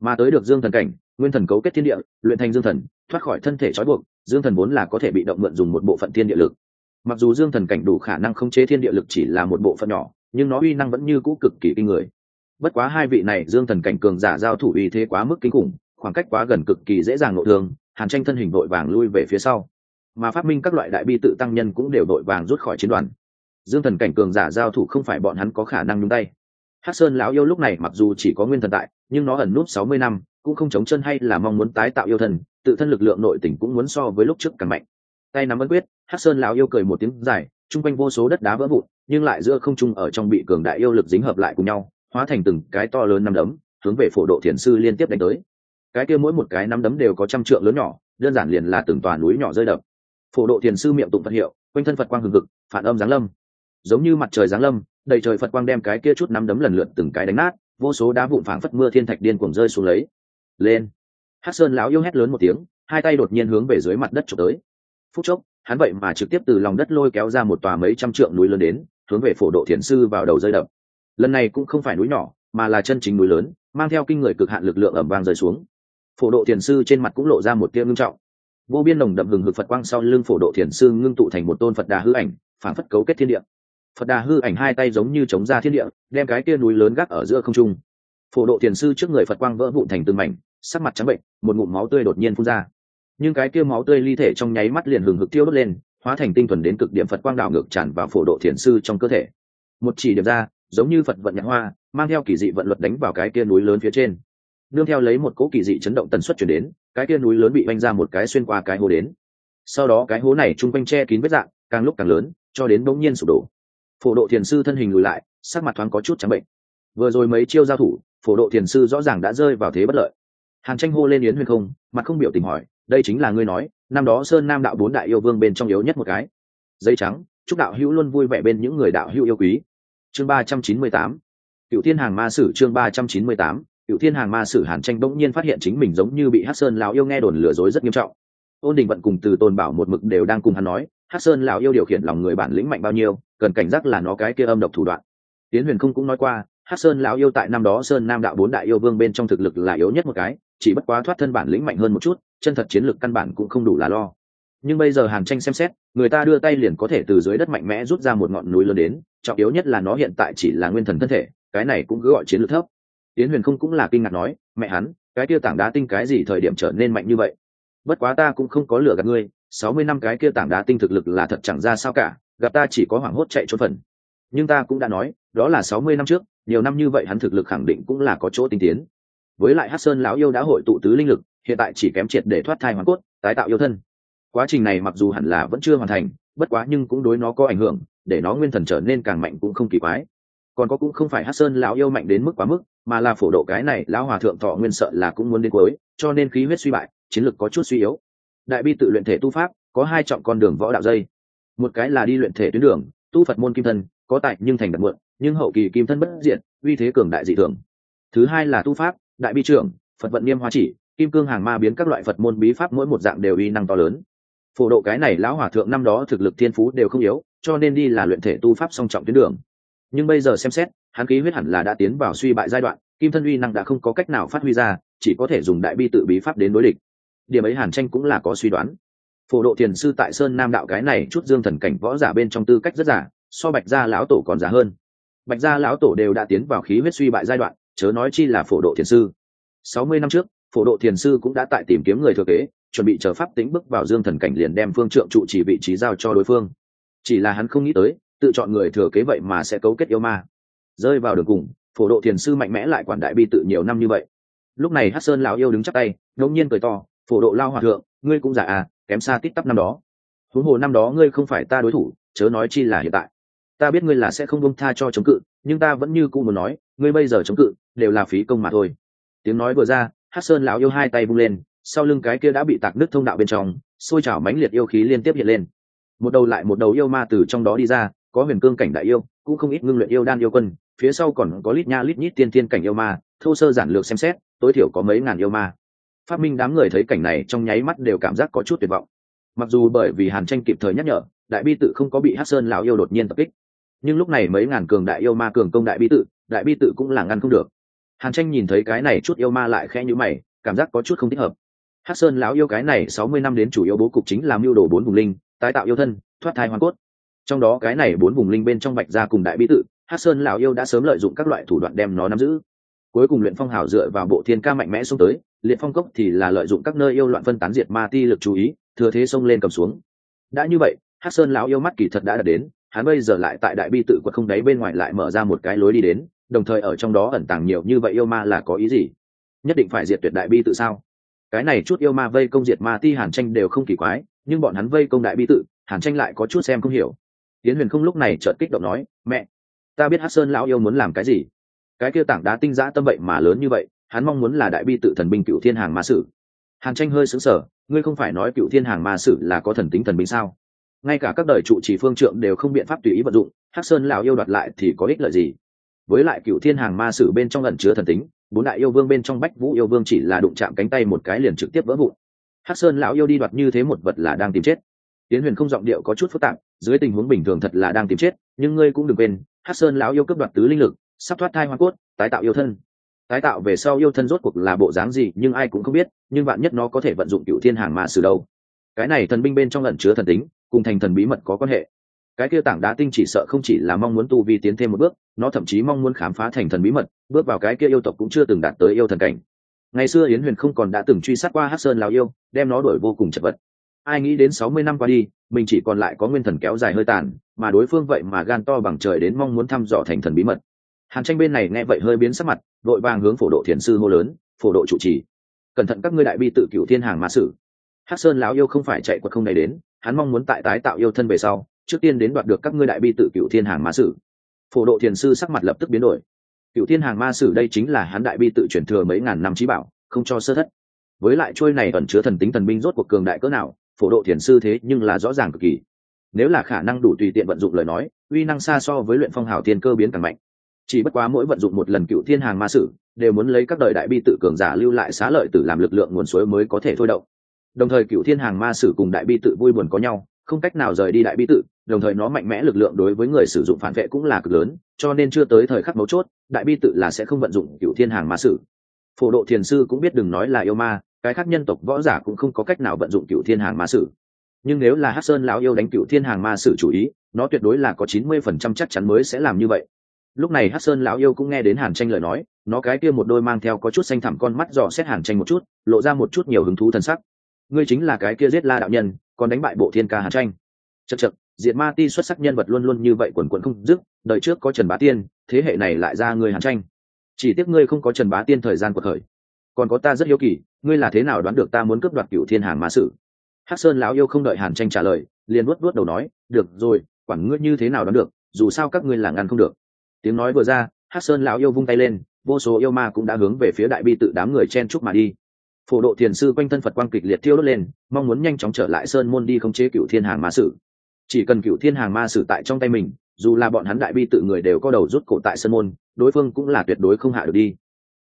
Mà tới được dương thần cảnh, nguyên thần cấu kết thiên địa, luyện thành dương thần, thoát khỏi thân thể trói buộc, dương thần vốn là có thể bị động mượn dùng một bộ phận thiên địa lực mặc dù dương thần cảnh đủ khả năng khống chế thiên địa lực chỉ là một bộ phận nhỏ, nhưng nó uy năng vẫn như cũ cực kỳ kinh người. Bất quá hai vị này dương thần cảnh cường giả giao thủ uy thế quá mức kinh khủng, khoảng cách quá gần cực kỳ dễ dàng nội thương, hàn tranh thân hình đội vàng lui về phía sau. Mà phát minh các loại đại bi tự tăng nhân cũng đều đội vàng rút khỏi chiến đoàn. Dương thần cảnh cường giả giao thủ không phải bọn hắn có khả năng nhúng tay. Hát sơn lão yêu lúc này mặc dù chỉ có nguyên thần tại, nhưng nó ẩn nút sáu mươi năm, cũng không chống chân hay là mong muốn tái tạo yêu thần, tự thân lực lượng nội tỉnh cũng muốn so với lúc trước càng mạnh. Tay nắm ấn quyết hát sơn lão yêu cười một tiếng dài, chung quanh vô số đất đá vỡ vụn, nhưng lại giữa không trung ở trong bị cường đại yêu lực dính hợp lại cùng nhau, hóa thành từng cái to lớn năm đấm, hướng về phổ độ thiền sư liên tiếp đánh tới. Cái kia mỗi một cái năm đấm đều có trăm trượng lớn nhỏ, đơn giản liền là từng tòa núi nhỏ rơi đập. Phổ độ thiền sư miệng tụng phật hiệu, quanh thân phật quang hừng hực, phản âm giáng lâm. Giống như mặt trời giáng lâm, đầy trời phật quang đem cái kia chút năm đấm lần lượt từng cái đánh nát, vô số đá vụn phảng phất mưa thiên thạch điên cuồng rơi xuống lấy. Lên. Hát sơn lão yêu hét lớn một tiếng, hai tay đột nhiên hướng về dưới mặt đất trộm tới. Phút chốc hắn vậy mà trực tiếp từ lòng đất lôi kéo ra một tòa mấy trăm trượng núi lớn đến, hướng về phổ độ thiền sư vào đầu rơi đập. Lần này cũng không phải núi nhỏ, mà là chân chính núi lớn, mang theo kinh người cực hạn lực lượng ẩm vang rơi xuống. Phổ độ thiền sư trên mặt cũng lộ ra một tia ngưng trọng. Vô biên nồng đậm hừng hực phật quang sau lưng phổ độ thiền sư ngưng tụ thành một tôn phật đà hư ảnh, phản phất cấu kết thiên địa. Phật đà hư ảnh hai tay giống như chống ra thiên địa, đem cái kia núi lớn gác ở giữa không trung. Phổ độ thiền sư trước người phật quang vỡ vụn thành từng mảnh, sắc mặt trắng bệnh, một ngụm máu tươi đột nhiên phun ra nhưng cái kia máu tươi ly thể trong nháy mắt liền hừng hực tiêu đốt lên, hóa thành tinh thuần đến cực điểm phật quang đảo ngược tràn vào phổ độ thiền sư trong cơ thể. Một chỉ điểm ra, giống như phật vận nhãn hoa, mang theo kỳ dị vận luật đánh vào cái kia núi lớn phía trên. Nương theo lấy một cỗ kỳ dị chấn động tần suất chuyển đến, cái kia núi lớn bị oanh ra một cái xuyên qua cái hố đến. Sau đó cái hố này chung quanh che kín vết dạng, càng lúc càng lớn, cho đến bỗng nhiên sụp đổ. Phổ độ thiền sư thân hình lùi lại, sắc mặt thoáng có chút trắng bệnh. Vừa rồi mấy chiêu giao thủ, phổ độ thiền sư rõ ràng đã rơi vào thế bất lợi. Hàn tranh hô lên yến huyền không, mặt không biểu tình hỏi đây chính là ngươi nói, năm đó sơn nam đạo bốn đại yêu vương bên trong yếu nhất một cái. Dây trắng, chúc đạo hữu luôn vui vẻ bên những người đạo hữu yêu quý. Chương ba trăm chín mươi tám. Cựu thiên hàng ma sử chương ba trăm chín mươi tám. Cựu thiên hàng ma sử hàn tranh bỗng nhiên phát hiện chính mình giống như bị hát sơn lão yêu nghe đồn lừa dối rất nghiêm trọng. Ôn đình vận cùng từ tôn bảo một mực đều đang cùng hắn nói hát sơn lão yêu điều khiển lòng người bản lĩnh mạnh bao nhiêu, cần cảnh giác là nó cái kia âm độc thủ đoạn. Tiến huyền không cũng nói qua hát sơn lão yêu tại năm đó sơn nam đạo bốn đại yêu vương bên trong thực lực là yếu nhất một cái, chỉ bất quá thoát thân bản lĩnh mạnh hơn một chút chân thật chiến lược căn bản cũng không đủ là lo. Nhưng bây giờ hàn tranh xem xét, người ta đưa tay liền có thể từ dưới đất mạnh mẽ rút ra một ngọn núi lớn đến, trọng yếu nhất là nó hiện tại chỉ là nguyên thần thân thể, cái này cũng cứ gọi chiến lược thấp. Tiến huyền không cũng là kinh ngạc nói, mẹ hắn, cái kia tảng đá tinh cái gì thời điểm trở nên mạnh như vậy? Bất quá ta cũng không có lừa gạt ngươi, sáu mươi năm cái kia tảng đá tinh thực lực là thật chẳng ra sao cả, gặp ta chỉ có hoảng hốt chạy trốn phần. Nhưng ta cũng đã nói, đó là sáu mươi năm trước, nhiều năm như vậy hắn thực lực khẳng định cũng là có chỗ tinh tiến. Với lại hát sơn lão yêu đã hội tụ tứ linh lực hiện tại chỉ kém triệt để thoát thai hoàn cốt, tái tạo yêu thân. Quá trình này mặc dù hẳn là vẫn chưa hoàn thành, bất quá nhưng cũng đối nó có ảnh hưởng, để nó nguyên thần trở nên càng mạnh cũng không kỳ quái. Còn có cũng không phải hát sơn lão yêu mạnh đến mức quá mức, mà là phổ độ cái này, lão hòa thượng thọ nguyên sợ là cũng muốn đến cuối, cho nên khí huyết suy bại, chiến lực có chút suy yếu. Đại bi tự luyện thể tu pháp, có hai trọng con đường võ đạo dây. Một cái là đi luyện thể tuyến đường, tu phật môn kim thân, có tại nhưng thành đặt muộn, nhưng hậu kỳ kim thân bất diện uy thế cường đại dị thường. Thứ hai là tu pháp, đại bi trưởng, phật vận niêm hoa chỉ kim cương hàng ma biến các loại phật môn bí pháp mỗi một dạng đều uy năng to lớn. Phổ độ cái này lão hòa thượng năm đó thực lực thiên phú đều không yếu, cho nên đi là luyện thể tu pháp song trọng tuyến đường. Nhưng bây giờ xem xét, hắn ký huyết hẳn là đã tiến vào suy bại giai đoạn, kim thân uy năng đã không có cách nào phát huy ra, chỉ có thể dùng đại bi tự bí pháp đến đối địch. Điểm ấy hàn tranh cũng là có suy đoán. Phổ độ thiền sư tại sơn nam đạo cái này chút dương thần cảnh võ giả bên trong tư cách rất giả, so bạch gia lão tổ còn giả hơn. Bạch gia lão tổ đều đã tiến vào khí huyết suy bại giai đoạn, chớ nói chi là phổ độ thiền sư. Sáu mươi năm trước phổ độ thiền sư cũng đã tại tìm kiếm người thừa kế, chuẩn bị chờ pháp tính bước vào dương thần cảnh liền đem phương trượng trụ chỉ vị trí giao cho đối phương. Chỉ là hắn không nghĩ tới, tự chọn người thừa kế vậy mà sẽ cấu kết yêu ma. Rơi vào đường cùng, phổ độ thiền sư mạnh mẽ lại quản đại bi tự nhiều năm như vậy. Lúc này hát sơn lão yêu đứng chắc tay, ngẫu nhiên cười to, phổ độ lao hòa thượng, ngươi cũng giả à kém xa tít tắp năm đó. Huống hồ năm đó ngươi không phải ta đối thủ, chớ nói chi là hiện tại. Ta biết ngươi là sẽ không bông tha cho chống cự, nhưng ta vẫn như cũ muốn nói, ngươi bây giờ chống cự, đều là phí công mà thôi. Tiếng nói vừa ra hát sơn lão yêu hai tay bung lên, sau lưng cái kia đã bị tạc nước thông đạo bên trong xôi trào mãnh liệt yêu khí liên tiếp hiện lên. Một đầu lại một đầu yêu ma từ trong đó đi ra, có huyền cương cảnh đại yêu, cũng không ít ngưng luyện yêu đan yêu quân, phía sau còn có lít nha lít nhít tiên tiên cảnh yêu ma, thô sơ giản lược xem xét, tối thiểu có mấy ngàn yêu ma. Phát minh đám người thấy cảnh này trong nháy mắt đều cảm giác có chút tuyệt vọng. Mặc dù bởi vì hàn tranh kịp thời nhắc nhở, đại bi tự không có bị hát sơn lão yêu đột nhiên tập kích, nhưng lúc này mấy ngàn cường đại yêu ma cường công đại bi tự, đại bi tự cũng là ngăn không được hàn tranh nhìn thấy cái này chút yêu ma lại khẽ nhữ mày, cảm giác có chút không thích hợp. Hát sơn lão yêu cái này sáu mươi năm đến chủ yếu bố cục chính là mưu đồ bốn vùng linh, tái tạo yêu thân, thoát thai hoàn cốt. Trong đó cái này bốn vùng linh bên trong bạch gia cùng đại bi tự hát sơn lão yêu đã sớm lợi dụng các loại thủ đoạn đem nó nắm giữ. Cuối cùng luyện phong hào dựa vào bộ thiên ca mạnh mẽ xuống tới, liệt phong cốc thì là lợi dụng các nơi yêu loạn phân tán diệt ma ti lực chú ý, thừa thế xông lên cầm xuống. Đã như vậy hát sơn lão yêu mắt kỳ thật đã đạt đến, hắn bây giờ lại tại đại bi tự quật không đáy bên ngoài lại mở ra một cái lối đi đến đồng thời ở trong đó ẩn tàng nhiều như vậy yêu ma là có ý gì? Nhất định phải diệt tuyệt đại bi tự sao? Cái này chút yêu ma vây công diệt ma ti hàn tranh đều không kỳ quái, nhưng bọn hắn vây công đại bi tự, hàn tranh lại có chút xem không hiểu. Tiến huyền không lúc này chợt kích động nói, mẹ, ta biết hát sơn lão yêu muốn làm cái gì? Cái kia tảng đá tinh giã tâm vậy mà lớn như vậy, hắn mong muốn là đại bi tự thần binh cựu thiên hàng ma sử. Hàn tranh hơi xứng sở ngươi không phải nói cựu thiên hàng ma sử là có thần tính thần binh sao? Ngay cả các đời trụ trì phương trượng đều không biện pháp tùy ý vận dụng, hắc sơn lão yêu đoạt lại thì có ích lợi gì? Với lại cựu thiên hàng ma sử bên trong ẩn chứa thần tính, bốn đại yêu vương bên trong bách vũ yêu vương chỉ là đụng chạm cánh tay một cái liền trực tiếp vỡ vụn. Hắc sơn lão yêu đi đoạt như thế một vật là đang tìm chết. Tiến huyền không giọng điệu có chút phức tạp, dưới tình huống bình thường thật là đang tìm chết, nhưng ngươi cũng đừng quên, hắc sơn lão yêu cướp đoạt tứ linh lực, sắp thoát thai hoa cốt, tái tạo yêu thân. Tái tạo về sau yêu thân rốt cuộc là bộ dáng gì, nhưng ai cũng không biết, nhưng bạn nhất nó có thể vận dụng cựu thiên hàng ma sử đâu. Cái này thần binh bên trong ẩn chứa thần tính, cùng thành thần bí mật có quan hệ cái kia tảng đá tinh chỉ sợ không chỉ là mong muốn tu vi tiến thêm một bước, nó thậm chí mong muốn khám phá thành thần bí mật, bước vào cái kia yêu tộc cũng chưa từng đạt tới yêu thần cảnh. Ngày xưa yến huyền không còn đã từng truy sát qua hát sơn lào yêu, đem nó đổi vô cùng chật vật. Ai nghĩ đến sáu mươi năm qua đi, mình chỉ còn lại có nguyên thần kéo dài hơi tàn, mà đối phương vậy mà gan to bằng trời đến mong muốn thăm dò thành thần bí mật. Hàn tranh bên này nghe vậy hơi biến sắc mặt, đội vàng hướng phổ độ thiền sư hô lớn, phổ độ trụ trì, cẩn thận các ngươi đại bi tự cựu thiên hàng mã sử. Hát sơn lão yêu không phải chạy qua không này đến, hắn mong muốn tại tái tạo yêu thân về sau trước tiên đến đoạt được các ngươi đại bi tự cựu thiên hàng ma sử. Phổ độ thiền sư sắc mặt lập tức biến đổi. Cựu thiên hàng ma sử đây chính là hắn đại bi tự chuyển thừa mấy ngàn năm trí bảo, không cho sơ thất. Với lại trôi này ẩn chứa thần tính thần binh rốt cuộc cường đại cỡ nào, phổ độ thiền sư thế nhưng là rõ ràng cực kỳ. Nếu là khả năng đủ tùy tiện vận dụng lời nói, uy năng xa so với luyện phong hào thiên cơ biến càng mạnh. Chỉ bất quá mỗi vận dụng một lần cựu thiên hàng ma sử, đều muốn lấy các đời đại bi tự cường giả lưu lại xá lợi tử làm lực lượng nguồn suối mới có thể thôi động. Đồng thời cựu thiên hàng ma sử cùng đại bi tự vui buồn có nhau không cách nào rời đi đại bi tự đồng thời nó mạnh mẽ lực lượng đối với người sử dụng phản vệ cũng là cực lớn, cho nên chưa tới thời khắc mấu chốt, đại bi tự là sẽ không vận dụng cựu thiên hàng ma sử. Phổ độ thiền sư cũng biết đừng nói là yêu ma, cái khác nhân tộc võ giả cũng không có cách nào vận dụng cựu thiên hàng ma sử. Nhưng nếu là hát sơn lão yêu đánh cựu thiên hàng ma sử chủ ý, nó tuyệt đối là có chín mươi phần trăm chắc chắn mới sẽ làm như vậy. Lúc này hát sơn lão yêu cũng nghe đến hàn tranh lời nói, nó cái kia một đôi mang theo có chút xanh thẳm con mắt dò xét hàn tranh một chút, lộ ra một chút nhiều hứng thú t sắc. Ngươi chính là cái kia giết la đạo nhân còn đánh bại bộ thiên ca hàn tranh. Chật chật diện ma ti xuất sắc nhân vật luôn luôn như vậy quần quần không dứt, đời trước có trần bá tiên, thế hệ này lại ra người hàn tranh. Chỉ tiếc ngươi không có trần bá tiên thời gian của thời. Còn có ta rất hiếu kỳ, ngươi là thế nào đoán được ta muốn cướp đoạt cựu thiên hàng ma sử hắc sơn lão yêu không đợi hàn tranh trả lời, liền luốt luốt đầu nói, được rồi, quản ngươi như thế nào đoán được, dù sao các ngươi là ngăn không được. Tiếng nói vừa ra, hắc sơn lão yêu vung tay lên, vô số yêu ma cũng đã hướng về phía đại bi tự đám người chen chúc mà đi phổ độ thiền sư quanh thân phật quang kịch liệt thiêu đốt lên, mong muốn nhanh chóng trở lại sơn môn đi khống chế cựu thiên hàng ma sử. Chỉ cần cựu thiên hàng ma sử tại trong tay mình, dù là bọn hắn đại bi tự người đều có đầu rút cổ tại sơn môn, đối phương cũng là tuyệt đối không hạ được đi.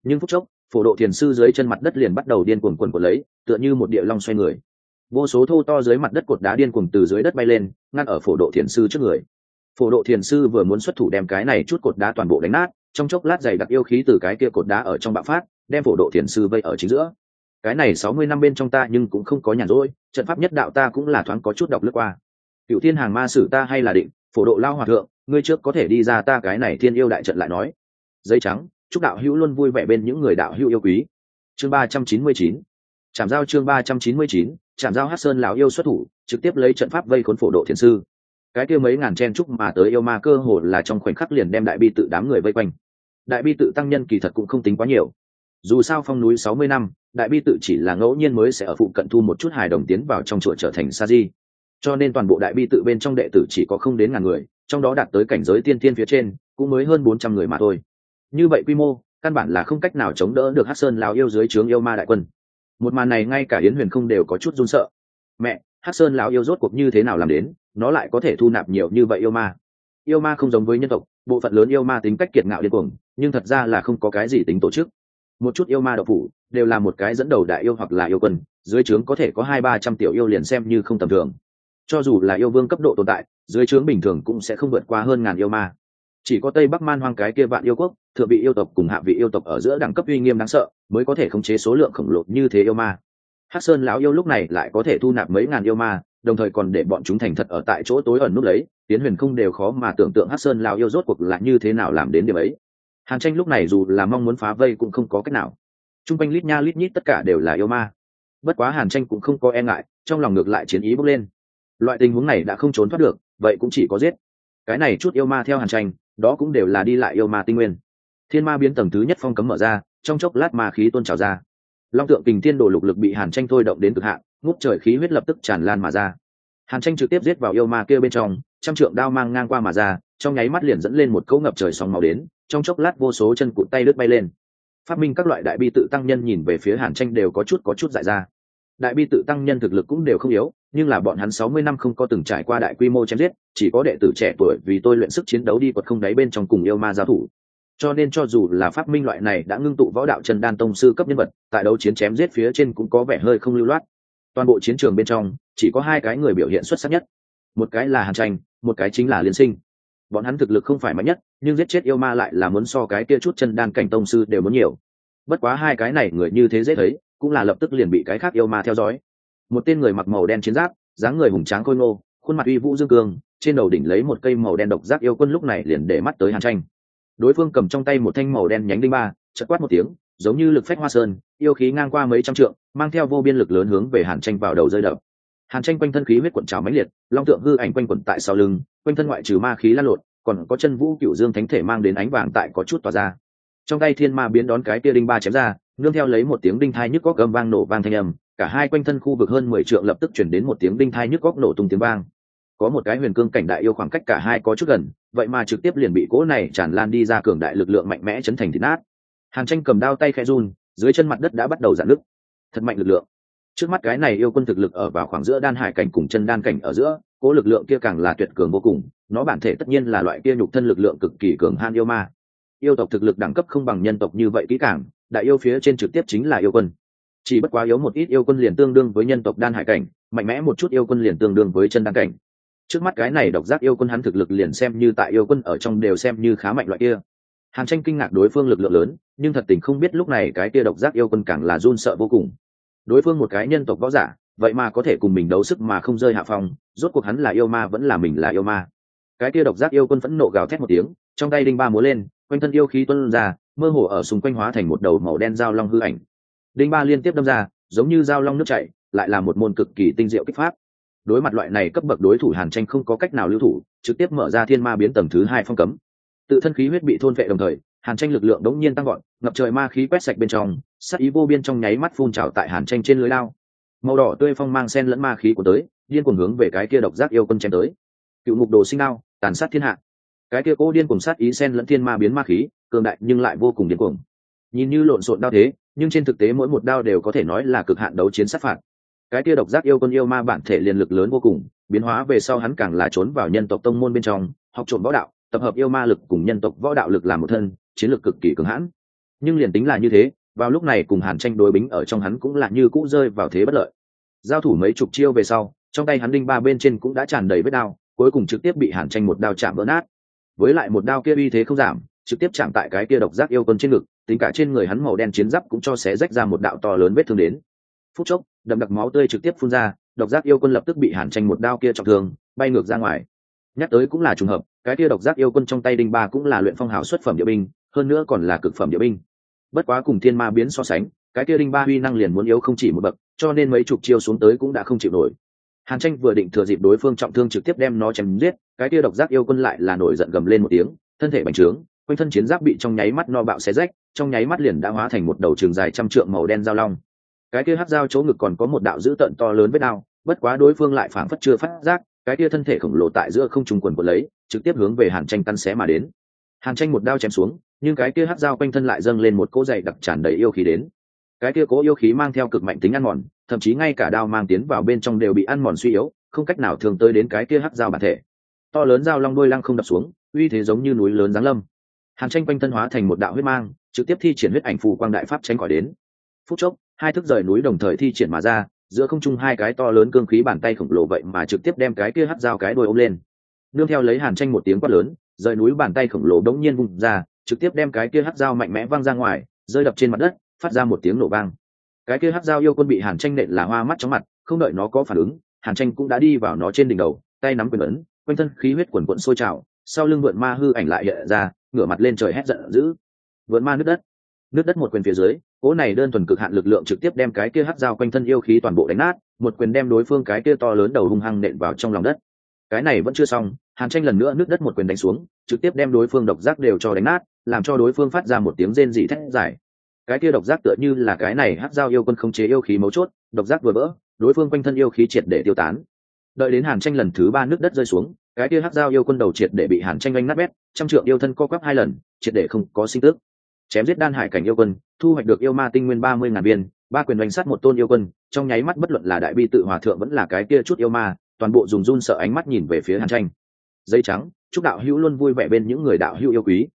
Nhưng phút chốc, phổ độ thiền sư dưới chân mặt đất liền bắt đầu điên cuồng quần của lấy, tựa như một địa long xoay người. Vô số thô to dưới mặt đất cột đá điên cuồng từ dưới đất bay lên, ngăn ở phổ độ thiền sư trước người. Phổ độ thiền sư vừa muốn xuất thủ đem cái này chút cột đá toàn bộ đánh nát, trong chốc lát dày đặc yêu khí từ cái kia cột đá ở trong bạo phát, đem phổ độ thiền sư vây ở chính giữa cái này sáu mươi năm bên trong ta nhưng cũng không có nhàn rỗi, trận pháp nhất đạo ta cũng là thoáng có chút đọc lướt qua. Cựu thiên hàng ma sử ta hay là định, phổ độ lao hòa thượng, ngươi trước có thể đi ra ta cái này thiên yêu đại trận lại nói. Giấy trắng, chúc đạo hữu luôn vui vẻ bên những người đạo hữu yêu quý. Chương ba trăm chín mươi chín. Trạm giao chương ba trăm chín mươi chín trạm giao hát sơn lão yêu xuất thủ, trực tiếp lấy trận pháp vây khốn phổ độ thiền sư. Cái kia mấy ngàn chen trúc mà tới yêu ma cơ hồ là trong khoảnh khắc liền đem đại bi tự đám người vây quanh. Đại bi tự tăng nhân kỳ thật cũng không tính quá nhiều. Dù sao phong núi sáu mươi năm đại bi tự chỉ là ngẫu nhiên mới sẽ ở phụ cận thu một chút hài đồng tiến vào trong chùa trở thành sa di cho nên toàn bộ đại bi tự bên trong đệ tử chỉ có không đến ngàn người, trong đó đạt tới cảnh giới tiên tiên phía trên, cũng mới hơn bốn trăm người mà thôi. Như vậy quy mô, căn bản là không cách nào chống đỡ được hát sơn lào yêu dưới trướng yêu ma đại quân. Một màn này ngay cả yến huyền không đều có chút run sợ. Mẹ hát sơn lão yêu rốt cuộc như thế nào làm đến, nó lại có thể thu nạp nhiều như vậy yêu ma? Yêu ma không giống với nhân tộc, bộ phận lớn yêu ma tính cách kiệt ngạo điên cuồng, nhưng thật ra là không có cái gì tính tổ chức. Một chút yêu ma độc phủ đều là một cái dẫn đầu đại yêu hoặc là yêu quân, dưới trướng có thể có hai ba trăm tiểu yêu liền xem như không tầm thường. Cho dù là yêu vương cấp độ tồn tại, dưới trướng bình thường cũng sẽ không vượt qua hơn ngàn yêu ma. Chỉ có tây bắc man hoang cái kia vạn yêu quốc, thượng vị yêu tộc cùng hạ vị yêu tộc ở giữa đẳng cấp uy nghiêm đáng sợ, mới có thể khống chế số lượng khổng lồ như thế yêu ma. Hắc sơn lão yêu lúc này lại có thể thu nạp mấy ngàn yêu ma, đồng thời còn để bọn chúng thành thật ở tại chỗ tối ẩn nút lấy tiến huyền không đều khó mà tưởng tượng hắc sơn lão yêu rốt cuộc là như thế nào làm đến điểm ấy. Hàn tranh lúc này dù là mong muốn phá vây cũng không có cách nào t r u n g quanh lít nha lít nhít tất cả đều là yêu ma. Bất quá hàn tranh cũng không có e ngại, trong lòng ngược lại chiến ý bốc lên. Loại tình huống này đã không trốn thoát được, vậy cũng chỉ có giết. Cái này chút yêu ma theo hàn tranh, đó cũng đều là đi lại yêu ma tinh nguyên. Thiên ma biến tầng thứ nhất phong cấm mở ra, trong chốc lát ma khí tôn trào ra. Long tượng kình thiên đồ lục lực bị hàn tranh thôi động đến cực hạn, ngút trời khí huyết lập tức tràn lan mà ra. Hàn tranh trực tiếp giết vào yêu ma kia bên trong, trăm trượng đao mang ngang qua mà ra, trong nháy mắt liền dẫn lên một cỗ ngập trời sóng màu đến, trong chốc lát vô số chân cụt tay đứt bay lên phát minh các loại đại bi tự tăng nhân nhìn về phía hàn tranh đều có chút có chút dại ra. Đại bi tự tăng nhân thực lực cũng đều không yếu, nhưng là bọn hắn sáu mươi năm không có từng trải qua đại quy mô chém giết, chỉ có đệ tử trẻ tuổi vì tôi luyện sức chiến đấu đi quật không đáy bên trong cùng yêu ma giao thủ. Cho nên cho dù là phát minh loại này đã ngưng tụ võ đạo trần đan tông sư cấp nhân vật, tại đấu chiến chém giết phía trên cũng có vẻ hơi không lưu loát. Toàn bộ chiến trường bên trong, chỉ có hai cái người biểu hiện xuất sắc nhất. Một cái là hàn tranh, một cái chính là liên sinh bọn hắn thực lực không phải mạnh nhất, nhưng giết chết yêu ma lại là muốn so cái kia chút chân đan cảnh tông sư đều muốn nhiều. Bất quá hai cái này người như thế dễ thấy, cũng là lập tức liền bị cái khác yêu ma theo dõi. Một tên người mặc màu đen chiến giáp, dáng người hùng tráng khôi ngô, khuôn mặt uy vũ dương cương, trên đầu đỉnh lấy một cây màu đen độc giác yêu quân lúc này liền để mắt tới hàn tranh. Đối phương cầm trong tay một thanh màu đen nhánh đinh ba chật quát một tiếng, giống như lực phách hoa sơn, yêu khí ngang qua mấy trăm trượng, mang theo vô biên lực lớn hướng về hàn tranh vào đầu rơi đập hàn tranh quanh thân khí huyết quận trào mãnh liệt, long tượng hư ảnh quanh quẩn tại sau lưng, quanh thân ngoại trừ ma khí lan lộn, còn có chân vũ cựu dương thánh thể mang đến ánh vàng tại có chút tỏa ra. Trong tay thiên ma biến đón cái kia đinh ba chém ra, nương theo lấy một tiếng đinh thai nhức góc gầm vang nổ vang thanh âm, cả hai quanh thân khu vực hơn mười trượng lập tức chuyển đến một tiếng đinh thai nhức góc nổ tung tiếng vang. Có một cái huyền cương cảnh đại yêu khoảng cách cả hai có chút gần, vậy mà trực tiếp liền bị cỗ này tràn lan đi ra cường đại lực lượng mạnh mẽ chấn thành thịt nát. Hàn tranh cầm đao tay khe run, dưới chân mặt đất đã bắt đầu giãn nứt. Thật mạnh lực lượng trước mắt cái này yêu quân thực lực ở vào khoảng giữa đan hải cảnh cùng chân đan cảnh ở giữa, cố lực lượng kia càng là tuyệt cường vô cùng, nó bản thể tất nhiên là loại kia nhục thân lực lượng cực kỳ cường han yêu ma. Yêu tộc thực lực đẳng cấp không bằng nhân tộc như vậy kỹ càng, đại yêu phía trên trực tiếp chính là yêu quân. Chỉ bất quá yếu một ít yêu quân liền tương đương với nhân tộc đan hải cảnh, mạnh mẽ một chút yêu quân liền tương đương với chân đan cảnh. Trước mắt cái này độc giác yêu quân hắn thực lực liền xem như tại yêu quân ở trong đều xem như khá mạnh loại kia. Hàn tranh kinh ngạc đối phương lực lượng lớn, nhưng thật tình không biết lúc này cái kia độc giác yêu quân càng là run sợ vô cùng đối phương một cái nhân tộc võ giả, vậy mà có thể cùng mình đấu sức mà không rơi hạ phong, rốt cuộc hắn là yêu ma vẫn là mình là yêu ma. Cái kia độc giác yêu quân phẫn nộ gào thét một tiếng, trong tay đinh ba múa lên, quanh thân yêu khí tuân ra, mơ hồ ở xung quanh hóa thành một đầu màu đen dao long hư ảnh. Đinh ba liên tiếp đâm ra, giống như dao long nước chảy, lại là một môn cực kỳ tinh diệu kích pháp. Đối mặt loại này cấp bậc đối thủ hàn tranh không có cách nào lưu thủ, trực tiếp mở ra thiên ma biến tầng thứ hai phong cấm. Tự thân khí huyết bị thôn vệ đồng thời, hàn tranh lực lượng đống nhiên tăng gọn ngập trời ma khí quét sạch bên trong sắc ý vô biên trong nháy mắt phun trào tại hàn tranh trên lưới lao. Màu đỏ tươi phong mang sen lẫn ma khí của tới, điên cuồng hướng về cái kia độc giác yêu quân chém tới. Cựu mục đồ sinh đao, tàn sát thiên hạ. Cái kia cố điên cuồng sát ý sen lẫn thiên ma biến ma khí, cường đại nhưng lại vô cùng điên cuồng. Nhìn như lộn xộn đao thế, nhưng trên thực tế mỗi một đao đều có thể nói là cực hạn đấu chiến sát phạt. Cái kia độc giác yêu quân yêu ma bản thể liền lực lớn vô cùng, biến hóa về sau hắn càng là trốn vào nhân tộc tông môn bên trong, học trộm võ đạo, tập hợp yêu ma lực cùng nhân tộc võ đạo lực làm một thân, chiến lược cực kỳ cứng hãn. Nhưng liền tính là như thế vào lúc này cùng hàn tranh đối bính ở trong hắn cũng là như cũ rơi vào thế bất lợi. Giao thủ mấy chục chiêu về sau, trong tay hắn đinh ba bên trên cũng đã tràn đầy vết đao, cuối cùng trực tiếp bị hàn tranh một đao chạm vỡ nát. Với lại một đao kia uy thế không giảm, trực tiếp chạm tại cái kia độc giác yêu quân trên ngực, tính cả trên người hắn màu đen chiến giáp cũng cho xé rách ra một đạo to lớn vết thương đến. Phút chốc, đậm đặc máu tươi trực tiếp phun ra, độc giác yêu quân lập tức bị hàn tranh một đao kia trọng thương, bay ngược ra ngoài. Nhắc tới cũng là trùng hợp, cái kia độc giác yêu quân trong tay đinh ba cũng là luyện phong hào xuất phẩm địa binh, hơn nữa còn là cực phẩm địa binh bất quá cùng thiên ma biến so sánh, cái kia đinh ba huy năng liền muốn yếu không chỉ một bậc, cho nên mấy chục chiêu xuống tới cũng đã không chịu nổi. Hàn tranh vừa định thừa dịp đối phương trọng thương trực tiếp đem nó chém giết, cái kia độc giác yêu quân lại là nổi giận gầm lên một tiếng, thân thể bành trướng, quanh thân chiến giáp bị trong nháy mắt no bạo xé rách, trong nháy mắt liền đã hóa thành một đầu trường dài trăm trượng màu đen dao long. Cái kia hát dao chỗ ngực còn có một đạo dữ tợn to lớn với đao, bất quá đối phương lại phảng phất chưa phát giác, cái kia thân thể khổng lồ tại giữa không trùng quần quần lấy, trực tiếp hướng về hàn tranh căn xé mà đến. Hàn tranh một đao chém xuống nhưng cái kia hát dao quanh thân lại dâng lên một cỗ dày đặc tràn đầy yêu khí đến. Cái kia cố yêu khí mang theo cực mạnh tính ăn mòn, thậm chí ngay cả đao mang tiến vào bên trong đều bị ăn mòn suy yếu, không cách nào thường tới đến cái kia hát dao bản thể. To lớn dao long đôi lăng không đập xuống, uy thế giống như núi lớn giáng lâm. Hàn tranh quanh thân hóa thành một đạo huyết mang, trực tiếp thi triển huyết ảnh phù quang đại pháp tránh khỏi đến. Phút chốc, hai thức rời núi đồng thời thi triển mà ra, giữa không trung hai cái to lớn cương khí bàn tay khổng lồ vậy mà trực tiếp đem cái kia hắt dao cái đôi ôm lên. Nương theo lấy hàn tranh một tiếng quát lớn, rời núi bàn tay khổng lồ đống nhiên vùng ra trực tiếp đem cái kia hát dao mạnh mẽ văng ra ngoài, rơi đập trên mặt đất, phát ra một tiếng nổ vang. Cái kia hát dao yêu quân bị hàn tranh nện là hoa mắt chóng mặt, không đợi nó có phản ứng, hàn tranh cũng đã đi vào nó trên đỉnh đầu, tay nắm quyền ấn, quanh thân khí huyết quần quận sôi trào, sau lưng vượn ma hư ảnh lại hiện ra, ngửa mặt lên trời hét giận dữ. Vượn ma nước đất. Nước đất một quyền phía dưới, cỗ này đơn thuần cực hạn lực lượng trực tiếp đem cái kia hát dao quanh thân yêu khí toàn bộ đánh nát, một quyền đem đối phương cái kia to lớn đầu hung hăng nện vào trong lòng đất. Cái này vẫn chưa xong, hàn tranh lần nữa nước đất một quyền đánh xuống, trực tiếp đem đối phương độc giác đều cho đánh nát làm cho đối phương phát ra một tiếng rên dị thét dài. cái kia độc giác tựa như là cái này hắc dao yêu quân không chế yêu khí mấu chốt, độc giác vừa vỡ, đối phương quanh thân yêu khí triệt để tiêu tán. Đợi đến hàn tranh lần thứ ba nước đất rơi xuống, cái kia hắc dao yêu quân đầu triệt để bị hàn tranh oanh nát bét, trăm trượng yêu thân co quắp hai lần, triệt để không có sinh tước chém giết đan hải cảnh yêu quân, thu hoạch được yêu ma tinh nguyên ba mươi ngàn viên, ba quyền đánh sát một tôn yêu quân, trong nháy mắt bất luận là đại bi tự hòa thượng vẫn là cái kia chút yêu ma, toàn bộ dùng run sợ ánh mắt nhìn về phía hàn tranh. Dây trắng, chúc đạo hữu luôn vui vẻ bên những người đạo hữu yêu quý.